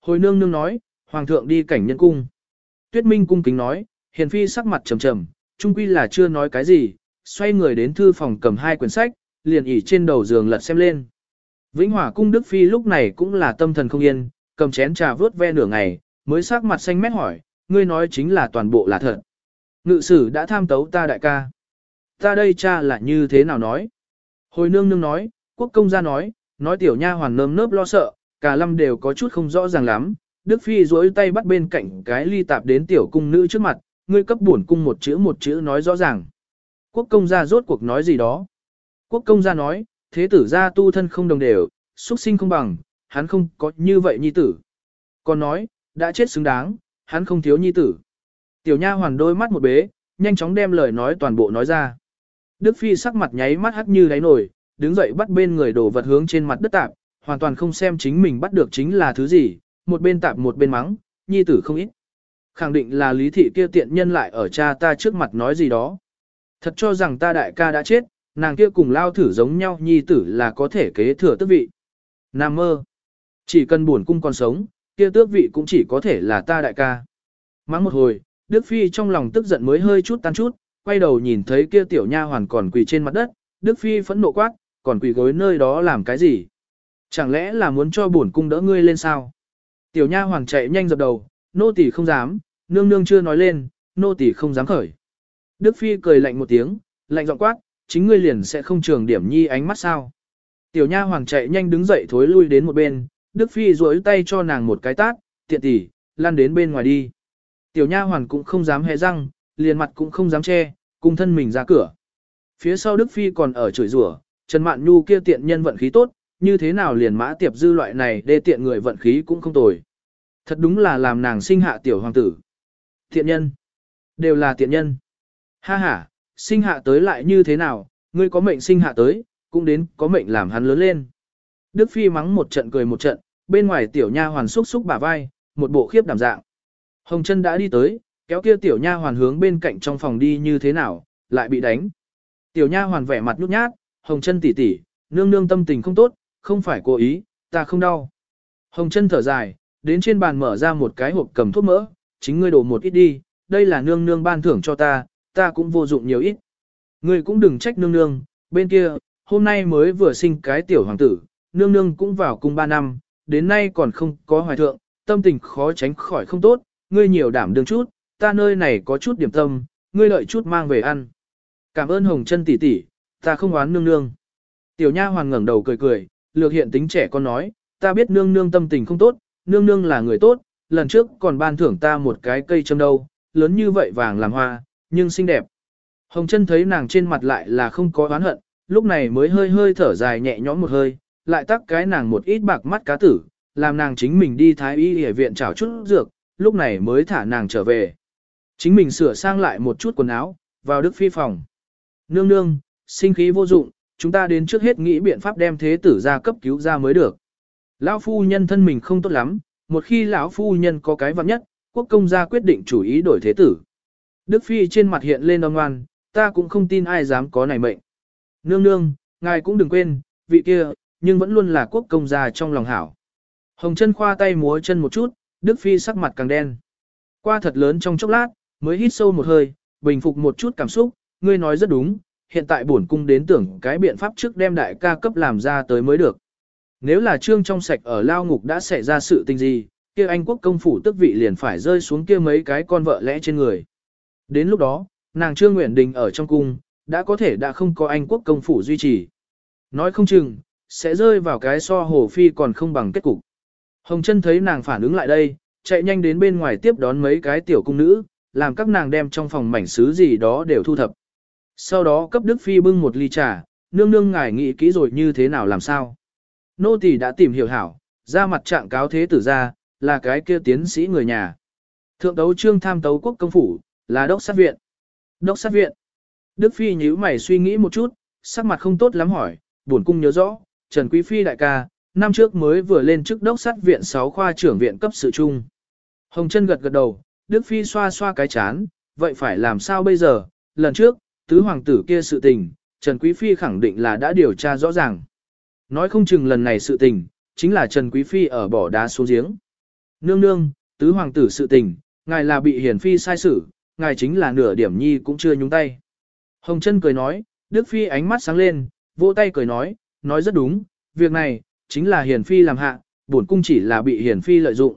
Hồi nương nương nói, hoàng thượng đi cảnh nhân cung. Tuyết Minh cung kính nói, hiền phi sắc mặt trầm trầm, trung quy là chưa nói cái gì, xoay người đến thư phòng cầm hai quyển sách, liền ỉ trên đầu giường lật xem lên. Vĩnh Hòa cung Đức Phi lúc này cũng là tâm thần không yên, cầm chén trà vớt ve nửa ngày, mới sắc mặt xanh mét hỏi, ngươi nói chính là toàn bộ là thật. Ngự sử đã tham tấu ta đại ca. Ta đây cha là như thế nào nói? Hồi nương nương nói, quốc công gia nói, nói tiểu nha hoàn nơm nớp lo sợ, cả lâm đều có chút không rõ ràng lắm. Đức Phi duỗi tay bắt bên cạnh cái ly tạp đến tiểu cung nữ trước mặt, ngươi cấp bổn cung một chữ một chữ nói rõ ràng. Quốc công gia rốt cuộc nói gì đó. Quốc công gia nói, thế tử gia tu thân không đồng đều, xuất sinh không bằng, hắn không có như vậy nhi tử. Còn nói, đã chết xứng đáng, hắn không thiếu nhi tử. Tiểu nha hoàn đôi mắt một bế, nhanh chóng đem lời nói toàn bộ nói ra. Đức Phi sắc mặt nháy mắt hắt như đáy nổi, đứng dậy bắt bên người đổ vật hướng trên mặt đất tạp, hoàn toàn không xem chính mình bắt được chính là thứ gì, một bên tạp một bên mắng, nhi tử không ít. Khẳng định là lý thị kia tiện nhân lại ở cha ta trước mặt nói gì đó. Thật cho rằng ta đại ca đã chết, nàng kia cùng lao thử giống nhau nhi tử là có thể kế thừa tước vị. Nam mơ. Chỉ cần buồn cung còn sống, kia tước vị cũng chỉ có thể là ta đại ca. Mắng một hồi, Đức Phi trong lòng tức giận mới hơi chút tan chút, quay đầu nhìn thấy kia tiểu nha hoàn còn quỳ trên mặt đất, Đức Phi phẫn nộ quát, còn quỳ gối nơi đó làm cái gì? Chẳng lẽ là muốn cho bổn cung đỡ ngươi lên sao? Tiểu nha Hoàng chạy nhanh dập đầu, nô tỳ không dám, nương nương chưa nói lên, nô tỳ không dám khởi. Đức Phi cười lạnh một tiếng, lạnh giọng quát, chính ngươi liền sẽ không trường điểm nhi ánh mắt sao? Tiểu nha hoàng chạy nhanh đứng dậy thối lui đến một bên, Đức Phi duỗi tay cho nàng một cái tát, tiện tỷ, lăn đến bên ngoài đi. Tiểu nha Hoàng cũng không dám hé răng, liền mặt cũng không dám che, cùng thân mình ra cửa. Phía sau Đức Phi còn ở chửi rủa, Trần Mạn Nhu kia tiện nhân vận khí tốt, như thế nào liền mã tiệp dư loại này đê tiện người vận khí cũng không tồi. Thật đúng là làm nàng sinh hạ tiểu hoàng tử. thiện nhân. Đều là thiện nhân. Ha ha, sinh hạ tới lại như thế nào, ngươi có mệnh sinh hạ tới, cũng đến có mệnh làm hắn lớn lên. Đức Phi mắng một trận cười một trận, bên ngoài tiểu nha hoàn xúc xúc bả vai, một bộ khiếp đảm dạng. Hồng chân đã đi tới, kéo kia tiểu nha hoàn hướng bên cạnh trong phòng đi như thế nào, lại bị đánh. Tiểu nha hoàn vẻ mặt nhút nhát, Hồng chân tỉ tỉ, nương nương tâm tình không tốt, không phải cố ý, ta không đau. Hồng chân thở dài, đến trên bàn mở ra một cái hộp cầm thuốc mỡ, chính ngươi đổ một ít đi, đây là nương nương ban thưởng cho ta, ta cũng vô dụng nhiều ít. Ngươi cũng đừng trách nương nương, bên kia, hôm nay mới vừa sinh cái tiểu hoàng tử, nương nương cũng vào cung ba năm, đến nay còn không có hoài thượng, tâm tình khó tránh khỏi không tốt, ngươi nhiều đảm đương chút, ta nơi này có chút điểm tâm, ngươi lợi chút mang về ăn. Cảm ơn Hồng chân tỷ tỷ, ta không oán nương nương. Tiểu nha hoàng ngẩng đầu cười cười, lược hiện tính trẻ con nói, ta biết nương nương tâm tình không tốt, nương nương là người tốt, lần trước còn ban thưởng ta một cái cây châm đâu, lớn như vậy vàng làm hoa, nhưng xinh đẹp. Hồng chân thấy nàng trên mặt lại là không có oán hận, lúc này mới hơi hơi thở dài nhẹ nhõm một hơi, lại tắc cái nàng một ít bạc mắt cá tử, làm nàng chính mình đi thái y y viện trảo chút dược, lúc này mới thả nàng trở về. Chính mình sửa sang lại một chút quần áo, vào đức phi phòng. Nương nương, sinh khí vô dụng, chúng ta đến trước hết nghĩ biện pháp đem thế tử ra cấp cứu ra mới được. Lão phu nhân thân mình không tốt lắm, một khi lão phu nhân có cái vặn nhất, quốc công gia quyết định chủ ý đổi thế tử. Đức phi trên mặt hiện lên âm ngoan, ta cũng không tin ai dám có này mệnh. Nương nương, ngài cũng đừng quên, vị kia, nhưng vẫn luôn là quốc công gia trong lòng hảo. Hồng chân khoa tay múa chân một chút, Đức Phi sắc mặt càng đen. Qua thật lớn trong chốc lát, mới hít sâu một hơi, bình phục một chút cảm xúc, ngươi nói rất đúng, hiện tại bổn cung đến tưởng cái biện pháp trước đem đại ca cấp làm ra tới mới được. Nếu là trương trong sạch ở lao ngục đã xảy ra sự tình gì, kia anh quốc công phủ tức vị liền phải rơi xuống kia mấy cái con vợ lẽ trên người. Đến lúc đó, nàng trương nguyện đình ở trong cung, đã có thể đã không có anh quốc công phủ duy trì. Nói không chừng, sẽ rơi vào cái so hồ phi còn không bằng kết cục. Hồng chân thấy nàng phản ứng lại đây, chạy nhanh đến bên ngoài tiếp đón mấy cái tiểu cung nữ, làm các nàng đem trong phòng mảnh sứ gì đó đều thu thập. Sau đó cấp Đức Phi bưng một ly trà, nương nương ngài nghĩ kỹ rồi như thế nào làm sao. Nô tỳ đã tìm hiểu hảo, ra mặt trạng cáo thế tử ra, là cái kia tiến sĩ người nhà. Thượng tấu trương tham tấu quốc công phủ, là đốc sát viện. Đốc sát viện. Đức Phi nhíu mày suy nghĩ một chút, sắc mặt không tốt lắm hỏi, buồn cung nhớ rõ, Trần Quý Phi đại ca, năm trước mới vừa lên chức đốc sát viện 6 khoa trưởng viện cấp sự trung. Hồng chân gật gật đầu, Đức Phi xoa xoa cái chán, vậy phải làm sao bây giờ, lần trước, tứ hoàng tử kia sự tình, Trần Quý Phi khẳng định là đã điều tra rõ ràng. Nói không chừng lần này sự tình, chính là Trần Quý Phi ở bỏ đá xuống giếng. Nương nương, tứ hoàng tử sự tình, ngài là bị hiển phi sai xử, ngài chính là nửa điểm nhi cũng chưa nhúng tay. Hồng chân cười nói, Đức Phi ánh mắt sáng lên, vỗ tay cười nói, nói rất đúng, việc này, chính là hiển phi làm hạ, bổn cung chỉ là bị hiển phi lợi dụng.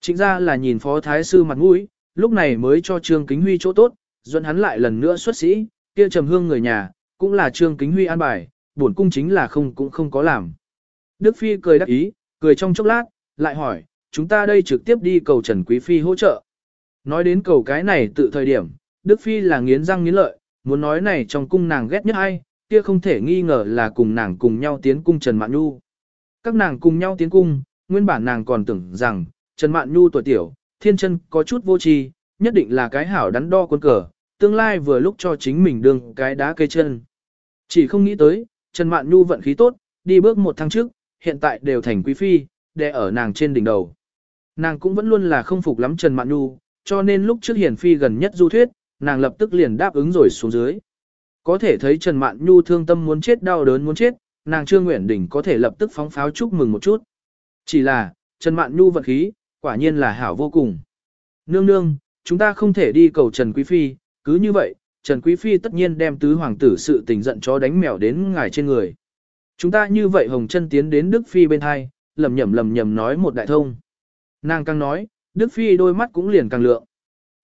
Chính ra là nhìn phó thái sư mặt mũi, lúc này mới cho Trương Kính Huy chỗ tốt, dẫn hắn lại lần nữa xuất sĩ, kia trầm hương người nhà, cũng là Trương Kính Huy an bài, bổn cung chính là không cũng không có làm. Đức Phi cười đắc ý, cười trong chốc lát, lại hỏi, chúng ta đây trực tiếp đi cầu Trần Quý Phi hỗ trợ. Nói đến cầu cái này tự thời điểm, Đức Phi là nghiến răng nghiến lợi, muốn nói này trong cung nàng ghét nhất ai, kia không thể nghi ngờ là cùng nàng cùng nhau tiến cung Trần Mạn Nhu. Các nàng cùng nhau tiến cung, nguyên bản nàng còn tưởng rằng, Trần Mạn Nhu tuổi tiểu, thiên chân có chút vô tri, nhất định là cái hảo đắn đo quân cờ, tương lai vừa lúc cho chính mình đương cái đá cây chân. Chỉ không nghĩ tới, Trần Mạn Nhu vận khí tốt, đi bước một tháng trước, hiện tại đều thành quý phi, đè ở nàng trên đỉnh đầu. Nàng cũng vẫn luôn là không phục lắm Trần Mạn Nhu, cho nên lúc trước hiển phi gần nhất du thuyết, nàng lập tức liền đáp ứng rồi xuống dưới. Có thể thấy Trần Mạn Nhu thương tâm muốn chết đau đớn muốn chết, nàng Trương Nguyễn Đình có thể lập tức phóng pháo chúc mừng một chút. Chỉ là, Trần Mạn Nhu vận khí, quả nhiên là hảo vô cùng. Nương nương, chúng ta không thể đi cầu Trần Quý Phi, cứ như vậy, Trần Quý Phi tất nhiên đem tứ hoàng tử sự tình giận chó đánh mèo đến ngài trên người. Chúng ta như vậy Hồng chân tiến đến Đức Phi bên hai, lầm nhầm lầm nhầm nói một đại thông. Nàng càng nói, Đức Phi đôi mắt cũng liền càng lượng.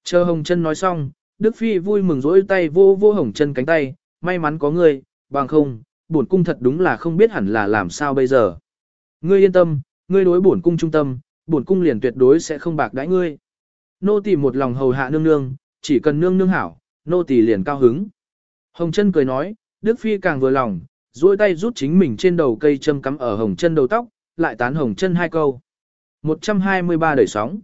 Chờ Hồng chân nói xong, Đức Phi vui mừng rỗi tay vô vô Hồng chân cánh tay, may mắn có người, bằng không, bổn cung thật đúng là không biết hẳn là làm sao bây giờ. Ngươi yên tâm, ngươi đối bổn cung trung tâm, bổn cung liền tuyệt đối sẽ không bạc đãi ngươi. Nô tỳ một lòng hầu hạ nương nương, chỉ cần nương nương hảo, nô tỳ liền cao hứng. Hồng chân cười nói, Đức Phi càng vừa lòng, duỗi tay rút chính mình trên đầu cây châm cắm ở hồng chân đầu tóc, lại tán hồng chân hai câu. 123 đời sóng.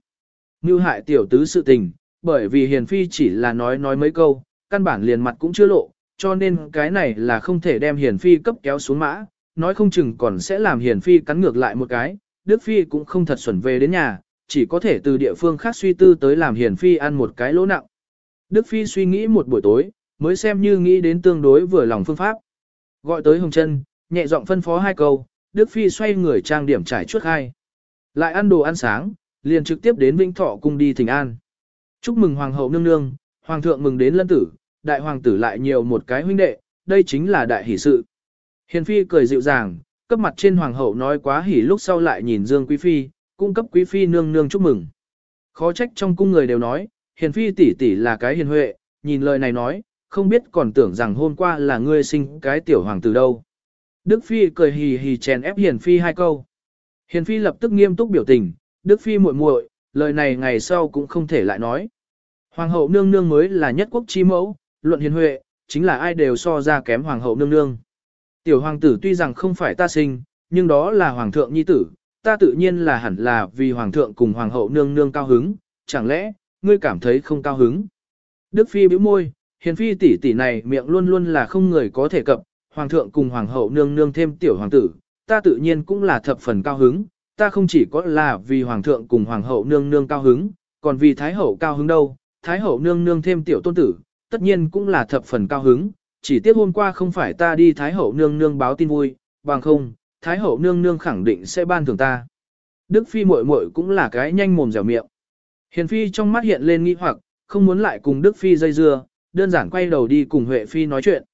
Như hại tiểu tứ sự tình, bởi vì hiền phi chỉ là nói nói mấy câu, căn bản liền mặt cũng chưa lộ, cho nên cái này là không thể đem hiền phi cấp kéo xuống mã, nói không chừng còn sẽ làm hiền phi cắn ngược lại một cái, Đức phi cũng không thật xuẩn về đến nhà, chỉ có thể từ địa phương khác suy tư tới làm hiền phi ăn một cái lỗ nặng. Đức phi suy nghĩ một buổi tối, mới xem như nghĩ đến tương đối vừa lòng phương pháp. Gọi tới Hồng Trân, nhẹ giọng phân phó hai câu, Đức Phi xoay người trang điểm trải chuốt hai. Lại ăn đồ ăn sáng, liền trực tiếp đến Vĩnh Thọ cung đi thỉnh an. Chúc mừng Hoàng hậu nương nương, Hoàng thượng mừng đến lân tử, đại hoàng tử lại nhiều một cái huynh đệ, đây chính là đại hỷ sự. Hiền Phi cười dịu dàng, cấp mặt trên Hoàng hậu nói quá hỉ lúc sau lại nhìn Dương Quý Phi, cung cấp Quý Phi nương nương chúc mừng. Khó trách trong cung người đều nói, Hiền Phi tỷ tỷ là cái hiền huệ, nhìn lời này nói, không biết còn tưởng rằng hôm qua là ngươi sinh cái tiểu hoàng tử đâu. Đức Phi cười hì hì chèn ép Hiền Phi hai câu. Hiền Phi lập tức nghiêm túc biểu tình, Đức Phi muội muội, lời này ngày sau cũng không thể lại nói. Hoàng hậu nương nương mới là nhất quốc chi mẫu, luận hiền huệ, chính là ai đều so ra kém hoàng hậu nương nương. Tiểu hoàng tử tuy rằng không phải ta sinh, nhưng đó là hoàng thượng nhi tử, ta tự nhiên là hẳn là vì hoàng thượng cùng hoàng hậu nương nương cao hứng, chẳng lẽ, ngươi cảm thấy không cao hứng. Đức Phi bĩu môi, hiền phi tỷ tỷ này miệng luôn luôn là không người có thể cập, hoàng thượng cùng hoàng hậu nương nương thêm tiểu hoàng tử, ta tự nhiên cũng là thập phần cao hứng, ta không chỉ có là vì hoàng thượng cùng hoàng hậu nương nương cao hứng, còn vì thái hậu cao hứng đâu, thái hậu nương nương thêm tiểu tôn tử, tất nhiên cũng là thập phần cao hứng, chỉ tiếc hôm qua không phải ta đi thái hậu nương nương báo tin vui, bằng không, thái hậu nương nương khẳng định sẽ ban thưởng ta. Đức phi muội muội cũng là cái nhanh mồm dẻo miệng. Hiền phi trong mắt hiện lên nghi hoặc, không muốn lại cùng Đức phi dây dưa, đơn giản quay đầu đi cùng Huệ phi nói chuyện.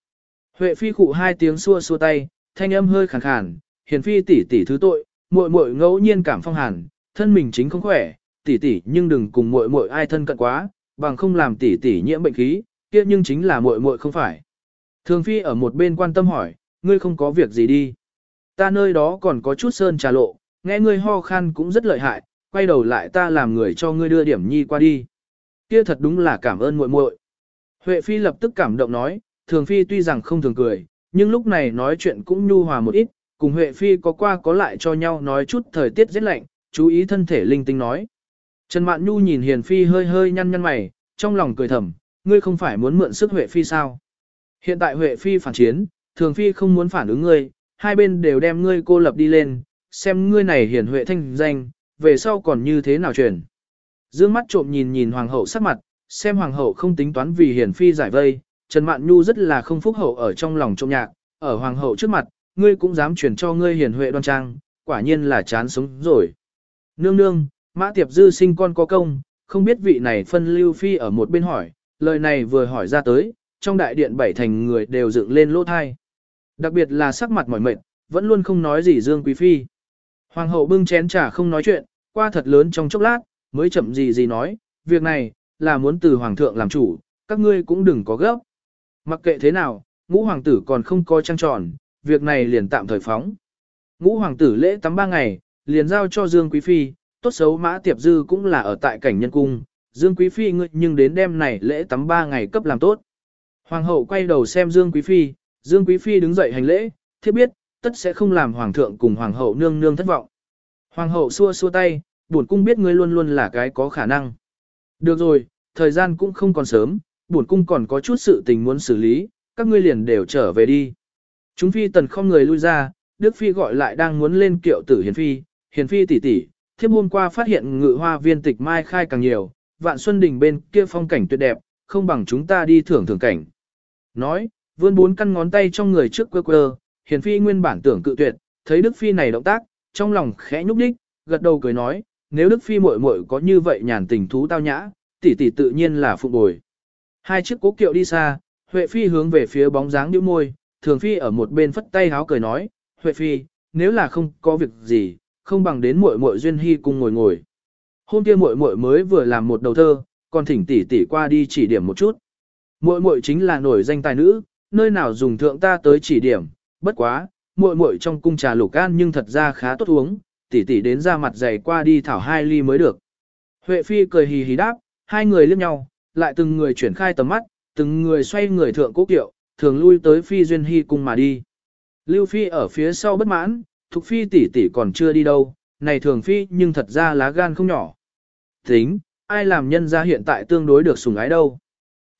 Huệ phi khụ hai tiếng xua xua tay, thanh âm hơi khàn khàn, hiền phi tỷ tỷ thứ tội, muội muội ngẫu nhiên cảm phong hàn, thân mình chính không khỏe, tỷ tỷ nhưng đừng cùng muội muội ai thân cận quá, bằng không làm tỷ tỷ nhiễm bệnh khí, kia nhưng chính là muội muội không phải. Thường phi ở một bên quan tâm hỏi, ngươi không có việc gì đi. Ta nơi đó còn có chút sơn trà lộ, nghe ngươi ho khan cũng rất lợi hại, quay đầu lại ta làm người cho ngươi đưa điểm nhi qua đi. Kia thật đúng là cảm ơn muội muội. Huệ phi lập tức cảm động nói, thường phi tuy rằng không thường cười, nhưng lúc này nói chuyện cũng nhu hòa một ít, cùng Huệ phi có qua có lại cho nhau nói chút thời tiết rất lạnh, chú ý thân thể linh tinh nói. Trần Mạn Nhu nhìn Hiền phi hơi hơi nhăn nhăn mày, trong lòng cười thầm, ngươi không phải muốn mượn sức Huệ phi sao? Hiện tại Huệ phi phản chiến, thường phi không muốn phản ứng ngươi, hai bên đều đem ngươi cô lập đi lên, xem ngươi này hiển huệ thanh danh, về sau còn như thế nào truyền. Dương mắt trộm nhìn nhìn hoàng hậu sắc mặt, xem hoàng hậu không tính toán vì hiển phi giải vây, Trần Mạn Nhu rất là không phúc hậu ở trong lòng trộm nhạc, ở hoàng hậu trước mặt, ngươi cũng dám truyền cho ngươi hiển huệ đoan trang, quả nhiên là chán sống rồi. Nương nương, Mã Tiệp Dư sinh con có công, không biết vị này phân lưu phi ở một bên hỏi, lời này vừa hỏi ra tới, trong đại điện bảy thành người đều dựng lên lỗ thai. Đặc biệt là sắc mặt mỏi mệt, vẫn luôn không nói gì Dương Quý Phi. Hoàng hậu bưng chén trà không nói chuyện, qua thật lớn trong chốc lát, mới chậm gì gì nói, việc này, là muốn từ Hoàng thượng làm chủ, các ngươi cũng đừng có gấp. Mặc kệ thế nào, ngũ hoàng tử còn không có trăng tròn, việc này liền tạm thời phóng. Ngũ hoàng tử lễ tắm ba ngày, liền giao cho Dương Quý Phi, tốt xấu mã tiệp dư cũng là ở tại cảnh nhân cung, Dương Quý Phi ngươi nhưng đến đêm này lễ tắm ba ngày cấp làm tốt. Hoàng hậu quay đầu xem Dương Quý Phi, Dương Quý Phi đứng dậy hành lễ, thiết biết, tất sẽ không làm Hoàng thượng cùng Hoàng hậu nương nương thất vọng. Hoàng hậu xua xua tay, buồn cung biết ngươi luôn luôn là cái có khả năng. Được rồi, thời gian cũng không còn sớm, buồn cung còn có chút sự tình muốn xử lý, các ngươi liền đều trở về đi. Chúng phi tần không người lui ra, Đức Phi gọi lại đang muốn lên kiệu tử Hiền Phi, Hiền Phi tỷ tỷ, thiếp hôm qua phát hiện ngự hoa viên tịch mai khai càng nhiều, vạn xuân đình bên kia phong cảnh tuyệt đẹp, không bằng chúng ta đi thưởng thưởng cảnh. Nói, vươn bốn căn ngón tay trong người trước quơ quơ, Hiền Phi nguyên bản tưởng cự tuyệt, thấy Đức Phi này động tác, trong lòng khẽ nhúc đích, gật đầu cười nói, nếu Đức Phi muội muội có như vậy nhàn tình thú tao nhã, tỷ tỷ tự nhiên là phụ bồi. Hai chiếc cố kiệu đi xa, Huệ Phi hướng về phía bóng dáng nhíu môi, Thường Phi ở một bên phất tay háo cười nói, Huệ Phi, nếu là không có việc gì, không bằng đến muội muội duyên hy cùng ngồi ngồi. Hôm kia muội muội mới vừa làm một đầu thơ, còn thỉnh tỷ tỷ qua đi chỉ điểm một chút. Muội muội chính là nổi danh tài nữ, nơi nào dùng thượng ta tới chỉ điểm, bất quá, muội muội trong cung trà lục an nhưng thật ra khá tốt uống, tỷ tỷ đến ra mặt dày qua đi thảo hai ly mới được. Huệ Phi cười hì hì đáp, hai người liếc nhau, lại từng người chuyển khai tầm mắt, từng người xoay người thượng cố kiệu, thường lui tới Phi Duyên Hy cung mà đi. Lưu Phi ở phía sau bất mãn, Thục Phi tỷ tỷ còn chưa đi đâu, này thường Phi nhưng thật ra lá gan không nhỏ. Tính, ai làm nhân ra hiện tại tương đối được sủng ái đâu.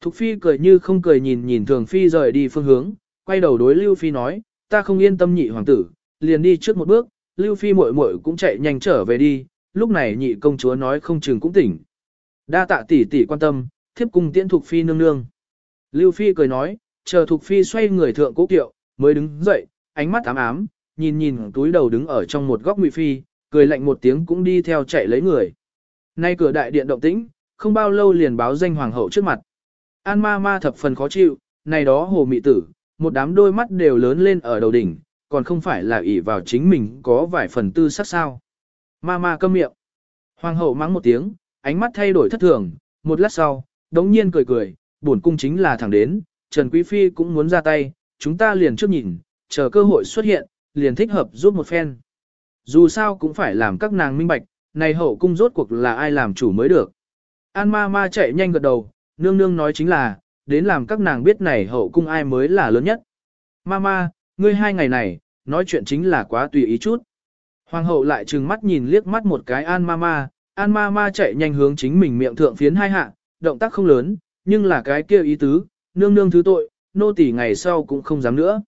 Thục Phi cười như không cười nhìn nhìn Thường Phi rời đi phương hướng, quay đầu đối Lưu Phi nói, ta không yên tâm nhị hoàng tử, liền đi trước một bước, Lưu Phi muội muội cũng chạy nhanh trở về đi, lúc này nhị công chúa nói không chừng cũng tỉnh. Đa tạ tỷ tỷ quan tâm, thiếp cùng tiễn thuộc Phi nương nương. Lưu Phi cười nói, chờ thuộc Phi xoay người thượng cố kiệu, mới đứng dậy, ánh mắt ám ám, nhìn nhìn túi đầu đứng ở trong một góc Ngụy Phi, cười lạnh một tiếng cũng đi theo chạy lấy người. Nay cửa đại điện động tĩnh, không bao lâu liền báo danh hoàng hậu trước mặt. An ma ma thập phần khó chịu, này đó hồ mị tử, một đám đôi mắt đều lớn lên ở đầu đỉnh, còn không phải là ỷ vào chính mình có vài phần tư sắc sao. Ma ma câm miệng. Hoàng hậu mắng một tiếng, ánh mắt thay đổi thất thường, một lát sau, đống nhiên cười cười, bổn cung chính là thẳng đến, Trần Quý Phi cũng muốn ra tay, chúng ta liền trước nhìn, chờ cơ hội xuất hiện, liền thích hợp giúp một phen. Dù sao cũng phải làm các nàng minh bạch, này hậu cung rốt cuộc là ai làm chủ mới được. An ma ma chạy nhanh gật đầu, nương nương nói chính là, đến làm các nàng biết này hậu cung ai mới là lớn nhất. Mama, ngươi hai ngày này, nói chuyện chính là quá tùy ý chút. Hoàng hậu lại trừng mắt nhìn liếc mắt một cái An Mama, An Mama chạy nhanh hướng chính mình miệng thượng phiến hai hạ, động tác không lớn, nhưng là cái kia ý tứ, nương nương thứ tội, nô tỳ ngày sau cũng không dám nữa.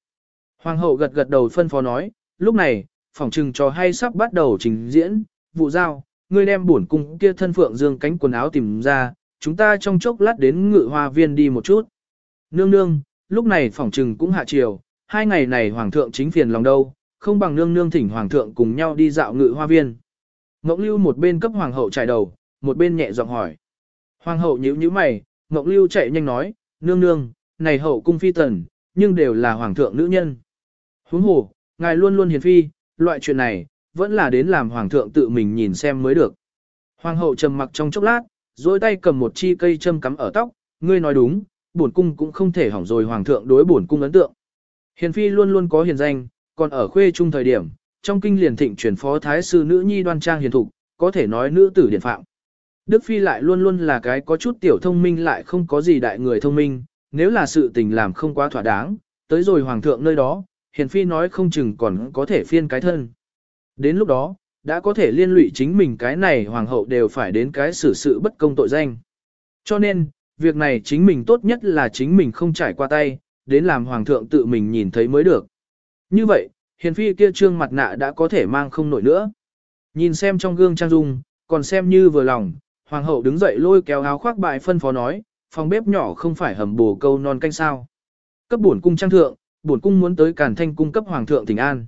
Hoàng hậu gật gật đầu phân phó nói, lúc này, phòng trừng trò hay sắp bắt đầu trình diễn, vụ giao, ngươi đem bổn cung kia thân phượng dương cánh quần áo tìm ra, chúng ta trong chốc lát đến ngự hoa viên đi một chút. Nương nương, lúc này phỏng trừng cũng hạ chiều, hai ngày này hoàng thượng chính phiền lòng đâu, không bằng nương nương thỉnh hoàng thượng cùng nhau đi dạo ngự hoa viên. Ngọc Lưu một bên cấp hoàng hậu trải đầu, một bên nhẹ giọng hỏi. Hoàng hậu nhíu nhíu mày, Ngọc Lưu chạy nhanh nói, nương nương, này hậu cung phi tần, nhưng đều là hoàng thượng nữ nhân. Huống hồ, ngài luôn luôn hiền phi, loại chuyện này, vẫn là đến làm hoàng thượng tự mình nhìn xem mới được. Hoàng hậu trầm mặc trong chốc lát, rồi tay cầm một chi cây châm cắm ở tóc, ngươi nói đúng, bổn cung cũng không thể hỏng rồi hoàng thượng đối bổn cung ấn tượng. Hiền phi luôn luôn có hiền danh, còn ở khuê trung thời điểm, trong kinh liền thịnh truyền phó thái sư nữ nhi đoan trang hiền thục, có thể nói nữ tử điển phạm. Đức phi lại luôn luôn là cái có chút tiểu thông minh lại không có gì đại người thông minh, nếu là sự tình làm không quá thỏa đáng, tới rồi hoàng thượng nơi đó, hiền phi nói không chừng còn có thể phiên cái thân. Đến lúc đó, đã có thể liên lụy chính mình cái này hoàng hậu đều phải đến cái xử sự bất công tội danh. Cho nên, việc này chính mình tốt nhất là chính mình không trải qua tay, đến làm hoàng thượng tự mình nhìn thấy mới được. Như vậy, hiền phi kia trương mặt nạ đã có thể mang không nổi nữa. Nhìn xem trong gương trang dung, còn xem như vừa lòng, hoàng hậu đứng dậy lôi kéo áo khoác bại phân phó nói, phòng bếp nhỏ không phải hầm bồ câu non canh sao. Cấp bổn cung trang thượng, bổn cung muốn tới càn thanh cung cấp hoàng thượng tỉnh an.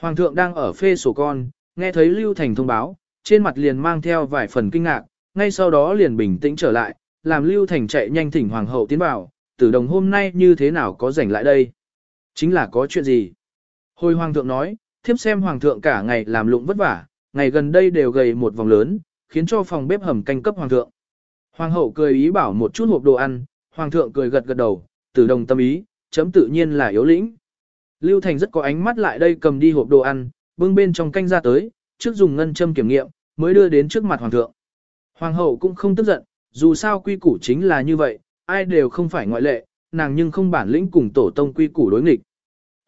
Hoàng thượng đang ở phê sổ con, nghe thấy Lưu Thành thông báo, trên mặt liền mang theo vài phần kinh ngạc, ngay sau đó liền bình tĩnh trở lại, làm Lưu Thành chạy nhanh thỉnh hoàng hậu tiến vào, tử đồng hôm nay như thế nào có rảnh lại đây? Chính là có chuyện gì? Hồi hoàng thượng nói, thiếp xem hoàng thượng cả ngày làm lụng vất vả, ngày gần đây đều gầy một vòng lớn, khiến cho phòng bếp hầm canh cấp hoàng thượng. Hoàng hậu cười ý bảo một chút hộp đồ ăn, hoàng thượng cười gật gật đầu, tử đồng tâm ý, chấm tự nhiên là yếu lĩnh. Lưu Thành rất có ánh mắt lại đây cầm đi hộp đồ ăn, bưng bên trong canh ra tới, trước dùng ngân châm kiểm nghiệm, mới đưa đến trước mặt hoàng thượng. Hoàng hậu cũng không tức giận, dù sao quy củ chính là như vậy, ai đều không phải ngoại lệ, nàng nhưng không bản lĩnh cùng tổ tông quy củ đối nghịch.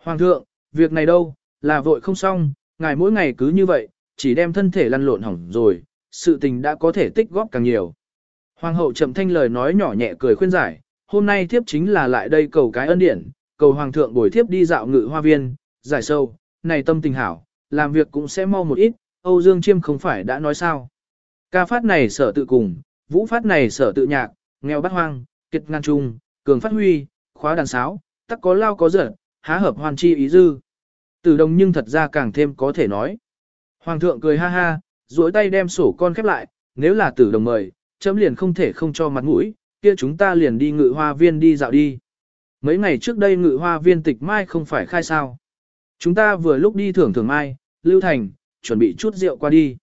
Hoàng thượng, việc này đâu, là vội không xong, ngài mỗi ngày cứ như vậy, chỉ đem thân thể lăn lộn hỏng rồi, sự tình đã có thể tích góp càng nhiều. Hoàng hậu chậm thanh lời nói nhỏ nhẹ cười khuyên giải, hôm nay thiếp chính là lại đây cầu cái ân điển, cầu hoàng thượng bồi thiếp đi dạo ngự hoa viên, giải sâu, này tâm tình hảo, làm việc cũng sẽ mau một ít, Âu Dương Chiêm không phải đã nói sao. Ca phát này sở tự cùng, vũ phát này sở tự nhạc, nghèo bắt hoang, kiệt ngăn trung, cường phát huy, khóa đàn sáo, tắc có lao có dở, há hợp hoàn chi ý dư. Tử đồng nhưng thật ra càng thêm có thể nói. Hoàng thượng cười ha ha, duỗi tay đem sổ con khép lại, nếu là tử đồng mời, chấm liền không thể không cho mặt mũi, kia chúng ta liền đi ngự hoa viên đi dạo đi. Mấy ngày trước đây ngự hoa viên tịch mai không phải khai sao. Chúng ta vừa lúc đi thưởng thưởng mai, Lưu Thành, chuẩn bị chút rượu qua đi.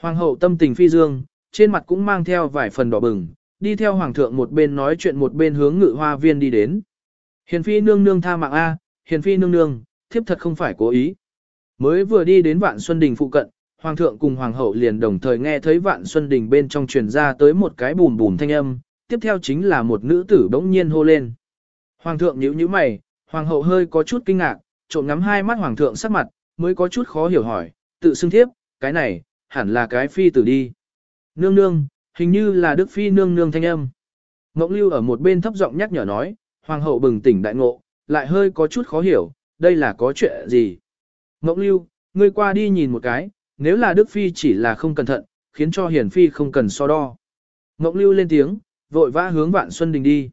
Hoàng hậu tâm tình phi dương, trên mặt cũng mang theo vài phần đỏ bừng, đi theo hoàng thượng một bên nói chuyện một bên hướng ngự hoa viên đi đến. Hiền phi nương nương tha mạng A, hiền phi nương nương, thiếp thật không phải cố ý. Mới vừa đi đến vạn xuân đình phụ cận, hoàng thượng cùng hoàng hậu liền đồng thời nghe thấy vạn xuân đình bên trong truyền ra tới một cái bùm bùm thanh âm, tiếp theo chính là một nữ tử bỗng nhiên hô lên. Hoàng thượng nhíu nhíu mày, hoàng hậu hơi có chút kinh ngạc, trộm ngắm hai mắt hoàng thượng sắc mặt, mới có chút khó hiểu hỏi, tự xưng thiếp, cái này, hẳn là cái phi tử đi. Nương nương, hình như là đức phi nương nương thanh âm. Ngọc Lưu ở một bên thấp giọng nhắc nhở nói, hoàng hậu bừng tỉnh đại ngộ, lại hơi có chút khó hiểu, đây là có chuyện gì. Ngọc Lưu, ngươi qua đi nhìn một cái, nếu là đức phi chỉ là không cẩn thận, khiến cho hiển phi không cần so đo. Ngọc Lưu lên tiếng, vội vã hướng vạn xuân đình đi.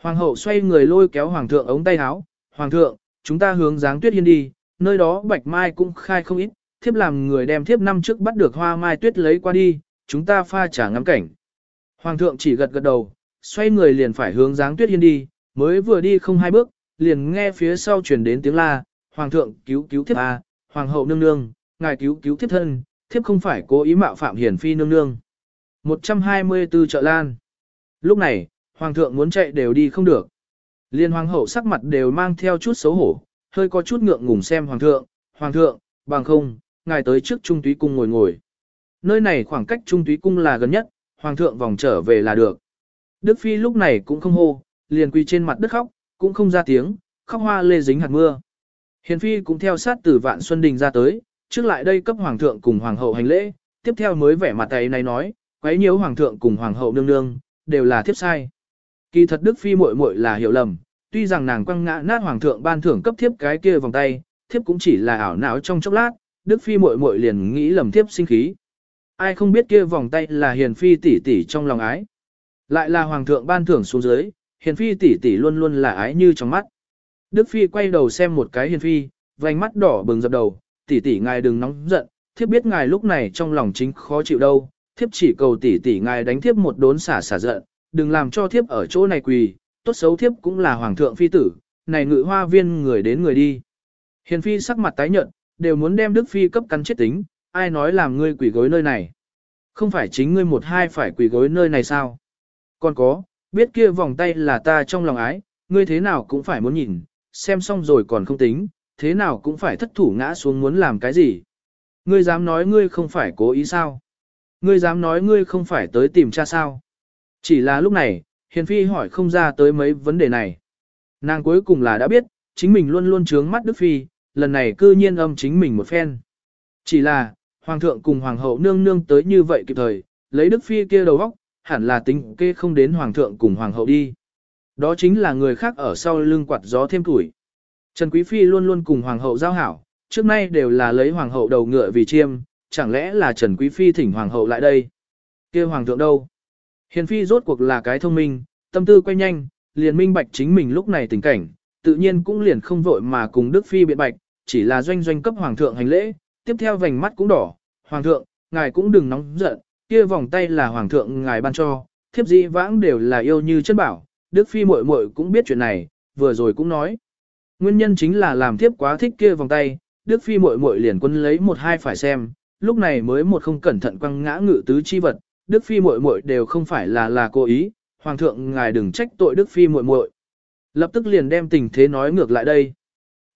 Hoàng hậu xoay người lôi kéo hoàng thượng ống tay áo, hoàng thượng, chúng ta hướng dáng tuyết hiên đi, nơi đó bạch mai cũng khai không ít, thiếp làm người đem thiếp năm trước bắt được hoa mai tuyết lấy qua đi, chúng ta pha trả ngắm cảnh. Hoàng thượng chỉ gật gật đầu, xoay người liền phải hướng dáng tuyết hiên đi, mới vừa đi không hai bước, liền nghe phía sau truyền đến tiếng la, hoàng thượng cứu cứu thiếp à, hoàng hậu nương nương, ngài cứu cứu thiếp thân, thiếp không phải cố ý mạo phạm hiển phi nương nương. 124 chợ lan. Lúc này, hoàng thượng muốn chạy đều đi không được. Liên hoàng hậu sắc mặt đều mang theo chút xấu hổ, hơi có chút ngượng ngùng xem hoàng thượng, hoàng thượng, bằng không, ngài tới trước trung túy cung ngồi ngồi. Nơi này khoảng cách trung túy cung là gần nhất, hoàng thượng vòng trở về là được. Đức Phi lúc này cũng không hô, liền quỳ trên mặt đất khóc, cũng không ra tiếng, khóc hoa lê dính hạt mưa. Hiền Phi cũng theo sát từ vạn xuân đình ra tới, trước lại đây cấp hoàng thượng cùng hoàng hậu hành lễ, tiếp theo mới vẻ mặt tay này nói, quấy nhiễu hoàng thượng cùng hoàng hậu nương nương, đều là thiếp sai. Kỳ thật Đức Phi muội muội là hiểu lầm, tuy rằng nàng quăng ngã nát hoàng thượng ban thưởng cấp thiếp cái kia vòng tay, thiếp cũng chỉ là ảo não trong chốc lát, Đức Phi muội muội liền nghĩ lầm thiếp sinh khí. Ai không biết kia vòng tay là hiền phi tỷ tỷ trong lòng ái. Lại là hoàng thượng ban thưởng xuống dưới, hiền phi tỷ tỷ luôn luôn là ái như trong mắt. Đức Phi quay đầu xem một cái hiền phi, vành mắt đỏ bừng dập đầu, tỷ tỷ ngài đừng nóng giận, thiếp biết ngài lúc này trong lòng chính khó chịu đâu, thiếp chỉ cầu tỷ tỷ ngài đánh thiếp một đốn xả xả giận, đừng làm cho thiếp ở chỗ này quỳ, tốt xấu thiếp cũng là hoàng thượng phi tử, này ngự hoa viên người đến người đi. Hiền phi sắc mặt tái nhợt, đều muốn đem Đức phi cấp cắn chết tính, ai nói làm ngươi quỳ gối nơi này. Không phải chính ngươi một hai phải quỳ gối nơi này sao? Còn có, biết kia vòng tay là ta trong lòng ái, ngươi thế nào cũng phải muốn nhìn, xem xong rồi còn không tính, thế nào cũng phải thất thủ ngã xuống muốn làm cái gì. Ngươi dám nói ngươi không phải cố ý sao? Ngươi dám nói ngươi không phải tới tìm cha sao? Chỉ là lúc này, Hiền Phi hỏi không ra tới mấy vấn đề này. Nàng cuối cùng là đã biết, chính mình luôn luôn trướng mắt Đức Phi, lần này cư nhiên âm chính mình một phen. Chỉ là, Hoàng thượng cùng Hoàng hậu nương nương tới như vậy kịp thời, lấy Đức Phi kia đầu góc, hẳn là tính kê không đến Hoàng thượng cùng Hoàng hậu đi. Đó chính là người khác ở sau lưng quạt gió thêm tuổi. Trần Quý Phi luôn luôn cùng Hoàng hậu giao hảo, trước nay đều là lấy Hoàng hậu đầu ngựa vì chiêm, chẳng lẽ là Trần Quý Phi thỉnh Hoàng hậu lại đây? kia Hoàng thượng đâu? Hiền Phi rốt cuộc là cái thông minh, tâm tư quay nhanh, liền minh bạch chính mình lúc này tình cảnh, tự nhiên cũng liền không vội mà cùng Đức Phi biện bạch, chỉ là doanh doanh cấp Hoàng thượng hành lễ, tiếp theo vành mắt cũng đỏ, Hoàng thượng, ngài cũng đừng nóng giận, kia vòng tay là hoàng thượng ngài ban cho, thiếp dĩ vãng đều là yêu như chân bảo, Đức Phi muội muội cũng biết chuyện này, vừa rồi cũng nói. Nguyên nhân chính là làm thiếp quá thích kia vòng tay, Đức Phi muội muội liền quân lấy một hai phải xem, lúc này mới một không cẩn thận quăng ngã ngự tứ chi vật, Đức Phi muội muội đều không phải là là cố ý, hoàng thượng ngài đừng trách tội Đức Phi muội muội. Lập tức liền đem tình thế nói ngược lại đây.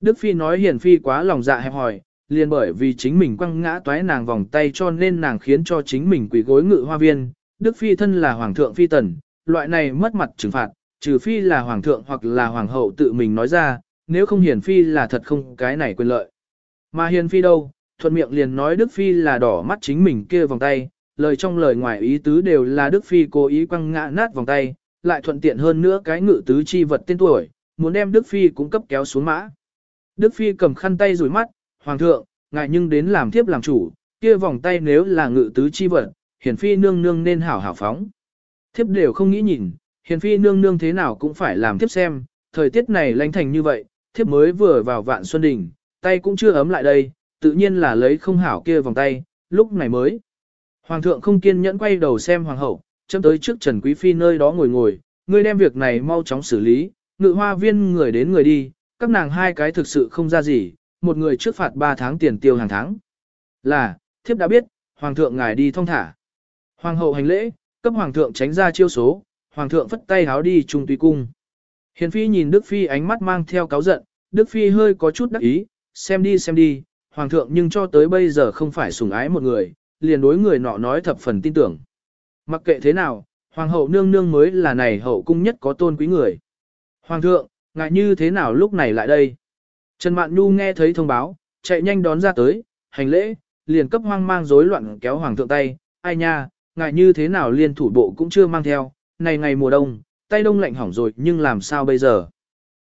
Đức Phi nói hiền Phi quá lòng dạ hẹp hòi, liền bởi vì chính mình quăng ngã toái nàng vòng tay cho nên nàng khiến cho chính mình quỳ gối ngự hoa viên. Đức Phi thân là Hoàng thượng Phi Tần, loại này mất mặt trừng phạt, trừ Phi là Hoàng thượng hoặc là Hoàng hậu tự mình nói ra, nếu không hiền Phi là thật không cái này quyền lợi. Mà hiền Phi đâu, thuận miệng liền nói Đức Phi là đỏ mắt chính mình kia vòng tay, lời trong lời ngoài ý tứ đều là Đức Phi cố ý quăng ngã nát vòng tay, lại thuận tiện hơn nữa cái ngự tứ chi vật tên tuổi, muốn đem Đức Phi cũng cấp kéo xuống mã. Đức Phi cầm khăn tay rủi mắt, Hoàng thượng, ngài nhưng đến làm thiếp làm chủ, kia vòng tay nếu là ngự tứ chi vật, hiển phi nương nương nên hảo hảo phóng. Thiếp đều không nghĩ nhìn, hiển phi nương nương thế nào cũng phải làm thiếp xem, thời tiết này lạnh thành như vậy, thiếp mới vừa vào vạn xuân đình, tay cũng chưa ấm lại đây, tự nhiên là lấy không hảo kia vòng tay, lúc này mới. Hoàng thượng không kiên nhẫn quay đầu xem hoàng hậu, chấm tới trước Trần Quý Phi nơi đó ngồi ngồi, ngươi đem việc này mau chóng xử lý, ngự hoa viên người đến người đi, các nàng hai cái thực sự không ra gì, một người trước phạt 3 tháng tiền tiêu hàng tháng. Là, thiếp đã biết, hoàng thượng ngài đi thông thả. Hoàng hậu hành lễ, cấp hoàng thượng tránh ra chiêu số, hoàng thượng phất tay háo đi trung tùy cung. Hiền phi nhìn Đức Phi ánh mắt mang theo cáo giận, Đức Phi hơi có chút đắc ý, xem đi xem đi, hoàng thượng nhưng cho tới bây giờ không phải sủng ái một người, liền đối người nọ nói thập phần tin tưởng. Mặc kệ thế nào, hoàng hậu nương nương mới là này hậu cung nhất có tôn quý người. Hoàng thượng, ngại như thế nào lúc này lại đây? Trần Mạn Nhu nghe thấy thông báo, chạy nhanh đón ra tới, hành lễ, liền cấp hoang mang rối loạn kéo hoàng thượng tay, ai nha, ngại như thế nào liên thủ bộ cũng chưa mang theo, này ngày mùa đông, tay đông lạnh hỏng rồi nhưng làm sao bây giờ?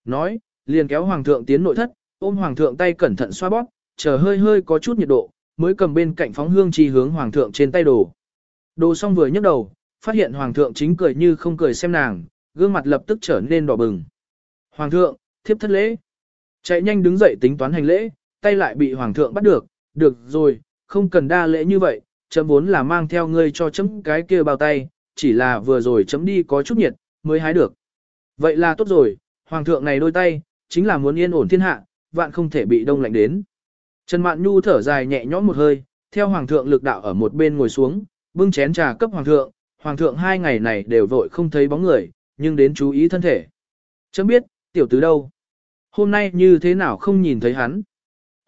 Nói, liền kéo hoàng thượng tiến nội thất, ôm hoàng thượng tay cẩn thận xoa bóp, chờ hơi hơi có chút nhiệt độ, mới cầm bên cạnh phóng hương chi hướng hoàng thượng trên tay đồ. Đồ xong vừa nhấc đầu, phát hiện hoàng thượng chính cười như không cười xem nàng, gương mặt lập tức trở nên đỏ bừng. Hoàng thượng, thiếp thất lễ. Chạy nhanh đứng dậy tính toán hành lễ, tay lại bị hoàng thượng bắt được, được rồi, không cần đa lễ như vậy, chấm vốn là mang theo ngươi cho chấm cái kia bao tay, chỉ là vừa rồi chấm đi có chút nhiệt, mới hái được. Vậy là tốt rồi, hoàng thượng này đôi tay, chính là muốn yên ổn thiên hạ, vạn không thể bị đông lạnh đến. Trần Mạn Nhu thở dài nhẹ nhõm một hơi, theo hoàng thượng lực đạo ở một bên ngồi xuống, bưng chén trà cấp hoàng thượng, hoàng thượng hai ngày này đều vội không thấy bóng người, nhưng đến chú ý thân thể. Chấm biết, tiểu tứ đâu? Hôm nay như thế nào không nhìn thấy hắn?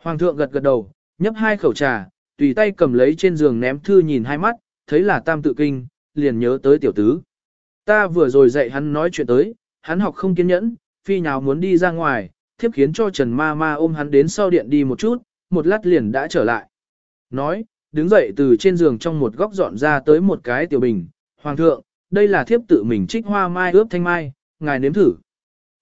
Hoàng thượng gật gật đầu, nhấp hai khẩu trà, tùy tay cầm lấy trên giường ném thư nhìn hai mắt, thấy là tam tự kinh, liền nhớ tới tiểu tứ. Ta vừa rồi dạy hắn nói chuyện tới, hắn học không kiên nhẫn, phi nào muốn đi ra ngoài, thiếp khiến cho Trần Ma Ma ôm hắn đến sau điện đi một chút, một lát liền đã trở lại. Nói, đứng dậy từ trên giường trong một góc dọn ra tới một cái tiểu bình. Hoàng thượng, đây là thiếp tự mình trích hoa mai ướp thanh mai, ngài nếm thử.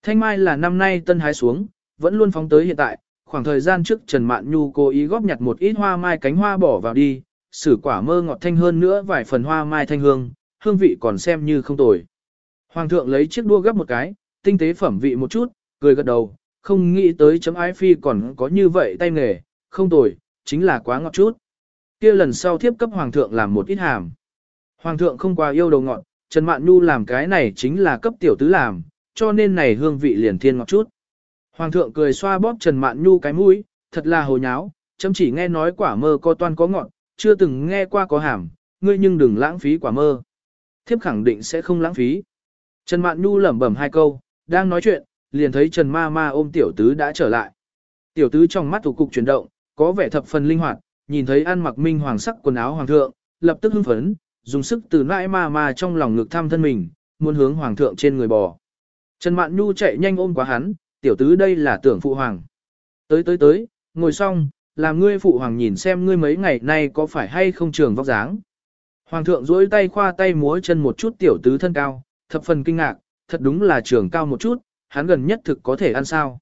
Thanh mai là năm nay tân hái xuống, vẫn luôn phóng tới hiện tại, khoảng thời gian trước Trần Mạn Nhu cố ý góp nhặt một ít hoa mai cánh hoa bỏ vào đi, sử quả mơ ngọt thanh hơn nữa vài phần hoa mai thanh hương, hương vị còn xem như không tồi. Hoàng thượng lấy chiếc đua gấp một cái, tinh tế phẩm vị một chút, cười gật đầu, không nghĩ tới chấm ái phi còn có như vậy tay nghề, không tồi, chính là quá ngọt chút. kia lần sau thiếp cấp hoàng thượng làm một ít hàm. Hoàng thượng không quá yêu đầu ngọt, Trần Mạn Nhu làm cái này chính là cấp tiểu tứ làm, cho nên này hương vị liền thiên ngọt chút. Hoàng thượng cười xoa bóp Trần Mạn Nhu cái mũi, thật là hồ nháo, chấm chỉ nghe nói quả mơ có toan có ngọt, chưa từng nghe qua có hàm, ngươi nhưng đừng lãng phí quả mơ. Thiếp khẳng định sẽ không lãng phí. Trần Mạn Nhu lẩm bẩm hai câu, đang nói chuyện, liền thấy Trần Ma Ma ôm tiểu tứ đã trở lại. Tiểu tứ trong mắt thủ cục chuyển động, có vẻ thập phần linh hoạt, nhìn thấy ăn mặc minh hoàng sắc quần áo hoàng thượng, lập tức hưng phấn, dùng sức từ nãi ma ma trong lòng ngực thăm thân mình, muốn hướng hoàng thượng trên người bò. Trần Mạn Nhu chạy nhanh ôm quá hắn, tiểu tứ đây là tưởng phụ hoàng. Tới tới tới, ngồi xong, làm ngươi phụ hoàng nhìn xem ngươi mấy ngày nay có phải hay không trường vóc dáng. Hoàng thượng duỗi tay khoa tay múa chân một chút tiểu tứ thân cao, thập phần kinh ngạc, thật đúng là trường cao một chút, hắn gần nhất thực có thể ăn sao.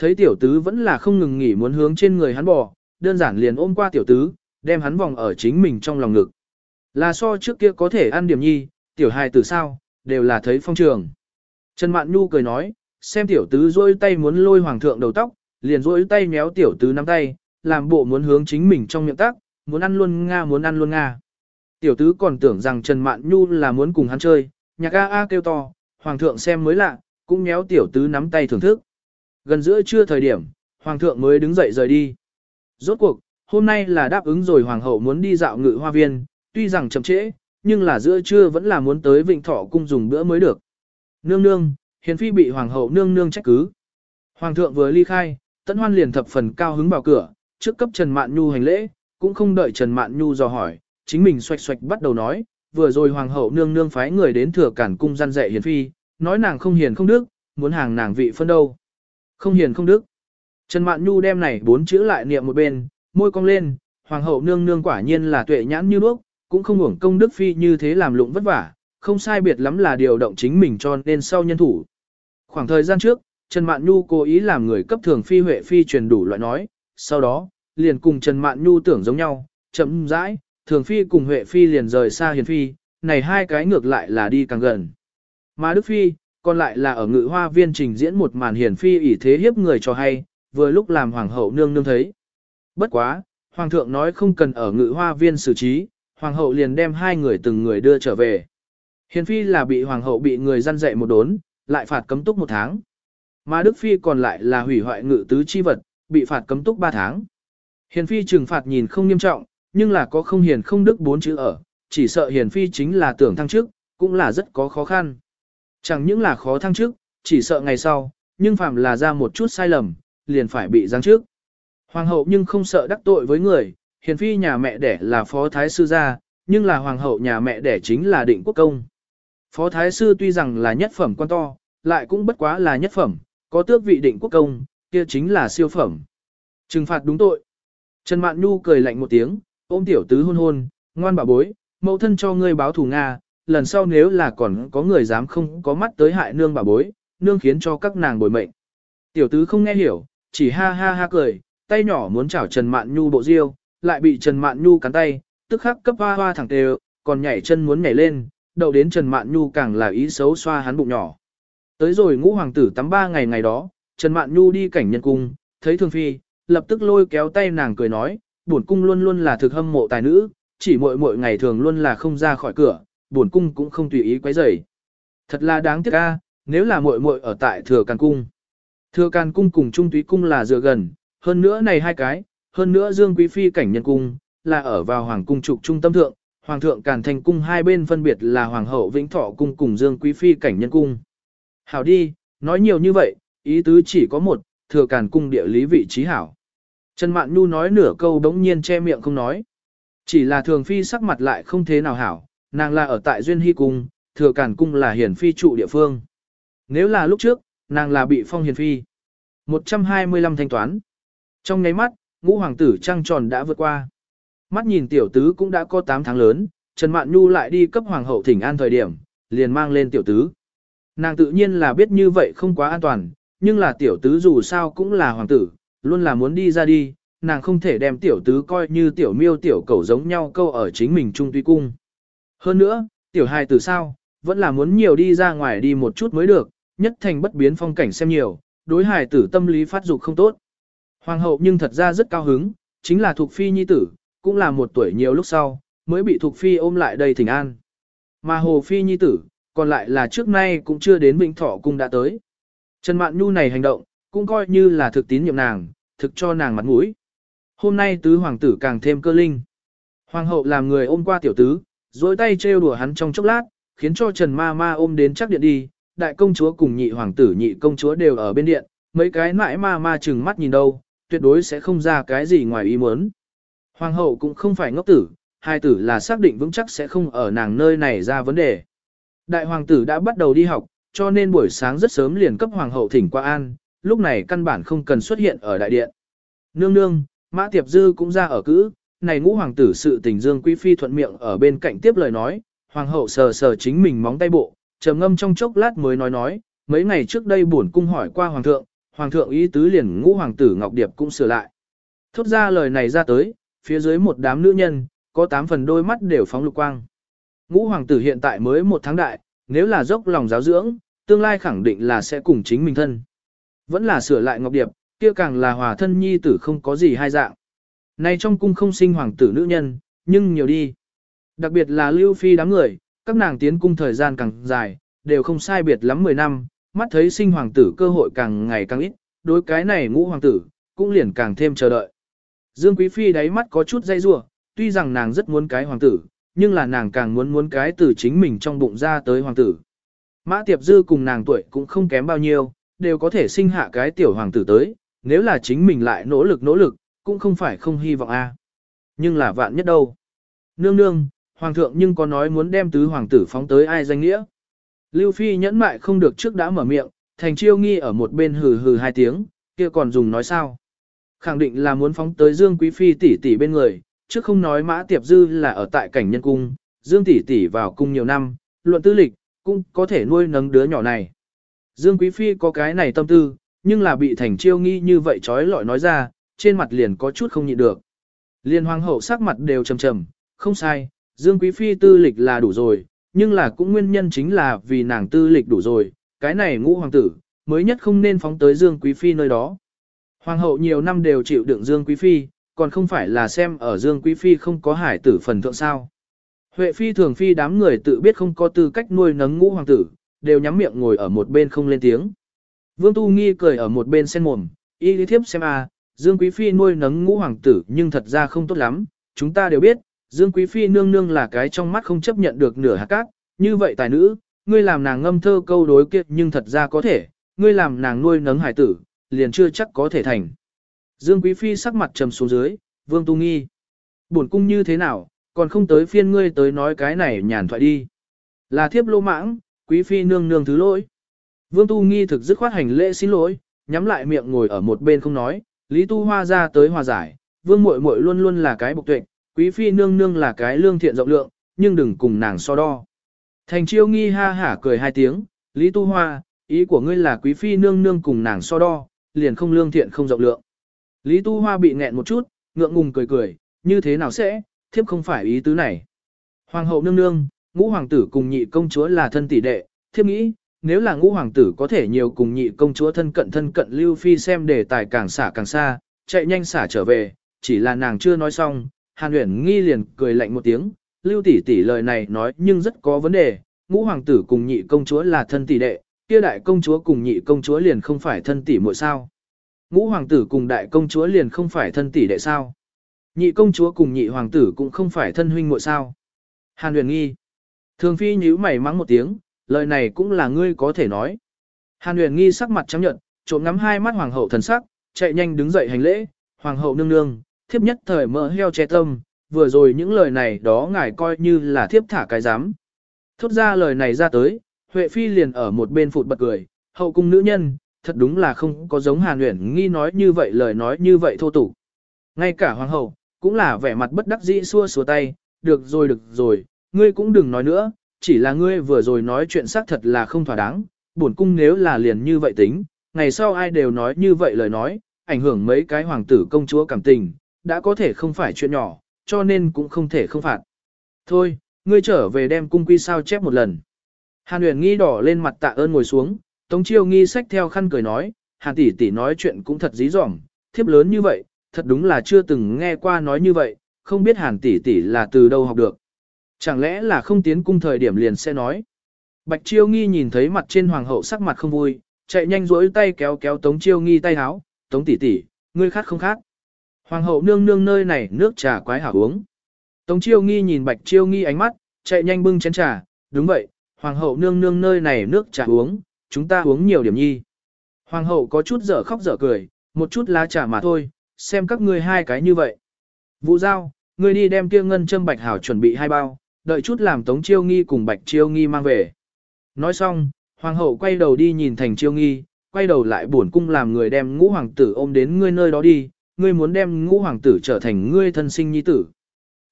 Thấy tiểu tứ vẫn là không ngừng nghỉ muốn hướng trên người hắn bò, đơn giản liền ôm qua tiểu tứ, đem hắn vòng ở chính mình trong lòng ngực. Là so trước kia có thể ăn điểm nhi, tiểu hài từ sao, đều là thấy phong trường. Trần Mạn Nhu cười nói, xem tiểu tứ rôi tay muốn lôi hoàng thượng đầu tóc, liền rôi tay méo tiểu tứ nắm tay, làm bộ muốn hướng chính mình trong miệng tắc, muốn ăn luôn Nga muốn ăn luôn Nga. Tiểu tứ còn tưởng rằng Trần Mạn Nhu là muốn cùng hắn chơi, nhạc a a kêu to, hoàng thượng xem mới lạ, cũng méo tiểu tứ nắm tay thưởng thức. Gần giữa trưa thời điểm, hoàng thượng mới đứng dậy rời đi. Rốt cuộc, hôm nay là đáp ứng rồi hoàng hậu muốn đi dạo ngự hoa viên, tuy rằng chậm trễ, nhưng là giữa trưa vẫn là muốn tới Vịnh Thọ cung dùng bữa mới được. Nương nương, hiền phi bị hoàng hậu nương nương trách cứ. Hoàng thượng vừa ly khai, Tấn Hoan liền thập phần cao hứng vào cửa, trước cấp Trần Mạn Nhu hành lễ, cũng không đợi Trần Mạn Nhu dò hỏi, chính mình xoạch xoạch bắt đầu nói, vừa rồi hoàng hậu nương nương phái người đến thừa cản cung gian dạy hiền phi, nói nàng không hiền không đức, muốn hàng nàng vị phân đâu. Không hiền không đức. Trần Mạn Nhu đem này bốn chữ lại niệm một bên, môi cong lên, hoàng hậu nương nương quả nhiên là tuệ nhãn như đuốc, cũng không hưởng công đức phi như thế làm lụng vất vả, không sai biệt lắm là điều động chính mình cho nên sau nhân thủ. Khoảng thời gian trước, Trần Mạn Nhu cố ý làm người cấp thường phi huệ phi truyền đủ loại nói, sau đó, liền cùng Trần Mạn Nhu tưởng giống nhau, chậm rãi, thường phi cùng huệ phi liền rời xa hiền phi, này hai cái ngược lại là đi càng gần. Mà Đức phi, còn lại là ở ngự hoa viên trình diễn một màn hiền phi ỷ thế hiếp người cho hay, vừa lúc làm hoàng hậu nương nương thấy. Bất quá, hoàng thượng nói không cần ở ngự hoa viên xử trí, hoàng hậu liền đem hai người từng người đưa trở về. Hiền phi là bị hoàng hậu bị người gian dạy một đốn, lại phạt cấm túc một tháng. Mà Đức Phi còn lại là hủy hoại ngự tứ chi vật, bị phạt cấm túc ba tháng. Hiền Phi trừng phạt nhìn không nghiêm trọng, nhưng là có không hiền không đức bốn chữ ở, chỉ sợ Hiền Phi chính là tưởng thăng chức, cũng là rất có khó khăn. Chẳng những là khó thăng chức, chỉ sợ ngày sau, nhưng phạm là ra một chút sai lầm, liền phải bị giáng trước. Hoàng hậu nhưng không sợ đắc tội với người, Hiền Phi nhà mẹ đẻ là phó thái sư gia, nhưng là hoàng hậu nhà mẹ đẻ chính là định quốc công. Phó Thái Sư tuy rằng là nhất phẩm quan to, lại cũng bất quá là nhất phẩm, có tước vị định quốc công, kia chính là siêu phẩm. Trừng phạt đúng tội. Trần Mạn Nhu cười lạnh một tiếng, ôm tiểu tứ hôn hôn, ngoan bà bối, mẫu thân cho ngươi báo thù Nga, lần sau nếu là còn có người dám không có mắt tới hại nương bà bối, nương khiến cho các nàng bồi mệnh. Tiểu tứ không nghe hiểu, chỉ ha ha ha cười, tay nhỏ muốn chảo Trần Mạn Nhu bộ diêu, lại bị Trần Mạn Nhu cắn tay, tức khắc cấp hoa hoa thẳng tề, còn nhảy chân muốn nhảy lên, đậu đến Trần Mạn Nhu càng là ý xấu xoa hắn bụng nhỏ. Tới rồi ngũ hoàng tử tắm ba ngày ngày đó, Trần Mạn Nhu đi cảnh nhân cung, thấy Thương Phi, lập tức lôi kéo tay nàng cười nói, bổn cung luôn luôn là thực hâm mộ tài nữ, chỉ mỗi mỗi ngày thường luôn là không ra khỏi cửa, bổn cung cũng không tùy ý quấy rầy. Thật là đáng tiếc a, nếu là muội muội ở tại Thừa Càn cung. Thừa Càn cung cùng Trung Túy cung là dựa gần, hơn nữa này hai cái, hơn nữa Dương Quý phi cảnh nhân cung là ở vào hoàng cung trục trung tâm thượng, Hoàng thượng Càn Thành cung hai bên phân biệt là Hoàng hậu Vĩnh Thọ cung cùng Dương Quý Phi cảnh nhân cung. Hảo đi, nói nhiều như vậy, ý tứ chỉ có một, thừa Càn cung địa lý vị trí hảo. Trần Mạn Nhu nói nửa câu đống nhiên che miệng không nói. Chỉ là thường phi sắc mặt lại không thế nào hảo, nàng là ở tại Duyên Hy cung, thừa cản cung là hiển phi trụ địa phương. Nếu là lúc trước, nàng là bị phong hiền phi. 125 thanh toán. Trong nháy mắt, ngũ hoàng tử trăng tròn đã vượt qua. Mắt nhìn tiểu tứ cũng đã có 8 tháng lớn, Trần Mạn Nhu lại đi cấp hoàng hậu thỉnh an thời điểm, liền mang lên tiểu tứ. Nàng tự nhiên là biết như vậy không quá an toàn, nhưng là tiểu tứ dù sao cũng là hoàng tử, luôn là muốn đi ra đi, nàng không thể đem tiểu tứ coi như tiểu miêu tiểu cẩu giống nhau câu ở chính mình trung tuy cung. Hơn nữa, tiểu hài tử sao, vẫn là muốn nhiều đi ra ngoài đi một chút mới được, nhất thành bất biến phong cảnh xem nhiều, đối hài tử tâm lý phát dục không tốt. Hoàng hậu nhưng thật ra rất cao hứng, chính là thuộc phi nhi tử, cũng là một tuổi nhiều lúc sau, mới bị thuộc Phi ôm lại đây thỉnh an. Mà Hồ Phi nhi tử, còn lại là trước nay cũng chưa đến Vĩnh Thọ cung đã tới. Trần Mạn Nhu này hành động, cũng coi như là thực tín nhiệm nàng, thực cho nàng mặt mũi. Hôm nay tứ hoàng tử càng thêm cơ linh. Hoàng hậu làm người ôm qua tiểu tứ, dối tay trêu đùa hắn trong chốc lát, khiến cho Trần Ma Ma ôm đến chắc điện đi, đại công chúa cùng nhị hoàng tử nhị công chúa đều ở bên điện, mấy cái nãi ma ma chừng mắt nhìn đâu, tuyệt đối sẽ không ra cái gì ngoài ý muốn. Hoàng hậu cũng không phải ngốc tử, hai tử là xác định vững chắc sẽ không ở nàng nơi này ra vấn đề. Đại hoàng tử đã bắt đầu đi học, cho nên buổi sáng rất sớm liền cấp hoàng hậu thỉnh qua an, lúc này căn bản không cần xuất hiện ở đại điện. Nương nương, Mã Tiệp Dư cũng ra ở cữ, này ngũ hoàng tử sự tình dương quý phi thuận miệng ở bên cạnh tiếp lời nói, hoàng hậu sờ sờ chính mình móng tay bộ, trầm ngâm trong chốc lát mới nói nói, mấy ngày trước đây bổn cung hỏi qua hoàng thượng, hoàng thượng ý tứ liền ngũ hoàng tử Ngọc Điệp cũng sửa lại. Thốt ra lời này ra tới, phía dưới một đám nữ nhân, có tám phần đôi mắt đều phóng lục quang. Ngũ hoàng tử hiện tại mới một tháng đại, nếu là dốc lòng giáo dưỡng, tương lai khẳng định là sẽ cùng chính mình thân. Vẫn là sửa lại Ngọc Điệp, kia càng là hòa thân nhi tử không có gì hai dạng. Này trong cung không sinh hoàng tử nữ nhân, nhưng nhiều đi. Đặc biệt là Lưu Phi đám người, các nàng tiến cung thời gian càng dài, đều không sai biệt lắm 10 năm, mắt thấy sinh hoàng tử cơ hội càng ngày càng ít, đối cái này ngũ hoàng tử, cũng liền càng thêm chờ đợi. Dương Quý Phi đáy mắt có chút dây rủa, tuy rằng nàng rất muốn cái hoàng tử, nhưng là nàng càng muốn muốn cái từ chính mình trong bụng ra tới hoàng tử. Mã Tiệp Dư cùng nàng tuổi cũng không kém bao nhiêu, đều có thể sinh hạ cái tiểu hoàng tử tới, nếu là chính mình lại nỗ lực nỗ lực, cũng không phải không hy vọng a. Nhưng là vạn nhất đâu. Nương nương, hoàng thượng nhưng có nói muốn đem tứ hoàng tử phóng tới ai danh nghĩa. Lưu Phi nhẫn mại không được trước đã mở miệng, thành chiêu nghi ở một bên hừ hừ hai tiếng, kia còn dùng nói sao. Khẳng định là muốn phóng tới Dương Quý Phi tỷ tỷ bên người, trước không nói mã tiệp dư là ở tại cảnh nhân cung, Dương tỷ tỷ vào cung nhiều năm, luận tư lịch, cũng có thể nuôi nấng đứa nhỏ này. Dương Quý Phi có cái này tâm tư, nhưng là bị thành chiêu nghi như vậy trói lọi nói ra, trên mặt liền có chút không nhịn được. Liên hoàng hậu sắc mặt đều trầm trầm, không sai, Dương Quý Phi tư lịch là đủ rồi, nhưng là cũng nguyên nhân chính là vì nàng tư lịch đủ rồi, cái này ngũ hoàng tử, mới nhất không nên phóng tới Dương Quý Phi nơi đó. Hoàng hậu nhiều năm đều chịu đựng Dương Quý Phi, còn không phải là xem ở Dương Quý Phi không có hải tử phần thượng sao. Huệ Phi thường Phi đám người tự biết không có tư cách nuôi nấng ngũ hoàng tử, đều nhắm miệng ngồi ở một bên không lên tiếng. Vương Tu Nghi cười ở một bên sen mồm, y lý thiếp xem a, Dương Quý Phi nuôi nấng ngũ hoàng tử nhưng thật ra không tốt lắm, chúng ta đều biết, Dương Quý Phi nương nương là cái trong mắt không chấp nhận được nửa hạt cát, như vậy tài nữ, ngươi làm nàng ngâm thơ câu đối kiệt nhưng thật ra có thể, ngươi làm nàng nuôi nấng hải tử, liền chưa chắc có thể thành. Dương Quý Phi sắc mặt trầm xuống dưới, Vương Tu Nghi. Buồn cung như thế nào, còn không tới phiên ngươi tới nói cái này nhàn thoại đi. Là thiếp lô mãng, Quý Phi nương nương thứ lỗi. Vương Tu Nghi thực dứt khoát hành lễ xin lỗi, nhắm lại miệng ngồi ở một bên không nói, Lý Tu Hoa ra tới hòa giải, Vương muội muội luôn luôn là cái bộc tuệ, Quý Phi nương nương là cái lương thiện rộng lượng, nhưng đừng cùng nàng so đo. Thành chiêu nghi ha hả cười hai tiếng, Lý Tu Hoa, ý của ngươi là Quý Phi nương nương cùng nàng so đo, liền không lương thiện không rộng lượng. Lý Tu Hoa bị nghẹn một chút, ngượng ngùng cười cười, như thế nào sẽ, thiếp không phải ý tứ này. Hoàng hậu nương nương, ngũ hoàng tử cùng nhị công chúa là thân tỷ đệ, thiếp nghĩ, nếu là ngũ hoàng tử có thể nhiều cùng nhị công chúa thân cận thân cận Lưu Phi xem đề tài càng xả càng xa, chạy nhanh xả trở về, chỉ là nàng chưa nói xong, Hàn Uyển nghi liền cười lạnh một tiếng, Lưu tỷ tỷ lời này nói nhưng rất có vấn đề, ngũ hoàng tử cùng nhị công chúa là thân tỷ đệ, kia đại công chúa cùng nhị công chúa liền không phải thân tỷ muội sao? Ngũ hoàng tử cùng đại công chúa liền không phải thân tỷ đệ sao? Nhị công chúa cùng nhị hoàng tử cũng không phải thân huynh muội sao? Hàn uyển nghi. Thường phi nhíu mày mắng một tiếng, lời này cũng là ngươi có thể nói. Hàn Huyền nghi sắc mặt trắng nhợt, trộm ngắm hai mắt hoàng hậu thần sắc, chạy nhanh đứng dậy hành lễ, hoàng hậu nương nương, thiếp nhất thời mơ heo che tâm, vừa rồi những lời này đó ngài coi như là thiếp thả cái dám. Thốt ra lời này ra tới, Huệ Phi liền ở một bên phụt bật cười, hậu cung nữ nhân, thật đúng là không có giống Hàn Uyển nghi nói như vậy lời nói như vậy thô tục. Ngay cả hoàng hậu, cũng là vẻ mặt bất đắc dĩ xua xua tay, được rồi được rồi, ngươi cũng đừng nói nữa, chỉ là ngươi vừa rồi nói chuyện xác thật là không thỏa đáng, bổn cung nếu là liền như vậy tính, ngày sau ai đều nói như vậy lời nói, ảnh hưởng mấy cái hoàng tử công chúa cảm tình, đã có thể không phải chuyện nhỏ, cho nên cũng không thể không phạt. Thôi, ngươi trở về đem cung quy sao chép một lần. Hàn Uyển nghi đỏ lên mặt tạ ơn ngồi xuống, Tống Chiêu nghi sách theo khăn cười nói, Hàn tỷ tỷ nói chuyện cũng thật dí dỏm, thiếp lớn như vậy, thật đúng là chưa từng nghe qua nói như vậy, không biết Hàn tỷ tỷ là từ đâu học được. Chẳng lẽ là không tiến cung thời điểm liền sẽ nói. Bạch Chiêu nghi nhìn thấy mặt trên hoàng hậu sắc mặt không vui, chạy nhanh rỗi tay kéo kéo Tống Chiêu nghi tay háo, Tống tỷ tỷ, ngươi khát không khát. Hoàng hậu nương nương nơi này nước trà quái hảo uống. Tống Chiêu nghi nhìn Bạch Chiêu nghi ánh mắt, chạy nhanh bưng chén trà, đúng vậy, hoàng hậu nương nương nơi này nước trà uống, chúng ta uống nhiều điểm nhi. Hoàng hậu có chút dở khóc dở cười, một chút lá trà mà thôi, xem các ngươi hai cái như vậy. Vũ giao, ngươi đi đem kia ngân châm bạch hảo chuẩn bị hai bao, đợi chút làm tống chiêu nghi cùng bạch chiêu nghi mang về. Nói xong, hoàng hậu quay đầu đi nhìn thành chiêu nghi, quay đầu lại bổn cung làm người đem ngũ hoàng tử ôm đến ngươi nơi đó đi, ngươi muốn đem ngũ hoàng tử trở thành ngươi thân sinh nhi tử.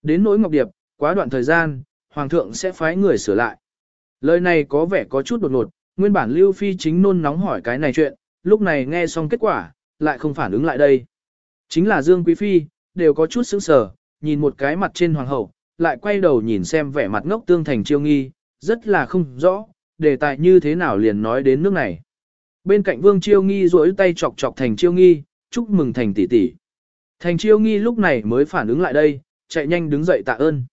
Đến nỗi ngọc điệp, quá đoạn thời gian, hoàng thượng sẽ phái người sửa lại. Lời này có vẻ có chút đột ngột, nguyên bản Lưu Phi chính nôn nóng hỏi cái này chuyện, lúc này nghe xong kết quả, lại không phản ứng lại đây. Chính là Dương Quý Phi, đều có chút sững sờ, nhìn một cái mặt trên hoàng hậu, lại quay đầu nhìn xem vẻ mặt ngốc tương thành chiêu nghi, rất là không rõ, đề tài như thế nào liền nói đến nước này. Bên cạnh Vương Chiêu Nghi duỗi tay chọc chọc thành Chiêu Nghi, chúc mừng thành tỷ tỷ. Thành chiêu nghi lúc này mới phản ứng lại đây, chạy nhanh đứng dậy tạ ơn.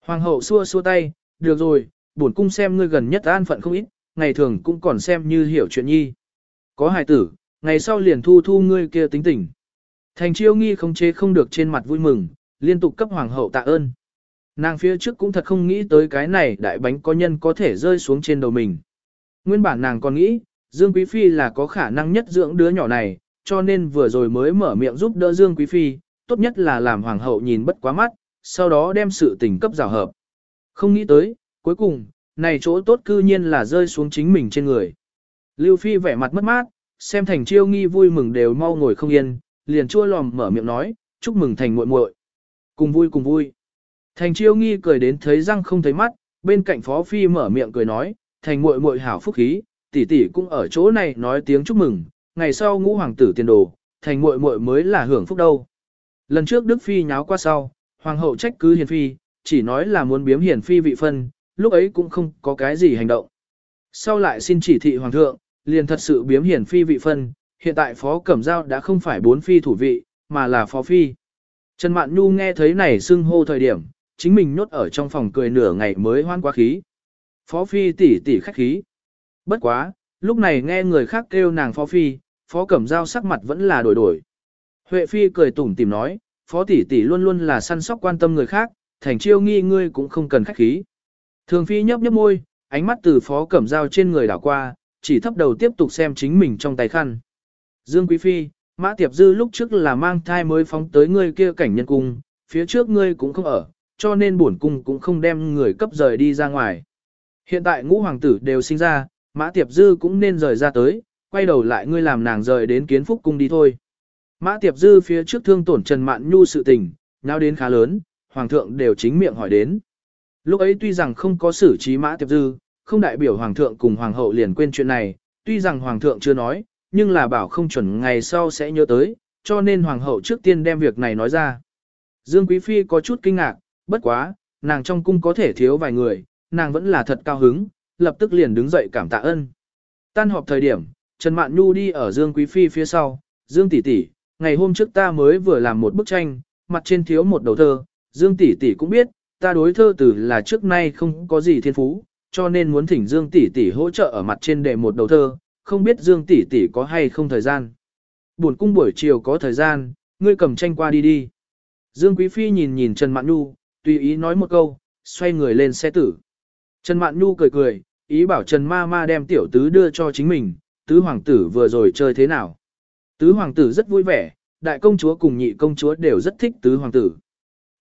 Hoàng hậu xua xua tay, được rồi, bổn cung xem ngươi gần nhất an phận không ít, ngày thường cũng còn xem như hiểu chuyện nhi. Có hài tử, ngày sau liền thu thu ngươi kia tính tình. Thành chiêu nghi không chế không được trên mặt vui mừng, liên tục cấp hoàng hậu tạ ơn. Nàng phía trước cũng thật không nghĩ tới cái này đại bánh có nhân có thể rơi xuống trên đầu mình. Nguyên bản nàng còn nghĩ, Dương Quý Phi là có khả năng nhất dưỡng đứa nhỏ này, cho nên vừa rồi mới mở miệng giúp đỡ Dương Quý Phi, tốt nhất là làm hoàng hậu nhìn bất quá mắt, sau đó đem sự tình cấp rào hợp. Không nghĩ tới, cuối cùng, này chỗ tốt cư nhiên là rơi xuống chính mình trên người. Lưu Phi vẻ mặt mất mát, xem thành chiêu nghi vui mừng đều mau ngồi không yên, liền chua lòm mở miệng nói, chúc mừng thành muội muội. Cùng vui cùng vui. Thành chiêu nghi cười đến thấy răng không thấy mắt, bên cạnh phó phi mở miệng cười nói, thành muội muội hảo phúc khí, tỷ tỷ cũng ở chỗ này nói tiếng chúc mừng, ngày sau ngũ hoàng tử tiền đồ, thành muội muội mới là hưởng phúc đâu. Lần trước Đức Phi nháo qua sau, hoàng hậu trách cứ hiền phi, chỉ nói là muốn biếm hiền phi vị phân, lúc ấy cũng không có cái gì hành động. Sau lại xin chỉ thị hoàng thượng, liền thật sự biếm hiền phi vị phân, hiện tại phó cẩm giao đã không phải bốn phi thủ vị, mà là phó phi. Trần Mạn Nhu nghe thấy này xưng hô thời điểm, chính mình nhốt ở trong phòng cười nửa ngày mới hoan quá khí. Phó phi tỷ tỷ khách khí. Bất quá, lúc này nghe người khác kêu nàng phó phi, phó cẩm giao sắc mặt vẫn là đổi đổi. Huệ phi cười tủm tìm nói, phó tỷ tỷ luôn luôn là săn sóc quan tâm người khác, thành chiêu nghi ngươi cũng không cần khách khí. Thường phi nhấp nhấp môi, ánh mắt từ phó cẩm giao trên người đảo qua, chỉ thấp đầu tiếp tục xem chính mình trong tay khăn. Dương Quý Phi, Mã Tiệp Dư lúc trước là mang thai mới phóng tới ngươi kia cảnh nhân cung, phía trước ngươi cũng không ở, cho nên bổn cung cũng không đem người cấp rời đi ra ngoài. Hiện tại ngũ hoàng tử đều sinh ra, Mã Tiệp Dư cũng nên rời ra tới, quay đầu lại ngươi làm nàng rời đến kiến phúc cung đi thôi. Mã Tiệp Dư phía trước thương tổn Trần Mạn Nhu sự tình, nhau đến khá lớn, hoàng thượng đều chính miệng hỏi đến. Lúc ấy tuy rằng không có xử trí Mã Tiệp Dư, không đại biểu hoàng thượng cùng hoàng hậu liền quên chuyện này, tuy rằng hoàng thượng chưa nói, nhưng là bảo không chuẩn ngày sau sẽ nhớ tới, cho nên hoàng hậu trước tiên đem việc này nói ra. Dương Quý Phi có chút kinh ngạc, bất quá, nàng trong cung có thể thiếu vài người, nàng vẫn là thật cao hứng, lập tức liền đứng dậy cảm tạ ơn. Tan họp thời điểm, Trần Mạn Nhu đi ở Dương Quý Phi phía sau, Dương tỷ tỷ, ngày hôm trước ta mới vừa làm một bức tranh, mặt trên thiếu một đầu thơ, Dương tỷ tỷ cũng biết, ta đối thơ từ là trước nay không có gì thiên phú, cho nên muốn thỉnh Dương tỷ tỷ hỗ trợ ở mặt trên để một đầu thơ, không biết Dương tỷ tỷ có hay không thời gian. Buồn cung buổi chiều có thời gian, ngươi cầm tranh qua đi đi. Dương Quý Phi nhìn nhìn Trần Mạn Nhu, tùy ý nói một câu, xoay người lên xe tử. Trần Mạn Nhu cười cười, ý bảo Trần Ma Ma đem tiểu tứ đưa cho chính mình, tứ hoàng tử vừa rồi chơi thế nào. Tứ hoàng tử rất vui vẻ, đại công chúa cùng nhị công chúa đều rất thích tứ hoàng tử.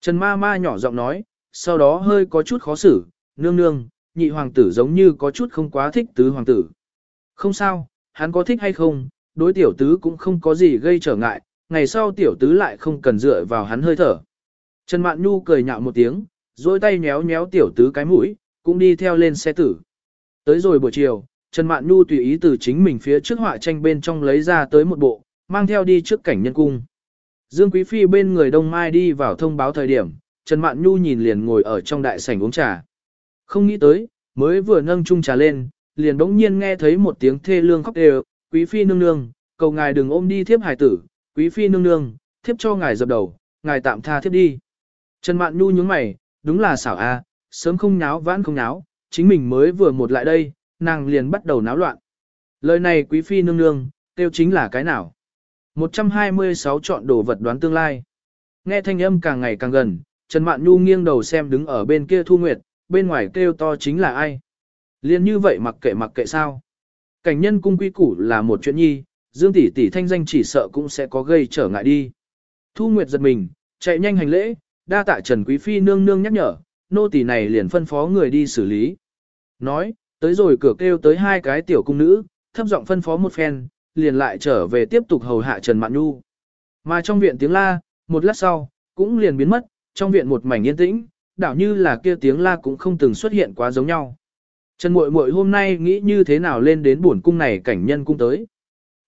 Trần Ma Ma nhỏ giọng nói, sau đó hơi có chút khó xử, nương nương, nhị hoàng tử giống như có chút không quá thích tứ hoàng tử. Không sao, hắn có thích hay không, đối tiểu tứ cũng không có gì gây trở ngại, ngày sau tiểu tứ lại không cần dựa vào hắn hơi thở. Trần Mạn Nhu cười nhạo một tiếng, dôi tay nhéo nhéo tiểu tứ cái mũi, cũng đi theo lên xe tử. Tới rồi buổi chiều, Trần Mạn Nhu tùy ý từ chính mình phía trước họa tranh bên trong lấy ra tới một bộ, mang theo đi trước cảnh nhân cung. Dương Quý Phi bên người Đông Mai đi vào thông báo thời điểm, Trần Mạn Nhu nhìn liền ngồi ở trong đại sảnh uống trà. Không nghĩ tới, mới vừa nâng chung trà lên, liền đống nhiên nghe thấy một tiếng thê lương khóc đều, Quý Phi nương nương, cầu ngài đừng ôm đi thiếp hài tử, Quý Phi nương nương, thiếp cho ngài dập đầu, ngài tạm tha thiếp đi. Trần Mạn Nhu nhướng mày, đúng là xảo a, sớm không nháo vãn không nháo, chính mình mới vừa một lại đây, nàng liền bắt đầu náo loạn. Lời này quý phi nương nương, tiêu chính là cái nào? 126 chọn đồ vật đoán tương lai. Nghe thanh âm càng ngày càng gần, Trần Mạn Nhu nghiêng đầu xem đứng ở bên kia Thu Nguyệt, bên ngoài kêu to chính là ai? Liên như vậy mặc kệ mặc kệ sao? Cảnh nhân cung quy củ là một chuyện nhi, Dương tỷ tỷ thanh danh chỉ sợ cũng sẽ có gây trở ngại đi. Thu Nguyệt giật mình, chạy nhanh hành lễ, đa tạ Trần Quý Phi nương nương nhắc nhở, nô tỳ này liền phân phó người đi xử lý. Nói, tới rồi cửa kêu tới hai cái tiểu cung nữ, thấp giọng phân phó một phen, liền lại trở về tiếp tục hầu hạ Trần Mạn Nhu. Mà trong viện tiếng la, một lát sau, cũng liền biến mất, trong viện một mảnh yên tĩnh, đảo như là kia tiếng la cũng không từng xuất hiện quá giống nhau. Trần Muội Muội hôm nay nghĩ như thế nào lên đến buồn cung này cảnh nhân cung tới.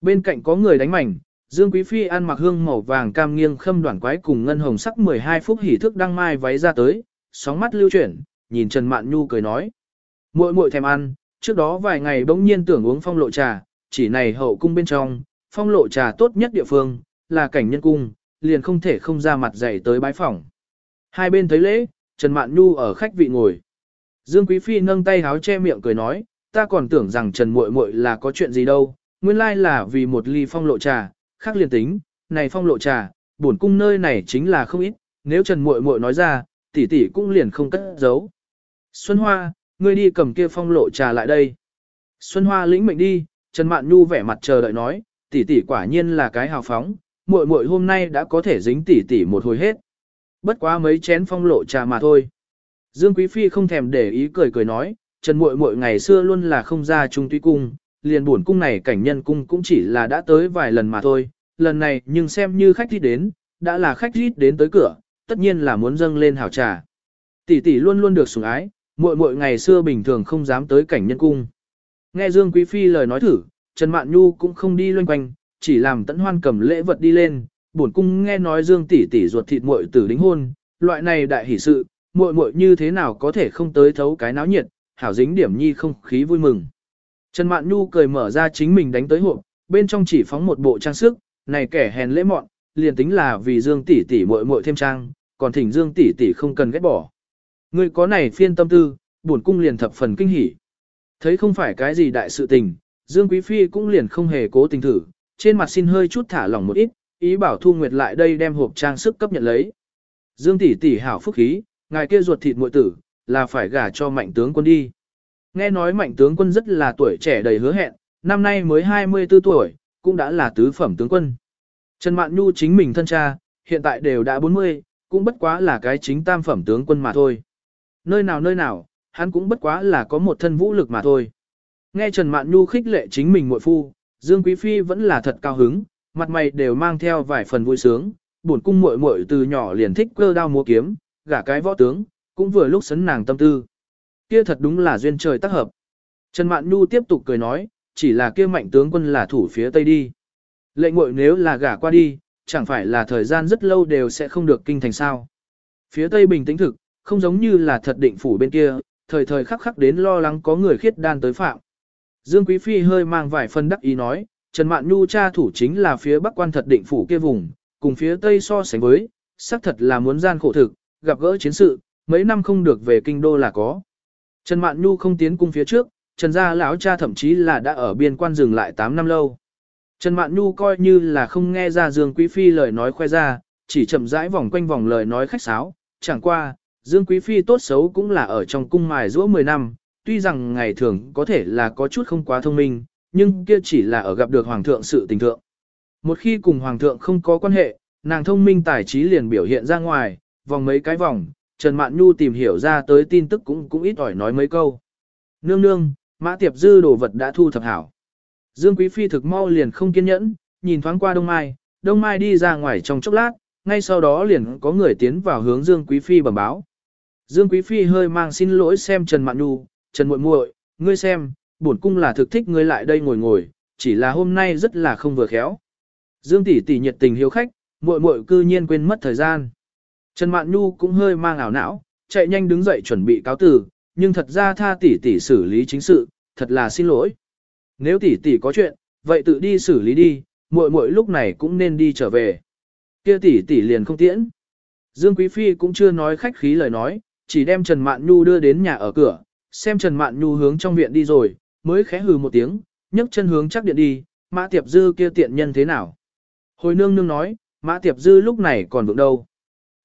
Bên cạnh có người đánh mảnh, Dương Quý Phi ăn mặc hương màu vàng cam nghiêng khâm đoạn quái cùng ngân hồng sắc 12 phút hỉ thức đăng mai váy ra tới, sóng mắt lưu chuyển, nhìn Trần Mạn Nhu cười nói. muội muội thèm ăn, trước đó vài ngày bỗng nhiên tưởng uống phong lộ trà, chỉ này hậu cung bên trong, phong lộ trà tốt nhất địa phương, là cảnh nhân cung, liền không thể không ra mặt dày tới bái phòng. Hai bên thấy lễ, Trần Mạn Nhu ở khách vị ngồi. Dương Quý Phi nâng tay háo che miệng cười nói, ta còn tưởng rằng Trần Muội Muội là có chuyện gì đâu, nguyên lai là vì một ly phong lộ trà, khác liền tính, này phong lộ trà, bổn cung nơi này chính là không ít, nếu Trần Muội Muội nói ra, tỷ tỷ cũng liền không cất giấu. Xuân Hoa, ngươi đi cầm kia phong lộ trà lại đây. Xuân Hoa lĩnh mệnh đi, Trần Mạn Nhu vẻ mặt chờ đợi nói, tỷ tỷ quả nhiên là cái hào phóng, muội muội hôm nay đã có thể dính tỷ tỷ một hồi hết. Bất quá mấy chén phong lộ trà mà thôi. Dương Quý Phi không thèm để ý cười cười nói, Trần muội muội ngày xưa luôn là không ra trung tuy cung, liền buồn cung này cảnh nhân cung cũng chỉ là đã tới vài lần mà thôi, lần này nhưng xem như khách đi đến, đã là khách rít đến tới cửa, tất nhiên là muốn dâng lên hảo trà. Tỷ tỷ luôn luôn được sủng ái, muội muội ngày xưa bình thường không dám tới cảnh nhân cung. Nghe Dương Quý Phi lời nói thử, Trần Mạn Nhu cũng không đi loanh quanh, chỉ làm tẫn hoan cầm lễ vật đi lên, bổn cung nghe nói Dương tỷ tỷ ruột thịt muội tử đính hôn, loại này đại hỷ sự, muội muội như thế nào có thể không tới thấu cái náo nhiệt, hảo dính điểm nhi không khí vui mừng. Trần Mạn Nhu cười mở ra chính mình đánh tới hộp, bên trong chỉ phóng một bộ trang sức, này kẻ hèn lễ mọn, liền tính là vì Dương tỷ tỷ muội muội thêm trang, còn thỉnh Dương tỷ tỷ không cần ghét bỏ. Ngươi có này phiên tâm tư, bổn cung liền thập phần kinh hỉ. Thấy không phải cái gì đại sự tình, Dương Quý Phi cũng liền không hề cố tình thử, trên mặt xin hơi chút thả lỏng một ít, ý bảo Thu Nguyệt lại đây đem hộp trang sức cấp nhận lấy. Dương tỷ tỷ hảo phúc khí, ngài kia ruột thịt muội tử, là phải gả cho mạnh tướng quân đi. Nghe nói mạnh tướng quân rất là tuổi trẻ đầy hứa hẹn, năm nay mới 24 tuổi, cũng đã là tứ phẩm tướng quân. Trần Mạn Nhu chính mình thân cha, hiện tại đều đã 40, cũng bất quá là cái chính tam phẩm tướng quân mà thôi. Nơi nào nơi nào, hắn cũng bất quá là có một thân vũ lực mà thôi. Nghe Trần Mạn Nhu khích lệ chính mình muội phu, Dương Quý Phi vẫn là thật cao hứng, mặt mày đều mang theo vài phần vui sướng, buồn cung muội muội từ nhỏ liền thích cơ đao múa kiếm, gả cái võ tướng, cũng vừa lúc sấn nàng tâm tư. Kia thật đúng là duyên trời tác hợp. Trần Mạn Nhu tiếp tục cười nói, chỉ là kia mạnh tướng quân là thủ phía tây đi. Lệnh muội nếu là gả qua đi, chẳng phải là thời gian rất lâu đều sẽ không được kinh thành sao. Phía tây bình tĩnh thực, không giống như là thật định phủ bên kia, thời thời khắc khắc đến lo lắng có người khiết đan tới phạm. Dương Quý Phi hơi mang vài phân đắc ý nói, Trần Mạn Nhu cha thủ chính là phía bắc quan thật định phủ kia vùng, cùng phía tây so sánh với, xác thật là muốn gian khổ thực, gặp gỡ chiến sự, mấy năm không được về kinh đô là có. Trần Mạn Nhu không tiến cung phía trước, Trần gia lão cha thậm chí là đã ở biên quan dừng lại 8 năm lâu. Trần Mạn Nhu coi như là không nghe ra Dương Quý Phi lời nói khoe ra, chỉ chậm rãi vòng quanh vòng lời nói khách sáo, chẳng qua, Dương Quý Phi tốt xấu cũng là ở trong cung mài giữa 10 năm, tuy rằng ngày thường có thể là có chút không quá thông minh, nhưng kia chỉ là ở gặp được Hoàng thượng sự tình thượng. Một khi cùng Hoàng thượng không có quan hệ, nàng thông minh tài trí liền biểu hiện ra ngoài, vòng mấy cái vòng, Trần Mạn Nhu tìm hiểu ra tới tin tức cũng cũng ít ỏi nói mấy câu. Nương nương, mã tiệp dư đồ vật đã thu thập hảo. Dương Quý Phi thực mau liền không kiên nhẫn, nhìn thoáng qua Đông Mai, Đông Mai đi ra ngoài trong chốc lát, ngay sau đó liền có người tiến vào hướng Dương Quý Phi bẩm báo. Dương Quý Phi hơi mang xin lỗi xem Trần Mạn Nhu, Trần muội muội, ngươi xem, bổn cung là thực thích ngươi lại đây ngồi ngồi, chỉ là hôm nay rất là không vừa khéo. Dương tỷ tỷ nhiệt tình hiếu khách, muội muội cư nhiên quên mất thời gian. Trần Mạn Nhu cũng hơi mang ảo não, chạy nhanh đứng dậy chuẩn bị cáo từ, nhưng thật ra tha tỷ tỷ xử lý chính sự, thật là xin lỗi. Nếu tỷ tỷ có chuyện, vậy tự đi xử lý đi, muội muội lúc này cũng nên đi trở về. Kia tỷ tỷ liền không tiễn. Dương Quý Phi cũng chưa nói khách khí lời nói, chỉ đem Trần Mạn Nhu đưa đến nhà ở cửa, xem Trần Mạn Nhu hướng trong viện đi rồi, mới khẽ hừ một tiếng, nhấc chân hướng chắc điện đi, Mã Tiệp Dư kia tiện nhân thế nào. Hồi nương nương nói, Mã Tiệp Dư lúc này còn vượng đâu.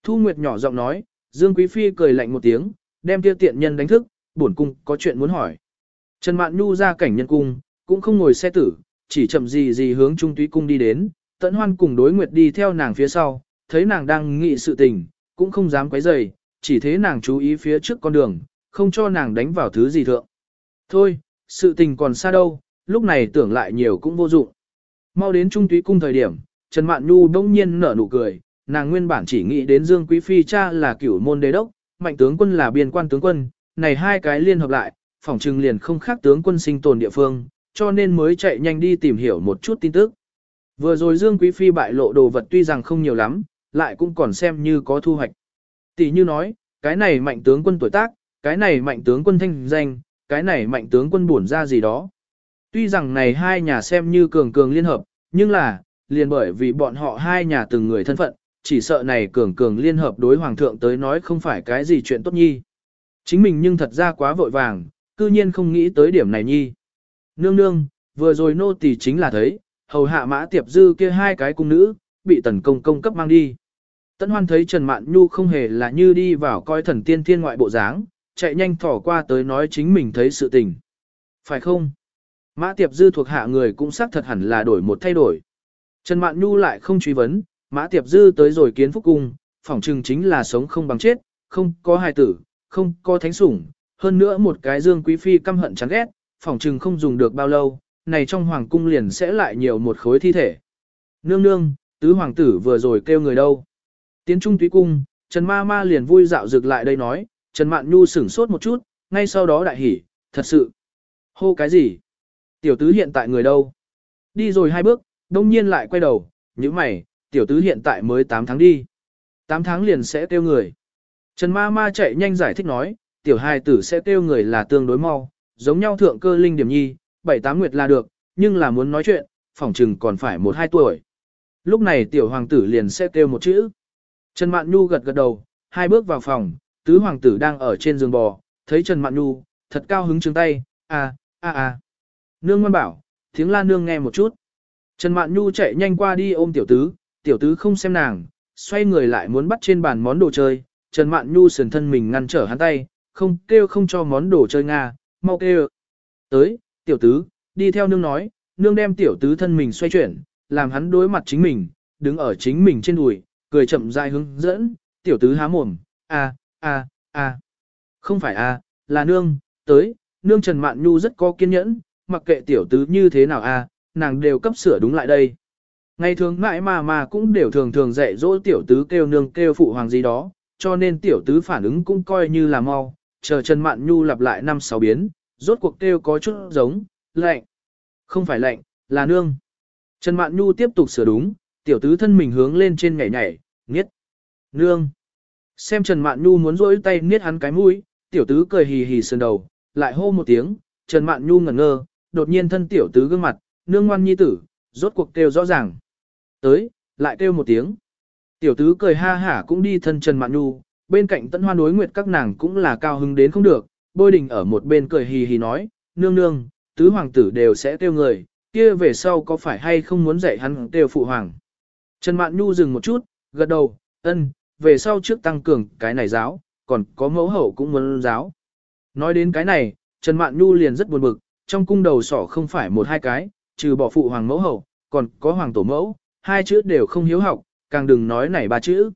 Thu Nguyệt nhỏ giọng nói, Dương Quý Phi cười lạnh một tiếng, đem tiêu tiện nhân đánh thức, bổn cung có chuyện muốn hỏi. Trần Mạn Nhu ra cảnh nhân cung, cũng không ngồi xe tử, chỉ chậm gì gì hướng trung túy cung đi đến, tận hoan cùng đối nguyệt đi theo nàng phía sau, thấy nàng đang nghị sự tình, cũng không dám quấy rầy, chỉ thế nàng chú ý phía trước con đường, không cho nàng đánh vào thứ gì thượng. Thôi, sự tình còn xa đâu, lúc này tưởng lại nhiều cũng vô dụng. Mau đến trung túy cung thời điểm, Trần Mạn Nhu đông nhiên nở nụ cười, nàng nguyên bản chỉ nghĩ đến Dương Quý Phi cha là cửu môn đế đốc, mạnh tướng quân là biên quan tướng quân, này hai cái liên hợp lại, phỏng trừng liền không khác tướng quân sinh tồn địa phương, cho nên mới chạy nhanh đi tìm hiểu một chút tin tức. Vừa rồi Dương Quý Phi bại lộ đồ vật tuy rằng không nhiều lắm, lại cũng còn xem như có thu hoạch. Tỷ như nói, cái này mạnh tướng quân tuổi tác, cái này mạnh tướng quân thanh danh, cái này mạnh tướng quân buồn ra gì đó. Tuy rằng này hai nhà xem như cường cường liên hợp, nhưng là, liền bởi vì bọn họ hai nhà từng người thân phận, chỉ sợ này cường cường liên hợp đối hoàng thượng tới nói không phải cái gì chuyện tốt nhi. Chính mình nhưng thật ra quá vội vàng, cư nhiên không nghĩ tới điểm này nhi. Nương nương, vừa rồi nô tỳ chính là thấy, hầu hạ mã tiệp dư kia hai cái cung nữ, bị tần công công cấp mang đi. Tấn hoan thấy Trần Mạn Nhu không hề là như đi vào coi thần tiên thiên ngoại bộ dáng, chạy nhanh thỏ qua tới nói chính mình thấy sự tình. Phải không? Mã tiệp dư thuộc hạ người cũng xác thật hẳn là đổi một thay đổi. Trần Mạn Nhu lại không truy vấn, Mã tiệp dư tới rồi kiến phúc cung, phỏng chừng chính là sống không bằng chết, không có hài tử, không có thánh sủng, hơn nữa một cái dương quý phi căm hận chán ghét, phỏng chừng không dùng được bao lâu, này trong hoàng cung liền sẽ lại nhiều một khối thi thể. Nương nương, tứ hoàng tử vừa rồi kêu người đâu. Tiến trung túy cung, Trần ma ma liền vui dạo dực lại đây nói, Trần Mạn Nhu sửng sốt một chút, ngay sau đó đại hỉ, thật sự. Hô cái gì? Tiểu tứ hiện tại người đâu? Đi rồi hai bước, đông nhiên lại quay đầu, như mày, tiểu tứ hiện tại mới 8 tháng đi. 8 tháng liền sẽ tiêu người. Trần ma ma chạy nhanh giải thích nói, tiểu hài tử sẽ tiêu người là tương đối mau, giống nhau thượng cơ linh điểm nhi, 7-8 nguyệt là được, nhưng là muốn nói chuyện, phỏng chừng còn phải 1-2 tuổi. Lúc này tiểu hoàng tử liền sẽ tiêu một chữ. Trần Mạn Nhu gật gật đầu, hai bước vào phòng, tứ hoàng tử đang ở trên giường bò, thấy Trần Mạn Nhu, thật cao hứng trừng tay, a a a. Nương ngoan bảo, tiếng la nương nghe một chút. Trần Mạn Nhu chạy nhanh qua đi ôm tiểu tứ, tiểu tứ không xem nàng, xoay người lại muốn bắt trên bàn món đồ chơi, Trần Mạn Nhu sườn thân mình ngăn trở hắn tay, không kêu không cho món đồ chơi Nga, mau kêu. Tới, tiểu tứ, đi theo nương nói, nương đem tiểu tứ thân mình xoay chuyển, làm hắn đối mặt chính mình, đứng ở chính mình trên đùi, cười chậm rãi hướng dẫn, tiểu tứ há mồm, a a a Không phải a, là nương, tới, nương Trần Mạn Nhu rất có kiên nhẫn, mặc kệ tiểu tứ như thế nào a, nàng đều cấp sửa đúng lại đây. Ngày thường mãi mà mà cũng đều thường thường dạy dỗ tiểu tứ kêu nương kêu phụ hoàng gì đó, cho nên tiểu tứ phản ứng cũng coi như là mau, chờ Trần Mạn Nhu lặp lại năm sáu biến, rốt cuộc kêu có chút giống, lạnh. Không phải lạnh, là nương. Trần Mạn Nhu tiếp tục sửa đúng, tiểu tứ thân mình hướng lên trên nhảy nhảy, nghiết. Nương. Xem Trần Mạn Nhu muốn rỗi tay niết hắn cái mũi, tiểu tứ cười hì hì sườn đầu, lại hô một tiếng, Trần Mạn Nhu ngẩn ngơ, đột nhiên thân tiểu tứ gương mặt, nương ngoan nhi tử, rốt cuộc kêu rõ ràng. Tới, lại kêu một tiếng. Tiểu tứ cười ha hả cũng đi thân Trần Mạn Nhu, bên cạnh tận hoa đối nguyệt các nàng cũng là cao hứng đến không được, bôi đình ở một bên cười hì hì nói, nương nương, tứ hoàng tử đều sẽ kêu người, kia về sau có phải hay không muốn dạy hắn kêu phụ hoàng. Trần Mạn Nhu dừng một chút, gật đầu, ân, về sau trước tăng cường cái này giáo, còn có mẫu hậu cũng muốn giáo. Nói đến cái này, Trần Mạn Nhu liền rất buồn bực, trong cung đầu sỏ không phải một hai cái, trừ bỏ phụ hoàng mẫu hậu, còn có hoàng tổ mẫu, hai chữ đều không hiếu học, càng đừng nói này ba chữ.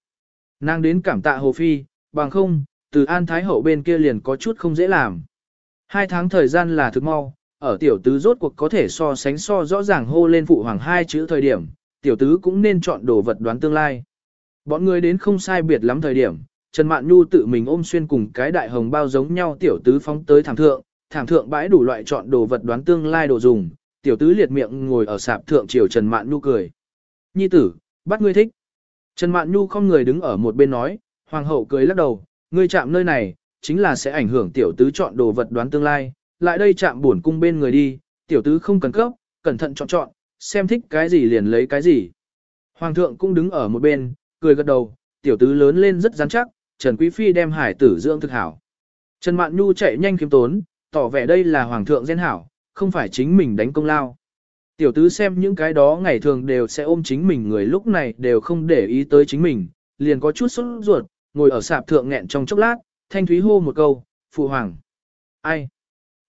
Nàng đến cảm tạ Hồ Phi, bằng không, từ An Thái Hậu bên kia liền có chút không dễ làm. Hai tháng thời gian là thực mau, ở tiểu tứ rốt cuộc có thể so sánh so rõ ràng hô lên phụ hoàng hai chữ thời điểm, tiểu tứ cũng nên chọn đồ vật đoán tương lai. Bọn người đến không sai biệt lắm thời điểm, Trần Mạn Nhu tự mình ôm xuyên cùng cái đại hồng bao giống nhau tiểu tứ phóng tới thảm thượng, thảm thượng bãi đủ loại chọn đồ vật đoán tương lai đồ dùng, tiểu tứ liệt miệng ngồi ở sạp thượng chiều Trần Mạn Nhu cười. Nhi tử, bắt ngươi thích. Trần Mạn Nhu không người đứng ở một bên nói, hoàng hậu cười lắc đầu, ngươi chạm nơi này, chính là sẽ ảnh hưởng tiểu tứ chọn đồ vật đoán tương lai, lại đây chạm bổn cung bên người đi, tiểu tứ không cần cấp, cẩn thận chọn chọn, xem thích cái gì liền lấy cái gì. Hoàng thượng cũng đứng ở một bên, cười gật đầu, tiểu tứ lớn lên rất rắn chắc, Trần Quý Phi đem hải tử dưỡng thực hảo. Trần Mạn Nhu chạy nhanh kiếm tốn, tỏ vẻ đây là hoàng thượng gen hảo, không phải chính mình đánh công lao. Tiểu tứ xem những cái đó ngày thường đều sẽ ôm chính mình người lúc này đều không để ý tới chính mình, liền có chút sốt ruột, ngồi ở sạp thượng nghẹn trong chốc lát, thanh thúy hô một câu, phụ hoàng. Ai?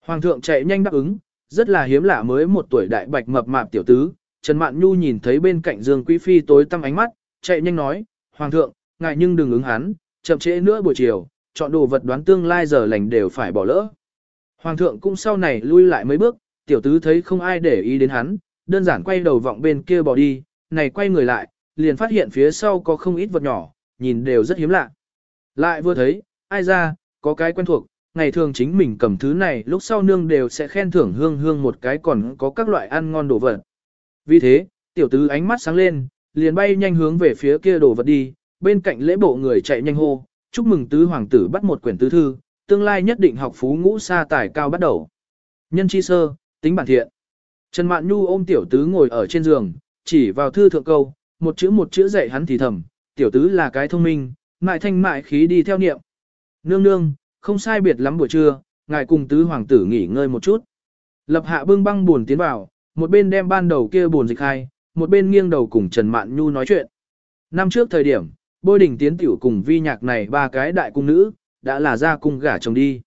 Hoàng thượng chạy nhanh đáp ứng, rất là hiếm lạ mới một tuổi đại bạch mập mạp tiểu tứ, Trần Mạn Nhu nhìn thấy bên cạnh Dương Quý Phi tối tăm ánh mắt, chạy nhanh nói, Hoàng thượng, ngại nhưng đừng ứng hắn, chậm trễ nữa buổi chiều, chọn đồ vật đoán tương lai giờ lành đều phải bỏ lỡ. Hoàng thượng cũng sau này lui lại mấy bước, tiểu tứ thấy không ai để ý đến hắn, đơn giản quay đầu vọng bên kia bỏ đi, này quay người lại, liền phát hiện phía sau có không ít vật nhỏ, nhìn đều rất hiếm lạ. Lại vừa thấy, ai ra, có cái quen thuộc, ngày thường chính mình cầm thứ này lúc sau nương đều sẽ khen thưởng hương hương một cái còn có các loại ăn ngon đồ vật. Vì thế, tiểu tứ ánh mắt sáng lên, liền bay nhanh hướng về phía kia đồ vật đi, bên cạnh lễ bộ người chạy nhanh hô, chúc mừng tứ hoàng tử bắt một quyển tứ thư, tương lai nhất định học phú ngũ sa tài cao bắt đầu. Nhân chi sơ, tính bản thiện. Trần Mạn Nhu ôm tiểu tứ ngồi ở trên giường, chỉ vào thư thượng câu, một chữ một chữ dạy hắn thì thầm, tiểu tứ là cái thông minh, mại thanh mại khí đi theo niệm. Nương nương, không sai biệt lắm buổi trưa, ngài cùng tứ hoàng tử nghỉ ngơi một chút. Lập hạ bưng băng buồn tiến vào, một bên đem ban đầu kia buồn dịch hai, một bên nghiêng đầu cùng Trần Mạn Nhu nói chuyện. Năm trước thời điểm, bôi đỉnh tiến tiểu cùng vi nhạc này ba cái đại cung nữ, đã là ra cung gả chồng đi.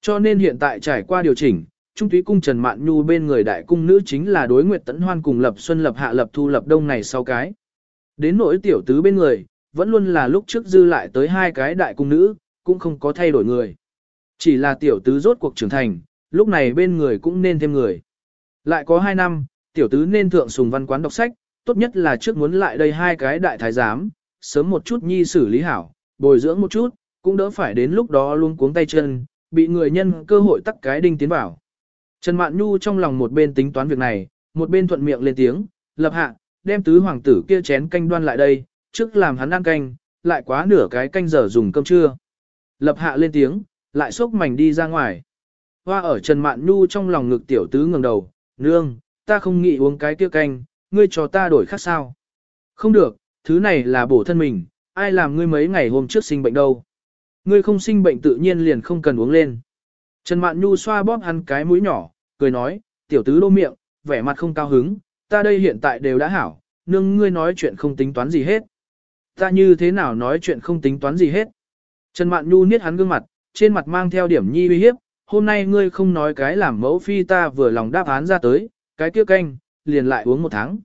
Cho nên hiện tại trải qua điều chỉnh, Trung túy cung Trần Mạn Nhu bên người đại cung nữ chính là đối nguyệt tấn hoan cùng lập xuân lập hạ lập thu lập đông này sau cái. Đến nỗi tiểu tứ bên người, vẫn luôn là lúc trước dư lại tới hai cái đại cung nữ, cũng không có thay đổi người. Chỉ là tiểu tứ rốt cuộc trưởng thành, lúc này bên người cũng nên thêm người. Lại có hai năm, tiểu tứ nên thượng sùng văn quán đọc sách, tốt nhất là trước muốn lại đây hai cái đại thái giám, sớm một chút nhi xử lý hảo, bồi dưỡng một chút, cũng đỡ phải đến lúc đó luôn cuống tay chân, bị người nhân cơ hội tắt cái đinh tiến vào. Trần Mạn Nhu trong lòng một bên tính toán việc này, một bên thuận miệng lên tiếng, lập hạ, đem tứ hoàng tử kia chén canh đoan lại đây, trước làm hắn ăn canh, lại quá nửa cái canh giờ dùng cơm trưa. Lập hạ lên tiếng, lại xốc mảnh đi ra ngoài. Hoa ở Trần Mạn Nhu trong lòng ngực tiểu tứ ngẩng đầu, nương, ta không nghĩ uống cái kia canh, ngươi cho ta đổi khác sao. Không được, thứ này là bổ thân mình, ai làm ngươi mấy ngày hôm trước sinh bệnh đâu. Ngươi không sinh bệnh tự nhiên liền không cần uống lên. Trần Mạn Nhu xoa bóp hắn cái mũi nhỏ, cười nói, tiểu tứ đô miệng, vẻ mặt không cao hứng, ta đây hiện tại đều đã hảo, nương ngươi nói chuyện không tính toán gì hết. Ta như thế nào nói chuyện không tính toán gì hết. Trần Mạn Nhu niết hắn gương mặt, trên mặt mang theo điểm nhi uy hiếp, hôm nay ngươi không nói cái làm mẫu phi ta vừa lòng đáp án ra tới, cái kia canh, liền lại uống một tháng.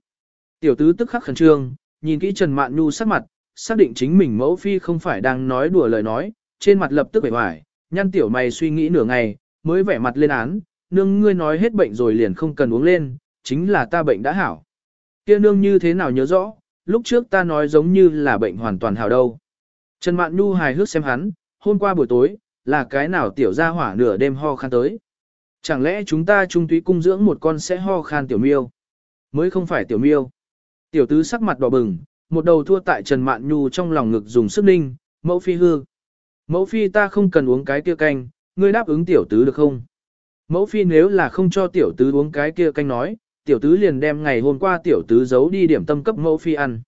Tiểu tứ tức khắc khẩn trương, nhìn kỹ Trần Mạn Nhu sắc mặt, xác định chính mình mẫu phi không phải đang nói đùa lời nói, trên mặt lập tức bể hoài, nhăn tiểu mày suy nghĩ nửa ngày, mới vẻ mặt lên án, nương ngươi nói hết bệnh rồi liền không cần uống lên, chính là ta bệnh đã hảo. Kia nương như thế nào nhớ rõ, lúc trước ta nói giống như là bệnh hoàn toàn hảo đâu. Trần Mạn Nhu hài hước xem hắn, hôm qua buổi tối, là cái nào tiểu ra hỏa nửa đêm ho khan tới. Chẳng lẽ chúng ta trung túy cung dưỡng một con sẽ ho khan tiểu miêu? Mới không phải tiểu miêu. Tiểu tứ sắc mặt đỏ bừng, một đầu thua tại Trần Mạn Nhu trong lòng ngực dùng sức ninh, mẫu phi hư. Mẫu phi ta không cần uống cái kia canh, ngươi đáp ứng tiểu tứ được không? Mẫu phi nếu là không cho tiểu tứ uống cái kia canh nói, tiểu tứ liền đem ngày hôm qua tiểu tứ giấu đi điểm tâm cấp mẫu phi ăn.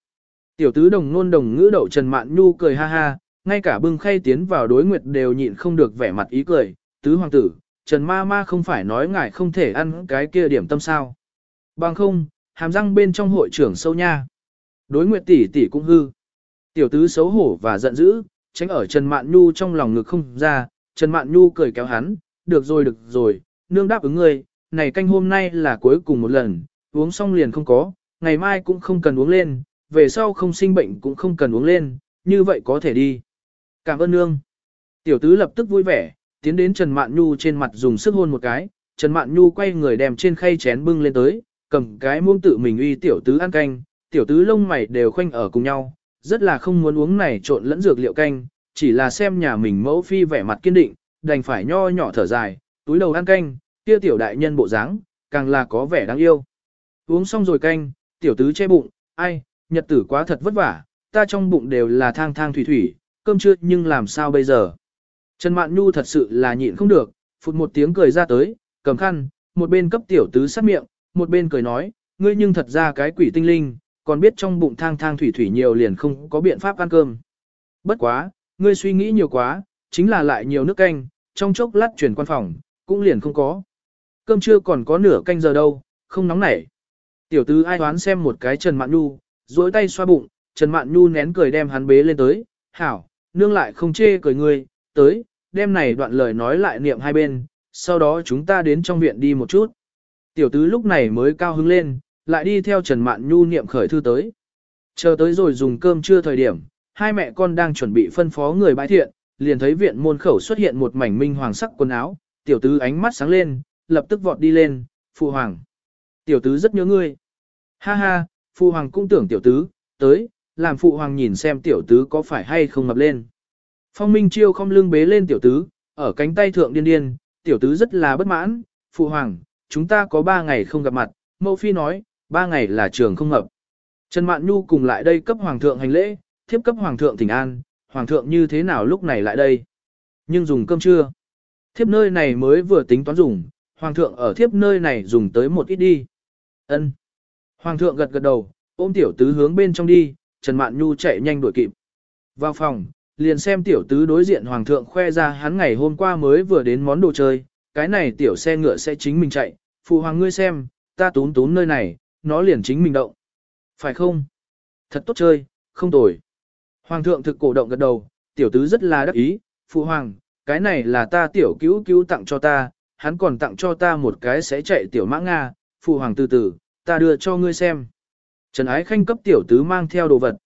Tiểu tứ đồng nôn đồng ngữ đậu Trần Mạn Nhu cười ha ha, ngay cả bưng khay tiến vào đối nguyệt đều nhịn không được vẻ mặt ý cười, tứ hoàng tử, Trần ma ma không phải nói ngài không thể ăn cái kia điểm tâm sao. Bằng không, hàm răng bên trong hội trưởng sâu nha. Đối nguyệt tỷ tỷ cũng hư. Tiểu tứ xấu hổ và giận dữ, tránh ở Trần Mạn Nhu trong lòng ngực không ra, Trần Mạn Nhu cười kéo hắn, được rồi được rồi, nương đáp ứng ngươi, này canh hôm nay là cuối cùng một lần, uống xong liền không có, ngày mai cũng không cần uống lên, về sau không sinh bệnh cũng không cần uống lên, như vậy có thể đi. Cảm ơn nương. Tiểu tứ lập tức vui vẻ, tiến đến Trần Mạn Nhu trên mặt dùng sức hôn một cái, Trần Mạn Nhu quay người đem trên khay chén bưng lên tới, cầm cái muông tự mình uy tiểu tứ ăn canh, tiểu tứ lông mày đều khoanh ở cùng nhau, rất là không muốn uống này trộn lẫn dược liệu canh, chỉ là xem nhà mình mẫu phi vẻ mặt kiên định, đành phải nho nhỏ thở dài, túi đầu ăn canh, kia tiểu đại nhân bộ dáng, càng là có vẻ đáng yêu. Uống xong rồi canh, tiểu tứ che bụng, ai, nhật tử quá thật vất vả, ta trong bụng đều là thang thang thủy thủy, cơm chưa nhưng làm sao bây giờ. Trần Mạn Nhu thật sự là nhịn không được, phụt một tiếng cười ra tới, cầm khăn, một bên cấp tiểu tứ sát miệng, một bên cười nói, ngươi nhưng thật ra cái quỷ tinh linh, còn biết trong bụng thang thang thủy thủy nhiều liền không có biện pháp ăn cơm. Bất quá, ngươi suy nghĩ nhiều quá, chính là lại nhiều nước canh, trong chốc lát chuyển quan phòng, cũng liền không có. Cơm trưa còn có nửa canh giờ đâu, không nóng nảy. Tiểu tứ ai đoán xem một cái Trần Mạn Nhu, duỗi tay xoa bụng, Trần Mạn Nhu nén cười đem hắn bế lên tới, hảo, nương lại không chê cười ngươi, tới, đem này đoạn lời nói lại niệm hai bên, sau đó chúng ta đến trong viện đi một chút. Tiểu tứ lúc này mới cao hứng lên, lại đi theo Trần Mạn Nhu niệm khởi thư tới. Chờ tới rồi dùng cơm trưa thời điểm, hai mẹ con đang chuẩn bị phân phó người bãi thiện, liền thấy viện môn khẩu xuất hiện một mảnh minh hoàng sắc quần áo, tiểu tứ ánh mắt sáng lên, lập tức vọt đi lên, phụ hoàng. Tiểu tứ rất nhớ ngươi. Ha ha, phụ hoàng cũng tưởng tiểu tứ, tới, làm phụ hoàng nhìn xem tiểu tứ có phải hay không mập lên. Phong Minh Chiêu không lưng bế lên tiểu tứ, ở cánh tay thượng điên điên, tiểu tứ rất là bất mãn, phụ hoàng, chúng ta có ba ngày không gặp mặt, mẫu phi nói, ba ngày là trường không ngập Trần Mạn Nhu cùng lại đây cấp hoàng thượng hành lễ, thiếp cấp hoàng thượng thỉnh an, hoàng thượng như thế nào lúc này lại đây. Nhưng dùng cơm trưa. Thiếp nơi này mới vừa tính toán dùng, hoàng thượng ở thiếp nơi này dùng tới một ít đi. Ân. Hoàng thượng gật gật đầu, ôm tiểu tứ hướng bên trong đi, Trần Mạn Nhu chạy nhanh đuổi kịp. Vào phòng, liền xem tiểu tứ đối diện hoàng thượng khoe ra hắn ngày hôm qua mới vừa đến món đồ chơi, cái này tiểu xe ngựa sẽ chính mình chạy, phụ hoàng ngươi xem, ta tún tún nơi này, nó liền chính mình động. Phải không? Thật tốt chơi, không tồi. Hoàng thượng thực cổ động gật đầu, tiểu tứ rất là đắc ý, phụ hoàng, cái này là ta tiểu cứu cứu tặng cho ta, hắn còn tặng cho ta một cái sẽ chạy tiểu mã Nga, phụ hoàng từ từ, ta đưa cho ngươi xem. Trần Ái Khanh cấp tiểu tứ mang theo đồ vật.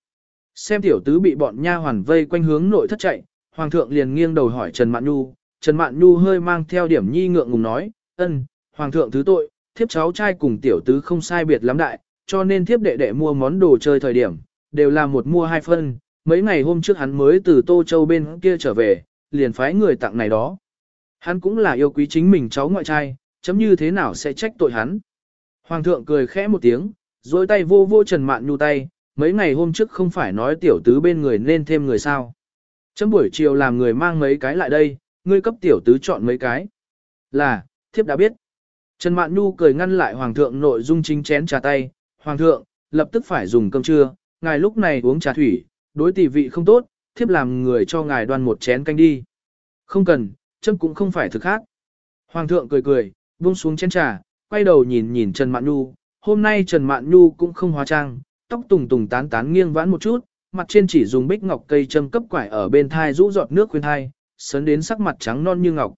Xem tiểu tứ bị bọn nha hoàn vây quanh hướng nội thất chạy, hoàng thượng liền nghiêng đầu hỏi Trần Mạn Nhu, Trần Mạn Nhu hơi mang theo điểm nhi ngượng ngùng nói, ân, hoàng thượng thứ tội, thiếp cháu trai cùng tiểu tứ không sai biệt lắm đại, cho nên thiếp đệ đệ mua món đồ chơi thời điểm, đều là một mua hai phân, mấy ngày hôm trước hắn mới từ Tô Châu bên kia trở về, liền phái người tặng này đó. Hắn cũng là yêu quý chính mình cháu ngoại trai, chấm như thế nào sẽ trách tội hắn. Hoàng thượng cười khẽ một tiếng, dối tay vô vô Trần Mạn Nhu tay, mấy ngày hôm trước không phải nói tiểu tứ bên người nên thêm người sao. Chấm buổi chiều làm người mang mấy cái lại đây, ngươi cấp tiểu tứ chọn mấy cái. Là, thiếp đã biết. Trần Mạn Nhu cười ngăn lại Hoàng thượng nội dung chính chén trà tay. Hoàng thượng, lập tức phải dùng cơm trưa, ngài lúc này uống trà thủy, đối tỷ vị không tốt, thiếp làm người cho ngài đoan một chén canh đi. Không cần, chấm cũng không phải thực khác. Hoàng thượng cười cười, buông xuống chén trà, quay đầu nhìn nhìn Trần Mạn Nhu, hôm nay Trần Mạn Nhu cũng không hóa trang, tóc tùng tùng tán tán nghiêng vãn một chút, mặt trên chỉ dùng bích ngọc cây châm cấp quải ở bên thai rũ giọt nước khuyên thai, sấn đến sắc mặt trắng non như ngọc.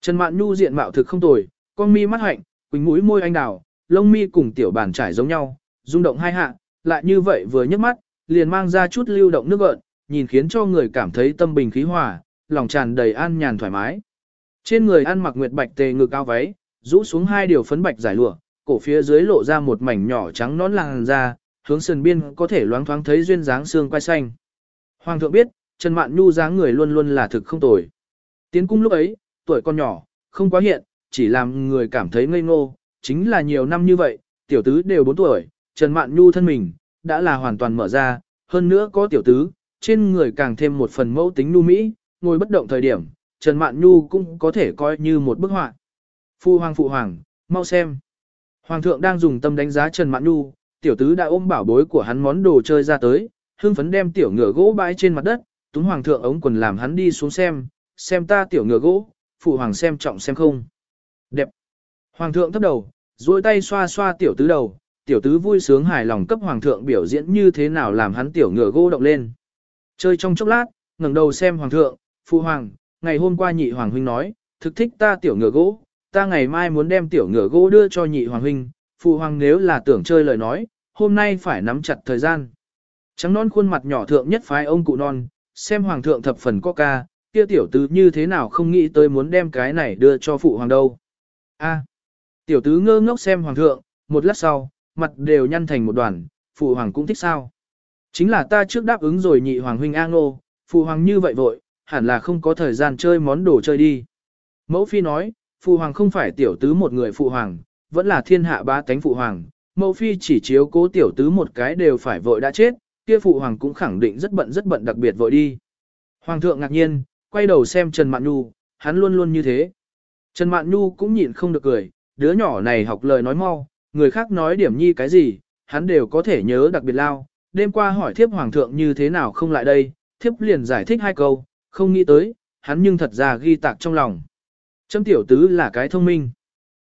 Trần Mạn Nhu diện mạo thực không tồi, con mi mắt hạnh, quỳnh mũi môi anh đào, lông mi cùng tiểu bản trải giống nhau, rung động hai hạ, lại như vậy vừa nhấc mắt, liền mang ra chút lưu động nước gợn, nhìn khiến cho người cảm thấy tâm bình khí hòa, lòng tràn đầy an nhàn thoải mái. Trên người ăn mặc nguyệt bạch tề ngực cao váy, rũ xuống hai điều phấn bạch giải lụa, cổ phía dưới lộ ra một mảnh nhỏ trắng nón làn da, hướng sườn biên có thể loáng thoáng thấy duyên dáng xương quai xanh. Hoàng thượng biết, Trần Mạn Nhu dáng người luôn luôn là thực không tồi. Tiến cung lúc ấy, tuổi còn nhỏ, không quá hiện, chỉ làm người cảm thấy ngây ngô, chính là nhiều năm như vậy, tiểu tứ đều 4 tuổi, Trần Mạn Nhu thân mình, đã là hoàn toàn mở ra, hơn nữa có tiểu tứ, trên người càng thêm một phần mẫu tính nu mỹ, ngồi bất động thời điểm, Trần Mạn Nhu cũng có thể coi như một bức họa. Phu hoàng phụ hoàng, mau xem. Hoàng thượng đang dùng tâm đánh giá Trần Mạn Nhu, tiểu tứ đã ôm bảo bối của hắn món đồ chơi ra tới, hương phấn đem tiểu ngựa gỗ bãi trên mặt đất, túng hoàng thượng ống quần làm hắn đi xuống xem, xem ta tiểu ngựa gỗ, phụ hoàng xem trọng xem không. Đẹp. Hoàng thượng thấp đầu, duỗi tay xoa xoa tiểu tứ đầu, tiểu tứ vui sướng hài lòng cấp hoàng thượng biểu diễn như thế nào làm hắn tiểu ngựa gỗ động lên. Chơi trong chốc lát, ngẩng đầu xem hoàng thượng, phụ hoàng, ngày hôm qua nhị hoàng huynh nói, thực thích ta tiểu ngựa gỗ, ta ngày mai muốn đem tiểu ngựa gỗ đưa cho nhị hoàng huynh, phụ hoàng nếu là tưởng chơi lời nói, hôm nay phải nắm chặt thời gian. Trắng non khuôn mặt nhỏ thượng nhất phái ông cụ non, xem hoàng thượng thập phần có ca, kia tiểu tứ như thế nào không nghĩ tới muốn đem cái này đưa cho phụ hoàng đâu. A. tiểu tứ ngơ ngốc xem hoàng thượng, một lát sau, mặt đều nhăn thành một đoàn, phụ hoàng cũng thích sao. Chính là ta trước đáp ứng rồi nhị hoàng huynh A ngô, phụ hoàng như vậy vội, hẳn là không có thời gian chơi món đồ chơi đi. Mẫu phi nói, phụ hoàng không phải tiểu tứ một người phụ hoàng, vẫn là thiên hạ ba tánh phụ hoàng, mẫu phi chỉ chiếu cố tiểu tứ một cái đều phải vội đã chết, kia phụ hoàng cũng khẳng định rất bận rất bận đặc biệt vội đi. Hoàng thượng ngạc nhiên, quay đầu xem Trần Mạn Nhu, hắn luôn luôn như thế. Trần Mạn Nhu cũng nhịn không được cười, đứa nhỏ này học lời nói mau, người khác nói điểm nhi cái gì, hắn đều có thể nhớ đặc biệt lao. Đêm qua hỏi thiếp hoàng thượng như thế nào không lại đây, thiếp liền giải thích hai câu, không nghĩ tới, hắn nhưng thật ra ghi tạc trong lòng. Trâm tiểu tứ là cái thông minh.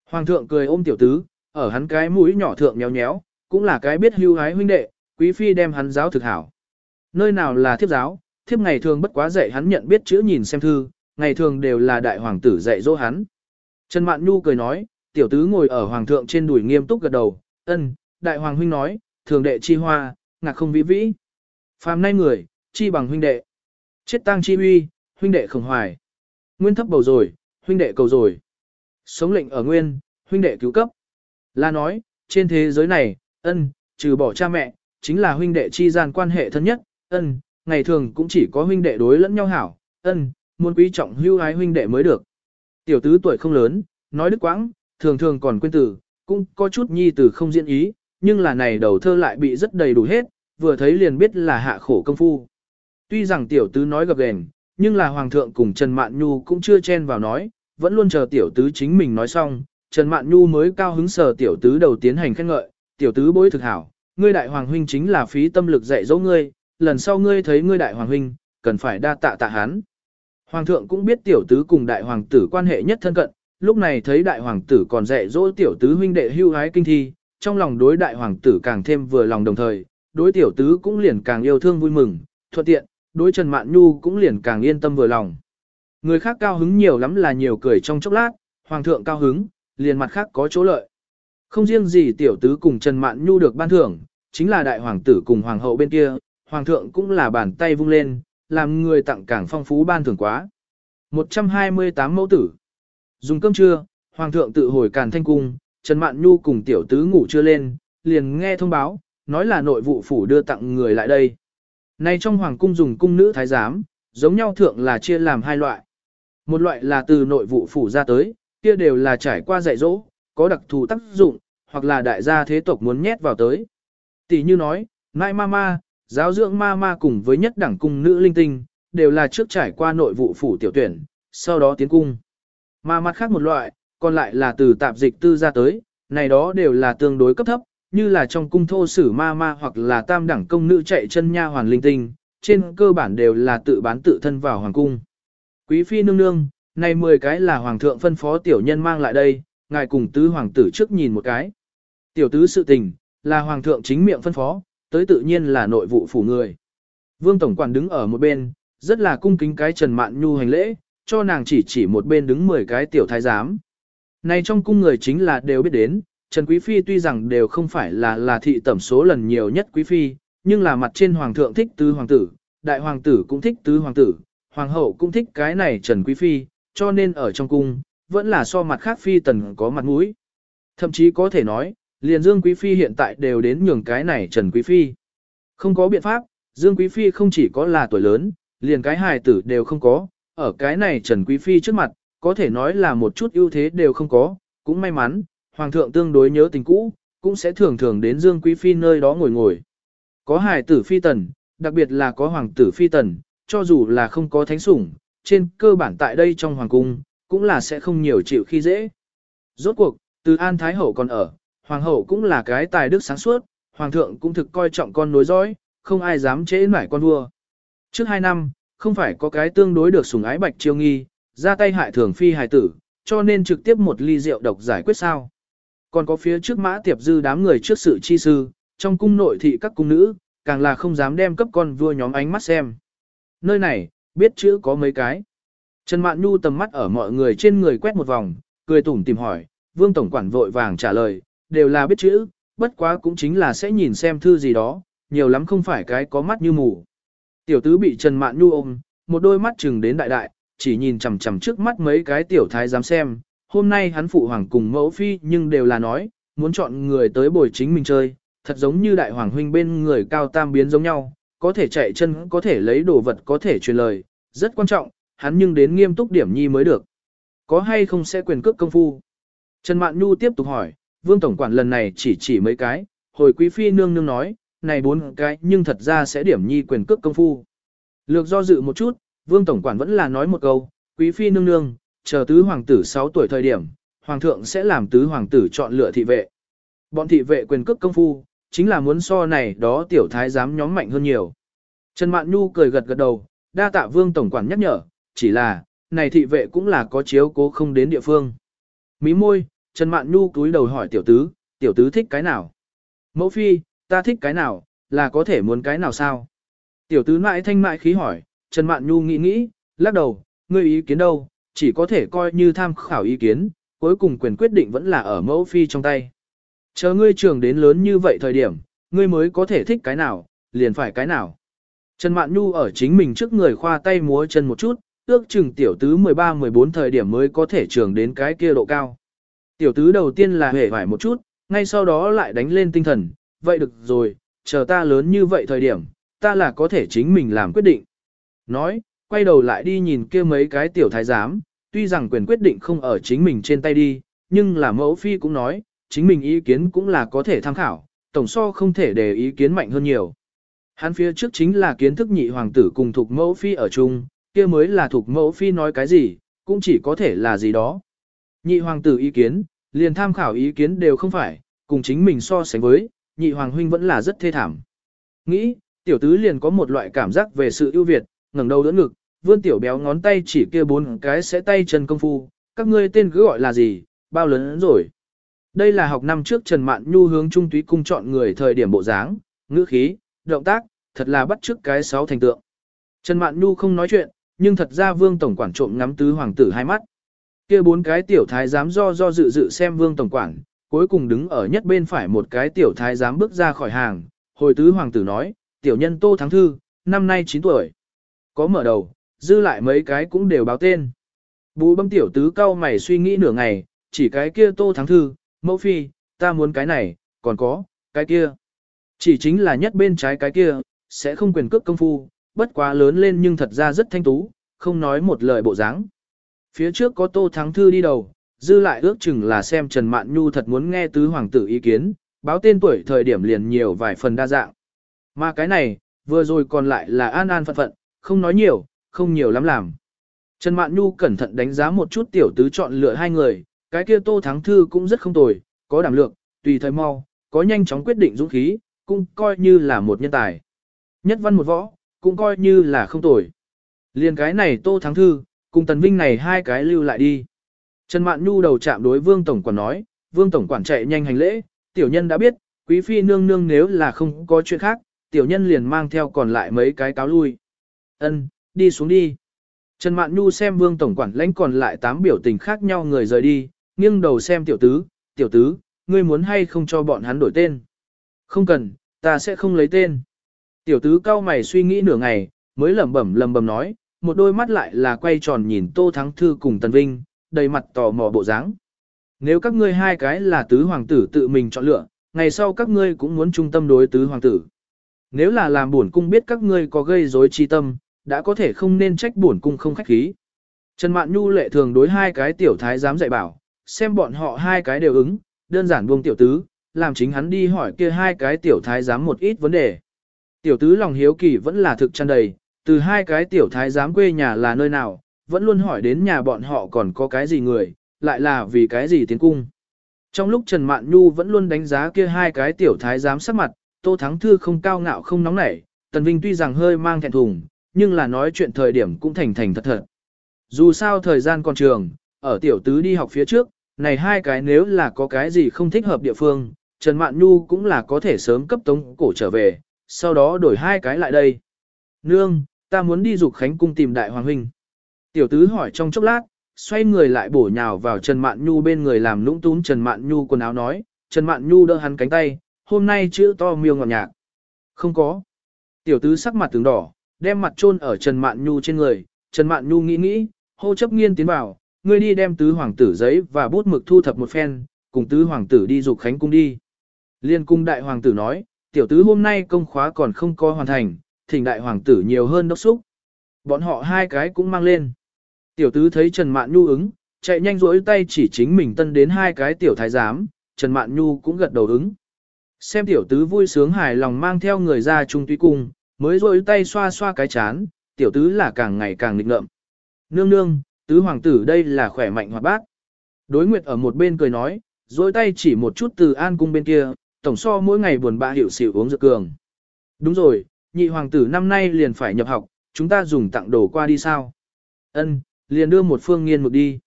Hoàng thượng cười ôm tiểu tứ, ở hắn cái mũi nhỏ thượng nhéo nhéo, cũng là cái biết hưu hái huynh đệ, quý phi đem hắn giáo thực hảo. Nơi nào là thiếp giáo, thiếp ngày thường bất quá dạy hắn nhận biết chữ nhìn xem thư, ngày thường đều là đại hoàng tử dạy dỗ hắn. Trần Mạn Nhu cười nói, tiểu tứ ngồi ở hoàng thượng trên đùi nghiêm túc gật đầu, ân, đại hoàng huynh nói, thường đệ chi hoa, ngạc không vĩ vĩ. Phàm nay người, chi bằng huynh đệ. Chết tang chi uy, huynh đệ không hoài. Nguyên thấp bầu rồi, huynh đệ cầu rồi. Sống lệnh ở nguyên, huynh đệ cứu cấp. Là nói, trên thế giới này, ân, trừ bỏ cha mẹ, chính là huynh đệ chi gian quan hệ thân nhất, ân, ngày thường cũng chỉ có huynh đệ đối lẫn nhau hảo, ân, muốn quý trọng hưu ái huynh đệ mới được. Tiểu tứ tuổi không lớn, nói đức quãng, thường thường còn quên từ, cũng có chút nhi từ không diễn ý, nhưng là này đầu thơ lại bị rất đầy đủ hết, vừa thấy liền biết là hạ khổ công phu. Tuy rằng tiểu tứ nói gập ghềnh, nhưng là hoàng thượng cùng Trần Mạn Nhu cũng chưa chen vào nói, vẫn luôn chờ tiểu tứ chính mình nói xong, Trần Mạn Nhu mới cao hứng sở tiểu tứ đầu tiến hành khen ngợi, tiểu tứ bối thực hảo, ngươi đại hoàng huynh chính là phí tâm lực dạy dỗ ngươi, lần sau ngươi thấy ngươi đại hoàng huynh, cần phải đa tạ tạ hắn. Hoàng thượng cũng biết tiểu tứ cùng đại hoàng tử quan hệ nhất thân cận, lúc này thấy đại hoàng tử còn dạy dỗ tiểu tứ huynh đệ hưu hái kinh thi, trong lòng đối đại hoàng tử càng thêm vừa lòng đồng thời, đối tiểu tứ cũng liền càng yêu thương vui mừng, thuận tiện, đối Trần Mạn Nhu cũng liền càng yên tâm vừa lòng. Người khác cao hứng nhiều lắm là nhiều cười trong chốc lát, hoàng thượng cao hứng, liền mặt khác có chỗ lợi. Không riêng gì tiểu tứ cùng Trần Mạn Nhu được ban thưởng, chính là đại hoàng tử cùng hoàng hậu bên kia, hoàng thượng cũng là bàn tay vung lên, làm người tặng càng phong phú ban thưởng quá. 128 mẫu tử. Dùng cơm trưa, hoàng thượng tự hồi càn thanh cung, Trần Mạn Nhu cùng tiểu tứ ngủ chưa lên, liền nghe thông báo, nói là nội vụ phủ đưa tặng người lại đây. Nay trong hoàng cung dùng cung nữ thái giám, giống nhau thượng là chia làm hai loại. Một loại là từ nội vụ phủ ra tới, kia đều là trải qua dạy dỗ, có đặc thù tác dụng, hoặc là đại gia thế tộc muốn nhét vào tới. Tỷ như nói, nai ma ma, giáo dưỡng ma ma cùng với nhất đẳng cung nữ linh tinh, đều là trước trải qua nội vụ phủ tiểu tuyển, sau đó tiến cung. Mà mặt khác một loại, còn lại là từ tạp dịch tư ra tới, này đó đều là tương đối cấp thấp, như là trong cung thô sử ma ma hoặc là tam đẳng công nữ chạy chân nha hoàn linh tinh, trên cơ bản đều là tự bán tự thân vào hoàng cung. Quý phi nương nương, này 10 cái là hoàng thượng phân phó tiểu nhân mang lại đây, ngài cùng tứ hoàng tử trước nhìn một cái. Tiểu tứ sự tình, là hoàng thượng chính miệng phân phó, tới tự nhiên là nội vụ phủ người. Vương tổng quản đứng ở một bên, rất là cung kính cái Trần Mạn Nhu hành lễ, cho nàng chỉ chỉ một bên đứng 10 cái tiểu thái giám. Này trong cung người chính là đều biết đến, Trần Quý Phi tuy rằng đều không phải là là thị tẩm số lần nhiều nhất Quý Phi, nhưng là mặt trên hoàng thượng thích tứ hoàng tử, đại hoàng tử cũng thích tứ hoàng tử, hoàng hậu cũng thích cái này Trần Quý Phi, cho nên ở trong cung, vẫn là so mặt khác Phi tần có mặt mũi. Thậm chí có thể nói, liền Dương Quý Phi hiện tại đều đến nhường cái này Trần Quý Phi. Không có biện pháp, Dương Quý Phi không chỉ có là tuổi lớn, liền cái hài tử đều không có, ở cái này Trần Quý Phi trước mặt, có thể nói là một chút ưu thế đều không có, cũng may mắn, Hoàng thượng tương đối nhớ tình cũ, cũng sẽ thường thường đến Dương Quý Phi nơi đó ngồi ngồi. Có hài tử phi tần, đặc biệt là có hoàng tử phi tần, cho dù là không có thánh sủng, trên cơ bản tại đây trong hoàng cung, cũng là sẽ không nhiều chịu khi dễ. Rốt cuộc, từ An Thái Hậu còn ở, hoàng hậu cũng là cái tài đức sáng suốt, hoàng thượng cũng thực coi trọng con nối dõi, không ai dám chế nải con vua. Trước hai năm, không phải có cái tương đối được sủng ái bạch chiêu nghi, ra tay hại thường phi hài tử, cho nên trực tiếp một ly rượu độc giải quyết sao. Còn có phía trước mã tiệp dư đám người trước sự chi sư, trong cung nội thị các cung nữ, càng là không dám đem cấp con vua nhóm ánh mắt xem. Nơi này, biết chữ có mấy cái. Trần Mạn Nhu tầm mắt ở mọi người trên người quét một vòng, cười tủm tìm hỏi, vương tổng quản vội vàng trả lời, đều là biết chữ, bất quá cũng chính là sẽ nhìn xem thư gì đó, nhiều lắm không phải cái có mắt như mù. Tiểu tứ bị Trần Mạn Nhu ôm, một đôi mắt chừng đến đại đại, chỉ nhìn chằm chằm trước mắt mấy cái tiểu thái dám xem, hôm nay hắn phụ hoàng cùng mẫu phi nhưng đều là nói, muốn chọn người tới bồi chính mình chơi, thật giống như đại hoàng huynh bên người cao tam biến giống nhau, có thể chạy chân, có thể lấy đồ vật, có thể truyền lời, rất quan trọng, hắn nhưng đến nghiêm túc điểm nhi mới được. Có hay không sẽ quyền cước công phu? Trần Mạn Nhu tiếp tục hỏi, Vương Tổng Quản lần này chỉ chỉ mấy cái, hồi quý phi nương nương nói, này bốn cái nhưng thật ra sẽ điểm nhi quyền cước công phu. Lược do dự một chút, Vương Tổng Quản vẫn là nói một câu, quý phi nương nương, chờ tứ hoàng tử 6 tuổi thời điểm, hoàng thượng sẽ làm tứ hoàng tử chọn lựa thị vệ. Bọn thị vệ quyền cước công phu, chính là muốn so này đó tiểu thái giám nhóm mạnh hơn nhiều. Trần Mạn Nhu cười gật gật đầu, đa tạ vương tổng quản nhắc nhở, chỉ là, này thị vệ cũng là có chiếu cố không đến địa phương. Mí môi, Trần Mạn Nhu cúi đầu hỏi tiểu tứ, tiểu tứ thích cái nào? Mẫu phi, ta thích cái nào, là có thể muốn cái nào sao? Tiểu tứ mãi thanh mại khí hỏi, Trần Mạn Nhu nghĩ nghĩ, lắc đầu, ngươi ý kiến đâu, chỉ có thể coi như tham khảo ý kiến, cuối cùng quyền quyết định vẫn là ở mẫu phi trong tay. Chờ ngươi trưởng đến lớn như vậy thời điểm, ngươi mới có thể thích cái nào, liền phải cái nào. Trần Mạn Nhu ở chính mình trước người khoa tay múa chân một chút, ước chừng tiểu tứ 13-14 thời điểm mới có thể trưởng đến cái kia độ cao. Tiểu tứ đầu tiên là hề vải một chút, ngay sau đó lại đánh lên tinh thần, vậy được rồi, chờ ta lớn như vậy thời điểm, ta là có thể chính mình làm quyết định. Nói, quay đầu lại đi nhìn kia mấy cái tiểu thái giám, tuy rằng quyền quyết định không ở chính mình trên tay đi, nhưng là mẫu phi cũng nói, chính mình ý kiến cũng là có thể tham khảo, tổng so không thể để ý kiến mạnh hơn nhiều. Hắn phía trước chính là kiến thức nhị hoàng tử cùng thuộc mẫu phi ở chung, kia mới là thuộc mẫu phi nói cái gì, cũng chỉ có thể là gì đó. Nhị hoàng tử ý kiến, liền tham khảo ý kiến đều không phải, cùng chính mình so sánh với, nhị hoàng huynh vẫn là rất thê thảm. Nghĩ, tiểu tứ liền có một loại cảm giác về sự ưu việt, ngẩng đầu đỡ ngực, vươn tiểu béo ngón tay chỉ kia bốn cái sẽ tay chân công phu, các ngươi tên cứ gọi là gì, bao lớn rồi. Đây là học năm trước Trần Mạn Nhu hướng trung túy cung chọn người thời điểm bộ dáng, ngữ khí, động tác, thật là bắt chước cái sáu thành tượng. Trần Mạn Nhu không nói chuyện, nhưng thật ra Vương Tổng Quản trộm ngắm tứ hoàng tử hai mắt. kia bốn cái tiểu thái dám do do dự dự xem Vương Tổng Quản, cuối cùng đứng ở nhất bên phải một cái tiểu thái giám bước ra khỏi hàng, hồi tứ hoàng tử nói, tiểu nhân Tô Thắng Thư, năm nay 9 tuổi. Có mở đầu, dư lại mấy cái cũng đều báo tên. Bú bâm tiểu tứ cao mày suy nghĩ nửa ngày, chỉ cái kia Tô Thắng Thư, mẫu phi, ta muốn cái này, còn có, cái kia. Chỉ chính là nhất bên trái cái kia, sẽ không quyền cước công phu, bất quá lớn lên nhưng thật ra rất thanh tú, không nói một lời bộ dáng. Phía trước có Tô Thắng Thư đi đầu, dư lại ước chừng là xem Trần Mạn Nhu thật muốn nghe tứ hoàng tử ý kiến, báo tên tuổi thời điểm liền nhiều vài phần đa dạng. Mà cái này, vừa rồi còn lại là an an phận phận, không nói nhiều, không nhiều lắm làm. Trần Mạn Nhu cẩn thận đánh giá một chút tiểu tứ chọn lựa hai người, cái kia Tô Thắng Thư cũng rất không tồi, có đảm lượng, tùy thời mau, có nhanh chóng quyết định dũng khí, cũng coi như là một nhân tài. Nhất văn một võ, cũng coi như là không tồi. Liên cái này Tô Thắng Thư, cùng Tần Vinh này hai cái lưu lại đi. Trần Mạn Nhu đầu chạm đối Vương Tổng Quản nói, Vương Tổng Quản chạy nhanh hành lễ, tiểu nhân đã biết, quý phi nương nương nếu là không có chuyện khác, tiểu nhân liền mang theo còn lại mấy cái cáo lui. Ân, đi xuống đi. Trần Mạn Nhu xem Vương Tổng Quản lãnh còn lại tám biểu tình khác nhau người rời đi, nghiêng đầu xem tiểu tứ, tiểu tứ, ngươi muốn hay không cho bọn hắn đổi tên. Không cần, ta sẽ không lấy tên. Tiểu tứ cao mày suy nghĩ nửa ngày, mới lẩm bẩm lẩm bẩm nói, một đôi mắt lại là quay tròn nhìn Tô Thắng Thư cùng Tần Vinh, đầy mặt tò mò bộ dáng. Nếu các ngươi hai cái là tứ hoàng tử tự mình chọn lựa, ngày sau các ngươi cũng muốn trung tâm đối tứ hoàng tử. Nếu là làm buồn cung biết các ngươi có gây rối chi tâm, đã có thể không nên trách buồn cung không khách khí. Trần Mạn Nhu lệ thường đối hai cái tiểu thái dám dạy bảo, xem bọn họ hai cái đều ứng, đơn giản buông tiểu tứ, làm chính hắn đi hỏi kia hai cái tiểu thái giám một ít vấn đề. Tiểu tứ lòng hiếu kỳ vẫn là thực tràn đầy, từ hai cái tiểu thái giám quê nhà là nơi nào, vẫn luôn hỏi đến nhà bọn họ còn có cái gì người, lại là vì cái gì tiến cung. Trong lúc Trần Mạn Nhu vẫn luôn đánh giá kia hai cái tiểu thái giám sắc mặt, Tô Thắng Thư không cao ngạo không nóng nảy, Tần Vinh tuy rằng hơi mang thẹn thùng, nhưng là nói chuyện thời điểm cũng thành thành thật thật. Dù sao thời gian còn trường, ở tiểu tứ đi học phía trước, này hai cái nếu là có cái gì không thích hợp địa phương, Trần Mạn Nhu cũng là có thể sớm cấp tống cổ trở về, sau đó đổi hai cái lại đây. Nương, ta muốn đi dục khánh cung tìm đại hoàng huynh. Tiểu tứ hỏi trong chốc lát, xoay người lại bổ nhào vào Trần Mạn Nhu bên người làm lũng tún Trần Mạn Nhu quần áo nói, Trần Mạn Nhu đỡ hắn cánh tay, hôm nay chữ to miêu ngọt nhạc. Không có. Tiểu tứ sắc mặt tướng đỏ, đem mặt chôn ở Trần Mạn Nhu trên người, Trần Mạn Nhu nghĩ nghĩ, hô chấp nghiên tiến vào, ngươi đi đem tứ hoàng tử giấy và bút mực thu thập một phen, cùng tứ hoàng tử đi dục khánh cung đi. Liên cung đại hoàng tử nói, tiểu tứ hôm nay công khóa còn không có hoàn thành, thỉnh đại hoàng tử nhiều hơn đốc xúc. Bọn họ hai cái cũng mang lên. Tiểu tứ thấy Trần Mạn Nhu ứng, chạy nhanh rỗi tay chỉ chính mình tân đến hai cái tiểu thái giám, Trần Mạn Nhu cũng gật đầu ứng. Xem tiểu tứ vui sướng hài lòng mang theo người ra trung tuy cung, mới rỗi tay xoa xoa cái chán, tiểu tứ là càng ngày càng nghịch ngợm. Nương nương, tứ hoàng tử đây là khỏe mạnh hoạt bát. Đối nguyệt ở một bên cười nói, rỗi tay chỉ một chút từ an cung bên kia, tổng so mỗi ngày buồn bã hiệu xỉu uống dược cường. Đúng rồi, nhị hoàng tử năm nay liền phải nhập học, chúng ta dùng tặng đồ qua đi sao? Ân, liền đưa một phương nghiên mực đi.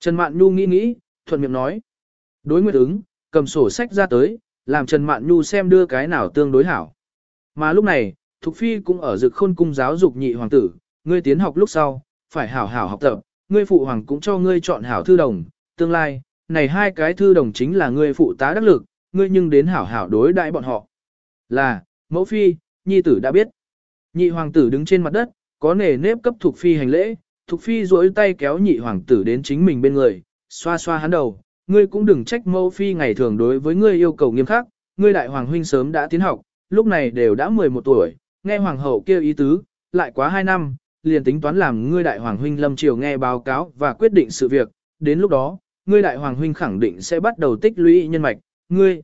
Trần Mạn Nhu nghĩ nghĩ, thuận miệng nói. Đối nguyệt ứng, cầm sổ sách ra tới, làm Trần Mạn Nhu xem đưa cái nào tương đối hảo. Mà lúc này, Thục Phi cũng ở dực khôn cung giáo dục nhị hoàng tử, ngươi tiến học lúc sau, phải hảo hảo học tập, ngươi phụ hoàng cũng cho ngươi chọn hảo thư đồng, tương lai, này hai cái thư đồng chính là ngươi phụ tá đắc lực, ngươi nhưng đến hảo hảo đối đại bọn họ. Là, mẫu phi, nhi tử đã biết. Nhị hoàng tử đứng trên mặt đất, có nề nếp cấp Thục phi hành lễ, Thục phi duỗi tay kéo nhị hoàng tử đến chính mình bên người, xoa xoa hắn đầu, ngươi cũng đừng trách mẫu phi ngày thường đối với ngươi yêu cầu nghiêm khắc, ngươi đại hoàng huynh sớm đã tiến học, lúc này đều đã 11 tuổi, nghe hoàng hậu kêu ý tứ, lại quá 2 năm, liền tính toán làm ngươi đại hoàng huynh lâm triều nghe báo cáo và quyết định sự việc, đến lúc đó, ngươi đại hoàng huynh khẳng định sẽ bắt đầu tích lũy nhân mạch, ngươi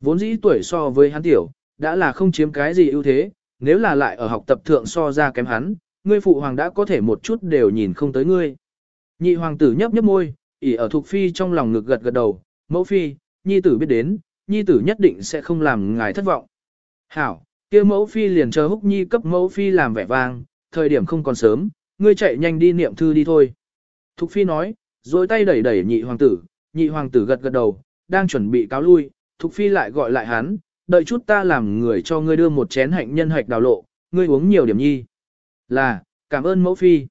vốn dĩ tuổi so với hắn tiểu, đã là không chiếm cái gì ưu thế, nếu là lại ở học tập thượng so ra kém hắn, ngươi phụ hoàng đã có thể một chút đều nhìn không tới ngươi. Nhị hoàng tử nhấp nhấp môi, ỉ ở thuộc phi trong lòng ngực gật gật đầu, mẫu phi, nhi tử biết đến, nhi tử nhất định sẽ không làm ngài thất vọng. Hảo, kia mẫu phi liền chờ húc nhi cấp mẫu phi làm vẻ vang, thời điểm không còn sớm, ngươi chạy nhanh đi niệm thư đi thôi. Thục phi nói, rồi tay đẩy đẩy nhị hoàng tử, nhị hoàng tử gật gật đầu, đang chuẩn bị cáo lui, thục phi lại gọi lại hắn, đợi chút ta làm người cho ngươi đưa một chén hạnh nhân hạch đào lộ, ngươi uống nhiều điểm nhi. Là, cảm ơn mẫu phi.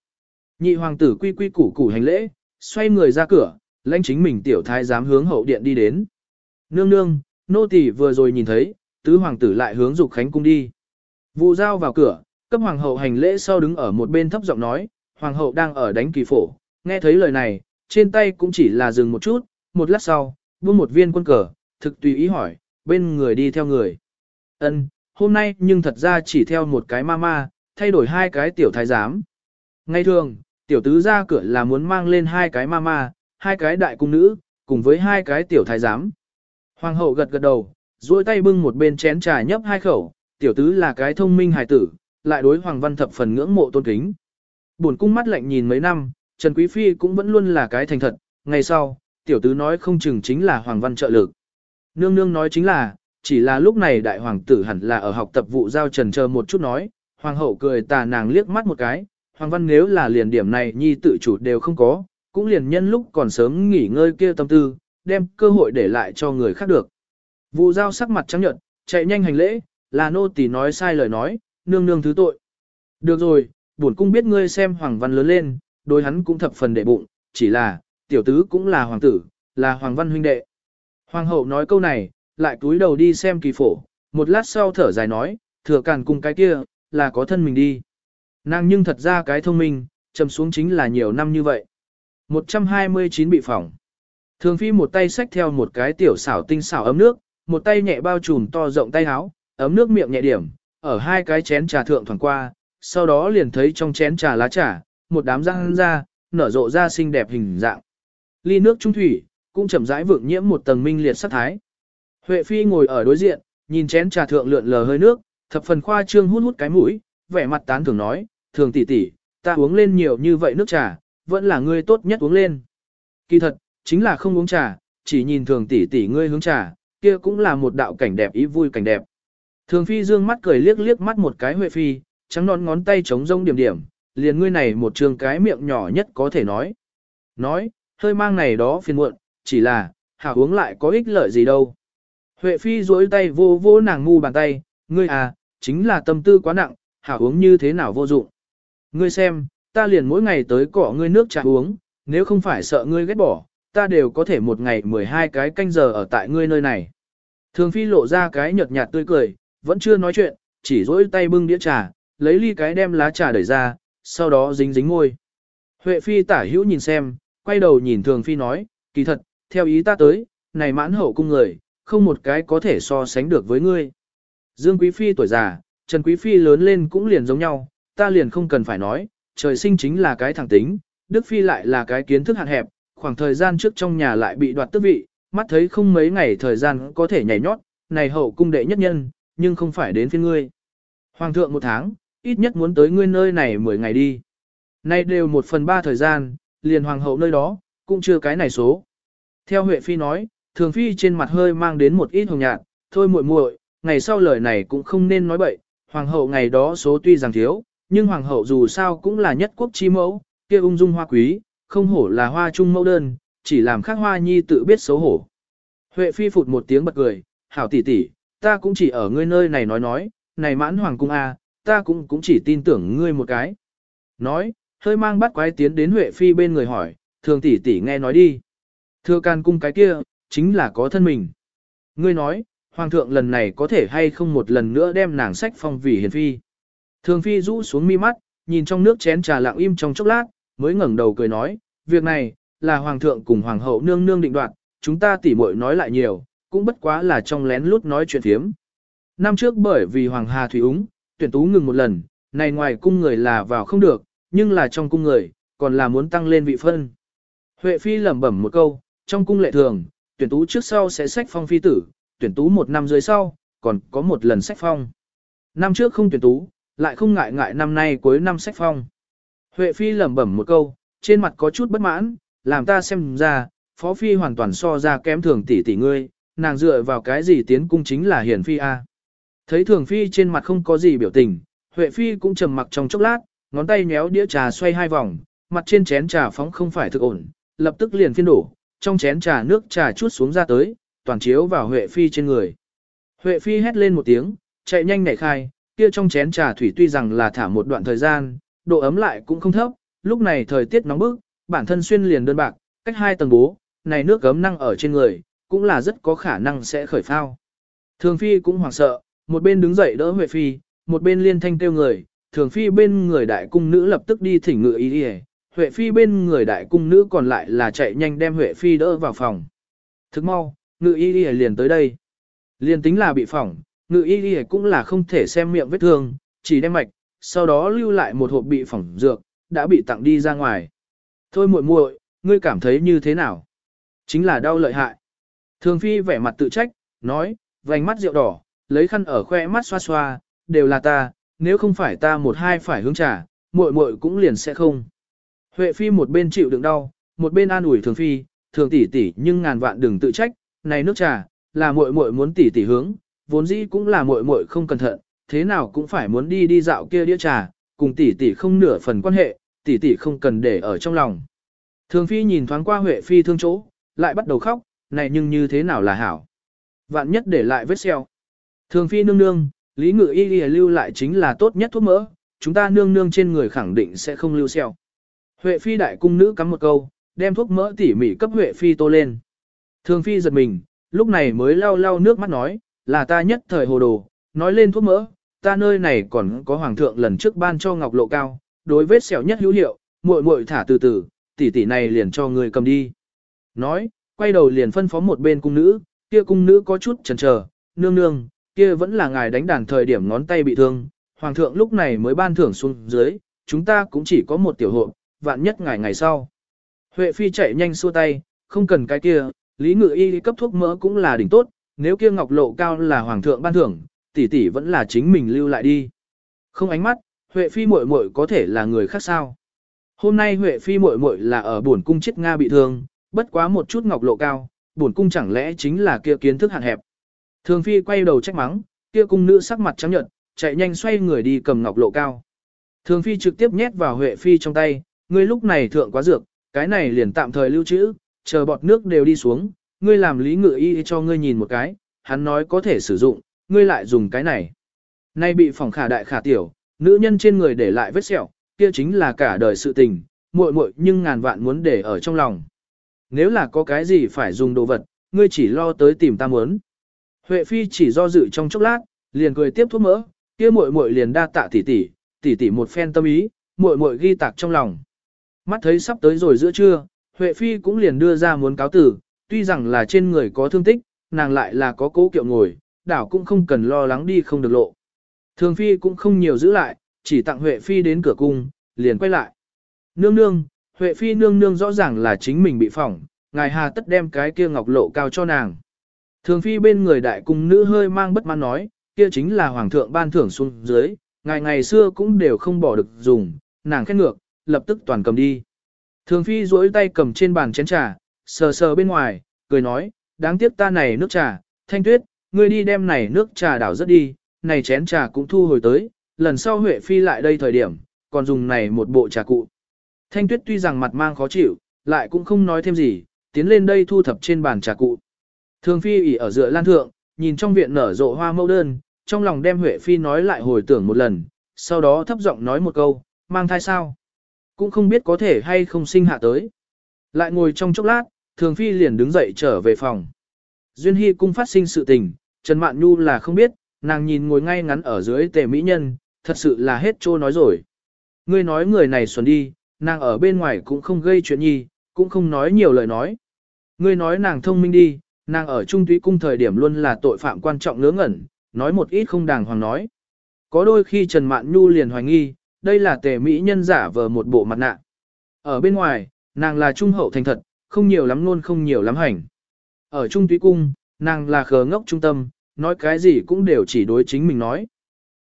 Nhị hoàng tử quy quy củ củ hành lễ, xoay người ra cửa, lãnh chính mình tiểu thái dám hướng hậu điện đi đến. Nương nương, nô tỳ vừa rồi nhìn thấy, tứ hoàng tử lại hướng dục khánh cung đi. Vụ giao vào cửa, cấp hoàng hậu hành lễ sau đứng ở một bên thấp giọng nói, hoàng hậu đang ở đánh kỳ phổ, nghe thấy lời này, trên tay cũng chỉ là dừng một chút, một lát sau, buông một viên quân cờ, thực tùy ý hỏi, bên người đi theo người. Ân, hôm nay nhưng thật ra chỉ theo một cái ma ma, thay đổi hai cái tiểu thái giám. Ngay thường, tiểu tứ ra cửa là muốn mang lên hai cái ma ma, hai cái đại cung nữ, cùng với hai cái tiểu thái giám. Hoàng hậu gật gật đầu, duỗi tay bưng một bên chén trà nhấp hai khẩu, tiểu tứ là cái thông minh hài tử, lại đối Hoàng Văn thập phần ngưỡng mộ tôn kính. Buồn cung mắt lạnh nhìn mấy năm, Trần Quý Phi cũng vẫn luôn là cái thành thật, ngày sau, tiểu tứ nói không chừng chính là Hoàng Văn trợ lực. Nương nương nói chính là, chỉ là lúc này đại hoàng tử hẳn là ở học tập vụ giao trần chờ một chút nói, hoàng hậu cười tà nàng liếc mắt một cái, hoàng văn nếu là liền điểm này nhi tự chủ đều không có, cũng liền nhân lúc còn sớm nghỉ ngơi kia tâm tư, đem cơ hội để lại cho người khác được. Vụ giao sắc mặt trắng nhợt, chạy nhanh hành lễ, là nô tỳ nói sai lời nói, nương nương thứ tội. Được rồi, bổn cung biết ngươi xem hoàng văn lớn lên, đối hắn cũng thập phần đệ bụng, chỉ là, tiểu tứ cũng là hoàng tử, là hoàng văn huynh đệ. Hoàng hậu nói câu này, lại cúi đầu đi xem kỳ phổ, một lát sau thở dài nói, thừa càn cùng cái kia, là có thân mình đi. Nàng nhưng thật ra cái thông minh, trầm xuống chính là nhiều năm như vậy. 129 bị phỏng. Thường phi một tay xách theo một cái tiểu xảo tinh xảo ấm nước, một tay nhẹ bao trùm to rộng tay áo, ấm nước miệng nhẹ điểm, ở hai cái chén trà thượng thoảng qua, sau đó liền thấy trong chén trà lá trà, một đám răng ra, nở rộ ra xinh đẹp hình dạng. Ly nước trung thủy, cũng chậm rãi vượng nhiễm một tầng minh liệt sắc thái. Huệ phi ngồi ở đối diện, nhìn chén trà thượng lượn lờ hơi nước, thập phần khoa trương hút hút cái mũi, vẻ mặt tán thường nói, thường tỷ tỷ, ta uống lên nhiều như vậy nước trà, vẫn là ngươi tốt nhất uống lên. Kỳ thật, chính là không uống trà, chỉ nhìn thường tỷ tỷ ngươi hướng trà, kia cũng là một đạo cảnh đẹp ý vui cảnh đẹp. Thường phi dương mắt cười liếc liếc mắt một cái huệ phi, trắng non ngón tay chống rông điểm điểm, liền ngươi này một trường cái miệng nhỏ nhất có thể nói. Nói, hơi mang này đó phiền muộn, chỉ là, hả uống lại có ích lợi gì đâu. Huệ phi duỗi tay vô vô nàng ngu bàn tay, ngươi à, chính là tâm tư quá nặng, hảo uống như thế nào vô dụng. Ngươi xem, ta liền mỗi ngày tới cỏ ngươi nước trà uống, nếu không phải sợ ngươi ghét bỏ, ta đều có thể một ngày 12 cái canh giờ ở tại ngươi nơi này. Thường phi lộ ra cái nhợt nhạt tươi cười, vẫn chưa nói chuyện, chỉ dỗi tay bưng đĩa trà, lấy ly cái đem lá trà đẩy ra, sau đó dính dính ngôi. Huệ phi tả hữu nhìn xem, quay đầu nhìn thường phi nói, kỳ thật, theo ý ta tới, này mãn hậu cung người, không một cái có thể so sánh được với ngươi. Dương Quý Phi tuổi già, Trần Quý Phi lớn lên cũng liền giống nhau, ta liền không cần phải nói, trời sinh chính là cái thẳng tính, Đức Phi lại là cái kiến thức hạn hẹp, khoảng thời gian trước trong nhà lại bị đoạt tước vị, mắt thấy không mấy ngày thời gian có thể nhảy nhót, này hậu cung đệ nhất nhân, nhưng không phải đến phiên ngươi. Hoàng thượng một tháng, ít nhất muốn tới ngươi nơi này 10 ngày đi. Nay đều một phần ba thời gian, liền hoàng hậu nơi đó, cũng chưa cái này số. Theo Huệ Phi nói, Thường Phi trên mặt hơi mang đến một ít hồng nhạt, thôi muội muội, ngày sau lời này cũng không nên nói bậy, hoàng hậu ngày đó số tuy rằng thiếu, nhưng hoàng hậu dù sao cũng là nhất quốc chi mẫu, kia ung dung hoa quý, không hổ là hoa trung mẫu đơn, chỉ làm khác hoa nhi tự biết xấu hổ. Huệ phi phụt một tiếng bật cười, hảo tỷ tỷ, ta cũng chỉ ở ngươi nơi này nói nói, này mãn hoàng cung a, ta cũng cũng chỉ tin tưởng ngươi một cái. Nói, hơi mang bắt quái tiến đến Huệ phi bên người hỏi, thường tỷ tỷ nghe nói đi. Thưa can cung cái kia, chính là có thân mình. Ngươi nói, hoàng thượng lần này có thể hay không một lần nữa đem nàng sách phong vì hiền phi. Thường phi rũ xuống mi mắt, nhìn trong nước chén trà lặng im trong chốc lát, mới ngẩng đầu cười nói, việc này, là hoàng thượng cùng hoàng hậu nương nương định đoạt, chúng ta tỉ muội nói lại nhiều, cũng bất quá là trong lén lút nói chuyện thiếm. Năm trước bởi vì hoàng hà thủy úng, tuyển tú ngừng một lần, này ngoài cung người là vào không được, nhưng là trong cung người, còn là muốn tăng lên vị phân. Huệ phi lẩm bẩm một câu, trong cung lệ thường, tuyển tú trước sau sẽ sách phong phi tử, tuyển tú một năm dưới sau, còn có một lần sách phong. Năm trước không tuyển tú, lại không ngại ngại năm nay cuối năm sách phong. Huệ Phi lẩm bẩm một câu, trên mặt có chút bất mãn, làm ta xem ra, Phó Phi hoàn toàn so ra kém thường tỷ tỷ ngươi, nàng dựa vào cái gì tiến cung chính là hiền phi a. Thấy thường phi trên mặt không có gì biểu tình, Huệ phi cũng trầm mặc trong chốc lát, ngón tay nhéo đĩa trà xoay hai vòng, mặt trên chén trà phóng không phải thực ổn, lập tức liền phiên đổ, trong chén trà nước trà chút xuống ra tới, toàn chiếu vào Huệ phi trên người. Huệ phi hét lên một tiếng, chạy nhanh nảy khai, kia trong chén trà thủy tuy rằng là thả một đoạn thời gian, độ ấm lại cũng không thấp, lúc này thời tiết nóng bức, bản thân xuyên liền đơn bạc, cách hai tầng bố, này nước gấm năng ở trên người, cũng là rất có khả năng sẽ khởi phao. Thường phi cũng hoảng sợ, một bên đứng dậy đỡ Huệ phi, một bên liên thanh kêu người, thường phi bên người đại cung nữ lập tức đi thỉnh ngựa ý đi Huệ phi bên người đại cung nữ còn lại là chạy nhanh đem Huệ phi đỡ vào phòng. Thức mau, ngự y y liền tới đây. Liền tính là bị phỏng, ngự y y cũng là không thể xem miệng vết thương, chỉ đem mạch, sau đó lưu lại một hộp bị phỏng dược, đã bị tặng đi ra ngoài. Thôi muội muội, ngươi cảm thấy như thế nào? Chính là đau lợi hại. Thường phi vẻ mặt tự trách, nói, vành mắt rượu đỏ, lấy khăn ở khoe mắt xoa xoa, đều là ta, nếu không phải ta một hai phải hướng trả, muội muội cũng liền sẽ không. Huệ phi một bên chịu đựng đau, một bên an ủi thường phi, thường tỷ tỷ nhưng ngàn vạn đừng tự trách, này nước trà, là muội muội muốn tỷ tỷ hướng, vốn dĩ cũng là muội muội không cẩn thận, thế nào cũng phải muốn đi đi dạo kia đĩa trà, cùng tỷ tỷ không nửa phần quan hệ, tỷ tỷ không cần để ở trong lòng. Thường phi nhìn thoáng qua Huệ phi thương chỗ, lại bắt đầu khóc, này nhưng như thế nào là hảo. Vạn nhất để lại vết xeo. Thường phi nương nương, lý ngự y y lưu lại chính là tốt nhất thuốc mỡ, chúng ta nương nương trên người khẳng định sẽ không lưu xeo. Huệ phi đại cung nữ cắm một câu, đem thuốc mỡ tỉ mỉ cấp Huệ phi tô lên. Thường phi giật mình, lúc này mới lau lau nước mắt nói, là ta nhất thời hồ đồ, nói lên thuốc mỡ, ta nơi này còn có hoàng thượng lần trước ban cho ngọc lộ cao, đối vết sẹo nhất hữu hiệu, muội muội thả từ từ, tỷ tỷ này liền cho người cầm đi. Nói, quay đầu liền phân phó một bên cung nữ, kia cung nữ có chút chần chờ, nương nương, kia vẫn là ngài đánh đàn thời điểm ngón tay bị thương, hoàng thượng lúc này mới ban thưởng xuống dưới, chúng ta cũng chỉ có một tiểu hộ, vạn nhất ngài ngày sau. Huệ phi chạy nhanh xua tay, không cần cái kia, lý ngự y cấp thuốc mỡ cũng là đỉnh tốt, nếu kia ngọc lộ cao là hoàng thượng ban thưởng, tỷ tỷ vẫn là chính mình lưu lại đi. Không ánh mắt, Huệ phi muội muội có thể là người khác sao? Hôm nay Huệ phi muội muội là ở buồn cung chết nga bị thương, bất quá một chút ngọc lộ cao, buồn cung chẳng lẽ chính là kia kiến thức hạn hẹp. Thường phi quay đầu trách mắng, kia cung nữ sắc mặt trắng nhợt, chạy nhanh xoay người đi cầm ngọc lộ cao. Thường phi trực tiếp nhét vào Huệ phi trong tay, ngươi lúc này thượng quá dược, cái này liền tạm thời lưu trữ, chờ bọt nước đều đi xuống, ngươi làm lý ngự y cho ngươi nhìn một cái, hắn nói có thể sử dụng, ngươi lại dùng cái này. Nay bị phòng khả đại khả tiểu, nữ nhân trên người để lại vết sẹo, kia chính là cả đời sự tình, muội muội nhưng ngàn vạn muốn để ở trong lòng. Nếu là có cái gì phải dùng đồ vật, ngươi chỉ lo tới tìm ta muốn. Huệ phi chỉ do dự trong chốc lát, liền cười tiếp thuốc mỡ, kia muội muội liền đa tạ tỷ tỷ, tỷ tỷ một phen tâm ý, muội muội ghi tạc trong lòng. Mắt thấy sắp tới rồi giữa trưa, Huệ phi cũng liền đưa ra muốn cáo tử, tuy rằng là trên người có thương tích, nàng lại là có cố kiệu ngồi, đảo cũng không cần lo lắng đi không được lộ. Thường phi cũng không nhiều giữ lại, chỉ tặng Huệ phi đến cửa cung, liền quay lại. Nương nương, Huệ phi nương nương rõ ràng là chính mình bị phỏng, ngài hà tất đem cái kia ngọc lộ cao cho nàng. Thường phi bên người đại cung nữ hơi mang bất mãn nói, kia chính là hoàng thượng ban thưởng xuống dưới, ngài ngày xưa cũng đều không bỏ được dùng, nàng khét ngược, lập tức toàn cầm đi. Thường phi duỗi tay cầm trên bàn chén trà, sờ sờ bên ngoài, cười nói, đáng tiếc ta này nước trà, thanh tuyết, ngươi đi đem này nước trà đảo rất đi, này chén trà cũng thu hồi tới, lần sau Huệ Phi lại đây thời điểm, còn dùng này một bộ trà cụ. Thanh tuyết tuy rằng mặt mang khó chịu, lại cũng không nói thêm gì, tiến lên đây thu thập trên bàn trà cụ. Thường Phi ỉ ở dựa lan thượng, nhìn trong viện nở rộ hoa mẫu đơn, trong lòng đem Huệ Phi nói lại hồi tưởng một lần, sau đó thấp giọng nói một câu, mang thai sao? Cũng không biết có thể hay không sinh hạ tới. Lại ngồi trong chốc lát, Thường Phi liền đứng dậy trở về phòng. Duyên Hy cung phát sinh sự tình, Trần Mạn Nhu là không biết, nàng nhìn ngồi ngay ngắn ở dưới tề mỹ nhân, thật sự là hết trô nói rồi. Ngươi nói người này xuẩn đi, nàng ở bên ngoài cũng không gây chuyện nhi, cũng không nói nhiều lời nói. Ngươi nói nàng thông minh đi, nàng ở trung túy cung thời điểm luôn là tội phạm quan trọng ngớ ngẩn, nói một ít không đàng hoàng nói. Có đôi khi Trần Mạn Nhu liền hoài nghi, đây là tề mỹ nhân giả vờ một bộ mặt nạ. Ở bên ngoài, nàng là trung hậu thành thật, không nhiều lắm luôn không nhiều lắm hành. Ở trung túy cung, nàng là khờ ngốc trung tâm, nói cái gì cũng đều chỉ đối chính mình nói.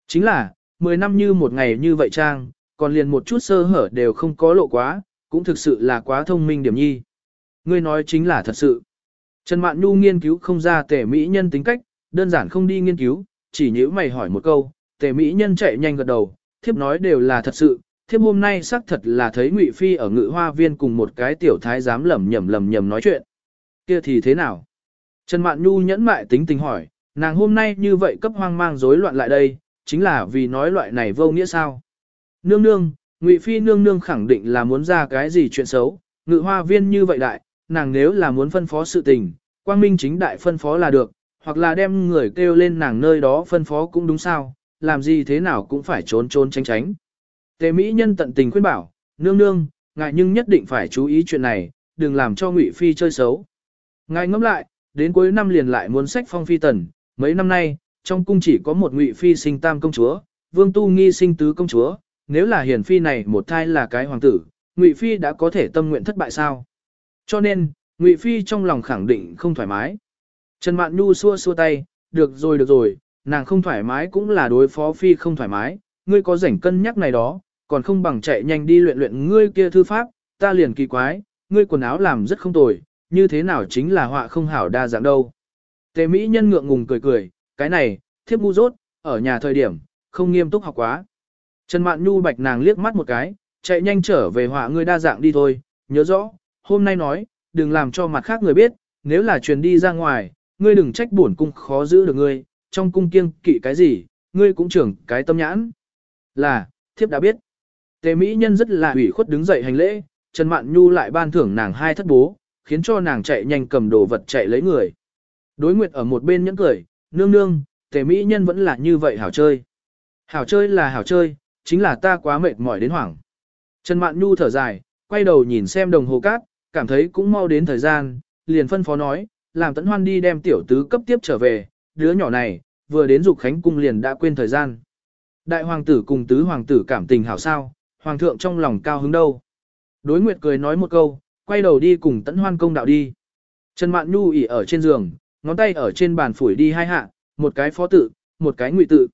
Chính là, 10 năm như một ngày như vậy trang, còn liền một chút sơ hở đều không có lộ quá, cũng thực sự là quá thông minh điểm nhi. Ngươi nói chính là thật sự. Trần Mạn Nhu nghiên cứu không ra tề mỹ nhân tính cách, đơn giản không đi nghiên cứu, chỉ nhữ mày hỏi một câu, tề mỹ nhân chạy nhanh gật đầu, thiếp nói đều là thật sự, thiếp hôm nay xác thật là thấy Ngụy Phi ở ngự hoa viên cùng một cái tiểu thái giám lẩm nhẩm lẩm nhẩm nói chuyện. Kia thì thế nào? Trần Mạn Nhu nhẫn mại tính tình hỏi, nàng hôm nay như vậy cấp hoang mang rối loạn lại đây, chính là vì nói loại này vô nghĩa sao? Nương nương, Ngụy Phi nương nương khẳng định là muốn ra cái gì chuyện xấu, ngự hoa viên như vậy đại, nàng nếu là muốn phân phó sự tình, quang minh chính đại phân phó là được, hoặc là đem người kêu lên nàng nơi đó phân phó cũng đúng sao, làm gì thế nào cũng phải trốn trốn tránh tránh. Tề Mỹ nhân tận tình khuyên bảo, nương nương, ngài nhưng nhất định phải chú ý chuyện này, đừng làm cho Ngụy Phi chơi xấu. Ngài ngẫm lại, đến cuối năm liền lại muốn sách phong phi tần, mấy năm nay, trong cung chỉ có một Ngụy Phi sinh tam công chúa, Vương Tu Nghi sinh tứ công chúa, nếu là hiển phi này một thai là cái hoàng tử, Ngụy Phi đã có thể tâm nguyện thất bại sao? Cho nên, Ngụy Phi trong lòng khẳng định không thoải mái. Trần Mạn Nhu xua xua tay, được rồi được rồi, nàng không thoải mái cũng là đối phó Phi không thoải mái, ngươi có rảnh cân nhắc này đó, còn không bằng chạy nhanh đi luyện luyện ngươi kia thư pháp, ta liền kỳ quái, ngươi quần áo làm rất không tồi, như thế nào chính là họa không hảo đa dạng đâu. Tề Mỹ nhân ngượng ngùng cười cười, cái này, thiếp ngu rốt, ở nhà thời điểm, không nghiêm túc học quá. Trần Mạn Nhu bạch nàng liếc mắt một cái, chạy nhanh trở về họa ngươi đa dạng đi thôi, nhớ rõ, hôm nay nói, đừng làm cho mặt khác người biết, nếu là truyền đi ra ngoài, ngươi đừng trách bổn cung khó giữ được ngươi, trong cung kiêng kỵ cái gì, ngươi cũng trưởng cái tâm nhãn. Là, thiếp đã biết. Tề Mỹ Nhân rất là ủy khuất đứng dậy hành lễ, Trần Mạn Nhu lại ban thưởng nàng hai thất bố, khiến cho nàng chạy nhanh cầm đồ vật chạy lấy người. Đối nguyệt ở một bên nhẫn cười, nương nương, Tề Mỹ Nhân vẫn là như vậy hảo chơi. Hảo chơi là hảo chơi, chính là ta quá mệt mỏi đến hoảng. Trần Mạn Nhu thở dài, quay đầu nhìn xem đồng hồ cát, cảm thấy cũng mau đến thời gian, liền phân phó nói, làm tấn hoan đi đem tiểu tứ cấp tiếp trở về, đứa nhỏ này, vừa đến dục khánh cung liền đã quên thời gian. Đại hoàng tử cùng tứ hoàng tử cảm tình hảo sao, hoàng thượng trong lòng cao hứng đâu. Đối nguyệt cười nói một câu, quay đầu đi cùng tấn hoan công đạo đi. Trần Mạn Nhu ỉ ở trên giường, ngón tay ở trên bàn phủi đi hai hạ, một cái phó tự, một cái ngụy tự.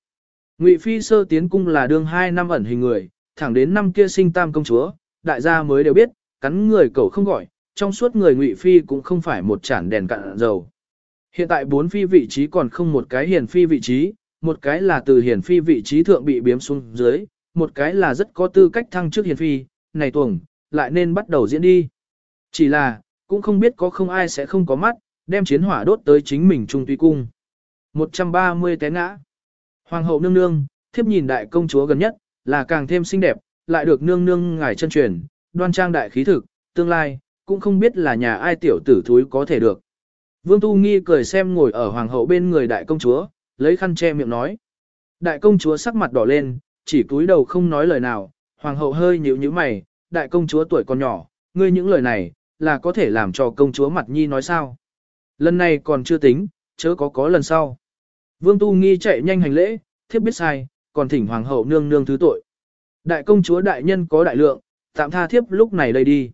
Ngụy phi sơ tiến cung là đương hai năm ẩn hình người, thẳng đến năm kia sinh tam công chúa, đại gia mới đều biết, cắn người cầu không gọi, trong suốt người ngụy phi cũng không phải một chản đèn cạn dầu. Hiện tại bốn phi vị trí còn không một cái hiền phi vị trí, một cái là từ hiền phi vị trí thượng bị biếm xuống dưới, một cái là rất có tư cách thăng trước hiền phi, này tuồng, lại nên bắt đầu diễn đi. Chỉ là, cũng không biết có không ai sẽ không có mắt, đem chiến hỏa đốt tới chính mình trung tuy cung. 130 té ngã. Hoàng hậu nương nương, thiếp nhìn đại công chúa gần nhất, là càng thêm xinh đẹp, lại được nương nương ngài chân truyền, đoan trang đại khí thực, tương lai, cũng không biết là nhà ai tiểu tử thúi có thể được. Vương Tu Nghi cười xem ngồi ở hoàng hậu bên người đại công chúa, lấy khăn che miệng nói. Đại công chúa sắc mặt đỏ lên, chỉ cúi đầu không nói lời nào, hoàng hậu hơi nhíu nhíu mày, đại công chúa tuổi còn nhỏ, ngươi những lời này, là có thể làm cho công chúa mặt nhi nói sao. Lần này còn chưa tính, chớ có có lần sau. Vương Tu Nghi chạy nhanh hành lễ, thiếp biết sai, còn thỉnh hoàng hậu nương nương thứ tội. Đại công chúa đại nhân có đại lượng, tạm tha thiếp lúc này đây đi.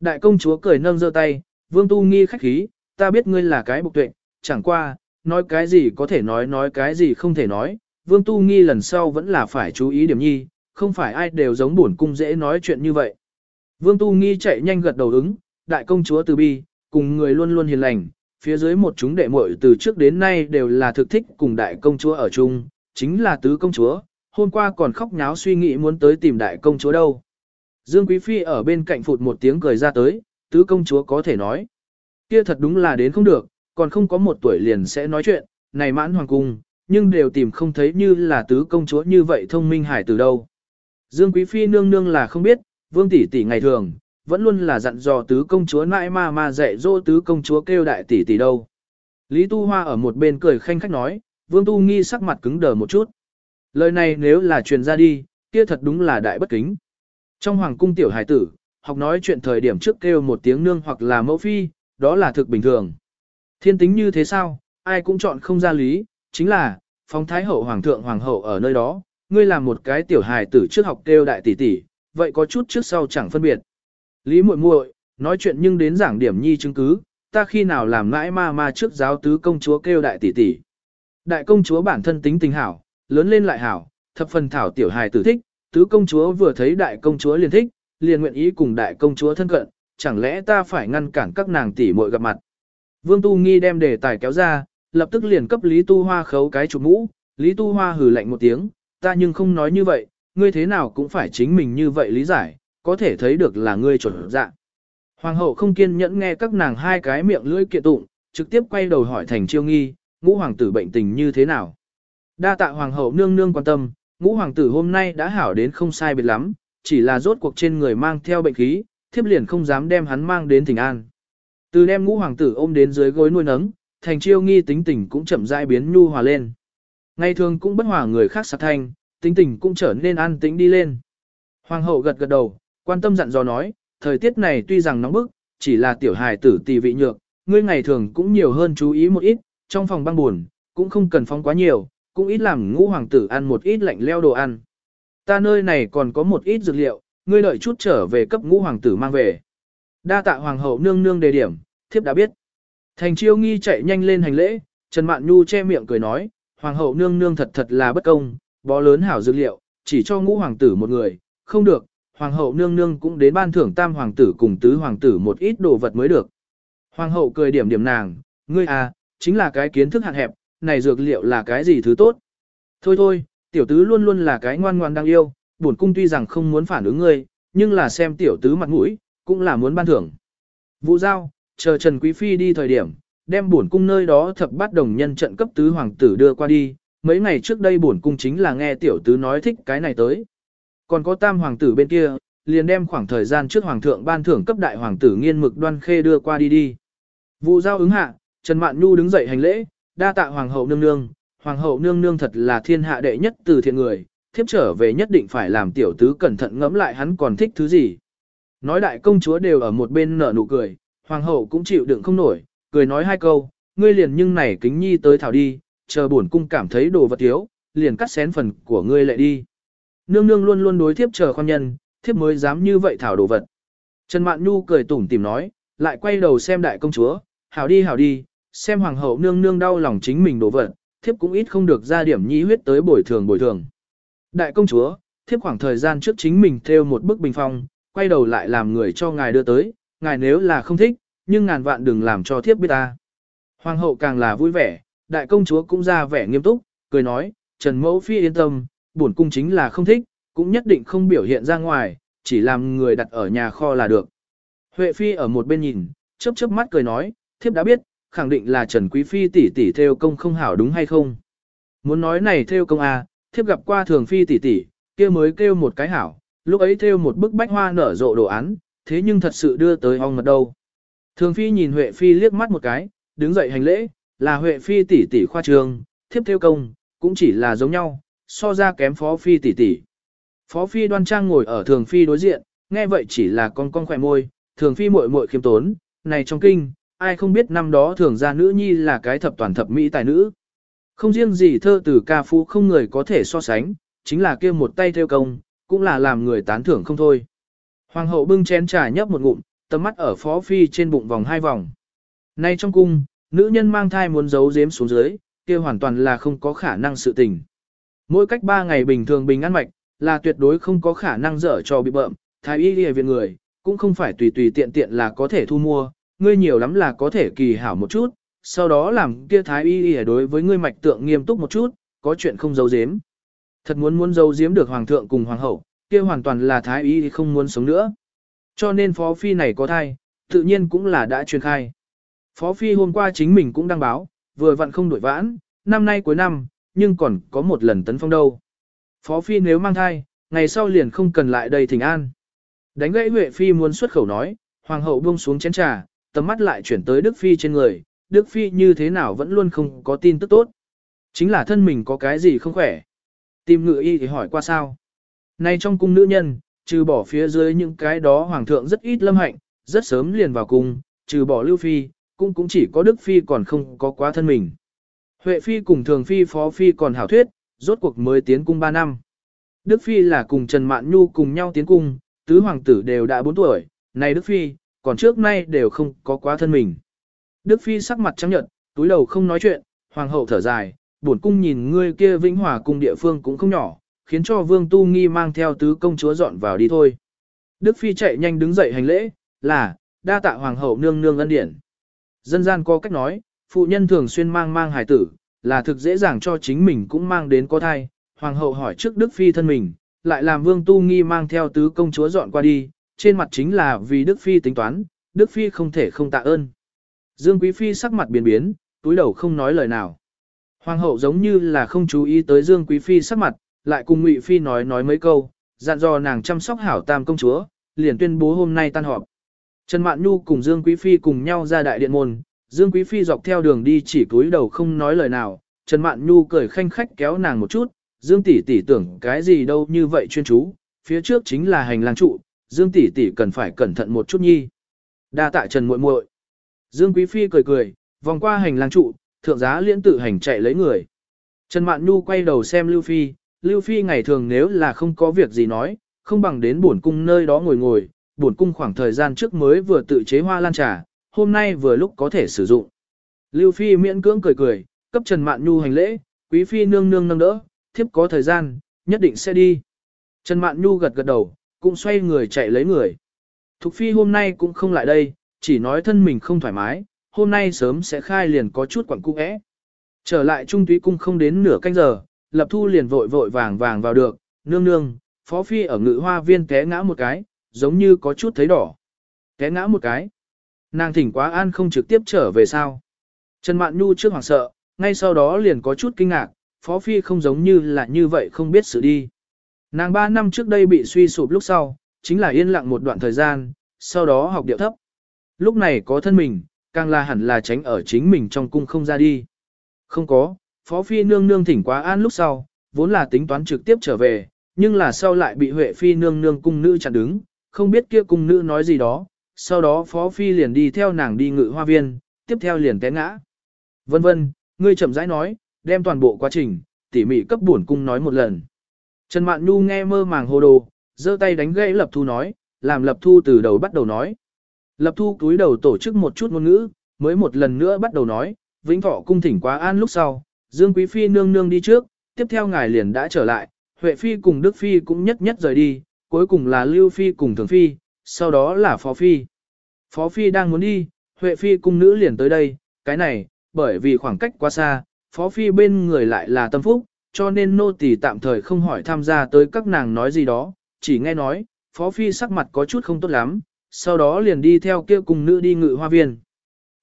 Đại công chúa cười nâng giơ tay, vương tu nghi khách khí, ta biết ngươi là cái bục tuệ, chẳng qua, nói cái gì có thể nói nói cái gì không thể nói, vương tu nghi lần sau vẫn là phải chú ý điểm nhi, không phải ai đều giống bổn cung dễ nói chuyện như vậy. Vương tu nghi chạy nhanh gật đầu ứng, đại công chúa từ bi, cùng người luôn luôn hiền lành, phía dưới một chúng đệ muội từ trước đến nay đều là thực thích cùng đại công chúa ở chung, chính là tứ công chúa, hôm qua còn khóc nháo suy nghĩ muốn tới tìm đại công chúa đâu. Dương Quý Phi ở bên cạnh phụt một tiếng cười ra tới, tứ công chúa có thể nói. Kia thật đúng là đến không được, còn không có một tuổi liền sẽ nói chuyện, này mãn hoàng cung, nhưng đều tìm không thấy như là tứ công chúa như vậy thông minh hải từ đâu. Dương Quý Phi nương nương là không biết, vương tỷ tỷ ngày thường, vẫn luôn là dặn dò tứ công chúa nãi ma ma dạy dỗ tứ công chúa kêu đại tỷ tỷ đâu. Lý Tu Hoa ở một bên cười khanh khách nói, vương tu nghi sắc mặt cứng đờ một chút. Lời này nếu là truyền ra đi, kia thật đúng là đại bất kính. Trong hoàng cung tiểu hải tử, học nói chuyện thời điểm trước kêu một tiếng nương hoặc là mẫu phi, đó là thực bình thường. Thiên tính như thế sao, ai cũng chọn không ra lý, chính là, phong thái hậu hoàng thượng hoàng hậu ở nơi đó, ngươi làm một cái tiểu hài tử trước học kêu đại tỷ tỷ, vậy có chút trước sau chẳng phân biệt. Lý muội muội, nói chuyện nhưng đến giảng điểm nhi chứng cứ, ta khi nào làm mãi ma ma trước giáo tứ công chúa kêu đại tỷ tỷ. Đại công chúa bản thân tính tình hảo, lớn lên lại hảo, thập phần thảo tiểu hài tử thích, tứ công chúa vừa thấy đại công chúa liền thích, liền nguyện ý cùng đại công chúa thân cận, chẳng lẽ ta phải ngăn cản các nàng tỷ muội gặp mặt. Vương Tu Nghi đem đề tài kéo ra, lập tức liền cấp Lý Tu Hoa khấu cái chụp mũ, Lý Tu Hoa hừ lạnh một tiếng, ta nhưng không nói như vậy, ngươi thế nào cũng phải chính mình như vậy lý giải, có thể thấy được là ngươi chuẩn dạ. Hoàng hậu không kiên nhẫn nghe các nàng hai cái miệng lưỡi kiện tụng, trực tiếp quay đầu hỏi thành chiêu nghi, ngũ hoàng tử bệnh tình như thế nào. Đa tạ hoàng hậu nương nương quan tâm, ngũ hoàng tử hôm nay đã hảo đến không sai biệt lắm, chỉ là rốt cuộc trên người mang theo bệnh khí, thiếp liền không dám đem hắn mang đến thỉnh an. Từ đem ngũ hoàng tử ôm đến dưới gối nuôi nấng, thành chiêu nghi tính tình cũng chậm rãi biến nhu hòa lên. Ngày thường cũng bất hòa người khác sát thanh, tính tình cũng trở nên an tĩnh đi lên. Hoàng hậu gật gật đầu, quan tâm dặn dò nói, thời tiết này tuy rằng nóng bức, chỉ là tiểu hài tử tỷ vị nhược, ngươi ngày thường cũng nhiều hơn chú ý một ít, trong phòng băng buồn, cũng không cần phóng quá nhiều, cũng ít làm ngũ hoàng tử ăn một ít lạnh leo đồ ăn. Ta nơi này còn có một ít dược liệu, ngươi đợi chút trở về cấp ngũ hoàng tử mang về. Đa tạ hoàng hậu nương nương đề điểm, thiếp đã biết. Thành chiêu nghi chạy nhanh lên hành lễ, Trần Mạn Nhu che miệng cười nói, hoàng hậu nương nương thật thật là bất công, bó lớn hảo dược liệu, chỉ cho ngũ hoàng tử một người, không được, hoàng hậu nương nương cũng đến ban thưởng tam hoàng tử cùng tứ hoàng tử một ít đồ vật mới được. Hoàng hậu cười điểm điểm nàng, ngươi à, chính là cái kiến thức hạn hẹp, này dược liệu là cái gì thứ tốt. Thôi thôi, tiểu tứ luôn luôn là cái ngoan ngoan đang yêu, bổn cung tuy rằng không muốn phản ứng ngươi, nhưng là xem tiểu tứ mặt mũi, cũng là muốn ban thưởng. Vũ giao, chờ Trần Quý Phi đi thời điểm, đem bổn cung nơi đó thập bát đồng nhân trận cấp tứ hoàng tử đưa qua đi, mấy ngày trước đây bổn cung chính là nghe tiểu tứ nói thích cái này tới. Còn có tam hoàng tử bên kia, liền đem khoảng thời gian trước hoàng thượng ban thưởng cấp đại hoàng tử nghiên mực đoan khê đưa qua đi đi. Vụ giao ứng hạ, Trần Mạn Nhu đứng dậy hành lễ, đa tạ hoàng hậu nương nương, hoàng hậu nương nương thật là thiên hạ đệ nhất từ thiện người, thiếp trở về nhất định phải làm tiểu tứ cẩn thận ngẫm lại hắn còn thích thứ gì. Nói đại công chúa đều ở một bên nở nụ cười, hoàng hậu cũng chịu đựng không nổi, cười nói hai câu, ngươi liền nhưng này kính nhi tới thảo đi, chờ bổn cung cảm thấy đồ vật thiếu, liền cắt xén phần của ngươi lại đi. Nương nương luôn luôn đối thiếp chờ khoan nhân, thiếp mới dám như vậy thảo đồ vật. Trần Mạn Nhu cười tủm tìm nói, lại quay đầu xem đại công chúa, hảo đi hảo đi, xem hoàng hậu nương nương đau lòng chính mình đồ vật, thiếp cũng ít không được ra điểm nhi huyết tới bồi thường bồi thường. Đại công chúa, thiếp khoảng thời gian trước chính mình theo một bức bình phong, quay đầu lại làm người cho ngài đưa tới, ngài nếu là không thích, nhưng ngàn vạn đừng làm cho thiếp biết ta. Hoàng hậu càng là vui vẻ, đại công chúa cũng ra vẻ nghiêm túc, cười nói, Trần Mẫu Phi yên tâm, bổn cung chính là không thích, cũng nhất định không biểu hiện ra ngoài, chỉ làm người đặt ở nhà kho là được. Huệ Phi ở một bên nhìn, chớp chớp mắt cười nói, thiếp đã biết, khẳng định là Trần Quý Phi tỷ tỷ theo công không hảo đúng hay không. Muốn nói này theo công à, thiếp gặp qua thường Phi tỷ tỷ, kia mới kêu một cái hảo, lúc ấy theo một bức bách hoa nở rộ đồ án, thế nhưng thật sự đưa tới ong mật đâu. Thường Phi nhìn Huệ Phi liếc mắt một cái, đứng dậy hành lễ, là Huệ Phi tỷ tỷ khoa trường, thiếp theo công, cũng chỉ là giống nhau, so ra kém Phó Phi tỷ tỷ. Phó Phi đoan trang ngồi ở Thường Phi đối diện, nghe vậy chỉ là con con khỏe môi, Thường Phi muội muội khiêm tốn, này trong kinh, ai không biết năm đó thường gia nữ nhi là cái thập toàn thập mỹ tài nữ. Không riêng gì thơ từ ca phú không người có thể so sánh, chính là kia một tay theo công, cũng là làm người tán thưởng không thôi. Hoàng hậu bưng chén trà nhấp một ngụm, tầm mắt ở phó phi trên bụng vòng hai vòng. Nay trong cung, nữ nhân mang thai muốn giấu giếm xuống dưới, kia hoàn toàn là không có khả năng sự tình. Mỗi cách ba ngày bình thường bình ăn mạch, là tuyệt đối không có khả năng dở cho bị bợm, thái y đi viện người, cũng không phải tùy tùy tiện tiện là có thể thu mua, ngươi nhiều lắm là có thể kỳ hảo một chút, sau đó làm kia thái y y đối với ngươi mạch tượng nghiêm túc một chút, có chuyện không giấu giếm. Thật muốn muốn giấu giếm được hoàng thượng cùng hoàng hậu, kia hoàn toàn là thái y không muốn sống nữa. Cho nên phó phi này có thai, tự nhiên cũng là đã truyền khai. Phó phi hôm qua chính mình cũng đăng báo, vừa vặn không đổi vãn, năm nay cuối năm, nhưng còn có một lần tấn phong đâu. Phó phi nếu mang thai, ngày sau liền không cần lại đây thỉnh an. Đánh gãy Huệ phi muốn xuất khẩu nói, hoàng hậu buông xuống chén trà, tầm mắt lại chuyển tới Đức Phi trên người, Đức Phi như thế nào vẫn luôn không có tin tức tốt. Chính là thân mình có cái gì không khỏe. Tìm ngự y thì hỏi qua sao. Nay trong cung nữ nhân, trừ bỏ phía dưới những cái đó hoàng thượng rất ít lâm hạnh, rất sớm liền vào cung, trừ bỏ Lưu Phi, cũng cũng chỉ có Đức Phi còn không có quá thân mình. Huệ Phi cùng Thường Phi Phó Phi còn hảo thuyết, rốt cuộc mới tiến cung 3 năm. Đức Phi là cùng Trần Mạn Nhu cùng nhau tiến cung, tứ hoàng tử đều đã 4 tuổi, này Đức Phi, còn trước nay đều không có quá thân mình. Đức Phi sắc mặt trắng nhợt, túi đầu không nói chuyện, hoàng hậu thở dài, buồn cung nhìn ngươi kia vĩnh hòa cung địa phương cũng không nhỏ, khiến cho vương tu nghi mang theo tứ công chúa dọn vào đi thôi. Đức Phi chạy nhanh đứng dậy hành lễ, là, đa tạ hoàng hậu nương nương ân điển. dân gian có cách nói, phụ nhân thường xuyên mang mang hài tử, là thực dễ dàng cho chính mình cũng mang đến có thai. Hoàng hậu hỏi trước Đức Phi thân mình, lại làm Vương Tu Nghi mang theo tứ công chúa dọn qua đi, trên mặt chính là vì Đức Phi tính toán, Đức Phi không thể không tạ ơn. Dương Quý Phi sắc mặt biến biến, túi đầu không nói lời nào. Hoàng hậu giống như là không chú ý tới Dương Quý Phi sắc mặt, lại cùng Ngụy Phi nói nói mấy câu, dặn dò nàng chăm sóc hảo tam công chúa, liền tuyên bố hôm nay tan họp. Trần Mạn Nhu cùng Dương Quý Phi cùng nhau ra đại điện môn, Dương Quý Phi dọc theo đường đi chỉ cúi đầu không nói lời nào, Trần Mạn Nhu cười khanh khách kéo nàng một chút, Dương tỷ tỷ tưởng cái gì đâu như vậy chuyên chú, phía trước chính là hành lang trụ, Dương tỷ tỷ cần phải cẩn thận một chút nhi. Đa tạ Trần muội muội. Dương Quý Phi cười cười, vòng qua hành lang trụ, thượng giá liễn tự hành chạy lấy người. Trần Mạn Nhu quay đầu xem Lưu Phi, Lưu Phi ngày thường nếu là không có việc gì nói, không bằng đến buồn cung nơi đó ngồi ngồi, buồn cung khoảng thời gian trước mới vừa tự chế hoa lan trà, hôm nay vừa lúc có thể sử dụng. Lưu Phi miễn cưỡng cười cười, cấp Trần Mạn Nhu hành lễ, Quý Phi nương nương nâng đỡ, thiếp có thời gian, nhất định sẽ đi. Trần Mạn Nhu gật gật đầu, cũng xoay người chạy lấy người. Thục Phi hôm nay cũng không lại đây, chỉ nói thân mình không thoải mái, hôm nay sớm sẽ khai liền có chút quặng cung ẽ. Trở lại Trung Túy Cung không đến nửa canh giờ, Lập Thu liền vội vội vàng vàng vào được, nương nương, Phó Phi ở ngự hoa viên té ngã một cái, giống như có chút thấy đỏ. Té ngã một cái. Nàng thỉnh quá an không trực tiếp trở về sao. Trần Mạn Nhu trước hoảng sợ, ngay sau đó liền có chút kinh ngạc, Phó Phi không giống như là như vậy không biết sự đi. Nàng 3 năm trước đây bị suy sụp lúc sau, chính là yên lặng một đoạn thời gian, sau đó học điệu thấp. Lúc này có thân mình, càng là hẳn là tránh ở chính mình trong cung không ra đi. Không có, Phó Phi nương nương thỉnh quá an lúc sau, vốn là tính toán trực tiếp trở về, nhưng là sau lại bị Huệ Phi nương nương cung nữ chặn đứng, không biết kia cung nữ nói gì đó, sau đó Phó Phi liền đi theo nàng đi ngự hoa viên, tiếp theo liền té ngã. Vân vân, ngươi chậm rãi nói, đem toàn bộ quá trình, tỉ mỉ cấp bổn cung nói một lần. Trần Mạn Nhu nghe mơ màng hồ đồ, giơ tay đánh gãy Lập Thu nói, làm Lập Thu từ đầu bắt đầu nói. Lập Thu túi đầu tổ chức một chút ngôn ngữ, mới một lần nữa bắt đầu nói, Vĩnh Thọ cung thỉnh quá an lúc sau, Dương Quý Phi nương nương đi trước, tiếp theo ngài liền đã trở lại, Huệ Phi cùng Đức Phi cũng nhất nhất rời đi, cuối cùng là Lưu Phi cùng Thường Phi, sau đó là Phó Phi. Phó Phi đang muốn đi, Huệ Phi cung nữ liền tới đây, cái này, bởi vì khoảng cách quá xa, Phó Phi bên người lại là tâm phúc, cho nên nô tỳ tạm thời không hỏi tham gia tới các nàng nói gì đó, chỉ nghe nói, Phó Phi sắc mặt có chút không tốt lắm, sau đó liền đi theo kia cùng nữ đi ngự hoa viên.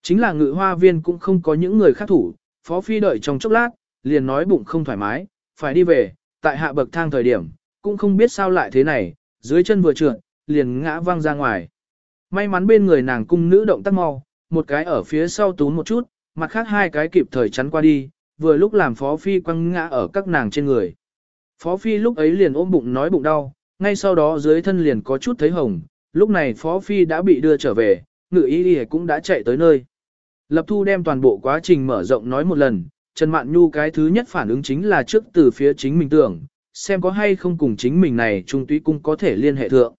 Chính là ngự hoa viên cũng không có những người khác thủ, Phó Phi đợi trong chốc lát, liền nói bụng không thoải mái, phải đi về, tại hạ bậc thang thời điểm, cũng không biết sao lại thế này, dưới chân vừa trượt, liền ngã văng ra ngoài. May mắn bên người nàng cung nữ động tác mau, một cái ở phía sau túm một chút, mặt khác hai cái kịp thời chắn qua đi, vừa lúc làm Phó Phi quăng ngã ở các nàng trên người. Phó Phi lúc ấy liền ôm bụng nói bụng đau, ngay sau đó dưới thân liền có chút thấy hồng, lúc này Phó Phi đã bị đưa trở về, ngự y y cũng đã chạy tới nơi. Lập Thu đem toàn bộ quá trình mở rộng nói một lần, Trần Mạn Nhu cái thứ nhất phản ứng chính là trước từ phía chính mình tưởng, xem có hay không cùng chính mình này trung túy cung có thể liên hệ thượng.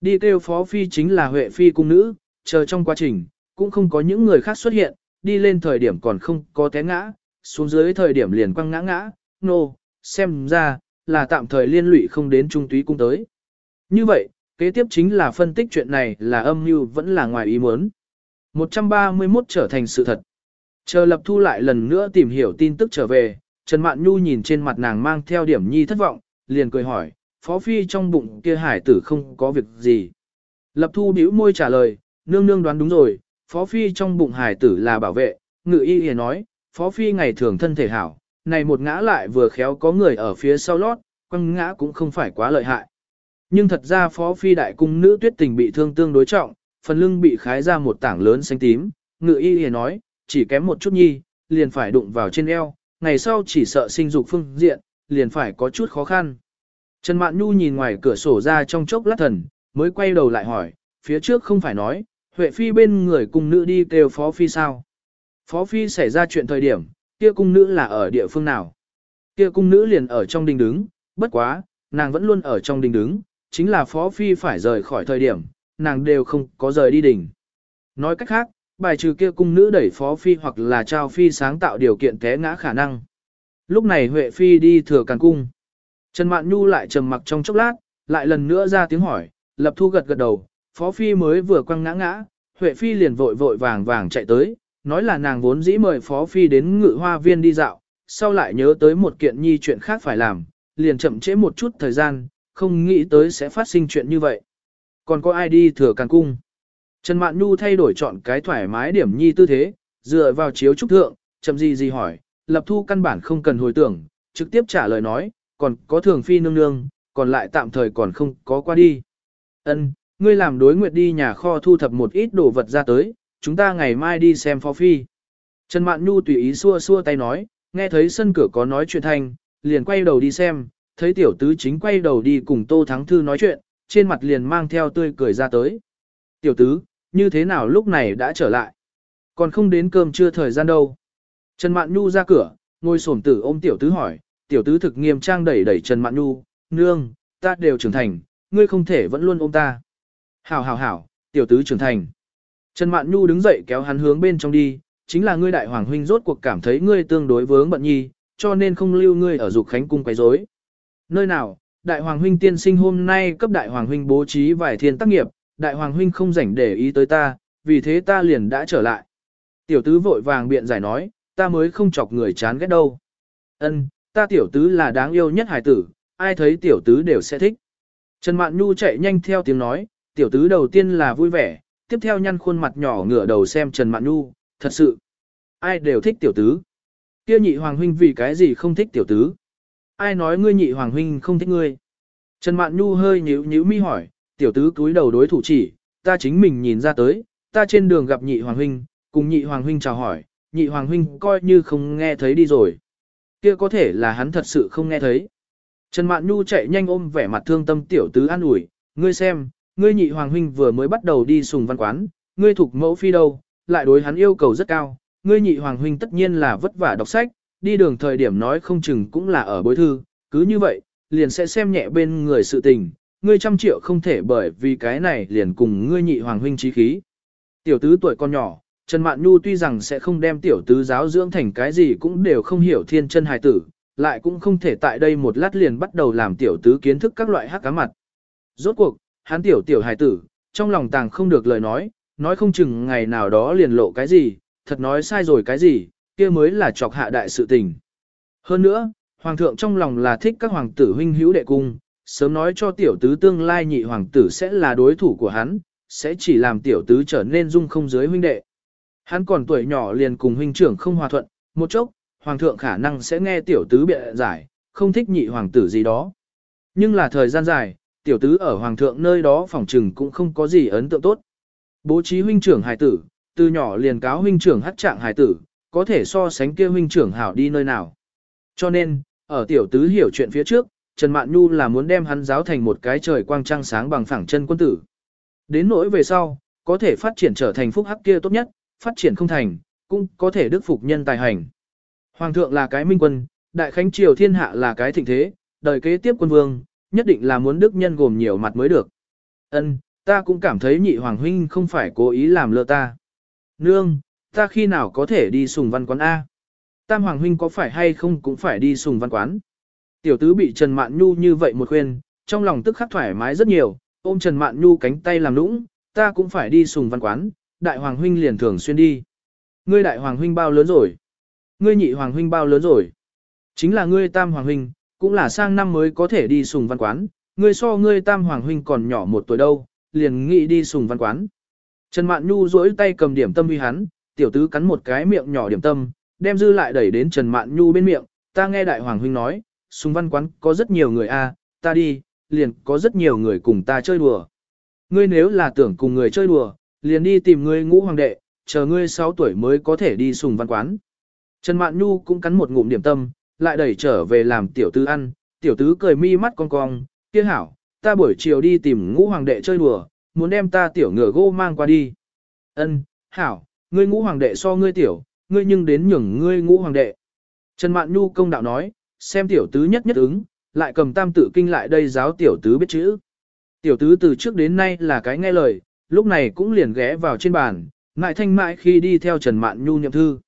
Đi kêu Phó Phi chính là Huệ Phi cung nữ, chờ trong quá trình, cũng không có những người khác xuất hiện, đi lên thời điểm còn không có té ngã, xuống dưới thời điểm liền quăng ngã ngã, nô, no, xem ra, là tạm thời liên lụy không đến trung túy cung tới. Như vậy, kế tiếp chính là phân tích chuyện này là âm mưu vẫn là ngoài ý muốn. 131 trở thành sự thật. Chờ lập thu lại lần nữa tìm hiểu tin tức trở về, Trần Mạn Nhu nhìn trên mặt nàng mang theo điểm nhi thất vọng, liền cười hỏi, Phó Phi trong bụng kia hải tử không có việc gì. Lập thu bĩu môi trả lời, nương nương đoán đúng rồi, Phó Phi trong bụng hải tử là bảo vệ, ngự y hề nói, Phó Phi ngày thường thân thể hảo, này một ngã lại vừa khéo có người ở phía sau lót, quăng ngã cũng không phải quá lợi hại. Nhưng thật ra Phó Phi đại cung nữ tuyết tình bị thương tương đối trọng, phần lưng bị khái ra một tảng lớn xanh tím, ngự y hề nói, chỉ kém một chút nhi, liền phải đụng vào trên eo, ngày sau chỉ sợ sinh dục phương diện, liền phải có chút khó khăn. Trần Mạn Nhu nhìn ngoài cửa sổ ra trong chốc lát thần, mới quay đầu lại hỏi, phía trước không phải nói, Huệ Phi bên người cung nữ đi kêu Phó Phi sao? Phó Phi xảy ra chuyện thời điểm, kia cung nữ là ở địa phương nào? Kia cung nữ liền ở trong đình đứng, bất quá, nàng vẫn luôn ở trong đình đứng, chính là Phó Phi phải rời khỏi thời điểm, nàng đều không có rời đi đỉnh. Nói cách khác, bài trừ kia cung nữ đẩy Phó Phi hoặc là trao Phi sáng tạo điều kiện té ngã khả năng. Lúc này Huệ Phi đi thừa càn cung. Trần Mạn Nhu lại trầm mặc trong chốc lát, lại lần nữa ra tiếng hỏi, lập thu gật gật đầu, Phó Phi mới vừa quăng ngã ngã, Huệ Phi liền vội vội vàng vàng chạy tới, nói là nàng vốn dĩ mời Phó Phi đến ngự hoa viên đi dạo, sau lại nhớ tới một kiện nhi chuyện khác phải làm, liền chậm trễ một chút thời gian, không nghĩ tới sẽ phát sinh chuyện như vậy. Còn có ai đi thừa càng cung? Trần Mạn Nhu thay đổi chọn cái thoải mái điểm nhi tư thế, dựa vào chiếu trúc thượng, chậm gì gì hỏi, lập thu căn bản không cần hồi tưởng, trực tiếp trả lời nói, còn có thường phi nương nương, còn lại tạm thời còn không có qua đi. Ân, ngươi làm đối nguyệt đi nhà kho thu thập một ít đồ vật ra tới, chúng ta ngày mai đi xem phó phi. Trần Mạn Nhu tùy ý xua xua tay nói, nghe thấy sân cửa có nói chuyện thanh, liền quay đầu đi xem, thấy tiểu tứ chính quay đầu đi cùng Tô Thắng Thư nói chuyện, trên mặt liền mang theo tươi cười ra tới. Tiểu tứ, như thế nào lúc này đã trở lại? Còn không đến cơm trưa thời gian đâu. Trần Mạn Nhu ra cửa, ngồi sổm tử ôm tiểu tứ hỏi, tiểu tứ thực nghiêm trang đẩy đẩy Trần Mạn Nhu, nương, ta đều trưởng thành, ngươi không thể vẫn luôn ôm ta. Hảo hảo hảo, tiểu tứ trưởng thành. Trần Mạn Nhu đứng dậy kéo hắn hướng bên trong đi, chính là ngươi đại hoàng huynh rốt cuộc cảm thấy ngươi tương đối vướng bận nhi, cho nên không lưu ngươi ở dục khánh cung quấy rối. Nơi nào, đại hoàng huynh tiên sinh hôm nay cấp đại hoàng huynh bố trí vài thiên tác nghiệp, đại hoàng huynh không rảnh để ý tới ta, vì thế ta liền đã trở lại. Tiểu tứ vội vàng biện giải nói, ta mới không chọc người chán ghét đâu. Ân, ta tiểu tứ là đáng yêu nhất hải tử, ai thấy tiểu tứ đều sẽ thích. Trần Mạn Nhu chạy nhanh theo tiếng nói, tiểu tứ đầu tiên là vui vẻ, tiếp theo nhăn khuôn mặt nhỏ ngửa đầu xem Trần Mạn Nhu, thật sự, ai đều thích tiểu tứ. Kia nhị hoàng huynh vì cái gì không thích tiểu tứ? Ai nói ngươi nhị hoàng huynh không thích ngươi? Trần Mạn Nhu hơi nhíu nhíu mi hỏi, tiểu tứ cúi đầu đối thủ chỉ, ta chính mình nhìn ra tới, ta trên đường gặp nhị hoàng huynh, cùng nhị hoàng huynh chào hỏi, nhị hoàng huynh coi như không nghe thấy đi rồi. Kia có thể là hắn thật sự không nghe thấy. Trần Mạn Nhu chạy nhanh ôm vẻ mặt thương tâm tiểu tứ an ủi, ngươi xem, ngươi nhị hoàng huynh vừa mới bắt đầu đi sùng văn quán, ngươi thuộc mẫu phi đâu, lại đối hắn yêu cầu rất cao, ngươi nhị hoàng huynh tất nhiên là vất vả đọc sách, đi đường thời điểm nói không chừng cũng là ở bối thư, cứ như vậy, liền sẽ xem nhẹ bên người sự tình, ngươi trăm triệu không thể bởi vì cái này liền cùng ngươi nhị hoàng huynh trí khí. Tiểu tứ tuổi con nhỏ, Trần Mạn Nhu tuy rằng sẽ không đem tiểu tứ giáo dưỡng thành cái gì cũng đều không hiểu thiên chân hài tử, lại cũng không thể tại đây một lát liền bắt đầu làm tiểu tứ kiến thức các loại hắc cá mặt. Rốt cuộc, hắn tiểu tiểu hài tử, trong lòng tàng không được lời nói, nói không chừng ngày nào đó liền lộ cái gì, thật nói sai rồi cái gì, kia mới là chọc hạ đại sự tình. Hơn nữa, hoàng thượng trong lòng là thích các hoàng tử huynh hữu đệ cung, sớm nói cho tiểu tứ tương lai nhị hoàng tử sẽ là đối thủ của hắn, sẽ chỉ làm tiểu tứ trở nên dung không dưới huynh đệ. Hắn còn tuổi nhỏ liền cùng huynh trưởng không hòa thuận, một chốc, hoàng thượng khả năng sẽ nghe tiểu tứ bịa giải, không thích nhị hoàng tử gì đó. Nhưng là thời gian dài, tiểu tứ ở hoàng thượng nơi đó phòng trừng cũng không có gì ấn tượng tốt. Bố trí huynh trưởng hài tử, từ nhỏ liền cáo huynh trưởng hắc trạng hài tử, có thể so sánh kia huynh trưởng hảo đi nơi nào. Cho nên, ở tiểu tứ hiểu chuyện phía trước, Trần Mạn Nhu là muốn đem hắn giáo thành một cái trời quang trăng sáng bằng phẳng chân quân tử. Đến nỗi về sau, có thể phát triển trở thành phúc hắc kia tốt nhất, phát triển không thành, cũng có thể đức phục nhân tài hành. Hoàng thượng là cái minh quân, đại khánh triều thiên hạ là cái thịnh thế, đời kế tiếp quân vương, nhất định là muốn đức nhân gồm nhiều mặt mới được. Ân, ta cũng cảm thấy nhị hoàng huynh không phải cố ý làm lơ ta. Nương, ta khi nào có thể đi sùng văn quán A? Tam hoàng huynh có phải hay không cũng phải đi sùng văn quán. Tiểu tứ bị Trần Mạn Nhu như vậy một khuyên, trong lòng tức khắc thoải mái rất nhiều, ôm Trần Mạn Nhu cánh tay làm nũng, ta cũng phải đi sùng văn quán, đại hoàng huynh liền thường xuyên đi. Ngươi đại hoàng huynh bao lớn rồi? Ngươi nhị hoàng huynh bao lớn rồi? Chính là ngươi tam hoàng huynh, cũng là sang năm mới có thể đi sùng văn quán, ngươi so ngươi tam hoàng huynh còn nhỏ một tuổi đâu, liền nghĩ đi sùng văn quán. Trần Mạn Nhu duỗi tay cầm điểm tâm uy hắn, tiểu tứ cắn một cái miệng nhỏ điểm tâm, đem dư lại đẩy đến Trần Mạn Nhu bên miệng, ta nghe đại hoàng huynh nói, sùng văn quán có rất nhiều người a, ta đi, liền có rất nhiều người cùng ta chơi đùa. Ngươi nếu là tưởng cùng người chơi đùa, liền đi tìm ngươi ngũ hoàng đệ, chờ ngươi 6 tuổi mới có thể đi sùng văn quán. Trần Mạn Nhu cũng cắn một ngụm điểm tâm, lại đẩy trở về làm tiểu tứ ăn, tiểu tứ cười mi mắt cong cong, kia hảo, ta buổi chiều đi tìm ngũ hoàng đệ chơi đùa, muốn đem ta tiểu ngựa gỗ mang qua đi. Ân, hảo, ngươi ngũ hoàng đệ so ngươi tiểu, ngươi nhưng đến nhường ngươi ngũ hoàng đệ. Trần Mạn Nhu công đạo nói, xem tiểu tứ nhất nhất ứng, lại cầm tam tự kinh lại đây giáo tiểu tứ biết chữ. Tiểu tứ từ trước đến nay là cái nghe lời, lúc này cũng liền ghé vào trên bàn, ngại thanh mại khi đi theo Trần Mạn Nhu nhậm thư.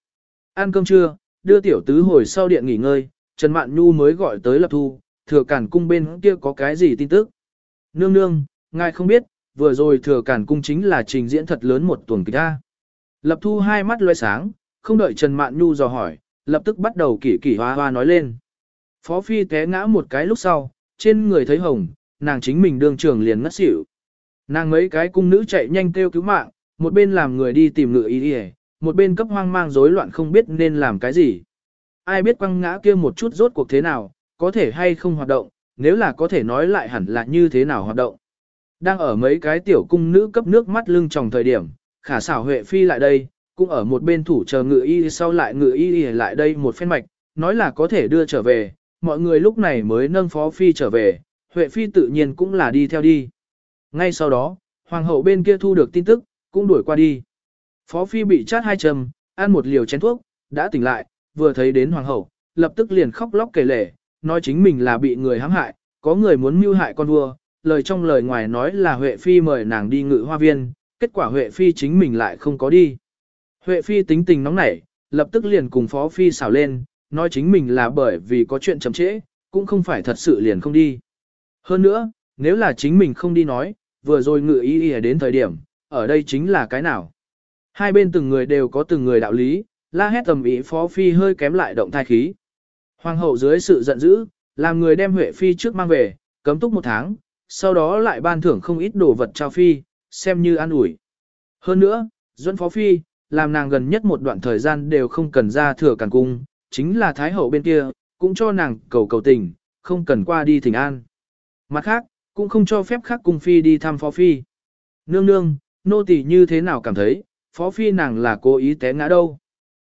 Ăn cơm trưa, đưa tiểu tứ hồi sau điện nghỉ ngơi, Trần Mạn Nhu mới gọi tới Lập Thu, thừa cản cung bên kia có cái gì tin tức. Nương nương, ngài không biết, vừa rồi thừa cản cung chính là trình diễn thật lớn một tuần kịch ta. Lập thu hai mắt loe sáng, không đợi Trần Mạn Nhu dò hỏi, lập tức bắt đầu kỳ kỳ hoa hoa nói lên. Phó Phi té ngã một cái lúc sau, trên người thấy hồng, nàng chính mình đương trường liền ngất xỉu. Nàng mấy cái cung nữ chạy nhanh kêu cứu mạng, một bên làm người đi tìm ngựa y y, một bên cấp hoang mang rối loạn không biết nên làm cái gì. Ai biết quăng ngã kia một chút rốt cuộc thế nào, có thể hay không hoạt động, nếu là có thể nói lại hẳn là như thế nào hoạt động. Đang ở mấy cái tiểu cung nữ cấp nước mắt lưng tròng thời điểm, khả xảo Huệ Phi lại đây, cũng ở một bên thủ chờ ngự y sau lại ngự y lại đây một phen mạch, nói là có thể đưa trở về, mọi người lúc này mới nâng Phó Phi trở về, Huệ Phi tự nhiên cũng là đi theo đi. Ngay sau đó, Hoàng hậu bên kia thu được tin tức, cũng đuổi qua đi. Phó Phi bị chát hai châm, ăn một liều chén thuốc, đã tỉnh lại, vừa thấy đến Hoàng hậu, lập tức liền khóc lóc kể lể, nói chính mình là bị người hãm hại, có người muốn mưu hại con vua, lời trong lời ngoài nói là Huệ Phi mời nàng đi ngự hoa viên, kết quả Huệ Phi chính mình lại không có đi. Huệ Phi tính tình nóng nảy, lập tức liền cùng Phó Phi xảo lên, nói chính mình là bởi vì có chuyện chậm trễ, cũng không phải thật sự liền không đi. Hơn nữa, nếu là chính mình không đi nói, vừa rồi ngự ý ý đến thời điểm, ở đây chính là cái nào. Hai bên từng người đều có từng người đạo lý, la hét tầm ý Phó Phi hơi kém lại động thai khí. Hoàng hậu dưới sự giận dữ, làm người đem Huệ Phi trước mang về, cấm túc một tháng, sau đó lại ban thưởng không ít đồ vật trao Phi, xem như an ủi. Hơn nữa, Duẫn Phó Phi, làm nàng gần nhất một đoạn thời gian đều không cần ra thừa càng cung, chính là Thái Hậu bên kia, cũng cho nàng cầu cầu tình, không cần qua đi thỉnh an. Mặt khác, cũng không cho phép khác cung Phi đi thăm Phó Phi. Nương nương, nô tỳ như thế nào cảm thấy, Phó Phi nàng là cố ý té ngã đâu.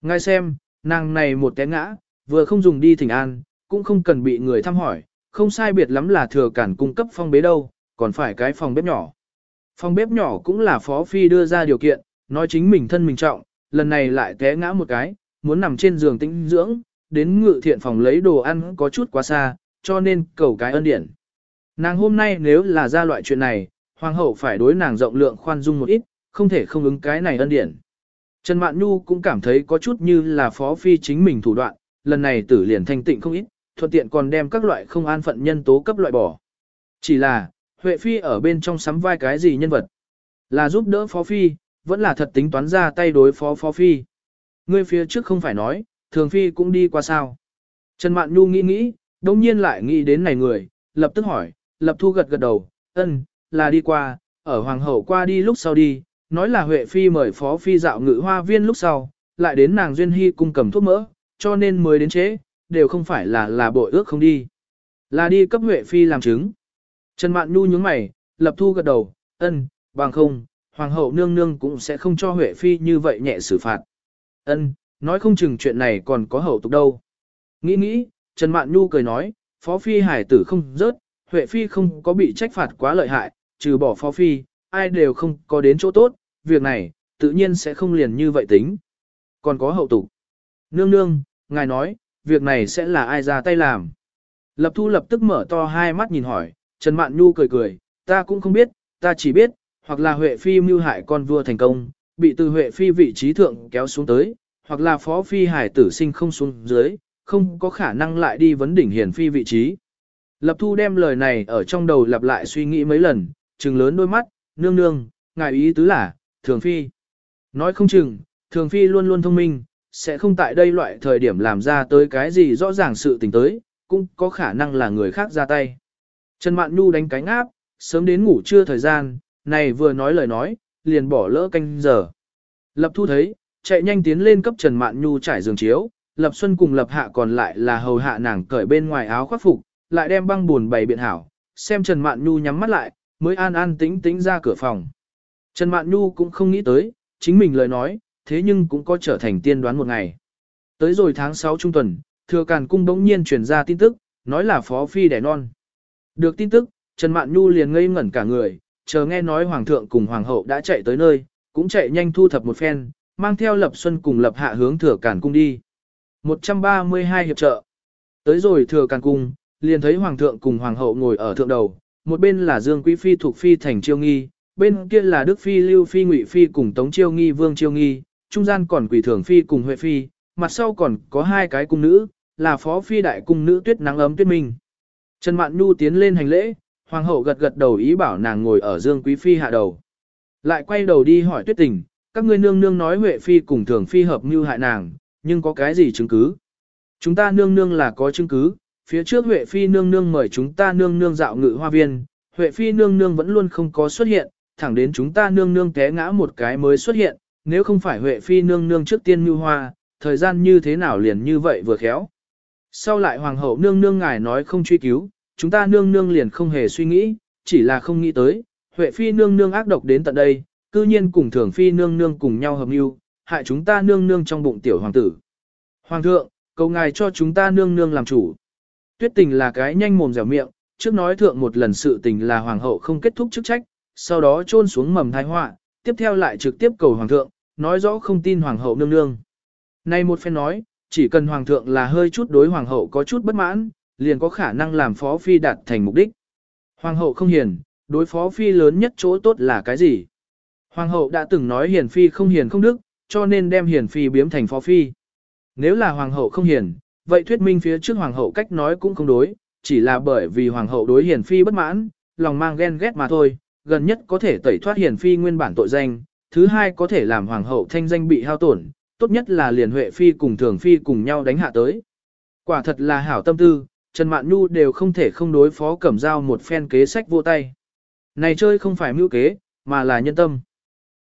Ngay xem, nàng này một té ngã, vừa không dùng đi thỉnh an, cũng không cần bị người thăm hỏi, không sai biệt lắm là thừa cản cung cấp phong bế đâu, còn phải cái phòng bếp nhỏ. Phòng bếp nhỏ cũng là Phó Phi đưa ra điều kiện, nói chính mình thân mình trọng, lần này lại té ngã một cái, muốn nằm trên giường tĩnh dưỡng, đến ngự thiện phòng lấy đồ ăn có chút quá xa, cho nên cầu cái ân điển. Nàng hôm nay nếu là ra loại chuyện này, hoàng hậu phải đối nàng rộng lượng khoan dung một ít, không thể không ứng cái này ân điển. Trần Mạn Nhu cũng cảm thấy có chút như là phó phi chính mình thủ đoạn, lần này tử liền thanh tịnh không ít, thuận tiện còn đem các loại không an phận nhân tố cấp loại bỏ. Chỉ là, Huệ Phi ở bên trong sắm vai cái gì nhân vật? Là giúp đỡ Phó Phi, vẫn là thật tính toán ra tay đối phó Phó Phi. Ngươi phía trước không phải nói, Thường Phi cũng đi qua sao. Trần Mạn Nhu nghĩ nghĩ, đồng nhiên lại nghĩ đến này người, lập tức hỏi, lập thu gật gật đầu, ân, là đi qua, ở Hoàng hậu qua đi lúc sau đi, nói là Huệ Phi mời Phó Phi dạo ngự hoa viên lúc sau, lại đến nàng Duyên Hy cung cầm thuốc mỡ, cho nên mới đến chế, đều không phải là là bội ước không đi. Là đi cấp Huệ Phi làm chứng. Trần Mạn Nhu nhướng mày, lập thu gật đầu, ân, bằng không, Hoàng hậu nương nương cũng sẽ không cho Huệ Phi như vậy nhẹ xử phạt. Ân, nói không chừng chuyện này còn có hậu tục đâu. Nghĩ nghĩ, Trần Mạn Nhu cười nói, Phó Phi hải tử không rớt, Huệ Phi không có bị trách phạt quá lợi hại, trừ bỏ Phó Phi, ai đều không có đến chỗ tốt, việc này, tự nhiên sẽ không liền như vậy tính. Còn có hậu tục. Nương nương, ngài nói, việc này sẽ là ai ra tay làm. Lập thu lập tức mở to hai mắt nhìn hỏi, Trần Mạn Nhu cười cười, ta cũng không biết, ta chỉ biết, hoặc là Huệ Phi mưu hại con vua thành công, bị từ Huệ Phi vị trí thượng kéo xuống tới, hoặc là Phó Phi hải tử sinh không xuống dưới, không có khả năng lại đi vấn đỉnh hiển Phi vị trí. Lập thu đem lời này ở trong đầu lặp lại suy nghĩ mấy lần, trừng lớn đôi mắt, nương nương, ngài ý tứ là, thường Phi. Nói không chừng, thường Phi luôn luôn thông minh, sẽ không tại đây loại thời điểm làm ra tới cái gì rõ ràng sự tình tới, cũng có khả năng là người khác ra tay. Trần Mạn Nhu đánh cánh áp, sớm đến ngủ trưa thời gian, này vừa nói lời nói, liền bỏ lỡ canh giờ. Lập thu thấy, chạy nhanh tiến lên cấp Trần Mạn Nhu trải giường chiếu, Lập Xuân cùng Lập Hạ còn lại là hầu hạ nàng cởi bên ngoài áo khoác phục, lại đem băng buồn bày biện hảo, xem Trần Mạn Nhu nhắm mắt lại, mới an an tĩnh tĩnh ra cửa phòng. Trần Mạn Nhu cũng không nghĩ tới, chính mình lời nói, thế nhưng cũng có trở thành tiên đoán một ngày. Tới rồi tháng 6 trung tuần, thừa càn cung đống nhiên truyền ra tin tức, nói là phó phi đẻ non. Được tin tức, Trần Mạn Nhu liền ngây ngẩn cả người, chờ nghe nói hoàng thượng cùng hoàng hậu đã chạy tới nơi, cũng chạy nhanh thu thập một phen, mang theo Lập Xuân cùng Lập Hạ hướng thừa càn cung đi. 132 hiệp trợ. Tới rồi thừa càn cung, liền thấy hoàng thượng cùng hoàng hậu ngồi ở thượng đầu, một bên là Dương Quý phi thuộc phi thành Chiêu Nghi, bên kia là Đức phi Lưu phi Ngụy phi cùng Tống Chiêu Nghi Vương Chiêu Nghi, trung gian còn Quỷ Thường phi cùng Huệ phi, mặt sau còn có hai cái cung nữ, là phó phi đại cung nữ Tuyết Nắng ấm Tuyết Minh. Trần Mạn Nhu tiến lên hành lễ, hoàng hậu gật gật đầu ý bảo nàng ngồi ở Dương Quý phi hạ đầu. Lại quay đầu đi hỏi Tuyết Tình, Các ngươi nương nương nói Huệ Phi cùng Thường Phi hợp mưu hại nàng, nhưng có cái gì chứng cứ? Chúng ta nương nương là có chứng cứ, phía trước Huệ Phi nương nương mời chúng ta nương nương dạo ngự hoa viên, Huệ Phi nương nương vẫn luôn không có xuất hiện, thẳng đến chúng ta nương nương té ngã một cái mới xuất hiện, nếu không phải Huệ Phi nương nương trước tiên mưu hoa, thời gian như thế nào liền như vậy vừa khéo. Sau lại Hoàng hậu nương nương ngài nói không truy cứu, chúng ta nương nương liền không hề suy nghĩ, chỉ là không nghĩ tới, Huệ Phi nương nương ác độc đến tận đây, cư nhiên cùng Thường Phi nương nương cùng nhau hợp mưu, hại chúng ta nương nương trong bụng tiểu hoàng tử. Hoàng thượng, cầu ngài cho chúng ta nương nương làm chủ. Tuyết tình là cái nhanh mồm dẻo miệng, trước nói thượng một lần sự tình là hoàng hậu không kết thúc chức trách, sau đó trôn xuống mầm thái họa, tiếp theo lại trực tiếp cầu hoàng thượng, nói rõ không tin hoàng hậu nương nương. Nay một phen nói, chỉ cần hoàng thượng là hơi chút đối hoàng hậu có chút bất mãn, liền có khả năng làm phó phi đạt thành mục đích. Hoàng hậu không hiền, đối phó phi lớn nhất chỗ tốt là cái gì? Hoàng hậu đã từng nói hiền phi không hiền không đức, cho nên đem hiền phi biếm thành phó phi. Nếu là hoàng hậu không hiền, vậy thuyết minh phía trước hoàng hậu cách nói cũng không đối, chỉ là bởi vì hoàng hậu đối hiền phi bất mãn, lòng mang ghen ghét mà thôi, gần nhất có thể tẩy thoát hiền phi nguyên bản tội danh, thứ hai có thể làm hoàng hậu thanh danh bị hao tổn, tốt nhất là liền huệ phi cùng thường phi cùng nhau đánh hạ tới. Quả thật là hảo tâm tư, Trần Mạn Nhu đều không thể không đối phó cẩm dao một phen kế sách vô tay. Này chơi không phải mưu kế, mà là nhân tâm.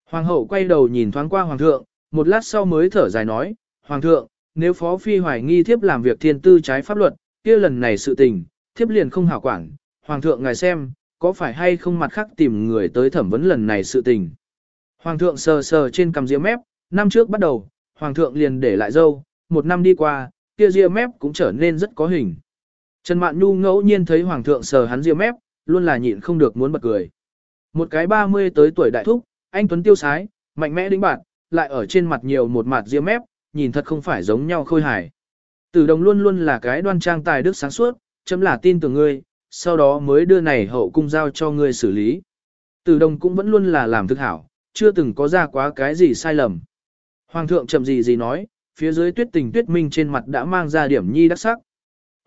Hoàng hậu quay đầu nhìn thoáng qua hoàng thượng, một lát sau mới thở dài nói, Hoàng thượng, nếu phó phi hoài nghi thiếp làm việc thiên tư trái pháp luật, kia lần này sự tình, thiếp liền không hảo quản. Hoàng thượng ngài xem, có phải hay không mặt khác tìm người tới thẩm vấn lần này sự tình. Hoàng thượng sờ sờ trên cằm diễm mép, năm trước bắt đầu, hoàng thượng liền để lại dâu, một năm đi qua, kia ria mép cũng trở nên rất có hình. Trần Mạn Nhu ngẫu nhiên thấy hoàng thượng sờ hắn ria mép, luôn là nhịn không được muốn bật cười. Một cái 30 tới tuổi đại thúc, anh Tuấn tiêu sái, mạnh mẽ đĩnh bạn, lại ở trên mặt nhiều một mặt ria mép, nhìn thật không phải giống nhau khôi hài. Tử đồng luôn luôn là cái đoan trang tài đức sáng suốt, chấm là tin tưởng ngươi, sau đó mới đưa này hậu cung giao cho ngươi xử lý. Tử đồng cũng vẫn luôn là làm thức hảo, chưa từng có ra quá cái gì sai lầm. Hoàng thượng chậm gì gì nói, phía dưới tuyết tình tuyết minh trên mặt đã mang ra điểm nhi đắc sắc.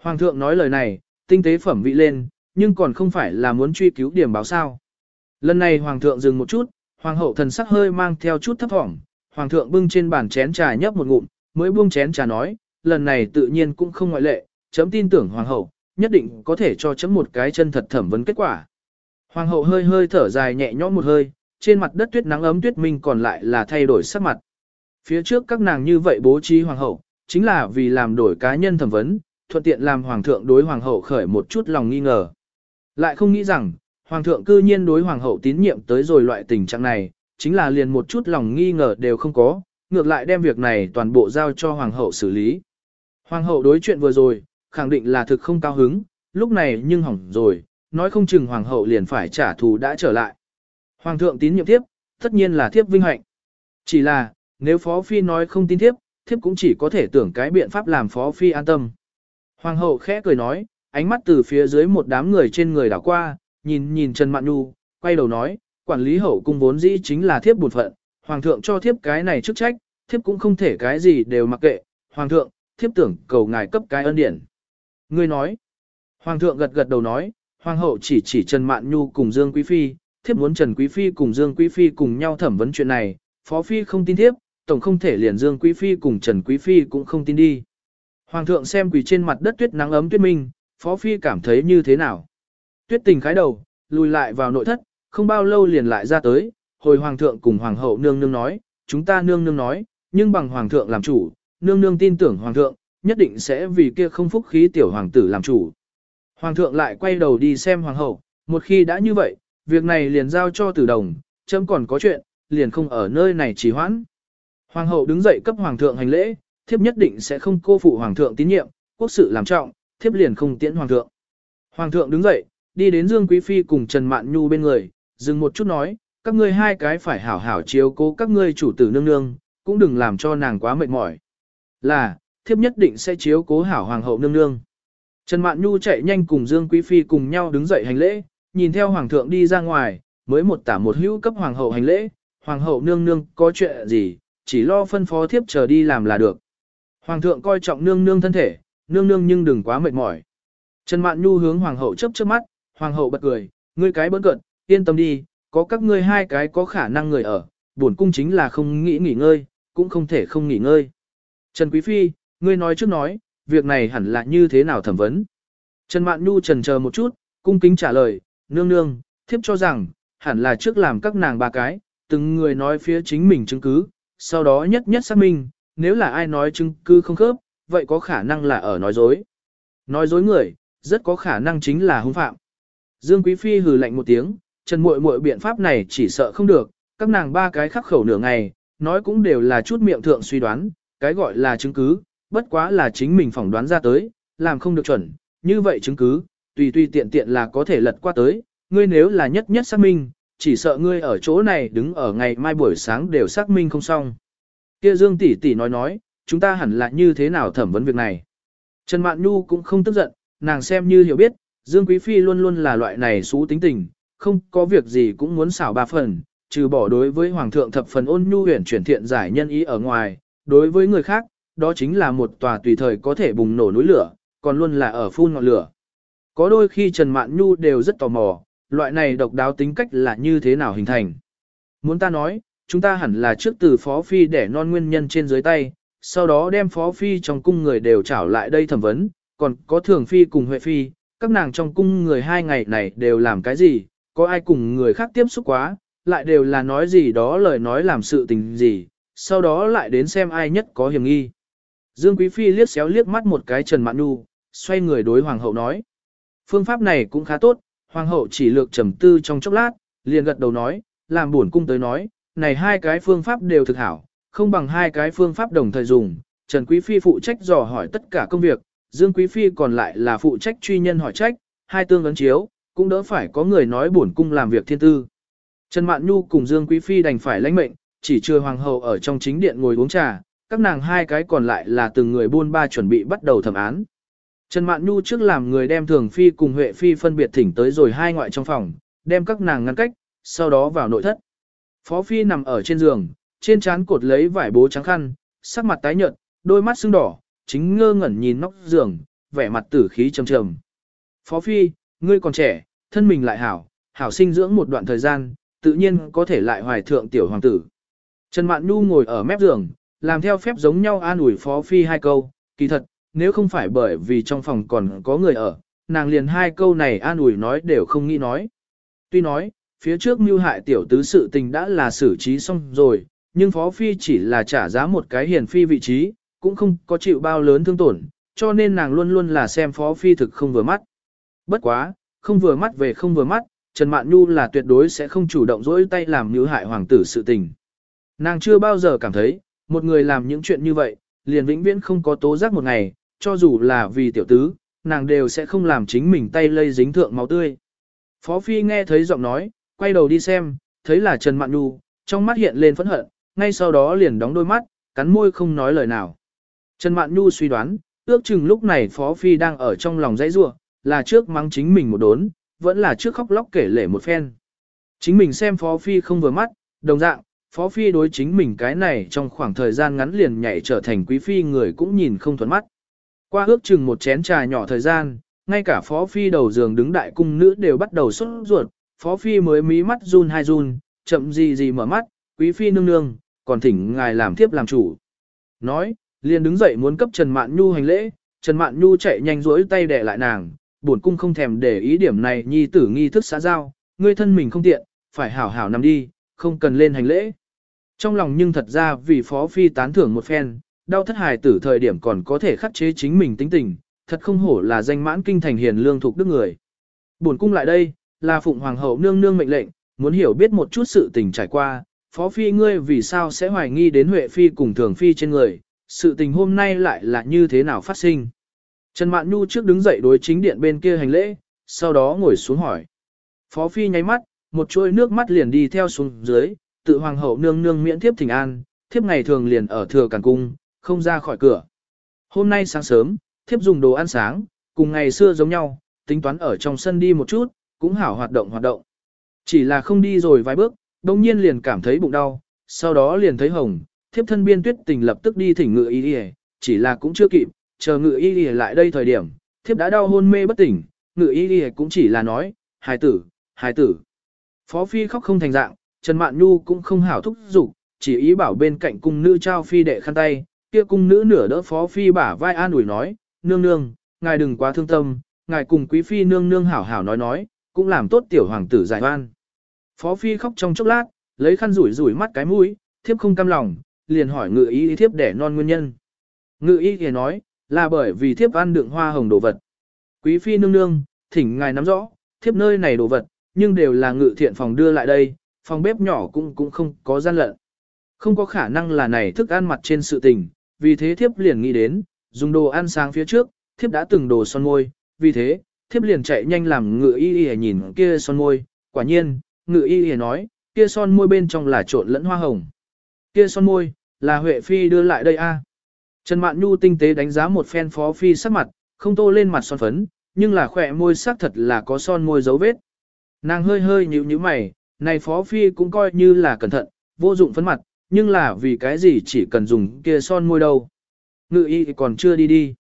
Hoàng thượng nói lời này, tinh tế phẩm vị lên, nhưng còn không phải là muốn truy cứu điểm báo sao. Lần này hoàng thượng dừng một chút, hoàng hậu thần sắc hơi mang theo chút thấp thỏm, hoàng thượng bưng trên bàn chén trà nhấp một ngụm, mới buông chén trà nói, lần này tự nhiên cũng không ngoại lệ, chấm tin tưởng hoàng hậu, nhất định có thể cho chấm một cái chân thật thẩm vấn kết quả. Hoàng hậu hơi hơi thở dài nhẹ nhõm một hơi, trên mặt đất tuyết nắng ấm tuyết minh còn lại là thay đổi sắc mặt. Phía trước các nàng như vậy bố trí hoàng hậu, chính là vì làm đổi cá nhân thẩm vấn, thuận tiện làm hoàng thượng đối hoàng hậu khởi một chút lòng nghi ngờ. Lại không nghĩ rằng, hoàng thượng cư nhiên đối hoàng hậu tín nhiệm tới rồi loại tình trạng này, chính là liền một chút lòng nghi ngờ đều không có, ngược lại đem việc này toàn bộ giao cho hoàng hậu xử lý. Hoàng hậu đối chuyện vừa rồi, khẳng định là thực không cao hứng, lúc này nhưng hỏng rồi, nói không chừng hoàng hậu liền phải trả thù đã trở lại. Hoàng thượng tín nhiệm tiếp, tất nhiên là thiếp vinh hạnh. Chỉ là, nếu phó phi nói không tin thiếp, thiếp cũng chỉ có thể tưởng cái biện pháp làm phó phi an tâm. Hoàng hậu khẽ cười nói, ánh mắt từ phía dưới một đám người trên người đảo qua, nhìn nhìn Trần Mạn Nhu, quay đầu nói, quản lý hậu cung vốn dĩ chính là thiếp bổn phận, hoàng thượng cho thiếp cái này chức trách, thiếp cũng không thể cái gì đều mặc kệ, hoàng thượng, thiếp tưởng cầu ngài cấp cái ân điển. Ngươi nói, hoàng thượng gật gật đầu nói, hoàng hậu chỉ chỉ Trần Mạn Nhu cùng Dương Quý Phi, thiếp muốn Trần Quý Phi cùng Dương Quý Phi cùng nhau thẩm vấn chuyện này, phó phi không tin thiếp, tổng không thể liền Dương Quý Phi cùng Trần Quý Phi cũng không tin đi. Hoàng thượng xem quỳ trên mặt đất tuyết nắng ấm tuyết minh, phó phi cảm thấy như thế nào. Tuyết tình khái đầu, lùi lại vào nội thất, không bao lâu liền lại ra tới, hồi hoàng thượng cùng hoàng hậu nương nương nói, chúng ta nương nương nói, nhưng bằng hoàng thượng làm chủ, nương nương tin tưởng hoàng thượng, nhất định sẽ vì kia không phúc khí tiểu hoàng tử làm chủ. Hoàng thượng lại quay đầu đi xem hoàng hậu, một khi đã như vậy, việc này liền giao cho tử đồng, chấm còn có chuyện, liền không ở nơi này trì hoãn. Hoàng hậu đứng dậy cấp hoàng thượng hành lễ, thiếp nhất định sẽ không cô phụ hoàng thượng tín nhiệm, quốc sự làm trọng, thiếp liền không tiễn hoàng thượng. Hoàng thượng đứng dậy, đi đến Dương Quý Phi cùng Trần Mạn Nhu bên người, dừng một chút nói, các ngươi hai cái phải hảo hảo chiếu cố các ngươi chủ tử nương nương, cũng đừng làm cho nàng quá mệt mỏi. Là, thiếp nhất định sẽ chiếu cố hảo hoàng hậu nương nương. Trần Mạn Nhu chạy nhanh cùng Dương Quý Phi cùng nhau đứng dậy hành lễ, nhìn theo hoàng thượng đi ra ngoài, mới một tả một hữu cấp hoàng hậu hành lễ, hoàng hậu nương nương có chuyện gì, chỉ lo phân phó thiếp chờ đi làm là được. Hoàng thượng coi trọng nương nương thân thể, nương nương nhưng đừng quá mệt mỏi. Trần Mạn Nhu hướng hoàng hậu chớp chớp mắt, hoàng hậu bật cười, ngươi cái bỡn cận, yên tâm đi, có các ngươi hai cái có khả năng người ở, buồn cung chính là không nghĩ nghỉ ngơi, cũng không thể không nghỉ ngơi. Trần Quý Phi, ngươi nói trước nói, việc này hẳn là như thế nào thẩm vấn. Trần Mạn Nhu trần chờ một chút, cung kính trả lời, nương nương, thiếp cho rằng, hẳn là trước làm các nàng ba cái, từng người nói phía chính mình chứng cứ, sau đó nhất nhất xác minh, nếu là ai nói chứng cứ không khớp, vậy có khả năng là ở nói dối. Nói dối người, rất có khả năng chính là hung phạm. Dương Quý Phi hừ lạnh một tiếng, Trần Muội Muội biện pháp này chỉ sợ không được, các nàng ba cái khắc khẩu nửa ngày, nói cũng đều là chút miệng thượng suy đoán, cái gọi là chứng cứ, bất quá là chính mình phỏng đoán ra tới, làm không được chuẩn, như vậy chứng cứ, tùy tùy tiện tiện là có thể lật qua tới, ngươi nếu là nhất nhất xác minh, chỉ sợ ngươi ở chỗ này đứng ở ngày mai buổi sáng đều xác minh không xong. Kia Dương tỷ tỷ nói nói, chúng ta hẳn là như thế nào thẩm vấn việc này. Trần Mạn Nhu cũng không tức giận, nàng xem như hiểu biết, Dương Quý Phi luôn luôn là loại này xú tính tình, không có việc gì cũng muốn xảo ba phần, trừ bỏ đối với Hoàng thượng thập phần ôn nhu huyền chuyển thiện giải nhân ý ở ngoài, đối với người khác, đó chính là một tòa tùy thời có thể bùng nổ núi lửa, còn luôn là ở phun ngọn lửa. Có đôi khi Trần Mạn Nhu đều rất tò mò, loại này độc đáo tính cách là như thế nào hình thành. Muốn ta nói, chúng ta hẳn là trước từ Phó Phi để non nguyên nhân trên dưới tay, sau đó đem Phó Phi trong cung người đều trảo lại đây thẩm vấn, còn có Thường Phi cùng Huệ Phi, các nàng trong cung người hai ngày này đều làm cái gì, có ai cùng người khác tiếp xúc quá, lại đều là nói gì đó lời nói làm sự tình gì, sau đó lại đến xem ai nhất có hiểm nghi. Dương Quý Phi liếc xéo liếc mắt một cái Trần Mạn Nhu, xoay người đối Hoàng hậu nói. Phương pháp này cũng khá tốt, Hoàng hậu chỉ lược trầm tư trong chốc lát, liền gật đầu nói, làm buồn cung tới nói, này hai cái phương pháp đều thực hảo, không bằng hai cái phương pháp đồng thời dùng. Trần Quý Phi phụ trách dò hỏi tất cả công việc, Dương Quý Phi còn lại là phụ trách truy nhân hỏi trách, hai tương ấn chiếu, cũng đỡ phải có người nói buồn cung làm việc thiên tư. Trần Mạn Nhu cùng Dương Quý Phi đành phải lãnh mệnh, chỉ chưa hoàng hậu ở trong chính điện ngồi uống trà, các nàng hai cái còn lại là từng người buôn ba chuẩn bị bắt đầu thẩm án. Trần Mạn Nhu trước làm người đem Thường Phi cùng Huệ Phi phân biệt thỉnh tới rồi hai ngoại trong phòng, đem các nàng ngăn cách, sau đó vào nội thất. Phó Phi nằm ở trên giường, trên trán cột lấy vải bố trắng khăn, sắc mặt tái nhợt, đôi mắt sưng đỏ, chính ngơ ngẩn nhìn nóc giường, vẻ mặt tử khí trầm trầm. Phó Phi, ngươi còn trẻ, thân mình lại hảo, hảo sinh dưỡng một đoạn thời gian, tự nhiên có thể lại hoài thượng tiểu hoàng tử. Trần Mạn Nhu ngồi ở mép giường, làm theo phép giống nhau an ủi Phó Phi hai câu, kỳ thật, nếu không phải bởi vì trong phòng còn có người ở, nàng liền hai câu này an ủi nói đều không nghĩ nói. Tuy nói, phía trước mưu hại tiểu tứ sự tình đã là xử trí xong rồi, nhưng Phó Phi chỉ là trả giá một cái hiền phi vị trí, cũng không có chịu bao lớn thương tổn, cho nên nàng luôn luôn là xem Phó Phi thực không vừa mắt. Bất quá, không vừa mắt về không vừa mắt, Trần Mạn Nhu là tuyệt đối sẽ không chủ động dỗi tay làm mưu hại hoàng tử sự tình. Nàng chưa bao giờ cảm thấy, một người làm những chuyện như vậy, liền vĩnh viễn không có tố giác một ngày, cho dù là vì tiểu tứ, nàng đều sẽ không làm chính mình tay lây dính thượng máu tươi. Phó Phi nghe thấy giọng nói, quay đầu đi xem, thấy là Trần Mạn Nhu, trong mắt hiện lên phẫn hận, ngay sau đó liền đóng đôi mắt, cắn môi không nói lời nào. Trần Mạn Nhu suy đoán, ước chừng lúc này Phó Phi đang ở trong lòng dãy rủa, là trước mắng chính mình một đốn, vẫn là trước khóc lóc kể lể một phen. Chính mình xem Phó Phi không vừa mắt, đồng dạng, Phó Phi đối chính mình cái này trong khoảng thời gian ngắn liền nhảy trở thành quý phi người cũng nhìn không thuận mắt. Qua ước chừng một chén trà nhỏ thời gian, ngay cả Phó Phi đầu giường đứng đại cung nữ đều bắt đầu sốt ruột, Phó Phi mới mí mắt run hai run, chậm gì gì mở mắt, quý phi nương nương, còn thỉnh ngài làm tiếp làm chủ. Nói, liền đứng dậy muốn cấp Trần Mạn Nhu hành lễ, Trần Mạn Nhu chạy nhanh rỗi tay đè lại nàng, bổn cung không thèm để ý điểm này nhi tử nghi thức xã giao, ngươi thân mình không tiện, phải hảo hảo nằm đi, không cần lên hành lễ. Trong lòng nhưng thật ra vì Phó Phi tán thưởng một phen, đau thất hài tử thời điểm còn có thể khắc chế chính mình tính tình, thật không hổ là danh mãn kinh thành hiền lương thuộc đức người. Bổn cung lại đây, là phụng hoàng hậu nương nương mệnh lệnh, muốn hiểu biết một chút sự tình trải qua, Phó Phi ngươi vì sao sẽ hoài nghi đến Huệ Phi cùng Thường Phi trên người, sự tình hôm nay lại là như thế nào phát sinh. Trần Mạn Nhu trước đứng dậy đối chính điện bên kia hành lễ, sau đó ngồi xuống hỏi. Phó Phi nháy mắt, một chuỗi nước mắt liền đi theo xuống dưới, tự hoàng hậu nương nương miễn thiếp thỉnh an, thiếp ngày thường liền ở thừa càn cung, không ra khỏi cửa. Hôm nay sáng sớm, thiếp dùng đồ ăn sáng, cùng ngày xưa giống nhau, tính toán ở trong sân đi một chút, cũng hảo hoạt động hoạt động. Chỉ là không đi rồi vài bước, đông nhiên liền cảm thấy bụng đau, sau đó liền thấy hồng, thiếp thân biên tuyết tình lập tức đi thỉnh ngự y đi chỉ là cũng chưa kịp, chờ ngự y đi lại đây thời điểm, thiếp đã đau hôn mê bất tỉnh, ngự y đi cũng chỉ là nói, hài tử, hài tử. Phó Phi khóc không thành dạng, Trần Mạn Nhu cũng không hảo thúc giục, chỉ ý bảo bên cạnh cung nữ trao phi đệ khăn tay, kia cung nữ nửa đỡ phó phi bả vai an ủi nói, nương nương, ngài đừng quá thương tâm, ngài cùng quý phi nương nương hảo hảo nói nói, cũng làm tốt tiểu hoàng tử giải oan. Phó phi khóc trong chốc lát, lấy khăn rủi rủi mắt cái mũi, thiếp không cam lòng, liền hỏi ngự ý thiếp để non nguyên nhân. Ngự ý thì nói, là bởi vì thiếp ăn đựng hoa hồng đồ vật. Quý phi nương nương, thỉnh ngài nắm rõ, thiếp nơi này đồ vật, nhưng đều là ngự thiện phòng đưa lại đây, phòng bếp nhỏ cũng cũng không có gian lận. Không có khả năng là này thức ăn mặt trên sự tình, vì thế thiếp liền nghĩ đến, dùng đồ ăn sáng phía trước, thiếp đã từng đồ son môi, vì thế, thiếp liền chạy nhanh làm ngự y y nhìn kia son môi, quả nhiên, ngự y y nói, kia son môi bên trong là trộn lẫn hoa hồng. Kia son môi, là Huệ Phi đưa lại đây a. Trần Mạn Nhu tinh tế đánh giá một phen phó phi sắc mặt, không tô lên mặt son phấn, nhưng là khỏe môi sắc thật là có son môi dấu vết. Nàng hơi hơi nhíu nhíu mày, này phó phi cũng coi như là cẩn thận, vô dụng phấn mặt, nhưng là vì cái gì chỉ cần dùng kia son môi đâu. Ngự y còn chưa đi đi.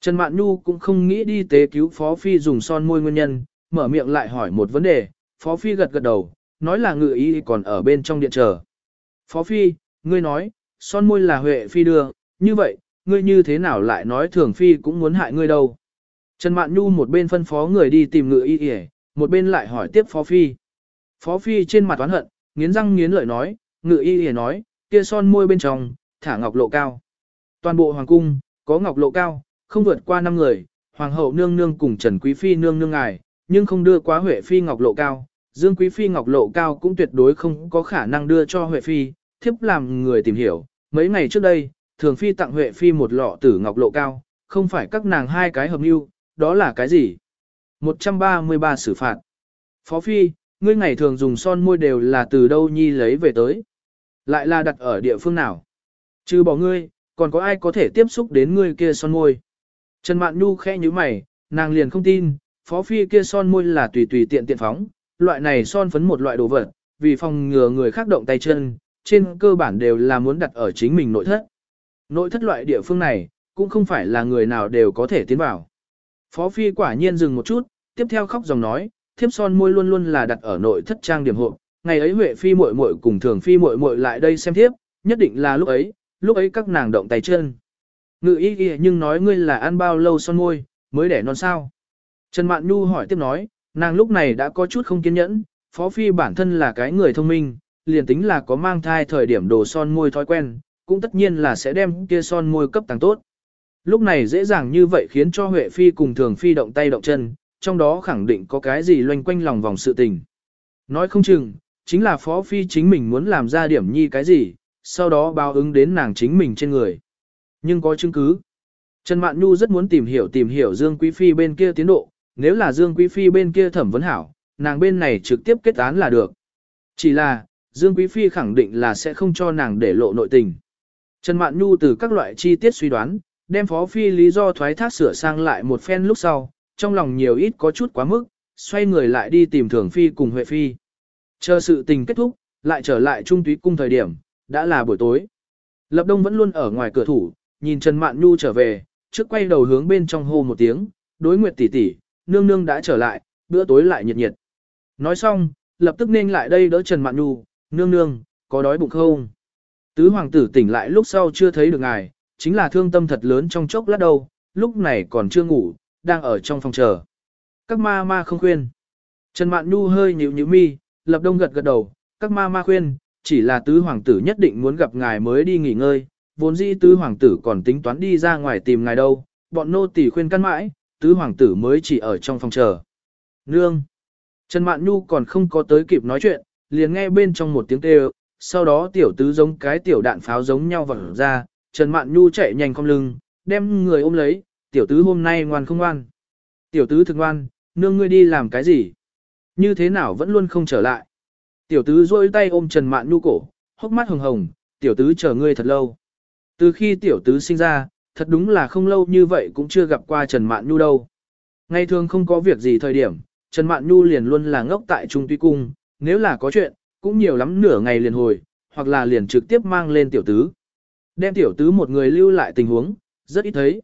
Trần Mạn Nhu cũng không nghĩ đi tế cứu phó phi dùng son môi nguyên nhân, mở miệng lại hỏi một vấn đề, phó phi gật gật đầu, nói là ngự y còn ở bên trong điện chờ. Phó phi, ngươi nói, son môi là Huệ phi đưa, như vậy, ngươi như thế nào lại nói thường phi cũng muốn hại ngươi đâu. Trần Mạn Nhu một bên phân phó người đi tìm ngự y y, một bên lại hỏi tiếp phó phi. Phó phi trên mặt oán hận, nghiến răng nghiến lợi nói, ngự y liền nói, kia son môi bên trong, thả ngọc lộ cao. Toàn bộ hoàng cung, có ngọc lộ cao, không vượt qua 5 người, hoàng hậu nương nương cùng Trần Quý Phi nương nương ngài, nhưng không đưa quá Huệ Phi ngọc lộ cao. Dương Quý Phi ngọc lộ cao cũng tuyệt đối không có khả năng đưa cho Huệ Phi, thiếp làm người tìm hiểu. Mấy ngày trước đây, Thường Phi tặng Huệ Phi một lọ tử ngọc lộ cao, không phải các nàng hai cái hợp mưu, đó là cái gì? 133 xử phạt. Phó Phi, ngươi ngày thường dùng son môi đều là từ đâu nhi lấy về tới? Lại là đặt ở địa phương nào? Chứ bỏ ngươi, còn có ai có thể tiếp xúc đến ngươi kia son môi? Trần Mạn Nhu khẽ như mày, nàng liền không tin, Phó Phi kia son môi là tùy tùy tiện tiện phóng, loại này son phấn một loại đồ vật, vì phòng ngừa người khác động tay chân, trên cơ bản đều là muốn đặt ở chính mình nội thất. Nội thất loại địa phương này, cũng không phải là người nào đều có thể tiến vào. Phó Phi quả nhiên dừng một chút, tiếp theo khóc dòng nói, thiếp son môi luôn luôn là đặt ở nội thất trang điểm hộ. Ngày ấy Huệ Phi muội muội cùng Thường Phi muội muội lại đây xem thiếp, nhất định là lúc ấy, lúc ấy các nàng động tay chân. Ngự y y nhưng nói ngươi là ăn bao lâu son môi, mới đẻ non sao. Trần Mạn Nhu hỏi tiếp nói, nàng lúc này đã có chút không kiên nhẫn, Phó Phi bản thân là cái người thông minh, liền tính là có mang thai thời điểm đồ son môi thói quen, cũng tất nhiên là sẽ đem kia son môi cấp tăng tốt. Lúc này dễ dàng như vậy khiến cho Huệ Phi cùng Thường Phi động tay động chân, trong đó khẳng định có cái gì loanh quanh lòng vòng sự tình. Nói không chừng, chính là Phó Phi chính mình muốn làm ra điểm nhi cái gì, sau đó báo ứng đến nàng chính mình trên người. Nhưng có chứng cứ. Trần Mạn Nhu rất muốn tìm hiểu tìm hiểu Dương Quý Phi bên kia tiến độ, nếu là Dương Quý Phi bên kia thẩm vấn hảo, nàng bên này trực tiếp kết án là được. Chỉ là, Dương Quý Phi khẳng định là sẽ không cho nàng để lộ nội tình. Trần Mạn Nhu từ các loại chi tiết suy đoán, đem Phó Phi lý do thoái thác sửa sang lại một phen lúc sau, trong lòng nhiều ít có chút quá mức, xoay người lại đi tìm Thường Phi cùng Huệ Phi. Chờ sự tình kết thúc, lại trở lại trung túy cung thời điểm, đã là buổi tối. Lập Đông vẫn luôn ở ngoài cửa thủ, nhìn Trần Mạn Nhu trở về, trước quay đầu hướng bên trong hô một tiếng, đối nguyệt tỷ tỷ, nương nương đã trở lại, bữa tối lại nhiệt nhiệt. Nói xong, lập tức nên lại đây đỡ Trần Mạn Nhu, nương nương, có đói bụng không? Tứ hoàng tử tỉnh lại lúc sau chưa thấy được ngài, chính là thương tâm thật lớn trong chốc lát đâu, lúc này còn chưa ngủ, đang ở trong phòng chờ. Các ma ma không khuyên. Trần Mạn Nhu hơi nhíu nhíu mi, lập đông gật gật đầu, các ma ma khuyên, chỉ là tứ hoàng tử nhất định muốn gặp ngài mới đi nghỉ ngơi, vốn dĩ tứ hoàng tử còn tính toán đi ra ngoài tìm ngài đâu, bọn nô tỳ khuyên căn mãi, tứ hoàng tử mới chỉ ở trong phòng chờ. Nương! Trần Mạn Nhu còn không có tới kịp nói chuyện, liền nghe bên trong một tiếng kêu, sau đó tiểu tứ giống cái tiểu đạn pháo giống nhau vẳng ra, Trần Mạn Nhu chạy nhanh không lưng, đem người ôm lấy, tiểu tứ hôm nay ngoan không ngoan. Tiểu tứ thực ngoan, nương ngươi đi làm cái gì? Như thế nào vẫn luôn không trở lại? Tiểu tứ rôi tay ôm Trần Mạn Nhu cổ, hốc mắt hồng hồng, tiểu tứ chờ ngươi thật lâu. Từ khi tiểu tứ sinh ra, thật đúng là không lâu như vậy cũng chưa gặp qua Trần Mạn Nhu đâu. Ngày thường không có việc gì thời điểm, Trần Mạn Nhu liền luôn là ngốc tại Trung Tuy Cung, nếu là có chuyện, cũng nhiều lắm nửa ngày liền hồi, hoặc là liền trực tiếp mang lên tiểu tứ. Đem tiểu tứ một người lưu lại tình huống, rất ít thấy.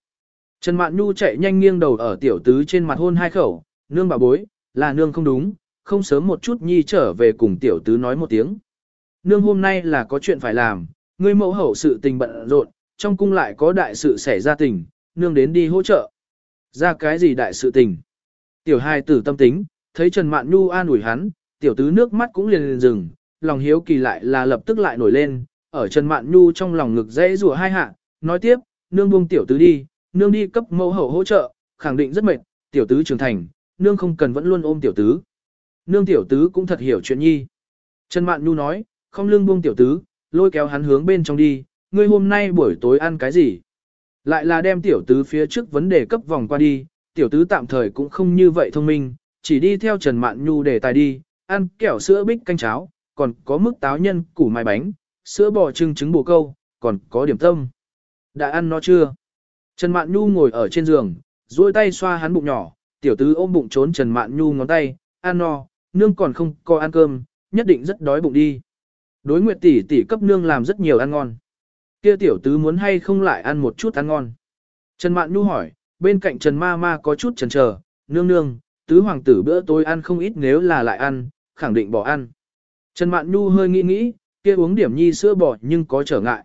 Trần Mạn Nhu chạy nhanh nghiêng đầu ở tiểu tứ trên mặt hôn hai khẩu, nương bà bối, là nương không đúng, không sớm một chút nhi trở về cùng tiểu tứ nói một tiếng. nương hôm nay là có chuyện phải làm, ngươi mẫu hậu sự tình bận rộn, trong cung lại có đại sự xảy ra tình, nương đến đi hỗ trợ. Ra cái gì đại sự tình? Tiểu hai tử tâm tính, thấy Trần Mạn Nhu an ủi hắn, tiểu tứ nước mắt cũng liền liền dừng, lòng hiếu kỳ lại là lập tức lại nổi lên, ở Trần Mạn Nhu trong lòng ngực dễ rùa hai hạ, nói tiếp, nương buông tiểu tứ đi, nương đi cấp mẫu hậu hỗ trợ, khẳng định rất mệt, tiểu tứ trưởng thành, nương không cần vẫn luôn ôm tiểu tứ. Nương tiểu tứ cũng thật hiểu chuyện nhi. Trần Mạn Nhu nói, không lương buông tiểu tứ, lôi kéo hắn hướng bên trong đi, ngươi hôm nay buổi tối ăn cái gì? Lại là đem tiểu tứ phía trước vấn đề cấp vòng qua đi, tiểu tứ tạm thời cũng không như vậy thông minh, chỉ đi theo Trần Mạn Nhu để tài đi, ăn kẹo sữa bích canh cháo, còn có mức táo nhân, củ mai bánh, sữa bò trưng trứng bồ câu, còn có điểm tâm. Đã ăn nó chưa? Trần Mạn Nhu ngồi ở trên giường, duỗi tay xoa hắn bụng nhỏ, tiểu tứ ôm bụng trốn Trần Mạn Nhu ngón tay, ăn no, nương còn không có ăn cơm, nhất định rất đói bụng đi. Đối nguyệt tỷ tỷ cấp nương làm rất nhiều ăn ngon. Kia tiểu tứ muốn hay không lại ăn một chút ăn ngon. Trần Mạn Nhu hỏi, bên cạnh Trần Ma Ma có chút chần chờ, nương nương, tứ hoàng tử bữa tối ăn không ít nếu là lại ăn, khẳng định bỏ ăn. Trần Mạn Nhu hơi nghĩ nghĩ, kia uống điểm nhi sữa bò nhưng có trở ngại.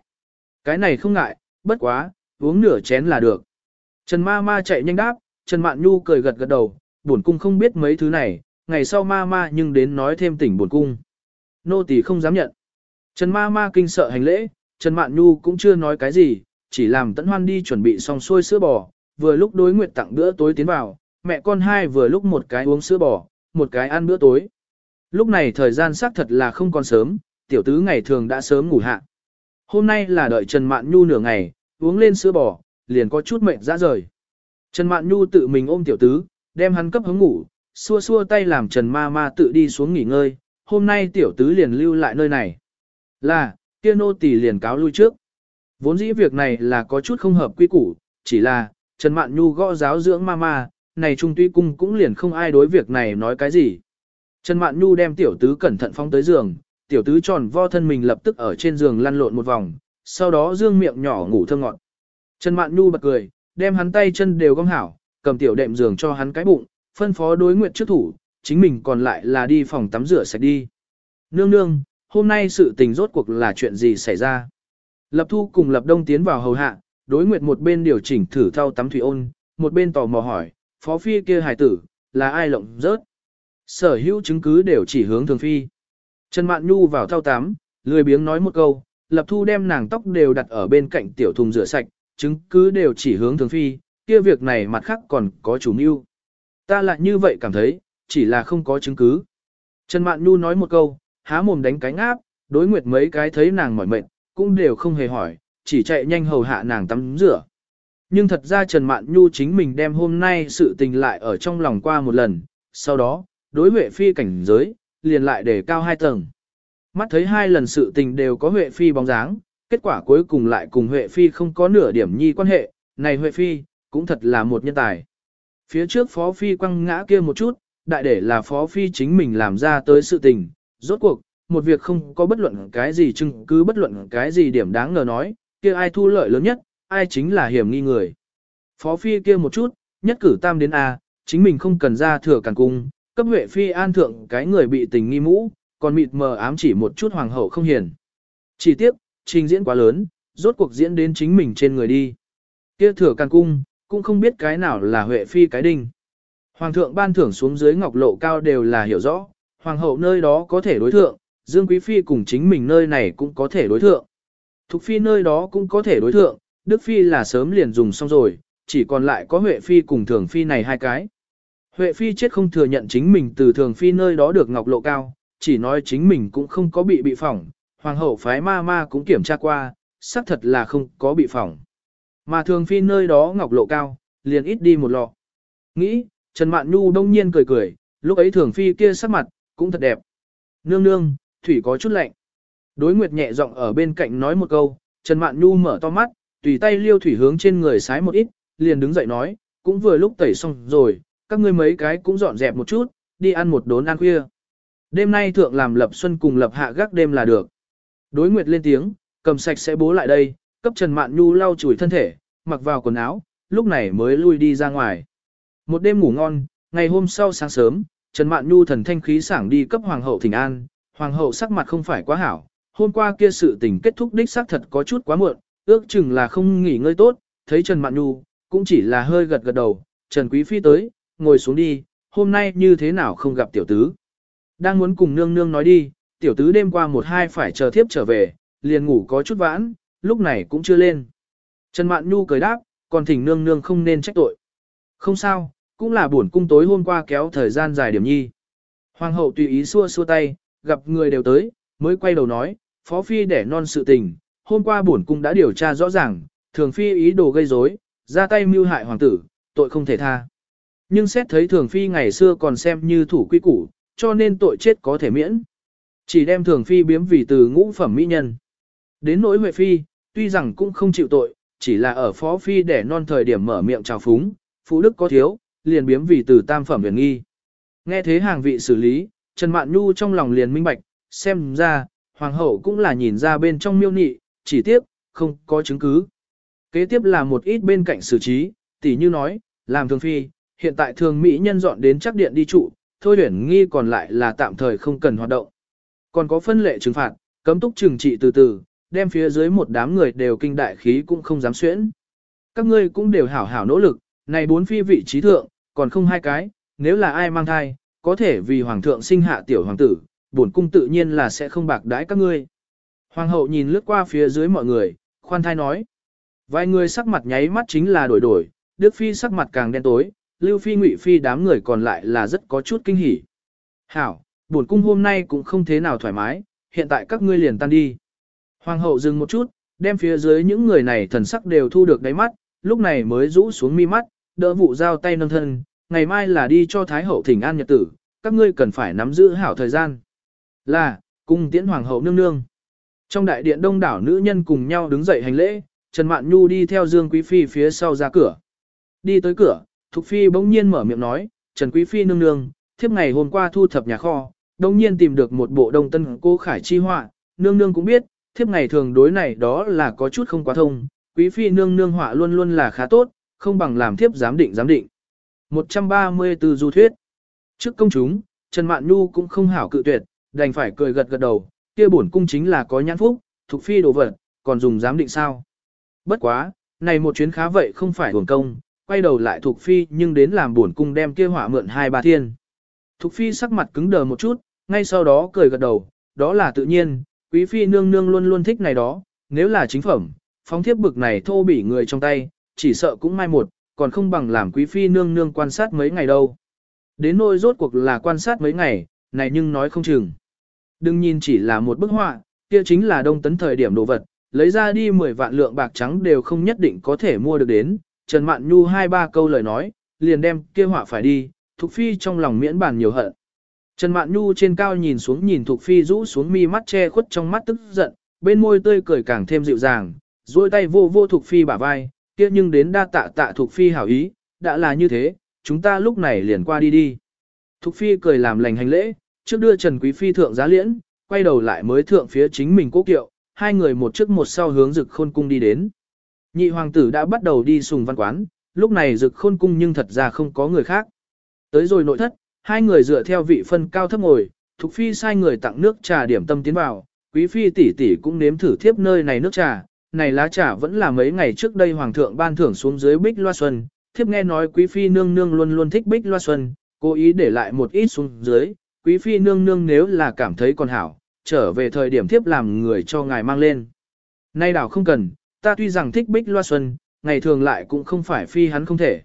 Cái này không ngại, bất quá, uống nửa chén là được. Trần Ma Ma chạy nhanh đáp, Trần Mạn Nhu cười gật gật đầu, buồn cung không biết mấy thứ này, ngày sau Ma Ma nhưng đến nói thêm tỉnh buồn cung. Nô tỳ không dám nhận. Trần Ma Ma kinh sợ hành lễ, Trần Mạn Nhu cũng chưa nói cái gì, chỉ làm tẫn Hoan đi chuẩn bị xong xuôi sữa bò, vừa lúc đối nguyệt tặng bữa tối tiến vào, mẹ con hai vừa lúc một cái uống sữa bò, một cái ăn bữa tối. Lúc này thời gian xác thật là không còn sớm, tiểu tứ ngày thường đã sớm ngủ hạ. Hôm nay là đợi Trần Mạn Nhu nửa ngày, uống lên sữa bò, liền có chút mệt ra rời. Trần Mạn Nhu tự mình ôm tiểu tứ, đem hắn cấp hứng ngủ, xua xua tay làm Trần Ma Ma tự đi xuống nghỉ ngơi, hôm nay tiểu tứ liền lưu lại nơi này. Là, kia nô tỳ liền cáo lui trước. Vốn dĩ việc này là có chút không hợp quy củ, chỉ là, Trần Mạn Nhu gõ giáo dưỡng ma ma, này trung tuy cung cũng liền không ai đối việc này nói cái gì. Trần Mạn Nhu đem tiểu tứ cẩn thận phong tới giường, tiểu tứ tròn vo thân mình lập tức ở trên giường lăn lộn một vòng, sau đó dương miệng nhỏ ngủ thơm ngọt. Trần Mạn Nhu bật cười, đem hắn tay chân đều gom hảo, cầm tiểu đệm giường cho hắn cái bụng, phân phó đối nguyện trước thủ, chính mình còn lại là đi phòng tắm rửa sạch đi. Nương nương, hôm nay sự tình rốt cuộc là chuyện gì xảy ra? Lập Thu cùng Lập Đông tiến vào hầu hạ, đối nguyệt một bên điều chỉnh thử thao tắm thủy ôn, một bên tò mò hỏi, phó phi kia hài tử, là ai lộng rớt? Sở hữu chứng cứ đều chỉ hướng thường phi. Trần Mạn Nhu vào thao tắm, lười biếng nói một câu, Lập Thu đem nàng tóc đều đặt ở bên cạnh tiểu thùng rửa sạch, chứng cứ đều chỉ hướng thường phi, kia việc này mặt khác còn có chủ mưu. Ta lại như vậy cảm thấy, chỉ là không có chứng cứ. Trần Mạn Nhu nói một câu, há mồm đánh cánh áp, đối nguyệt mấy cái thấy nàng mỏi mệt, cũng đều không hề hỏi, chỉ chạy nhanh hầu hạ nàng tắm rửa. Nhưng thật ra Trần Mạn Nhu chính mình đem hôm nay sự tình lại ở trong lòng qua một lần, sau đó, đối Huệ Phi cảnh giới, liền lại để cao hai tầng. Mắt thấy hai lần sự tình đều có Huệ Phi bóng dáng, kết quả cuối cùng lại cùng Huệ Phi không có nửa điểm nhi quan hệ, này Huệ Phi, cũng thật là một nhân tài. Phía trước Phó Phi quăng ngã kia một chút, đại để là Phó Phi chính mình làm ra tới sự tình, rốt cuộc, một việc không có bất luận cái gì chứng cứ bất luận cái gì điểm đáng ngờ nói, kia ai thu lợi lớn nhất, ai chính là hiểm nghi người. Phó Phi kia một chút, nhất cử tam đến A, chính mình không cần ra thừa càng cung, cấp Huệ Phi an thượng cái người bị tình nghi mũ, còn mịt mờ ám chỉ một chút hoàng hậu không hiền. Chỉ tiếp, trình diễn quá lớn, rốt cuộc diễn đến chính mình trên người đi. Kia thừa càng cung, cũng không biết cái nào là Huệ Phi cái đinh. Hoàng thượng ban thưởng xuống dưới ngọc lộ cao đều là hiểu rõ, hoàng hậu nơi đó có thể đối thượng, Dương Quý Phi cùng chính mình nơi này cũng có thể đối thượng. Thục Phi nơi đó cũng có thể đối thượng, Đức Phi là sớm liền dùng xong rồi, chỉ còn lại có Huệ Phi cùng Thường Phi này hai cái. Huệ Phi chết không thừa nhận chính mình từ Thường Phi nơi đó được ngọc lộ cao, chỉ nói chính mình cũng không có bị bị phỏng, Hoàng hậu phái ma ma cũng kiểm tra qua, xác thật là không có bị phỏng. Mà Thường Phi nơi đó ngọc lộ cao, liền ít đi một lọ. Nghĩ, Trần Mạn Nhu đông nhiên cười cười, lúc ấy Thường Phi kia sắc mặt, cũng thật đẹp. Nương nương, thủy có chút lạnh. Đối Nguyệt nhẹ giọng ở bên cạnh nói một câu, Trần Mạn Nhu mở to mắt, tùy tay liêu thủy hướng trên người sái một ít, liền đứng dậy nói, cũng vừa lúc tẩy xong rồi, các ngươi mấy cái cũng dọn dẹp một chút, đi ăn một đốn ăn khuya. Đêm nay thượng làm lập xuân cùng lập hạ gác đêm là được. Đối Nguyệt lên tiếng, cầm sạch sẽ bố lại đây, cấp Trần Mạn Nhu lau chùi thân thể, mặc vào quần áo, lúc này mới lui đi ra ngoài. Một đêm ngủ ngon, ngày hôm sau sáng sớm, Trần Mạn Nhu thần thanh khí sảng đi cấp hoàng hậu thỉnh an, hoàng hậu sắc mặt không phải quá hảo, hôm qua kia sự tình kết thúc đích xác thật có chút quá muộn, ước chừng là không nghỉ ngơi tốt, thấy Trần Mạn Nhu, cũng chỉ là hơi gật gật đầu, Trần Quý Phi tới, ngồi xuống đi, hôm nay như thế nào không gặp tiểu tứ. Đang muốn cùng nương nương nói đi, tiểu tứ đêm qua một hai phải chờ thiếp trở về, liền ngủ có chút vãn, lúc này cũng chưa lên. Trần Mạn Nhu cười đáp, còn thỉnh nương nương không nên trách tội. Không sao, cũng là buồn cung tối hôm qua kéo thời gian dài điểm nhi. Hoàng hậu tùy ý xua xua tay, gặp người đều tới, mới quay đầu nói, phó phi để non sự tình, hôm qua buồn cung đã điều tra rõ ràng, thường phi ý đồ gây rối, ra tay mưu hại hoàng tử, tội không thể tha. Nhưng xét thấy thường phi ngày xưa còn xem như thủ quy củ, cho nên tội chết có thể miễn. Chỉ đem thường phi biếm vì từ ngũ phẩm mỹ nhân. Đến nỗi huệ phi, tuy rằng cũng không chịu tội, chỉ là ở phó phi để non thời điểm mở miệng trào phúng, phụ đức có thiếu, liền biếm vì từ tam phẩm huyền nghi. Nghe thế hàng vị xử lý, Trần Mạn Nhu trong lòng liền minh bạch, xem ra, hoàng hậu cũng là nhìn ra bên trong miêu nị, chỉ tiếp không có chứng cứ. Kế tiếp là một ít bên cạnh xử trí, tỉ như nói, làm thường phi, hiện tại thường Mỹ nhân dọn đến chắc điện đi trụ, thôi huyền nghi còn lại là tạm thời không cần hoạt động. Còn có phân lệ trừng phạt, cấm túc trừng trị từ từ, đem phía dưới một đám người đều kinh đại khí cũng không dám xuyễn. Các ngươi cũng đều hảo hảo nỗ lực, này bốn phi vị trí thượng, còn không hai cái, nếu là ai mang thai, có thể vì hoàng thượng sinh hạ tiểu hoàng tử, bổn cung tự nhiên là sẽ không bạc đãi các ngươi. Hoàng hậu nhìn lướt qua phía dưới mọi người, khoan thai nói. Vài người sắc mặt nháy mắt chính là đổi đổi, Đức Phi sắc mặt càng đen tối, Lưu Phi Ngụy Phi đám người còn lại là rất có chút kinh hỉ. Hảo, buồn cung hôm nay cũng không thế nào thoải mái, hiện tại các ngươi liền tan đi. Hoàng hậu dừng một chút, đem phía dưới những người này thần sắc đều thu được đáy mắt, lúc này mới rũ xuống mi mắt, đỡ vụ giao tay nâng thân, ngày mai là đi cho Thái hậu thỉnh an nhật tử, các ngươi cần phải nắm giữ hảo thời gian. Là, cung tiễn hoàng hậu nương nương. Trong đại điện đông đảo nữ nhân cùng nhau đứng dậy hành lễ, Trần Mạn Nhu đi theo Dương Quý Phi phía sau ra cửa. Đi tới cửa, Thục Phi bỗng nhiên mở miệng nói, Trần Quý Phi nương nương, thiếp ngày hôm qua thu thập nhà kho, đông nhiên tìm được một bộ đông tân cô khải chi họa, nương nương cũng biết, thiếp ngày thường đối này đó là có chút không quá thông, Quý Phi nương nương họa luôn luôn là khá tốt, không bằng làm thiếp giám định giám định. 134 du thuyết. Trước công chúng, Trần Mạn Nhu cũng không hảo cự tuyệt, đành phải cười gật gật đầu, kia bổn cung chính là có nhãn phúc, thuộc phi đồ vật, còn dùng giám định sao. Bất quá, này một chuyến khá vậy không phải hưởng công, quay đầu lại thuộc phi nhưng đến làm bổn cung đem kia hỏa mượn hai ba thiên. Thục phi sắc mặt cứng đờ một chút, ngay sau đó cười gật đầu, đó là tự nhiên, quý phi nương nương luôn luôn thích này đó, nếu là chính phẩm, phóng thiếp bực này thô bỉ người trong tay, chỉ sợ cũng mai một, còn không bằng làm quý phi nương nương quan sát mấy ngày đâu. Đến nỗi rốt cuộc là quan sát mấy ngày, này nhưng nói không chừng. Đừng nhìn chỉ là một bức họa, kia chính là đông tấn thời điểm đồ vật, lấy ra đi 10 vạn lượng bạc trắng đều không nhất định có thể mua được đến. Trần Mạn Nhu hai ba câu lời nói, liền đem kia họa phải đi, Thục Phi trong lòng miễn bàn nhiều hận. Trần Mạn Nhu trên cao nhìn xuống nhìn Thục Phi rũ xuống mi mắt che khuất trong mắt tức giận, bên môi tươi cười càng thêm dịu dàng, duỗi tay vô vô Thục Phi bả vai, kia nhưng đến đa tạ tạ Thục Phi hảo ý, đã là như thế, chúng ta lúc này liền qua đi đi. Thục Phi cười làm lành hành lễ, trước đưa Trần Quý Phi thượng giá liễn, quay đầu lại mới thượng phía chính mình cố kiệu, hai người một trước một sau hướng rực khôn cung đi đến. Nhị hoàng tử đã bắt đầu đi sùng văn quán, lúc này rực khôn cung nhưng thật ra không có người khác. Tới rồi nội thất, hai người dựa theo vị phân cao thấp ngồi, Thục Phi sai người tặng nước trà điểm tâm tiến vào, Quý Phi tỷ tỷ cũng nếm thử thiếp nơi này nước trà, này lá trà vẫn là mấy ngày trước đây Hoàng thượng ban thưởng xuống dưới Bích Loa Xuân, thiếp nghe nói Quý Phi nương nương luôn luôn thích Bích Loa Xuân, cố ý để lại một ít xuống dưới, Quý Phi nương nương nếu là cảm thấy còn hảo, trở về thời điểm thiếp làm người cho ngài mang lên. Nay đảo không cần, ta tuy rằng thích Bích Loa Xuân, ngày thường lại cũng không phải Phi hắn không thể.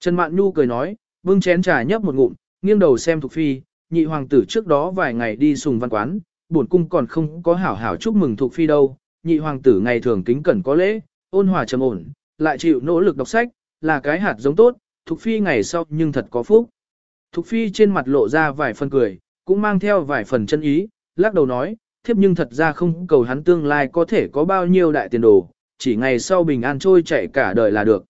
Trần Mạn Nhu cười nói, bưng chén trà nhấp một ngụm, nghiêng đầu xem Thục Phi, nhị hoàng tử trước đó vài ngày đi sùng văn quán, bổn cung còn không có hảo hảo chúc mừng Thục Phi đâu, nhị hoàng tử ngày thường kính cẩn có lễ, ôn hòa trầm ổn, lại chịu nỗ lực đọc sách, là cái hạt giống tốt, Thục Phi ngày sau nhưng thật có phúc. Thục Phi trên mặt lộ ra vài phần cười, cũng mang theo vài phần chân ý, lắc đầu nói, thiếp nhưng thật ra không cầu hắn tương lai có thể có bao nhiêu đại tiền đồ, chỉ ngày sau bình an trôi chạy cả đời là được.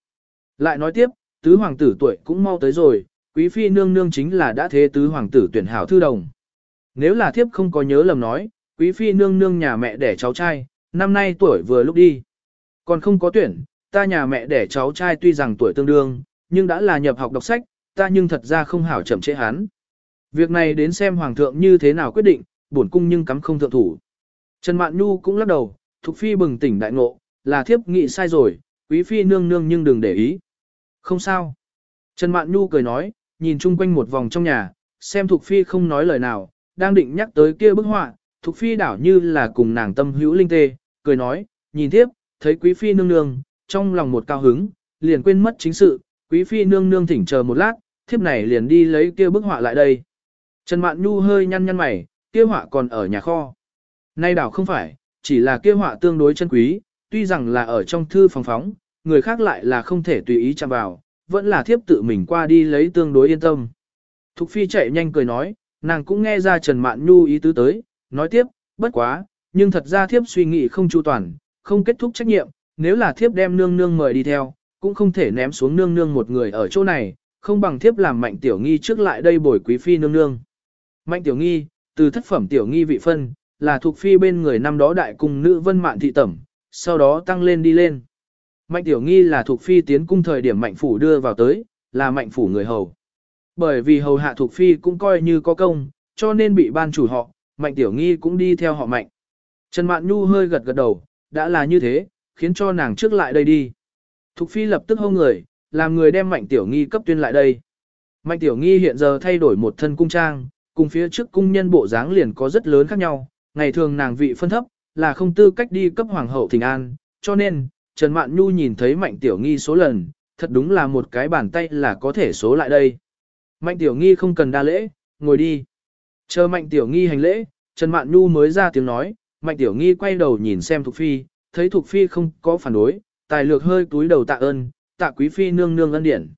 Lại nói tiếp, tứ hoàng tử tuổi cũng mau tới rồi, quý phi nương nương chính là đã thế tứ hoàng tử tuyển hảo thư đồng. Nếu là thiếp không có nhớ lầm nói, quý phi nương nương nhà mẹ đẻ cháu trai, năm nay tuổi vừa lúc đi. Còn không có tuyển, ta nhà mẹ đẻ cháu trai tuy rằng tuổi tương đương, nhưng đã là nhập học đọc sách, ta nhưng thật ra không hảo chậm trễ hắn. Việc này đến xem hoàng thượng như thế nào quyết định, bổn cung nhưng cắm không thượng thủ. Trần Mạn Nhu cũng lắc đầu, Thục Phi bừng tỉnh đại ngộ, là thiếp nghĩ sai rồi, quý phi nương nương nhưng đừng để ý. Không sao. Trần Mạn Nhu cười nói, nhìn chung quanh một vòng trong nhà, xem Thục Phi không nói lời nào, đang định nhắc tới kia bức họa, Thục Phi đảo như là cùng nàng tâm hữu linh tê, cười nói, nhìn tiếp, thấy quý phi nương nương, trong lòng một cao hứng, liền quên mất chính sự, quý phi nương nương thỉnh chờ một lát, thiếp này liền đi lấy kia bức họa lại đây. Trần Mạn Nhu hơi nhăn nhăn mày, kia họa còn ở nhà kho. Nay đảo không phải, chỉ là kia họa tương đối chân quý, tuy rằng là ở trong thư phòng phóng, người khác lại là không thể tùy ý chạm vào, vẫn là thiếp tự mình qua đi lấy tương đối yên tâm. Thục Phi chạy nhanh cười nói, nàng cũng nghe ra Trần Mạn Nhu ý tứ tới, nói tiếp, bất quá, nhưng thật ra thiếp suy nghĩ không chu toàn, không kết thúc trách nhiệm, nếu là thiếp đem nương nương mời đi theo, cũng không thể ném xuống nương nương một người ở chỗ này, không bằng thiếp làm mạnh tiểu nghi trước lại đây bồi quý phi nương nương. Mạnh tiểu nghi, từ thất phẩm tiểu nghi vị phân, là thuộc phi bên người năm đó đại cung nữ vân mạn thị tẩm, sau đó tăng lên đi lên. Mạnh tiểu nghi là thuộc phi tiến cung thời điểm mạnh phủ đưa vào tới, là mạnh phủ người hầu. Bởi vì hầu hạ thuộc phi cũng coi như có công, cho nên bị ban chủ họ, mạnh tiểu nghi cũng đi theo họ mạnh. Trần Mạn Nhu hơi gật gật đầu, đã là như thế, khiến cho nàng trước lại đây đi. Thục phi lập tức hô người, làm người đem mạnh tiểu nghi cấp tuyên lại đây. Mạnh tiểu nghi hiện giờ thay đổi một thân cung trang, cùng phía trước cung nhân bộ dáng liền có rất lớn khác nhau, ngày thường nàng vị phân thấp, là không tư cách đi cấp hoàng hậu thỉnh an, cho nên, Trần Mạn Nhu nhìn thấy mạnh tiểu nghi số lần, thật đúng là một cái bàn tay là có thể số lại đây. Mạnh tiểu nghi không cần đa lễ, ngồi đi. Chờ mạnh tiểu nghi hành lễ, Trần Mạn Nhu mới ra tiếng nói, mạnh tiểu nghi quay đầu nhìn xem Thục Phi, thấy Thục Phi không có phản đối, tài lược hơi túi đầu tạ ơn, tạ quý Phi nương nương ân điển.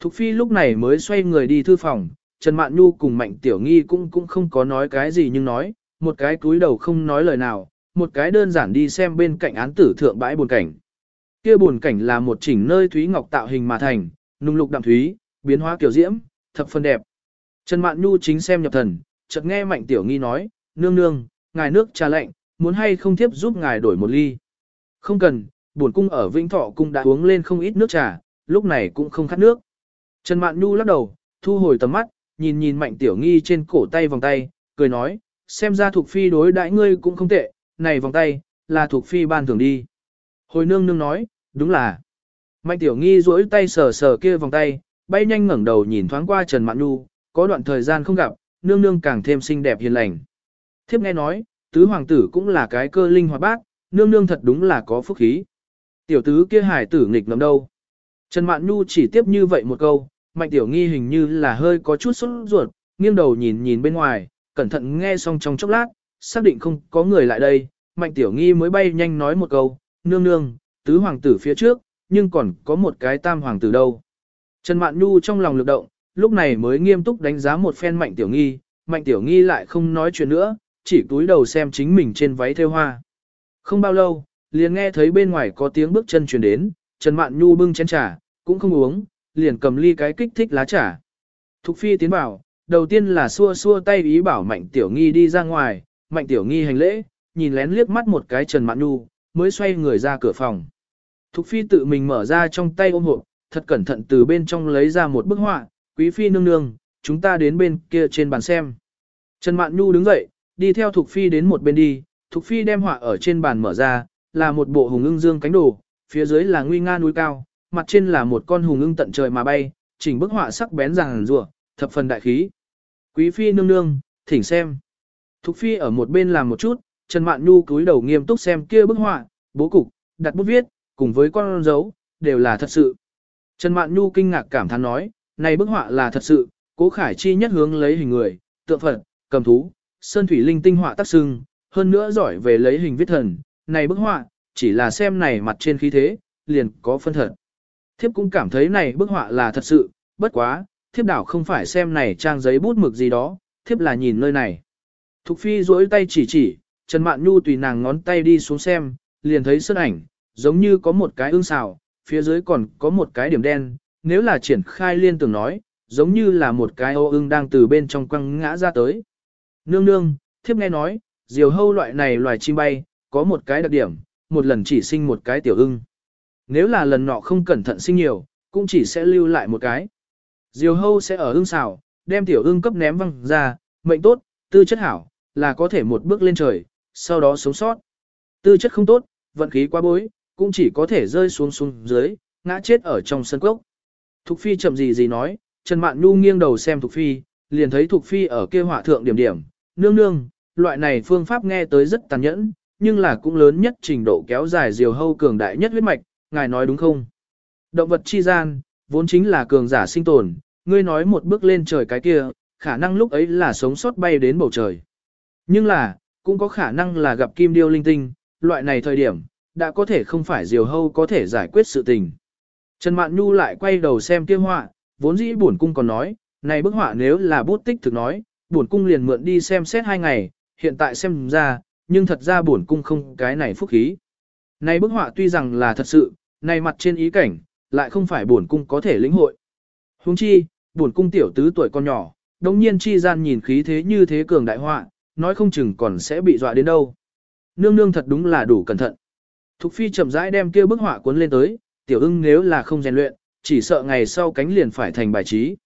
Thục Phi lúc này mới xoay người đi thư phòng, Trần Mạn Nhu cùng mạnh tiểu nghi cũng cũng không có nói cái gì nhưng nói, một cái túi đầu không nói lời nào, một cái đơn giản đi xem bên cạnh án tử thượng bãi buồn cảnh. Kia buồn cảnh là một chỉnh nơi thúy ngọc tạo hình mà thành, nung lục đạm thúy, biến hóa kiểu diễm, thập phân đẹp. Trần Mạn Nhu chính xem nhập thần, chợt nghe Mạnh Tiểu Nghi nói, nương nương, ngài nước trà lạnh, muốn hay không tiếp giúp ngài đổi một ly. Không cần, buồn cung ở Vĩnh Thọ cung đã uống lên không ít nước trà, lúc này cũng không khát nước. Trần Mạn Nhu lắc đầu, thu hồi tầm mắt, nhìn nhìn Mạnh Tiểu Nghi trên cổ tay vòng tay, cười nói, xem ra thuộc phi đối đãi ngươi cũng không tệ, này vòng tay, là thuộc phi ban thường đi. Hồi nương nương nói, đúng là. Mạnh tiểu nghi duỗi tay sờ sờ kia vòng tay, bay nhanh ngẩng đầu nhìn thoáng qua Trần Mạn Nhu, có đoạn thời gian không gặp, nương nương càng thêm xinh đẹp hiền lành. Thiếp nghe nói, tứ hoàng tử cũng là cái cơ linh hoạt bát, nương nương thật đúng là có phúc khí. Tiểu tứ kia hải tử nghịch ngầm đâu. Trần Mạn Nhu chỉ tiếp như vậy một câu, mạnh tiểu nghi hình như là hơi có chút sốt ruột, nghiêng đầu nhìn nhìn bên ngoài, cẩn thận nghe xong trong chốc lát, xác định không có người lại đây, mạnh tiểu nghi mới bay nhanh nói một câu, nương nương, tứ hoàng tử phía trước, nhưng còn có một cái tam hoàng tử đâu. Trần Mạn Nhu trong lòng lực động, lúc này mới nghiêm túc đánh giá một phen mạnh tiểu nghi, mạnh tiểu nghi lại không nói chuyện nữa, chỉ túi đầu xem chính mình trên váy theo hoa. Không bao lâu, liền nghe thấy bên ngoài có tiếng bước chân truyền đến, Trần Mạn Nhu bưng chén trà, cũng không uống, liền cầm ly cái kích thích lá trà. Thục phi tiến vào, đầu tiên là xua xua tay ý bảo Mạnh Tiểu Nghi đi ra ngoài, Mạnh Tiểu Nghi hành lễ, nhìn lén liếc mắt một cái Trần Mạn Nhu, mới xoay người ra cửa phòng. Thục Phi tự mình mở ra trong tay ôm hộp, thật cẩn thận từ bên trong lấy ra một bức họa, Quý Phi nương nương, chúng ta đến bên kia trên bàn xem. Trần Mạn Nhu đứng dậy, đi theo Thục Phi đến một bên đi, Thục Phi đem họa ở trên bàn mở ra, là một bộ hùng ưng dương cánh đồ, phía dưới là nguy nga núi cao, mặt trên là một con hùng ưng tận trời mà bay, chỉnh bức họa sắc bén ràng rùa, thập phần đại khí. Quý phi nương nương, thỉnh xem. Thục phi ở một bên làm một chút, Trần Mạn Nhu cúi đầu nghiêm túc xem kia bức họa, bố cục, đặt bút viết, cùng với con dấu, đều là thật sự. Trần Mạn Nhu kinh ngạc cảm thán nói, này bức họa là thật sự, cố khải chi nhất hướng lấy hình người, tượng Phật, cầm thú, sơn thủy linh tinh họa tác xưng, hơn nữa giỏi về lấy hình viết thần, này bức họa, chỉ là xem này mặt trên khí thế, liền có phân thật. Thiếp cũng cảm thấy này bức họa là thật sự, bất quá, thiếp đảo không phải xem này trang giấy bút mực gì đó, thiếp là nhìn nơi này. Thục phi duỗi tay chỉ chỉ, Trần Mạn Nhu tùy nàng ngón tay đi xuống xem, liền thấy sơn ảnh, giống như có một cái ương xào, phía dưới còn có một cái điểm đen, nếu là triển khai liên tưởng nói, giống như là một cái ô ưng đang từ bên trong quăng ngã ra tới. Nương nương, thiếp nghe nói, diều hâu loại này loài chim bay, có một cái đặc điểm, một lần chỉ sinh một cái tiểu ưng. Nếu là lần nọ không cẩn thận sinh nhiều, cũng chỉ sẽ lưu lại một cái. Diều hâu sẽ ở ưng xào, đem tiểu ưng cấp ném văng ra, mệnh tốt, tư chất hảo, là có thể một bước lên trời, sau đó sống sót. Tư chất không tốt, vận khí quá bối, cũng chỉ có thể rơi xuống xuống dưới, ngã chết ở trong sân cốc. Thục Phi chậm gì gì nói, Trần Mạn Nhu nghiêng đầu xem Thục Phi, liền thấy Thục Phi ở kia hỏa thượng điểm điểm, nương nương, loại này phương pháp nghe tới rất tàn nhẫn, nhưng là cũng lớn nhất trình độ kéo dài diều hâu cường đại nhất huyết mạch, ngài nói đúng không? Động vật chi gian, vốn chính là cường giả sinh tồn, ngươi nói một bước lên trời cái kia, khả năng lúc ấy là sống sót bay đến bầu trời. Nhưng là, cũng có khả năng là gặp kim điêu linh tinh, loại này thời điểm, đã có thể không phải diều hâu có thể giải quyết sự tình. Trần Mạn Nhu lại quay đầu xem kia họa, vốn dĩ buồn cung còn nói, này bức họa nếu là bút tích thực nói, buồn cung liền mượn đi xem xét hai ngày, hiện tại xem ra, nhưng thật ra buồn cung không cái này phúc khí. Này bức họa tuy rằng là thật sự, này mặt trên ý cảnh, lại không phải buồn cung có thể lĩnh hội. Huống chi, buồn cung tiểu tứ tuổi con nhỏ, đồng nhiên chi gian nhìn khí thế như thế cường đại họa, nói không chừng còn sẽ bị dọa đến đâu. Nương nương thật đúng là đủ cẩn thận. Thục phi chậm rãi đem kia bức họa cuốn lên tới, tiểu ưng nếu là không rèn luyện, chỉ sợ ngày sau cánh liền phải thành bài trí.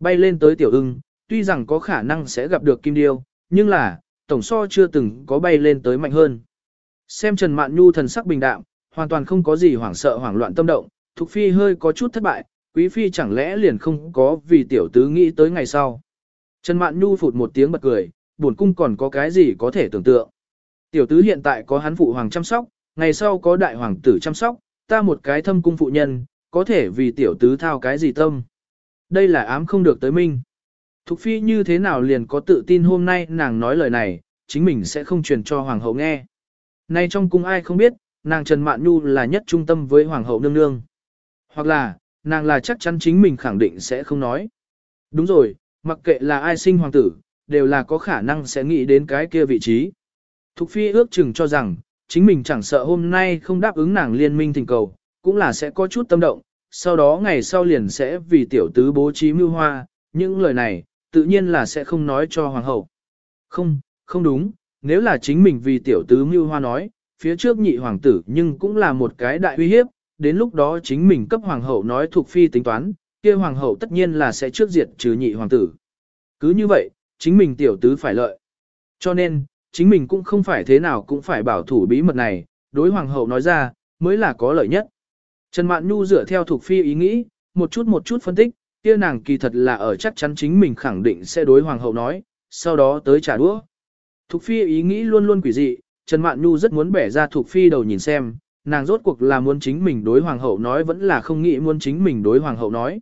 Bay lên tới tiểu ưng, tuy rằng có khả năng sẽ gặp được kim điêu, nhưng là, tổng so chưa từng có bay lên tới mạnh hơn. Xem Trần Mạn Nhu thần sắc bình đạm, hoàn toàn không có gì hoảng sợ hoảng loạn tâm động, Thục Phi hơi có chút thất bại, Quý Phi chẳng lẽ liền không có vì tiểu tứ nghĩ tới ngày sau. Trần Mạn Nhu phụt một tiếng bật cười, buồn cung còn có cái gì có thể tưởng tượng. Tiểu tứ hiện tại có hắn phụ hoàng chăm sóc, ngày sau có đại hoàng tử chăm sóc, ta một cái thâm cung phụ nhân, có thể vì tiểu tứ thao cái gì tâm. Đây là ám không được tới minh. Thục phi như thế nào liền có tự tin hôm nay nàng nói lời này, chính mình sẽ không truyền cho hoàng hậu nghe. Nay trong cung ai không biết, nàng Trần Mạn Nhu là nhất trung tâm với hoàng hậu nương nương. Hoặc là, nàng là chắc chắn chính mình khẳng định sẽ không nói. Đúng rồi, mặc kệ là ai sinh hoàng tử, đều là có khả năng sẽ nghĩ đến cái kia vị trí. Thục phi ước chừng cho rằng, chính mình chẳng sợ hôm nay không đáp ứng nàng liên minh thỉnh cầu, cũng là sẽ có chút tâm động, sau đó ngày sau liền sẽ vì tiểu tứ bố trí mưu hoa, những lời này, tự nhiên là sẽ không nói cho hoàng hậu. Không, không đúng, nếu là chính mình vì tiểu tứ mưu hoa nói, phía trước nhị hoàng tử nhưng cũng là một cái đại uy hiếp, đến lúc đó chính mình cấp hoàng hậu nói thuộc phi tính toán, kia hoàng hậu tất nhiên là sẽ trước diệt trừ nhị hoàng tử. Cứ như vậy, chính mình tiểu tứ phải lợi. Cho nên, chính mình cũng không phải thế nào cũng phải bảo thủ bí mật này, đối hoàng hậu nói ra, mới là có lợi nhất. Trần Mạn Nhu dựa theo thuộc phi ý nghĩ, một chút một chút phân tích, kia nàng kỳ thật là ở chắc chắn chính mình khẳng định sẽ đối hoàng hậu nói, sau đó tới trả đũa. Thục phi ý nghĩ luôn luôn quỷ dị, Trần Mạn Nhu rất muốn bẻ ra Thục phi đầu nhìn xem, nàng rốt cuộc là muốn chính mình đối hoàng hậu nói vẫn là không nghĩ muốn chính mình đối hoàng hậu nói.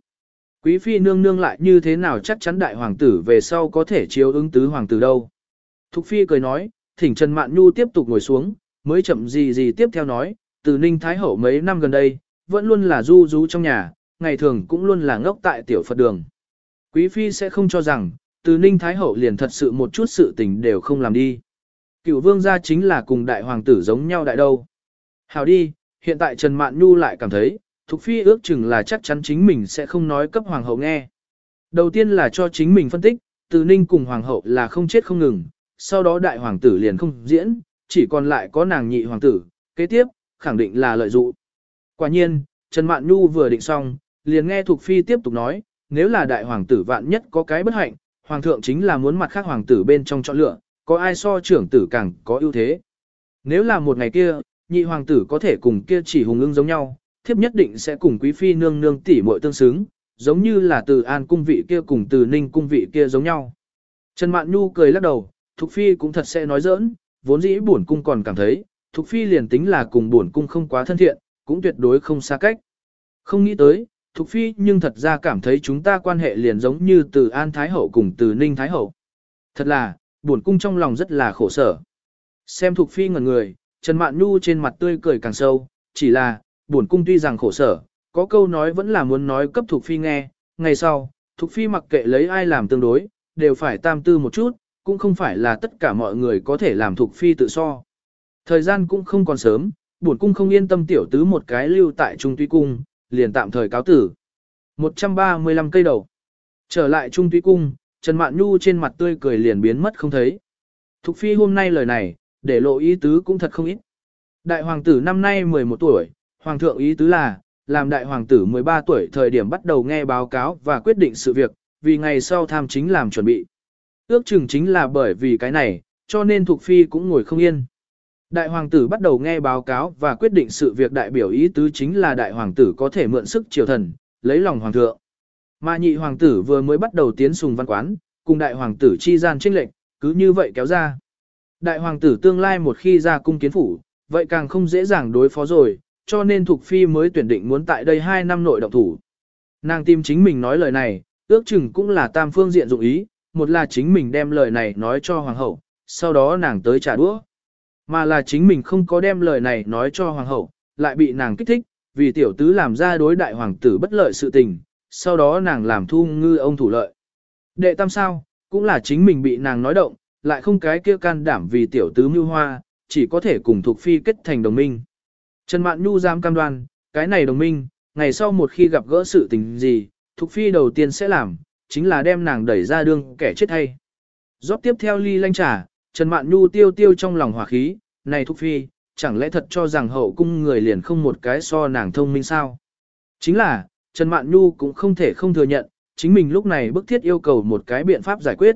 Quý phi nương nương lại như thế nào chắc chắn đại hoàng tử về sau có thể chiếu ứng tứ hoàng tử đâu. Thục phi cười nói, thỉnh Trần Mạn Nhu tiếp tục ngồi xuống, mới chậm gì gì tiếp theo nói, từ Ninh Thái Hậu mấy năm gần đây, vẫn luôn là du rú trong nhà, ngày thường cũng luôn là ngốc tại tiểu Phật đường. Quý phi sẽ không cho rằng, từ Ninh Thái Hậu liền thật sự một chút sự tình đều không làm đi. Cựu vương gia chính là cùng đại hoàng tử giống nhau đại đâu. Hào đi, hiện tại Trần Mạn Nhu lại cảm thấy, Thục Phi ước chừng là chắc chắn chính mình sẽ không nói cấp hoàng hậu nghe. Đầu tiên là cho chính mình phân tích, từ Ninh cùng hoàng hậu là không chết không ngừng, sau đó đại hoàng tử liền không diễn, chỉ còn lại có nàng nhị hoàng tử, kế tiếp, khẳng định là lợi dụng. Quả nhiên, Trần Mạn Nhu vừa định xong, liền nghe Thục Phi tiếp tục nói, nếu là đại hoàng tử vạn nhất có cái bất hạnh, hoàng thượng chính là muốn mặt khác hoàng tử bên trong chọn lựa, có ai so trưởng tử càng có ưu thế. Nếu là một ngày kia, nhị hoàng tử có thể cùng kia chỉ hùng ưng giống nhau, thiếp nhất định sẽ cùng quý phi nương nương tỷ muội tương xứng, giống như là từ an cung vị kia cùng từ ninh cung vị kia giống nhau. Trần Mạn Nhu cười lắc đầu, Thục Phi cũng thật sẽ nói giỡn, vốn dĩ buồn cung còn cảm thấy, Thục Phi liền tính là cùng buồn cung không quá thân thiện, cũng tuyệt đối không xa cách. Không nghĩ tới, Thục Phi nhưng thật ra cảm thấy chúng ta quan hệ liền giống như từ An Thái Hậu cùng từ Ninh Thái Hậu. Thật là, buồn cung trong lòng rất là khổ sở. Xem Thục Phi ngẩn người, Trần Mạn Nhu trên mặt tươi cười càng sâu, chỉ là, buồn cung tuy rằng khổ sở, có câu nói vẫn là muốn nói cấp Thục Phi nghe, ngày sau, Thục Phi mặc kệ lấy ai làm tương đối, đều phải tam tư một chút, cũng không phải là tất cả mọi người có thể làm Thục Phi tự so. Thời gian cũng không còn sớm, bổn cung không yên tâm tiểu tứ một cái lưu tại Trung Tuy Cung, liền tạm thời cáo tử. 135 cây đầu. Trở lại Trung Tuy Cung, Trần Mạn Nhu trên mặt tươi cười liền biến mất không thấy. Thục Phi hôm nay lời này, để lộ ý tứ cũng thật không ít. Đại hoàng tử năm nay 11 tuổi, hoàng thượng ý tứ là, làm đại hoàng tử 13 tuổi thời điểm bắt đầu nghe báo cáo và quyết định sự việc, vì ngày sau tham chính làm chuẩn bị. Ước chừng chính là bởi vì cái này, cho nên Thục Phi cũng ngồi không yên. Đại hoàng tử bắt đầu nghe báo cáo và quyết định sự việc đại biểu ý tứ chính là đại hoàng tử có thể mượn sức triều thần, lấy lòng hoàng thượng. Mà nhị hoàng tử vừa mới bắt đầu tiến sùng văn quán, cùng đại hoàng tử chi gian trinh lệnh, cứ như vậy kéo ra. Đại hoàng tử tương lai một khi ra cung kiến phủ, vậy càng không dễ dàng đối phó rồi, cho nên Thục Phi mới tuyển định muốn tại đây 2 năm nội động thủ. Nàng tìm chính mình nói lời này, ước chừng cũng là tam phương diện dụng ý, một là chính mình đem lời này nói cho hoàng hậu, sau đó nàng tới trả đũa. Mà là chính mình không có đem lời này nói cho hoàng hậu, lại bị nàng kích thích, vì tiểu tứ làm ra đối đại hoàng tử bất lợi sự tình, sau đó nàng làm thu ngư ông thủ lợi. Đệ tam sao, cũng là chính mình bị nàng nói động, lại không cái kia can đảm vì tiểu tứ mưu hoa, chỉ có thể cùng thuộc phi kết thành đồng minh. Trần Mạn Nhu dám cam đoan, cái này đồng minh, ngày sau một khi gặp gỡ sự tình gì, Thục phi đầu tiên sẽ làm, chính là đem nàng đẩy ra đương kẻ chết hay. Rót tiếp theo ly lanh trà, Trần Mạn Nhu tiêu tiêu trong lòng hỏa khí, này Thục Phi, chẳng lẽ thật cho rằng hậu cung người liền không một cái so nàng thông minh sao? Chính là, Trần Mạn Nhu cũng không thể không thừa nhận, chính mình lúc này bức thiết yêu cầu một cái biện pháp giải quyết.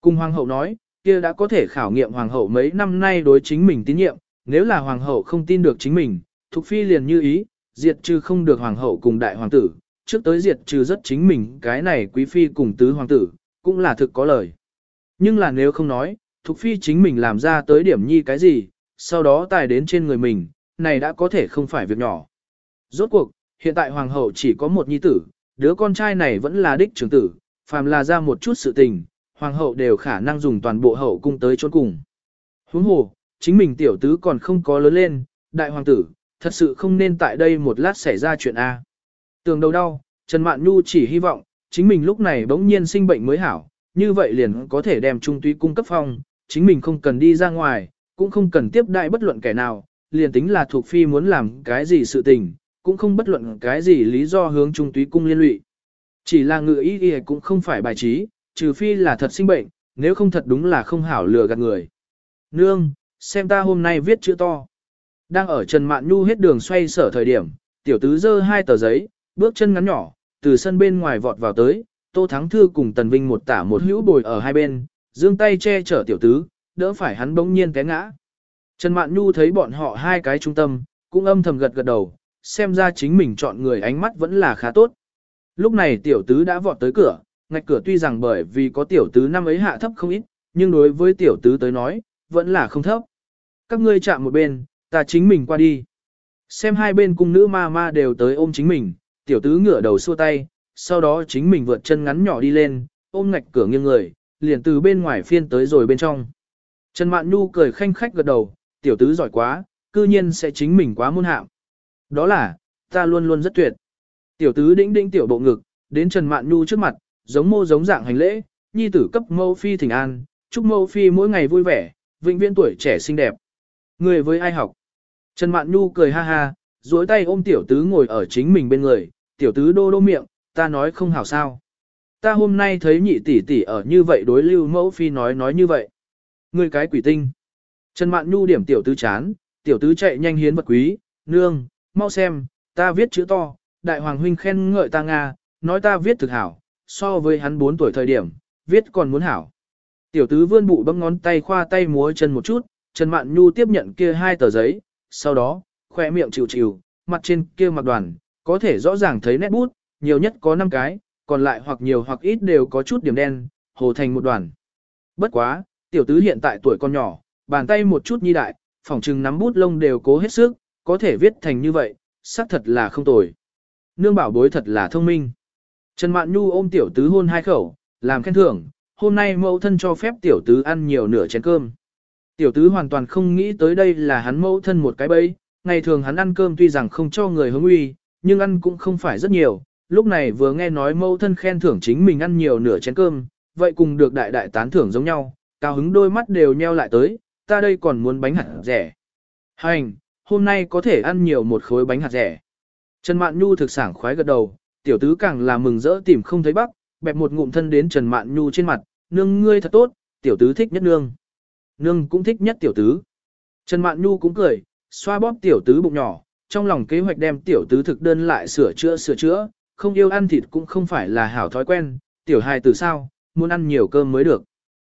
Cùng Hoàng hậu nói, kia đã có thể khảo nghiệm Hoàng hậu mấy năm nay đối chính mình tín nhiệm, nếu là Hoàng hậu không tin được chính mình, Thục Phi liền như ý, diệt trừ không được Hoàng hậu cùng đại hoàng tử, trước tới diệt trừ rất chính mình cái này quý phi cùng tứ hoàng tử, cũng là thực có lời. Nhưng là nếu không nói, Thục Phi chính mình làm ra tới điểm nhi cái gì, sau đó tài đến trên người mình, này đã có thể không phải việc nhỏ. Rốt cuộc, hiện tại hoàng hậu chỉ có một nhi tử, đứa con trai này vẫn là đích trưởng tử, phàm là ra một chút sự tình, hoàng hậu đều khả năng dùng toàn bộ hậu cung tới chôn cùng. Huống hồ, chính mình tiểu tứ còn không có lớn lên, đại hoàng tử, thật sự không nên tại đây một lát xảy ra chuyện A. Tường đầu đau, Trần Mạn Nhu chỉ hy vọng, chính mình lúc này bỗng nhiên sinh bệnh mới hảo, như vậy liền có thể đem trung túy cung cấp phòng, chính mình không cần đi ra ngoài, cũng không cần tiếp đại bất luận kẻ nào, liền tính là thuộc phi muốn làm cái gì sự tình, cũng không bất luận cái gì lý do hướng trung túy cung liên lụy. Chỉ là ngự ý y cũng không phải bài trí, trừ phi là thật sinh bệnh, nếu không thật đúng là không hảo lừa gạt người. Nương, xem ta hôm nay viết chữ to. Đang ở Trần Mạn Nhu hết đường xoay sở thời điểm, tiểu tứ giơ hai tờ giấy, bước chân ngắn nhỏ, từ sân bên ngoài vọt vào tới, Tô Thắng Thư cùng Tần Vinh một tả một hữu bồi ở hai bên, dương tay che chở tiểu tứ, đỡ phải hắn bỗng nhiên té ngã. Trần Mạn Nhu thấy bọn họ hai cái trung tâm, cũng âm thầm gật gật đầu, xem ra chính mình chọn người ánh mắt vẫn là khá tốt. Lúc này tiểu tứ đã vọt tới cửa, ngạch cửa tuy rằng bởi vì có tiểu tứ năm ấy hạ thấp không ít, nhưng đối với tiểu tứ tới nói, vẫn là không thấp. Các ngươi chạm một bên, ta chính mình qua đi. Xem hai bên cung nữ ma ma đều tới ôm chính mình, tiểu tứ ngửa đầu xua tay, sau đó chính mình vượt chân ngắn nhỏ đi lên, ôm ngạch cửa nghiêng người, liền từ bên ngoài phiên tới rồi bên trong. Trần Mạn Nhu cười khanh khách gật đầu, tiểu tứ giỏi quá, cư nhiên sẽ chính mình quá muôn hạm. Đó là, ta luôn luôn rất tuyệt. Tiểu tứ đĩnh đĩnh tiểu bộ ngực, đến Trần Mạn Nhu trước mặt, giống mô giống dạng hành lễ, nhi tử cấp mâu phi thỉnh an, chúc mâu phi mỗi ngày vui vẻ, vĩnh viễn tuổi trẻ xinh đẹp. Người với ai học? Trần Mạn Nhu cười ha ha, duỗi tay ôm tiểu tứ ngồi ở chính mình bên người, tiểu tứ đô đô miệng, ta nói không hảo sao. Ta hôm nay thấy nhị tỷ tỷ ở như vậy đối lưu mẫu phi nói nói như vậy. Ngươi cái quỷ tinh. Trần Mạn Nhu điểm tiểu tứ chán, tiểu tứ chạy nhanh hiến vật quý, nương, mau xem, ta viết chữ to, đại hoàng huynh khen ngợi ta Nga, nói ta viết thực hảo, so với hắn 4 tuổi thời điểm, viết còn muốn hảo. Tiểu tứ vươn bụ bấm ngón tay khoa tay múa chân một chút, Trần Mạn Nhu tiếp nhận kia hai tờ giấy, sau đó, khoe miệng chịu chịu, mặt trên kia mặc đoàn, có thể rõ ràng thấy nét bút, nhiều nhất có 5 cái, còn lại hoặc nhiều hoặc ít đều có chút điểm đen, hồ thành một đoàn. Bất quá, tiểu tứ hiện tại tuổi con nhỏ, bàn tay một chút nhi đại, phỏng trừng nắm bút lông đều cố hết sức, có thể viết thành như vậy, xác thật là không tồi. Nương bảo bối thật là thông minh. Trần Mạn Nhu ôm tiểu tứ hôn hai khẩu, làm khen thưởng, hôm nay mẫu thân cho phép tiểu tứ ăn nhiều nửa chén cơm. Tiểu tứ hoàn toàn không nghĩ tới đây là hắn mẫu thân một cái bẫy, ngày thường hắn ăn cơm tuy rằng không cho người hứng uy, nhưng ăn cũng không phải rất nhiều, lúc này vừa nghe nói mẫu thân khen thưởng chính mình ăn nhiều nửa chén cơm, vậy cùng được đại đại tán thưởng giống nhau, cao hứng đôi mắt đều nheo lại tới, ta đây còn muốn bánh hạt rẻ. Hành, hôm nay có thể ăn nhiều một khối bánh hạt rẻ. Trần Mạn Nhu thực sảng khoái gật đầu, tiểu tứ càng là mừng rỡ tìm không thấy bắc, bẹp một ngụm thân đến Trần Mạn Nhu trên mặt, nương ngươi thật tốt, tiểu tứ thích nhất nương. Nương cũng thích nhất tiểu tứ. Trần Mạn Nhu cũng cười, xoa bóp tiểu tứ bụng nhỏ, trong lòng kế hoạch đem tiểu tứ thực đơn lại sửa chữa sửa chữa, không yêu ăn thịt cũng không phải là hảo thói quen, tiểu hài từ sao, muốn ăn nhiều cơm mới được.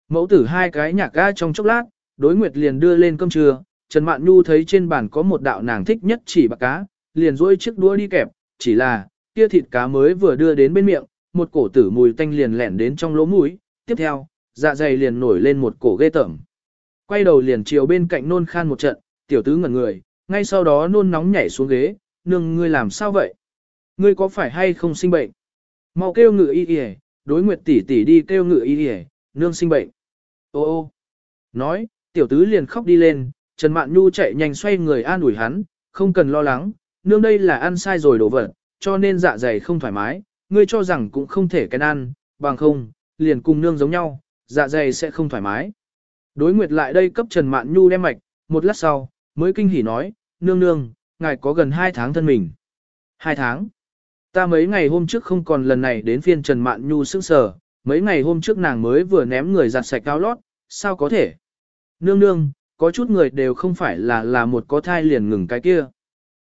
Mẫu tử hai cái nhạc ga trong chốc lát, đối nguyệt liền đưa lên cơm trưa, Trần Mạn Nhu thấy trên bàn có một đạo nàng thích nhất chỉ bạc cá, liền duỗi chiếc đũa đi kẹp, chỉ là, kia thịt cá mới vừa đưa đến bên miệng, một cổ tử mùi tanh liền lẻn đến trong lỗ mũi, tiếp theo, dạ dày liền nổi lên một cổ ghê tởm. Quay đầu liền chiều bên cạnh nôn khan một trận, tiểu tứ ngẩn người, ngay sau đó nôn nóng nhảy xuống ghế, nương ngươi làm sao vậy? Ngươi có phải hay không sinh bệnh? Mau kêu ngự y y, đối nguyệt tỷ tỷ đi kêu ngự y y, nương sinh bệnh. Ô ô, nói, tiểu tứ liền khóc đi lên, Trần Mạn Nhu chạy nhanh xoay người an ủi hắn, không cần lo lắng, nương đây là ăn sai rồi đổ vật, cho nên dạ dày không thoải mái, ngươi cho rằng cũng không thể cái ăn, bằng không, liền cùng nương giống nhau, dạ dày sẽ không thoải mái. Đối nguyệt lại đây cấp Trần Mạn Nhu đem mạch, một lát sau, mới kinh hỉ nói, nương nương, ngài có gần 2 tháng thân mình. 2 tháng. Ta mấy ngày hôm trước không còn lần này đến phiên Trần Mạn Nhu sức sở, mấy ngày hôm trước nàng mới vừa ném người giặt sạch cao lót, sao có thể? Nương nương, có chút người đều không phải là là một có thai liền ngừng cái kia.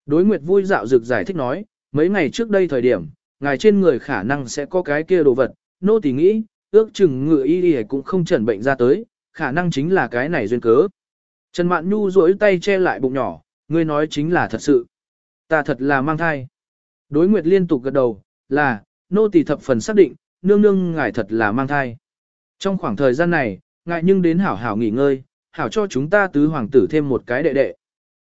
Đối Nguyệt vui dạo dực giải thích nói, mấy ngày trước đây thời điểm, ngài trên người khả năng sẽ có cái kia đồ vật, nô tỳ nghĩ, ước chừng ngựa y y cũng không chẩn bệnh ra tới, khả năng chính là cái này duyên cớ. Trần Mạn Nhu duỗi tay che lại bụng nhỏ, ngươi nói chính là thật sự. Ta thật là mang thai. Đối Nguyệt liên tục gật đầu, là, nô tỳ thập phần xác định, nương nương ngài thật là mang thai. Trong khoảng thời gian này, ngài nhưng đến hảo hảo nghỉ ngơi, hảo cho chúng ta tứ hoàng tử thêm một cái đệ đệ.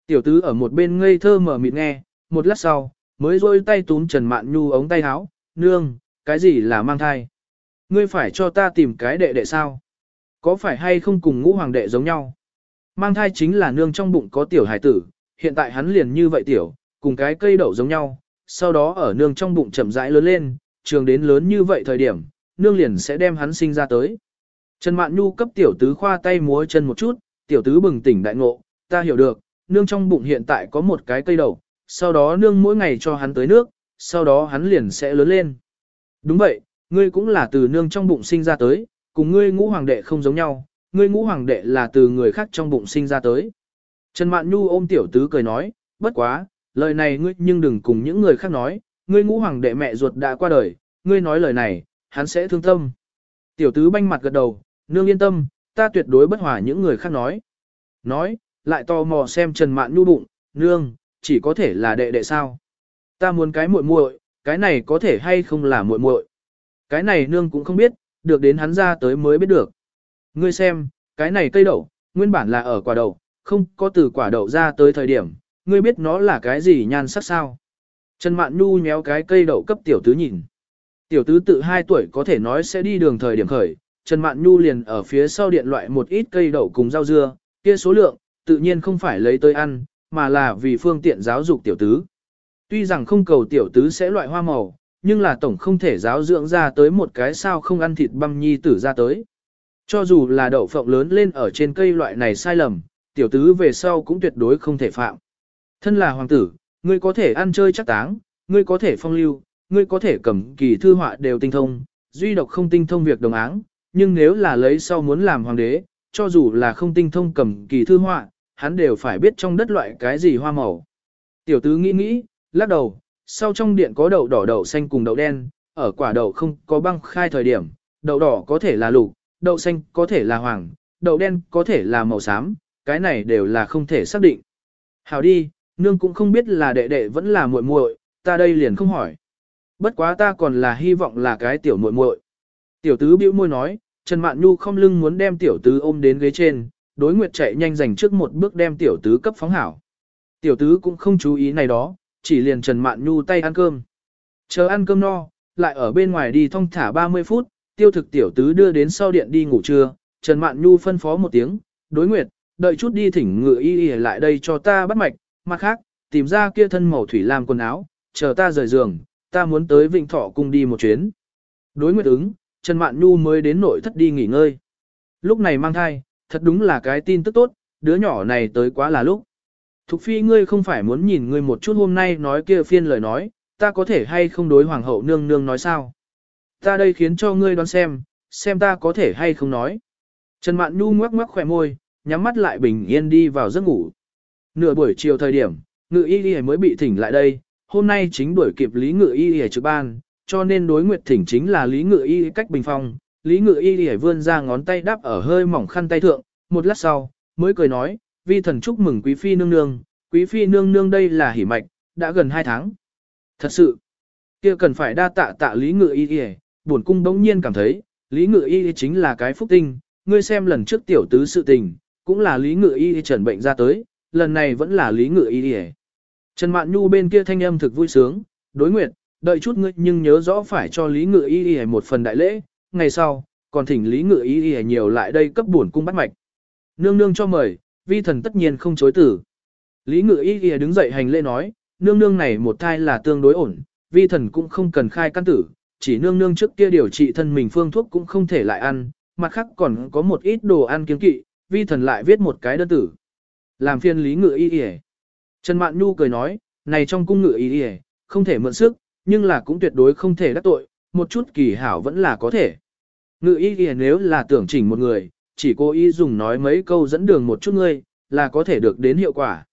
Tiểu tứ ở một bên ngây thơ mở mịt nghe, một lát sau, mới rôi tay túm Trần Mạn Nhu ống tay áo, nương, cái gì là mang thai? Ngươi phải cho ta tìm cái đệ đệ sao? Có phải hay không cùng ngũ hoàng đệ giống nhau? Mang thai chính là nương trong bụng có tiểu hải tử, hiện tại hắn liền như vậy tiểu, cùng cái cây đậu giống nhau, sau đó ở nương trong bụng chậm rãi lớn lên, trường đến lớn như vậy thời điểm, nương liền sẽ đem hắn sinh ra tới. Trần Mạn Nhu cấp tiểu tứ khoa tay múa chân một chút, tiểu tứ bừng tỉnh đại ngộ, ta hiểu được, nương trong bụng hiện tại có một cái cây đậu, sau đó nương mỗi ngày cho hắn tới nước, sau đó hắn liền sẽ lớn lên. Đúng vậy, ngươi cũng là từ nương trong bụng sinh ra tới, cùng ngươi ngũ hoàng đệ không giống nhau, ngươi ngũ hoàng đệ là từ người khác trong bụng sinh ra tới. Trần Mạn Nhu ôm tiểu tứ cười nói, bất quá, lời này ngươi nhưng đừng cùng những người khác nói, ngươi ngũ hoàng đệ mẹ ruột đã qua đời, ngươi nói lời này, hắn sẽ thương tâm. Tiểu tứ banh mặt gật đầu, nương yên tâm, ta tuyệt đối bất hòa những người khác nói. Nói, lại tò mò xem Trần Mạn Nhu bụng, nương, chỉ có thể là đệ đệ sao. Ta muốn cái muội muội, cái này có thể hay không là muội muội. Cái này nương cũng không biết, được đến hắn ra tới mới biết được. Ngươi xem, cái này cây đậu, nguyên bản là ở quả đậu, không có từ quả đậu ra tới thời điểm, ngươi biết nó là cái gì nhan sắc sao. Trần Mạn Nhu nhéo cái cây đậu cấp tiểu tứ nhìn. Tiểu tứ tự 2 tuổi có thể nói sẽ đi đường thời điểm khởi, Trần Mạn Nhu liền ở phía sau điện loại một ít cây đậu cùng rau dưa, kia số lượng, tự nhiên không phải lấy tới ăn, mà là vì phương tiện giáo dục tiểu tứ. Tuy rằng không cầu tiểu tứ sẽ loại hoa màu, nhưng là tổng không thể giáo dưỡng ra tới một cái sao không ăn thịt băm nhi tử ra tới. Cho dù là đậu phộng lớn lên ở trên cây loại này sai lầm, tiểu tứ về sau cũng tuyệt đối không thể phạm. Thân là hoàng tử, ngươi có thể ăn chơi chắc táng, ngươi có thể phong lưu, ngươi có thể cầm kỳ thư họa đều tinh thông, duy độc không tinh thông việc đồng áng, nhưng nếu là lấy sau muốn làm hoàng đế, cho dù là không tinh thông cầm kỳ thư họa, hắn đều phải biết trong đất loại cái gì hoa màu. Tiểu tứ nghĩ nghĩ, lắc đầu, sau trong điện có đậu đỏ đậu xanh cùng đậu đen, ở quả đậu không có băng khai thời điểm, đậu đỏ có thể là lục, đậu xanh có thể là hoàng, đậu đen có thể là màu xám, cái này đều là không thể xác định. Hảo đi, nương cũng không biết là đệ đệ vẫn là muội muội, ta đây liền không hỏi. Bất quá ta còn là hy vọng là cái tiểu muội muội. Tiểu tứ bĩu môi nói, Trần Mạn Nhu không lưng muốn đem tiểu tứ ôm đến ghế trên, đối nguyệt chạy nhanh dành trước một bước đem tiểu tứ cấp phóng hảo. Tiểu tứ cũng không chú ý này đó, chỉ liền Trần Mạn Nhu tay ăn cơm. Chờ ăn cơm no, lại ở bên ngoài đi thong thả 30 phút, tiêu thực tiểu tứ đưa đến sau điện đi ngủ trưa, Trần Mạn Nhu phân phó một tiếng, đối nguyệt, đợi chút đi thỉnh ngựa y y lại đây cho ta bắt mạch, mặt khác, tìm ra kia thân màu thủy lam quần áo, chờ ta rời giường, ta muốn tới Vịnh Thọ cung đi một chuyến. Đối nguyệt ứng, Trần Mạn Nhu mới đến nội thất đi nghỉ ngơi. Lúc này mang thai, thật đúng là cái tin tức tốt, đứa nhỏ này tới quá là lúc. Thục phi ngươi không phải muốn nhìn ngươi một chút hôm nay nói kia phiên lời nói, ta có thể hay không đối hoàng hậu nương nương nói sao? Ta đây khiến cho ngươi đoán xem, xem ta có thể hay không nói. Trần Mạn Nhu ngoắc ngoắc khỏe môi, nhắm mắt lại bình yên đi vào giấc ngủ. Nửa buổi chiều thời điểm, ngự y y mới bị thỉnh lại đây, hôm nay chính đuổi kịp lý ngự y y trực ban, cho nên đối nguyệt thỉnh chính là lý ngự y cách bình phong, Lý Ngự Y lìa vươn ra ngón tay đáp ở hơi mỏng khăn tay thượng, một lát sau, mới cười nói, vi thần chúc mừng quý phi nương nương, quý phi nương nương đây là hỉ mạch, đã gần hai tháng. Thật sự, kia cần phải đa tạ tạ Lý Ngự Y lìa, buồn cung đống nhiên cảm thấy, Lý Ngự Y chính là cái phúc tinh, ngươi xem lần trước tiểu tứ sự tình, cũng là Lý Ngự Y trần bệnh ra tới, lần này vẫn là Lý Ngự Y lìa. Trần Mạn Nhu bên kia thanh âm thực vui sướng, đối nguyện, đợi chút ngươi nhưng nhớ rõ phải cho Lý Ngự Y Y một phần đại lễ, ngày sau, còn thỉnh Lý Ngự Y Y nhiều lại đây cấp bổn cung bắt mạch. Nương nương cho mời, vi thần tất nhiên không chối tử. Lý Ngự Y Y đứng dậy hành lễ nói, nương nương này một thai là tương đối ổn, vi thần cũng không cần khai căn tử, chỉ nương nương trước kia điều trị thân mình phương thuốc cũng không thể lại ăn, mặt khác còn có một ít đồ ăn kiến kỵ, vi thần lại viết một cái đơn tử. Làm phiên Lý Ngự Y Y. Trần Mạn Nhu cười nói, này trong cung Ngự Y Y, không thể mượn sức, nhưng là cũng tuyệt đối không thể đắc tội, một chút kỳ hảo vẫn là có thể. Ngự y kìa nếu là tưởng chỉnh một người, chỉ cố ý dùng nói mấy câu dẫn đường một chút ngươi, là có thể được đến hiệu quả.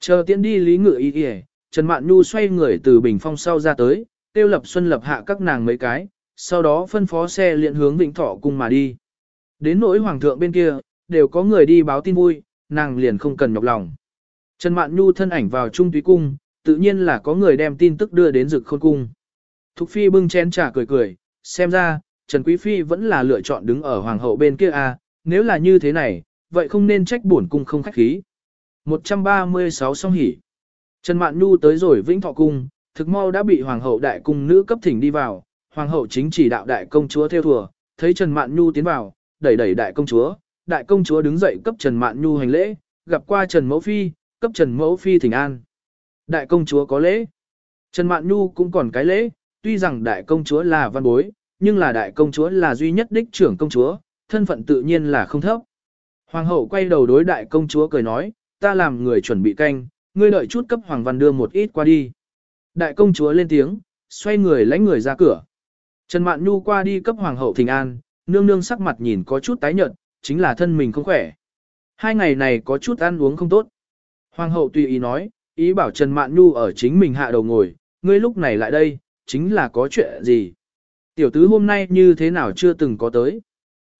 Chờ tiến đi lý ngự y kìa, Trần Mạn Nhu xoay người từ bình phong sau ra tới, tiêu lập xuân lập hạ các nàng mấy cái, sau đó phân phó xe liện hướng Vĩnh Thọ cung mà đi. Đến nỗi hoàng thượng bên kia, đều có người đi báo tin vui, nàng liền không cần nhọc lòng. Trần Mạn Nhu thân ảnh vào trung túy cung, tự nhiên là có người đem tin tức đưa đến rực khôn cung. Thục Phi bưng chén trà cười cười, xem ra, Trần Quý Phi vẫn là lựa chọn đứng ở hoàng hậu bên kia à, nếu là như thế này, vậy không nên trách bổn cung không khách khí. 136 song hỉ. Trần Mạn Nhu tới rồi Vĩnh Thọ Cung, thực mau đã bị hoàng hậu đại cung nữ cấp thỉnh đi vào, hoàng hậu chính chỉ đạo đại công chúa theo thừa, thấy Trần Mạn Nhu tiến vào, đẩy đẩy đại công chúa, đại công chúa đứng dậy cấp Trần Mạn Nhu hành lễ, gặp qua Trần Mẫu Phi, cấp Trần Mẫu Phi thỉnh an. Đại công chúa có lễ. Trần Mạn Nhu cũng còn cái lễ, tuy rằng đại công chúa là văn bối, nhưng là đại công chúa là duy nhất đích trưởng công chúa, thân phận tự nhiên là không thấp. Hoàng hậu quay đầu đối đại công chúa cười nói, ta làm người chuẩn bị canh, ngươi đợi chút cấp hoàng văn đưa một ít qua đi. Đại công chúa lên tiếng, xoay người lãnh người ra cửa. Trần Mạn Nhu qua đi cấp hoàng hậu thỉnh an, nương nương sắc mặt nhìn có chút tái nhợt, chính là thân mình không khỏe. Hai ngày này có chút ăn uống không tốt. Hoàng hậu tùy ý nói, ý bảo Trần Mạn Nhu ở chính mình hạ đầu ngồi, ngươi lúc này lại đây, chính là có chuyện gì. Tiểu tứ hôm nay như thế nào chưa từng có tới.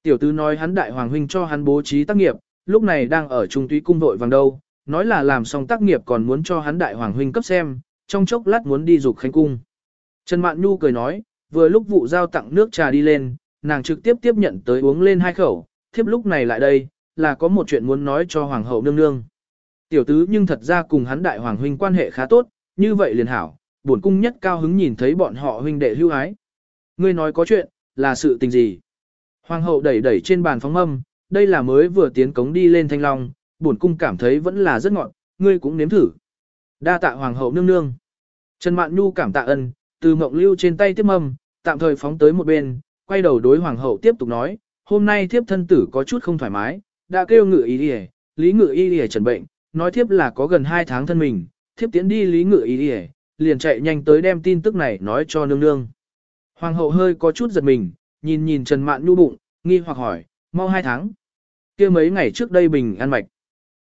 Tiểu tứ nói hắn đại hoàng huynh cho hắn bố trí tác nghiệp, lúc này đang ở trung túy cung đội vàng đâu, nói là làm xong tác nghiệp còn muốn cho hắn đại hoàng huynh cấp xem, trong chốc lát muốn đi dục khánh cung. Trần Mạn Nhu cười nói, vừa lúc vụ giao tặng nước trà đi lên, nàng trực tiếp tiếp nhận tới uống lên hai khẩu, thiếp lúc này lại đây, là có một chuyện muốn nói cho hoàng hậu nương nương. Tiểu tứ nhưng thật ra cùng hắn đại hoàng huynh quan hệ khá tốt, như vậy liền hảo, bổn cung nhất cao hứng nhìn thấy bọn họ huynh đệ hưu ái. Ngươi nói có chuyện, là sự tình gì? Hoàng hậu đẩy đẩy trên bàn phóng mâm, đây là mới vừa tiến cống đi lên thanh long, bổn cung cảm thấy vẫn là rất ngọt, ngươi cũng nếm thử. Đa tạ hoàng hậu nương nương. Trần Mạn Nhu cảm tạ ân, từ mộng lưu trên tay tiếp mâm, tạm thời phóng tới một bên, quay đầu đối hoàng hậu tiếp tục nói, hôm nay thiếp thân tử có chút không thoải mái, đã kêu ngự y đi lý ngự y đi trần bệnh, nói thiếp là có gần 2 tháng thân mình, thiếp tiến đi lý ngự y đi liền chạy nhanh tới đem tin tức này nói cho nương nương. Hoàng hậu hơi có chút giật mình, nhìn nhìn Trần Mạn Nhu bụng, nghi hoặc hỏi, mau hai tháng. kia mấy ngày trước đây bình an mạch.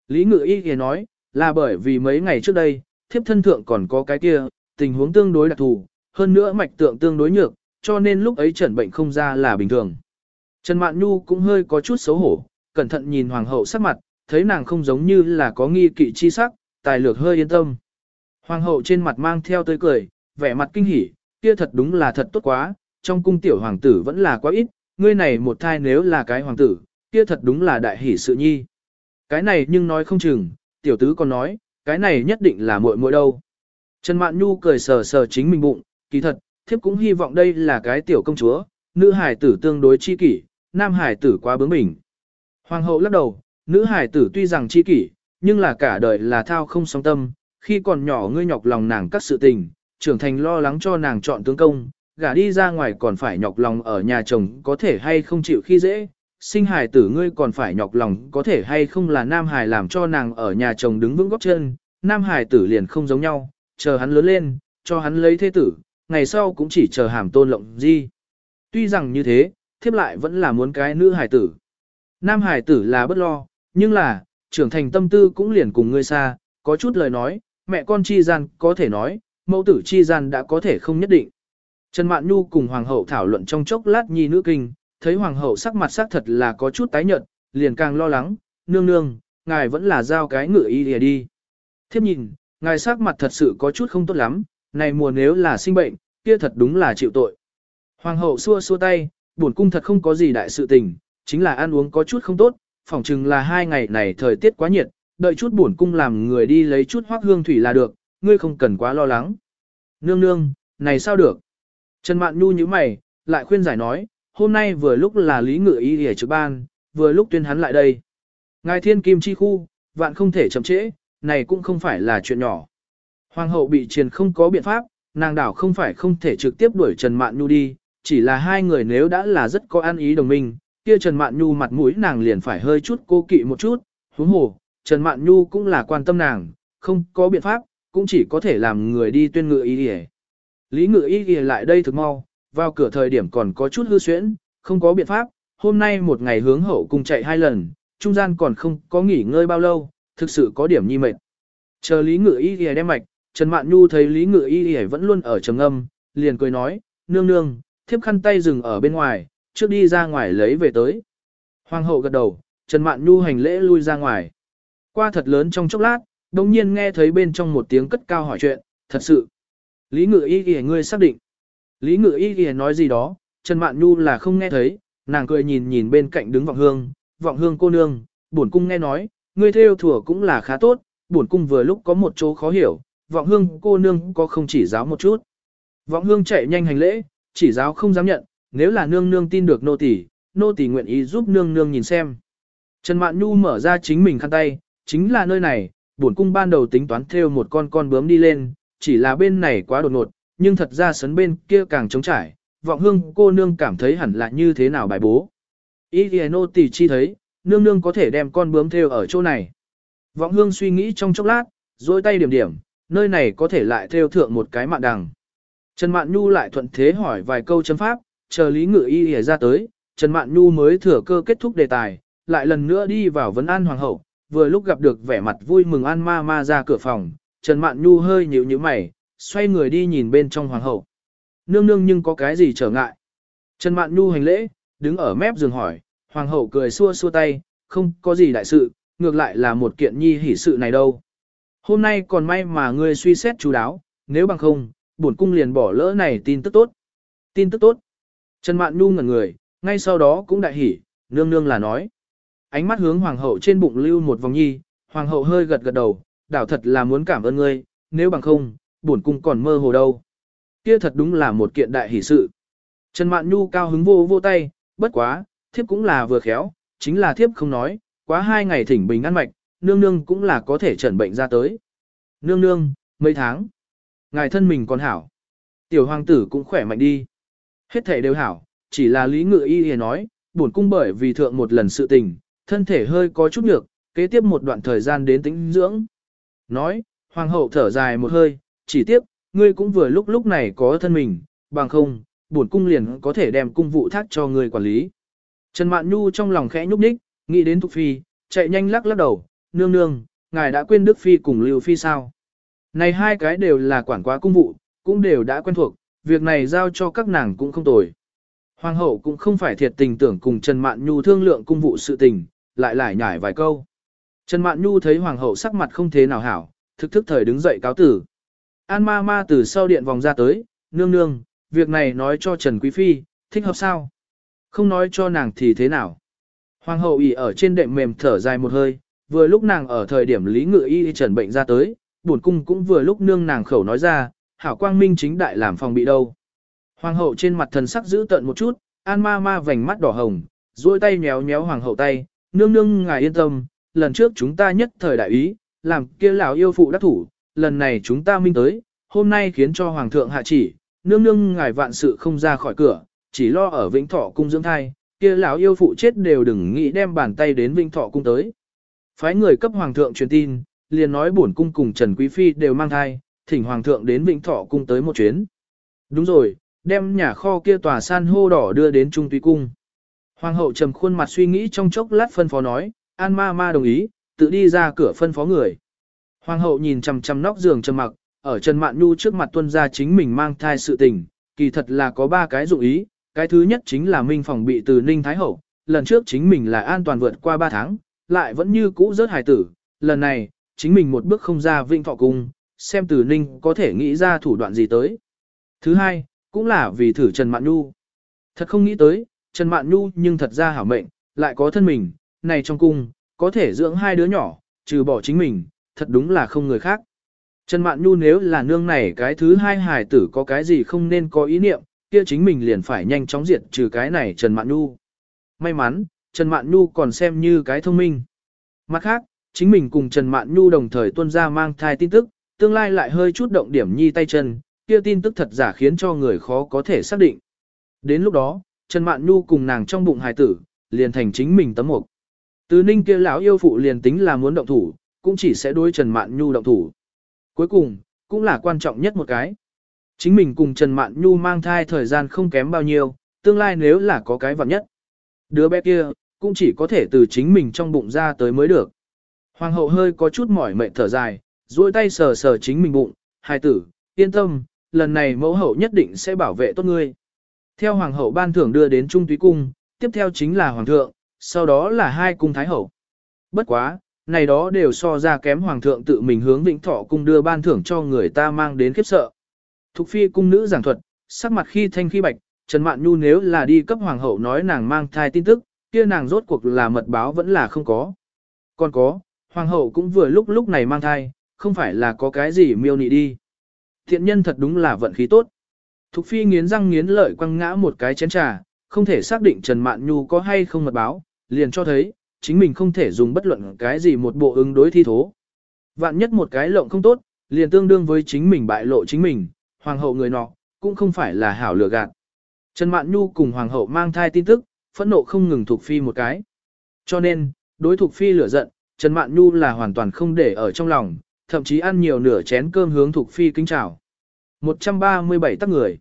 Lý ngự y kia nói, là bởi vì mấy ngày trước đây, thiếp thân thượng còn có cái kia, tình huống tương đối đặc thù, hơn nữa mạch tượng tương đối nhược, cho nên lúc ấy trần bệnh không ra là bình thường. Trần Mạn Nhu cũng hơi có chút xấu hổ, cẩn thận nhìn hoàng hậu sắc mặt, thấy nàng không giống như là có nghi kỵ chi sắc, tài lược hơi yên tâm. Hoàng hậu trên mặt mang theo tươi cười, vẻ mặt kinh hỉ, kia thật đúng là thật tốt quá, trong cung tiểu hoàng tử vẫn là quá ít, ngươi này một thai nếu là cái hoàng tử, kia thật đúng là đại hỷ sự nhi. Cái này nhưng nói không chừng, tiểu tứ còn nói, cái này nhất định là muội muội đâu. Trần Mạn Nhu cười sờ sờ chính mình bụng, kỳ thật, thiếp cũng hy vọng đây là cái tiểu công chúa, nữ hải tử tương đối chi kỷ, nam hải tử quá bướng bỉnh. Hoàng hậu lắc đầu, nữ hải tử tuy rằng chi kỷ, nhưng là cả đời là thao không song tâm, khi còn nhỏ ngươi nhọc lòng nàng các sự tình, trưởng thành lo lắng cho nàng chọn tướng công, gả đi ra ngoài còn phải nhọc lòng ở nhà chồng có thể hay không chịu khi dễ, sinh hài tử ngươi còn phải nhọc lòng có thể hay không là nam hài làm cho nàng ở nhà chồng đứng vững góc chân, nam hài tử liền không giống nhau, chờ hắn lớn lên, cho hắn lấy thế tử, ngày sau cũng chỉ chờ hàm tôn lộng gì. Tuy rằng như thế, thiếp lại vẫn là muốn cái nữ hài tử. Nam hài tử là bất lo, nhưng là, trưởng thành tâm tư cũng liền cùng ngươi xa, có chút lời nói, mẹ con chi gian có thể nói, mẫu tử chi gian đã có thể không nhất định. Trần Mạn Nhu cùng Hoàng hậu thảo luận trong chốc lát nhi nữ kinh, thấy hoàng hậu sắc mặt sắc thật là có chút tái nhợt, liền càng lo lắng, nương nương, ngài vẫn là giao cái ngựa y lìa đi. Thiếp nhìn, ngài sắc mặt thật sự có chút không tốt lắm, này mùa nếu là sinh bệnh, kia thật đúng là chịu tội. Hoàng hậu xua xua tay, buồn cung thật không có gì đại sự tình, chính là ăn uống có chút không tốt, phỏng chừng là hai ngày này thời tiết quá nhiệt, đợi chút bổn cung làm người đi lấy chút hoác hương thủy là được, ngươi không cần quá lo lắng. Nương nương, này sao được? Trần Mạn Nhu như mày, lại khuyên giải nói, hôm nay vừa lúc là lý ngự y hề trực ban, vừa lúc tuyên hắn lại đây. Ngài thiên kim chi khu, vạn không thể chậm trễ, này cũng không phải là chuyện nhỏ. Hoàng hậu bị triền không có biện pháp, nàng đảo không phải không thể trực tiếp đuổi Trần Mạn Nhu đi, chỉ là hai người nếu đã là rất có ăn ý đồng minh, kia Trần Mạn Nhu mặt mũi nàng liền phải hơi chút cô kỵ một chút, huống hồ, Trần Mạn Nhu cũng là quan tâm nàng, không có biện pháp, cũng chỉ có thể làm người đi tuyên ngự y y. Lý ngự y y lại đây thực mau, vào cửa thời điểm còn có chút hư xuyễn, không có biện pháp, hôm nay một ngày hướng hậu cùng chạy hai lần, trung gian còn không có nghỉ ngơi bao lâu, thực sự có điểm nhi mệt. Chờ Lý ngự y y đem mạch, Trần Mạn Nhu thấy Lý ngự y y vẫn luôn ở trầm âm, liền cười nói, nương nương, thiếp khăn tay dừng ở bên ngoài, trước đi ra ngoài lấy về tới. Hoàng hậu gật đầu, Trần Mạn Nhu hành lễ lui ra ngoài. Qua thật lớn trong chốc lát, đồng nhiên nghe thấy bên trong một tiếng cất cao hỏi chuyện, thật sự. Lý ngự y kìa ngươi xác định. Lý ngự y kìa nói gì đó, Trần Mạn Nhu là không nghe thấy, nàng cười nhìn nhìn bên cạnh đứng vọng hương, vọng hương cô nương, bổn cung nghe nói, ngươi theo thủa cũng là khá tốt, bổn cung vừa lúc có một chỗ khó hiểu, vọng hương cô nương có không chỉ giáo một chút. Vọng hương chạy nhanh hành lễ, chỉ giáo không dám nhận, nếu là nương nương tin được nô tỳ, nô tỳ nguyện ý giúp nương nương nhìn xem. Trần Mạn Nhu mở ra chính mình khăn tay, chính là nơi này, bổn cung ban đầu tính toán theo một con con bướm đi lên, chỉ là bên này quá đột ngột, nhưng thật ra sấn bên kia càng trống trải, vọng hương cô nương cảm thấy hẳn là như thế nào bài bố. Ý thì nô tỳ chi thấy, nương nương có thể đem con bướm theo ở chỗ này. Vọng hương suy nghĩ trong chốc lát, dôi tay điểm điểm, nơi này có thể lại theo thượng một cái mạng đằng. Trần Mạn Nhu lại thuận thế hỏi vài câu chấm pháp, chờ Lý Ngự Y ra tới, Trần Mạn Nhu mới thừa cơ kết thúc đề tài, lại lần nữa đi vào vấn an hoàng hậu, vừa lúc gặp được vẻ mặt vui mừng an ma ma ra cửa phòng, Trần Mạn Nhu hơi nhíu nhíu mày, xoay người đi nhìn bên trong hoàng hậu. Nương nương nhưng có cái gì trở ngại? Trần Mạn Nhu hành lễ, đứng ở mép giường hỏi, hoàng hậu cười xua xua tay, không có gì đại sự, ngược lại là một kiện nhi hỷ sự này đâu. Hôm nay còn may mà ngươi suy xét chú đáo, nếu bằng không, bổn cung liền bỏ lỡ này tin tức tốt. Tin tức tốt. Trần Mạn Nhu ngẩn người, ngay sau đó cũng đại hỉ, nương nương là nói. Ánh mắt hướng hoàng hậu trên bụng lưu một vòng nhi, hoàng hậu hơi gật gật đầu, đảo thật là muốn cảm ơn ngươi, nếu bằng không, bổn cung còn mơ hồ đâu. Kia thật đúng là một kiện đại hỷ sự. Trần Mạn Nhu cao hứng vô vô tay, bất quá, thiếp cũng là vừa khéo, chính là thiếp không nói, quá hai ngày thỉnh bình ăn mạch, nương nương cũng là có thể chuẩn bệnh ra tới. Nương nương, mấy tháng. Ngài thân mình còn hảo. Tiểu hoàng tử cũng khỏe mạnh đi. Hết thể đều hảo, chỉ là lý ngự y hề nói, bổn cung bởi vì thượng một lần sự tình, thân thể hơi có chút nhược, kế tiếp một đoạn thời gian đến tĩnh dưỡng. Nói, hoàng hậu thở dài một hơi, chỉ tiếp, ngươi cũng vừa lúc lúc này có thân mình, bằng không, buồn cung liền có thể đem cung vụ thác cho ngươi quản lý. Trần Mạn Nhu trong lòng khẽ nhúc nhích, nghĩ đến Thục Phi, chạy nhanh lắc lắc đầu, nương nương, ngài đã quên Đức Phi cùng Lưu Phi sao? Này hai cái đều là quản quá cung vụ, cũng đều đã quen thuộc, việc này giao cho các nàng cũng không tồi. Hoàng hậu cũng không phải thiệt tình tưởng cùng Trần Mạn Nhu thương lượng cung vụ sự tình, lại lại nhải vài câu. Trần Mạn Nhu thấy hoàng hậu sắc mặt không thế nào hảo, thực thức thời đứng dậy cáo tử. An ma ma từ sau điện vòng ra tới, nương nương, việc này nói cho Trần Quý Phi, thích hợp sao? Không nói cho nàng thì thế nào? Hoàng hậu ỉ ở trên đệm mềm thở dài một hơi, vừa lúc nàng ở thời điểm lý ngự y trần bệnh ra tới, buồn cung cũng vừa lúc nương nàng khẩu nói ra, hảo quang minh chính đại làm phòng bị đâu. Hoàng hậu trên mặt thần sắc giữ tận một chút, an ma ma vành mắt đỏ hồng, duỗi tay nhéo nhéo hoàng hậu tay, nương nương ngài yên tâm, lần trước chúng ta nhất thời đại ý, làm kia lão yêu phụ đắc thủ, lần này chúng ta minh tới, hôm nay khiến cho hoàng thượng hạ chỉ, nương nương ngài vạn sự không ra khỏi cửa, chỉ lo ở vĩnh thọ cung dưỡng thai, kia lão yêu phụ chết đều đừng nghĩ đem bàn tay đến vĩnh thọ cung tới. Phái người cấp hoàng thượng truyền tin, liền nói bổn cung cùng Trần Quý Phi đều mang thai, thỉnh hoàng thượng đến Vĩnh Thọ cung tới một chuyến. Đúng rồi, đem nhà kho kia tòa san hô đỏ đưa đến Trung Tuy cung. Hoàng hậu trầm khuôn mặt suy nghĩ trong chốc lát phân phó nói, An ma ma đồng ý, tự đi ra cửa phân phó người. Hoàng hậu nhìn chằm chằm nóc giường trầm mặc, ở Trần Mạn Nhu trước mặt tuân ra chính mình mang thai sự tình, kỳ thật là có ba cái dụng ý. cái thứ nhất chính là Minh phòng bị từ Ninh Thái Hậu, lần trước chính mình là an toàn vượt qua 3 tháng, lại vẫn như cũ rớt hài tử, lần này, chính mình một bước không ra Vinh Thọ Cung, xem từ Ninh có thể nghĩ ra thủ đoạn gì tới. Thứ hai, cũng là vì thử Trần Mạn Nhu. Thật không nghĩ tới, Trần Mạn Nhu nhưng thật ra hảo mệnh, lại có thân mình, này trong cung, có thể dưỡng hai đứa nhỏ, trừ bỏ chính mình, thật đúng là không người khác. Trần Mạn Nhu nếu là nương này cái thứ hai hài tử có cái gì không nên có ý niệm, kia chính mình liền phải nhanh chóng diệt trừ cái này Trần Mạn Nhu. May mắn, Trần Mạn Nhu còn xem như cái thông minh. Mặt khác, chính mình cùng Trần Mạn Nhu đồng thời tuân ra mang thai tin tức, tương lai lại hơi chút động điểm nhi tay chân, kia tin tức thật giả khiến cho người khó có thể xác định. Đến lúc đó, Trần Mạn Nhu cùng nàng trong bụng hài tử, liền thành chính mình tấm mục. Từ ninh kia lão yêu phụ liền tính là muốn động thủ, cũng chỉ sẽ đối Trần Mạn Nhu động thủ. Cuối cùng, cũng là quan trọng nhất một cái. Chính mình cùng Trần Mạn Nhu mang thai thời gian không kém bao nhiêu, tương lai nếu là có cái vật nhất. Đứa bé kia, cũng chỉ có thể từ chính mình trong bụng ra tới mới được. Hoàng hậu hơi có chút mỏi mệt thở dài, duỗi tay sờ sờ chính mình bụng, hài tử, yên tâm, lần này mẫu hậu nhất định sẽ bảo vệ tốt ngươi. Theo hoàng hậu ban thưởng đưa đến trung túy cung, tiếp theo chính là hoàng thượng, sau đó là hai cung thái hậu. Bất quá, này đó đều so ra kém hoàng thượng tự mình hướng vĩnh thọ cung đưa ban thưởng cho người ta mang đến khiếp sợ. Thục phi cung nữ giảng thuật, sắc mặt khi thanh khi bạch, Trần Mạn Nhu nếu là đi cấp hoàng hậu nói nàng mang thai tin tức, kia nàng rốt cuộc là mật báo vẫn là không có. Còn có, hoàng hậu cũng vừa lúc lúc này mang thai, không phải là có cái gì miêu nị đi. Thiện nhân thật đúng là vận khí tốt. Thục phi nghiến răng nghiến lợi quăng ngã một cái chén trà, không thể xác định Trần Mạn Nhu có hay không mật báo, liền cho thấy, chính mình không thể dùng bất luận cái gì một bộ ứng đối thi thố. Vạn nhất một cái lộng không tốt, liền tương đương với chính mình bại lộ chính mình, hoàng hậu người nọ, cũng không phải là hảo lừa gạt. Trần Mạn Nhu cùng hoàng hậu mang thai tin tức, phẫn nộ không ngừng Thục phi một cái. Cho nên, đối Thục phi lửa giận, Trần Mạn Nhu là hoàn toàn không để ở trong lòng, thậm chí ăn nhiều nửa chén cơm hướng Thục phi kính chào. 137 tắc người.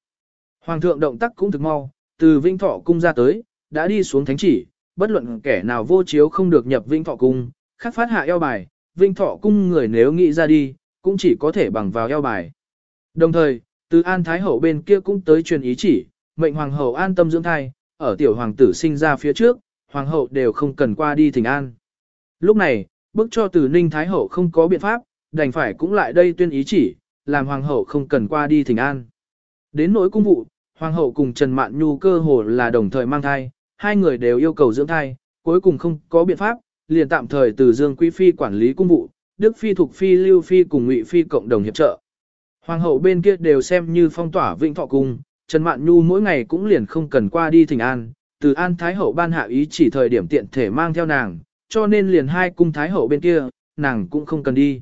Hoàng thượng động tác cũng thực mau, từ Vinh Thọ cung ra tới, đã đi xuống thánh chỉ, bất luận kẻ nào vô chiếu không được nhập Vinh Thọ cung, khắc phát hạ eo bài, Vinh Thọ cung người nếu nghĩ ra đi, cũng chỉ có thể bằng vào eo bài. Đồng thời, từ An Thái Hậu bên kia cũng tới truyền ý chỉ, mệnh Hoàng Hậu an tâm dưỡng thai, ở tiểu hoàng tử sinh ra phía trước, Hoàng Hậu đều không cần qua đi thỉnh an. Lúc này, bức cho từ Ninh Thái Hậu không có biện pháp, đành phải cũng lại đây tuyên ý chỉ, làm Hoàng Hậu không cần qua đi thỉnh an. Đến nỗi cung vụ, Hoàng Hậu cùng Trần Mạn Nhu cơ hồ là đồng thời mang thai, hai người đều yêu cầu dưỡng thai, cuối cùng không có biện pháp, liền tạm thời từ Dương Quý Phi quản lý cung vụ, Đức Phi thuộc Phi Lưu Phi cùng Ngụy Phi cộng đồng hiệp trợ. Hoàng hậu bên kia đều xem như phong tỏa vĩnh thọ cung, Trần Mạn Nhu mỗi ngày cũng liền không cần qua đi thỉnh an, từ an Thái hậu ban hạ ý chỉ thời điểm tiện thể mang theo nàng, cho nên liền hai cung Thái hậu bên kia, nàng cũng không cần đi.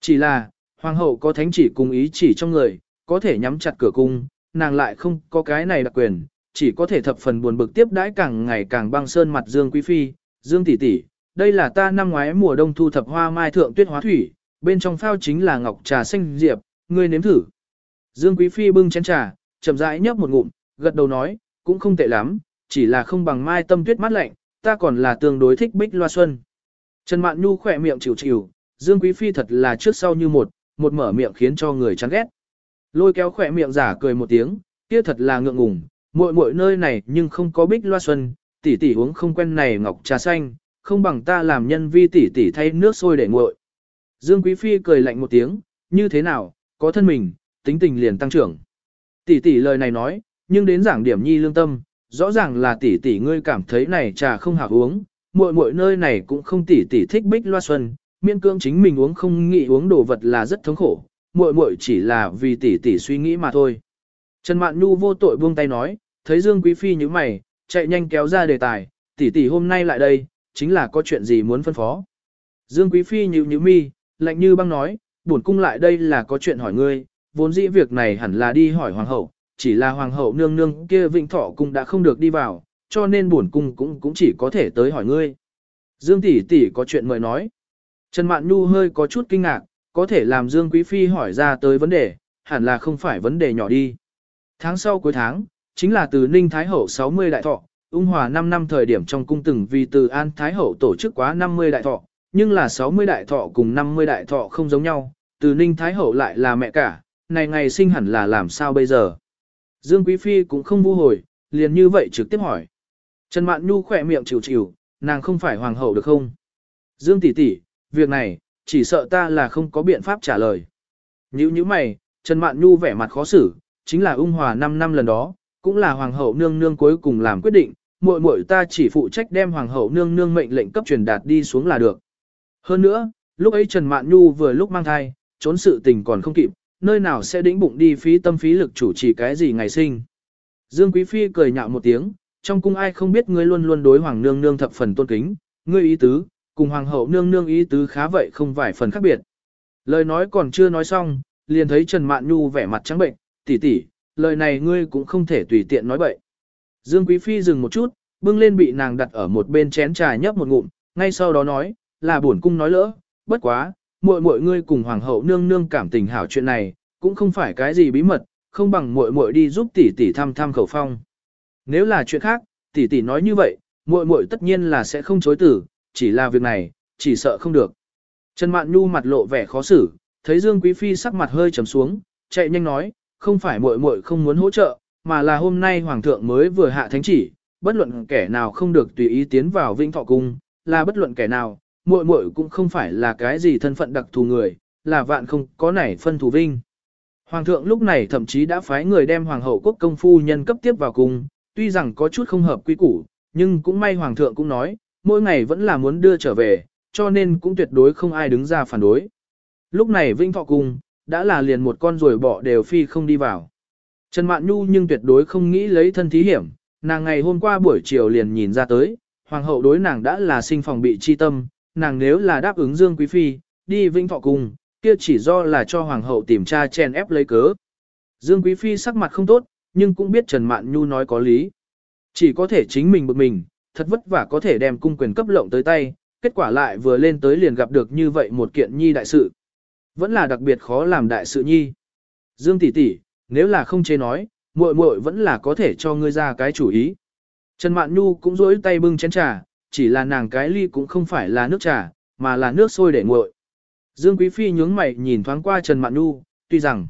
Chỉ là, Hoàng hậu có thánh chỉ cùng ý chỉ trong người, có thể nhắm chặt cửa cung, nàng lại không có cái này đặc quyền, chỉ có thể thập phần buồn bực tiếp đãi càng ngày càng băng sơn mặt Dương Quý Phi, Dương tỷ tỷ, đây là ta năm ngoái mùa đông thu thập hoa mai thượng tuyết hóa thủy, bên trong phao chính là ngọc trà xanh diệp, ngươi nếm thử. Dương Quý Phi bưng chén trà, chậm rãi nhấp một ngụm, gật đầu nói, cũng không tệ lắm, chỉ là không bằng mai tâm tuyết mát lạnh, ta còn là tương đối thích bích loa xuân. Trần Mạn Nhu khỏe miệng chịu chịu, Dương Quý Phi thật là trước sau như một, một mở miệng khiến cho người chán ghét. Lôi kéo khỏe miệng giả cười một tiếng, kia thật là ngượng ngùng, muội muội nơi này nhưng không có bích loa xuân, tỷ tỷ uống không quen này ngọc trà xanh, không bằng ta làm nhân vi tỷ tỷ thay nước sôi để nguội. Dương Quý Phi cười lạnh một tiếng, như thế nào, có thân mình, tính tình liền tăng trưởng. Tỷ tỷ lời này nói, nhưng đến giảng điểm nhi lương tâm, rõ ràng là tỷ tỷ ngươi cảm thấy này trà không hảo uống, muội muội nơi này cũng không tỷ tỷ thích bích loa xuân, miên cương chính mình uống không nghĩ uống đồ vật là rất thống khổ, muội muội chỉ là vì tỷ tỷ suy nghĩ mà thôi. Trần Mạn Nhu vô tội buông tay nói, thấy Dương Quý Phi như mày, chạy nhanh kéo ra đề tài, tỷ tỷ hôm nay lại đây, chính là có chuyện gì muốn phân phó. Dương Quý Phi nhíu nhíu mi, lạnh như băng nói, bổn cung lại đây là có chuyện hỏi ngươi, vốn dĩ việc này hẳn là đi hỏi hoàng hậu, chỉ là hoàng hậu nương nương kia vĩnh thọ cung đã không được đi vào, cho nên bổn cung cũng cũng chỉ có thể tới hỏi ngươi. Dương tỷ tỷ có chuyện mời nói. Trần Mạn Nhu hơi có chút kinh ngạc, có thể làm Dương Quý Phi hỏi ra tới vấn đề, hẳn là không phải vấn đề nhỏ đi. Tháng sau cuối tháng, chính là từ Ninh Thái Hậu 60 đại thọ, ung hòa 5 năm thời điểm trong cung từng vì từ An Thái Hậu tổ chức quá 50 đại thọ, nhưng là 60 đại thọ cùng 50 đại thọ không giống nhau, từ Ninh Thái Hậu lại là mẹ cả, này ngày sinh hẳn là làm sao bây giờ. Dương Quý Phi cũng không vu hồi, liền như vậy trực tiếp hỏi. Trần Mạn Nhu khỏe miệng chịu chịu, nàng không phải hoàng hậu được không? Dương tỷ tỷ, việc này, chỉ sợ ta là không có biện pháp trả lời. Như như mày, Trần Mạn Nhu vẻ mặt khó xử, chính là ung hòa 5 năm lần đó, cũng là hoàng hậu nương nương cuối cùng làm quyết định, muội muội ta chỉ phụ trách đem hoàng hậu nương nương mệnh lệnh cấp truyền đạt đi xuống là được. Hơn nữa, lúc ấy Trần Mạn Nhu vừa lúc mang thai, trốn sự tình còn không kịp, nơi nào sẽ đĩnh bụng đi phí tâm phí lực chủ trì cái gì ngày sinh. Dương Quý Phi cười nhạo một tiếng, trong cung ai không biết ngươi luôn luôn đối hoàng nương nương thập phần tôn kính, ngươi ý tứ, cùng hoàng hậu nương nương ý tứ khá vậy không vài phần khác biệt. Lời nói còn chưa nói xong, liền thấy Trần Mạn Nhu vẻ mặt trắng bệnh, tỷ tỷ, lời này ngươi cũng không thể tùy tiện nói bậy. Dương Quý Phi dừng một chút, bưng lên bị nàng đặt ở một bên chén trà nhấp một ngụm, ngay sau đó nói, là buồn cung nói lỡ, bất quá, muội muội ngươi cùng hoàng hậu nương nương cảm tình hảo chuyện này, cũng không phải cái gì bí mật, không bằng muội muội đi giúp tỷ tỷ thăm thăm khẩu phong. Nếu là chuyện khác, tỷ tỷ nói như vậy, muội muội tất nhiên là sẽ không chối từ, chỉ là việc này, chỉ sợ không được. Trần Mạn Nhu mặt lộ vẻ khó xử, thấy Dương Quý Phi sắc mặt hơi trầm xuống, chạy nhanh nói, không phải muội muội không muốn hỗ trợ, mà là hôm nay Hoàng thượng mới vừa hạ thánh chỉ, bất luận kẻ nào không được tùy ý tiến vào Vĩnh Thọ Cung, là bất luận kẻ nào, muội muội cũng không phải là cái gì thân phận đặc thù người, là vạn không có nảy phân thù vinh. Hoàng thượng lúc này thậm chí đã phái người đem Hoàng hậu quốc công phu nhân cấp tiếp vào cung, tuy rằng có chút không hợp quy củ, nhưng cũng may Hoàng thượng cũng nói, mỗi ngày vẫn là muốn đưa trở về, cho nên cũng tuyệt đối không ai đứng ra phản đối. Lúc này Vinh Thọ Cung, đã là liền một con rồi bỏ đều phi không đi vào. Trần Mạn Nhu nhưng tuyệt đối không nghĩ lấy thân thí hiểm, nàng ngày hôm qua buổi chiều liền nhìn ra tới, hoàng hậu đối nàng đã là sinh phòng bị chi tâm, nàng nếu là đáp ứng Dương Quý Phi, đi Vinh Thọ Cung, kia chỉ do là cho hoàng hậu tìm tra chèn ép lấy cớ. Dương Quý Phi sắc mặt không tốt, nhưng cũng biết Trần Mạn Nhu nói có lý. Chỉ có thể chính mình bực mình, thật vất vả có thể đem cung quyền cấp lộng tới tay, kết quả lại vừa lên tới liền gặp được như vậy một kiện nhi đại sự. Vẫn là đặc biệt khó làm đại sự nhi. Dương tỷ tỷ, nếu là không chế nói, muội muội vẫn là có thể cho ngươi ra cái chủ ý. Trần Mạn Nhu cũng rỗi tay bưng chén trà, chỉ là nàng cái ly cũng không phải là nước trà, mà là nước sôi để nguội. Dương Quý Phi nhướng mày nhìn thoáng qua Trần Mạn Nhu, tuy rằng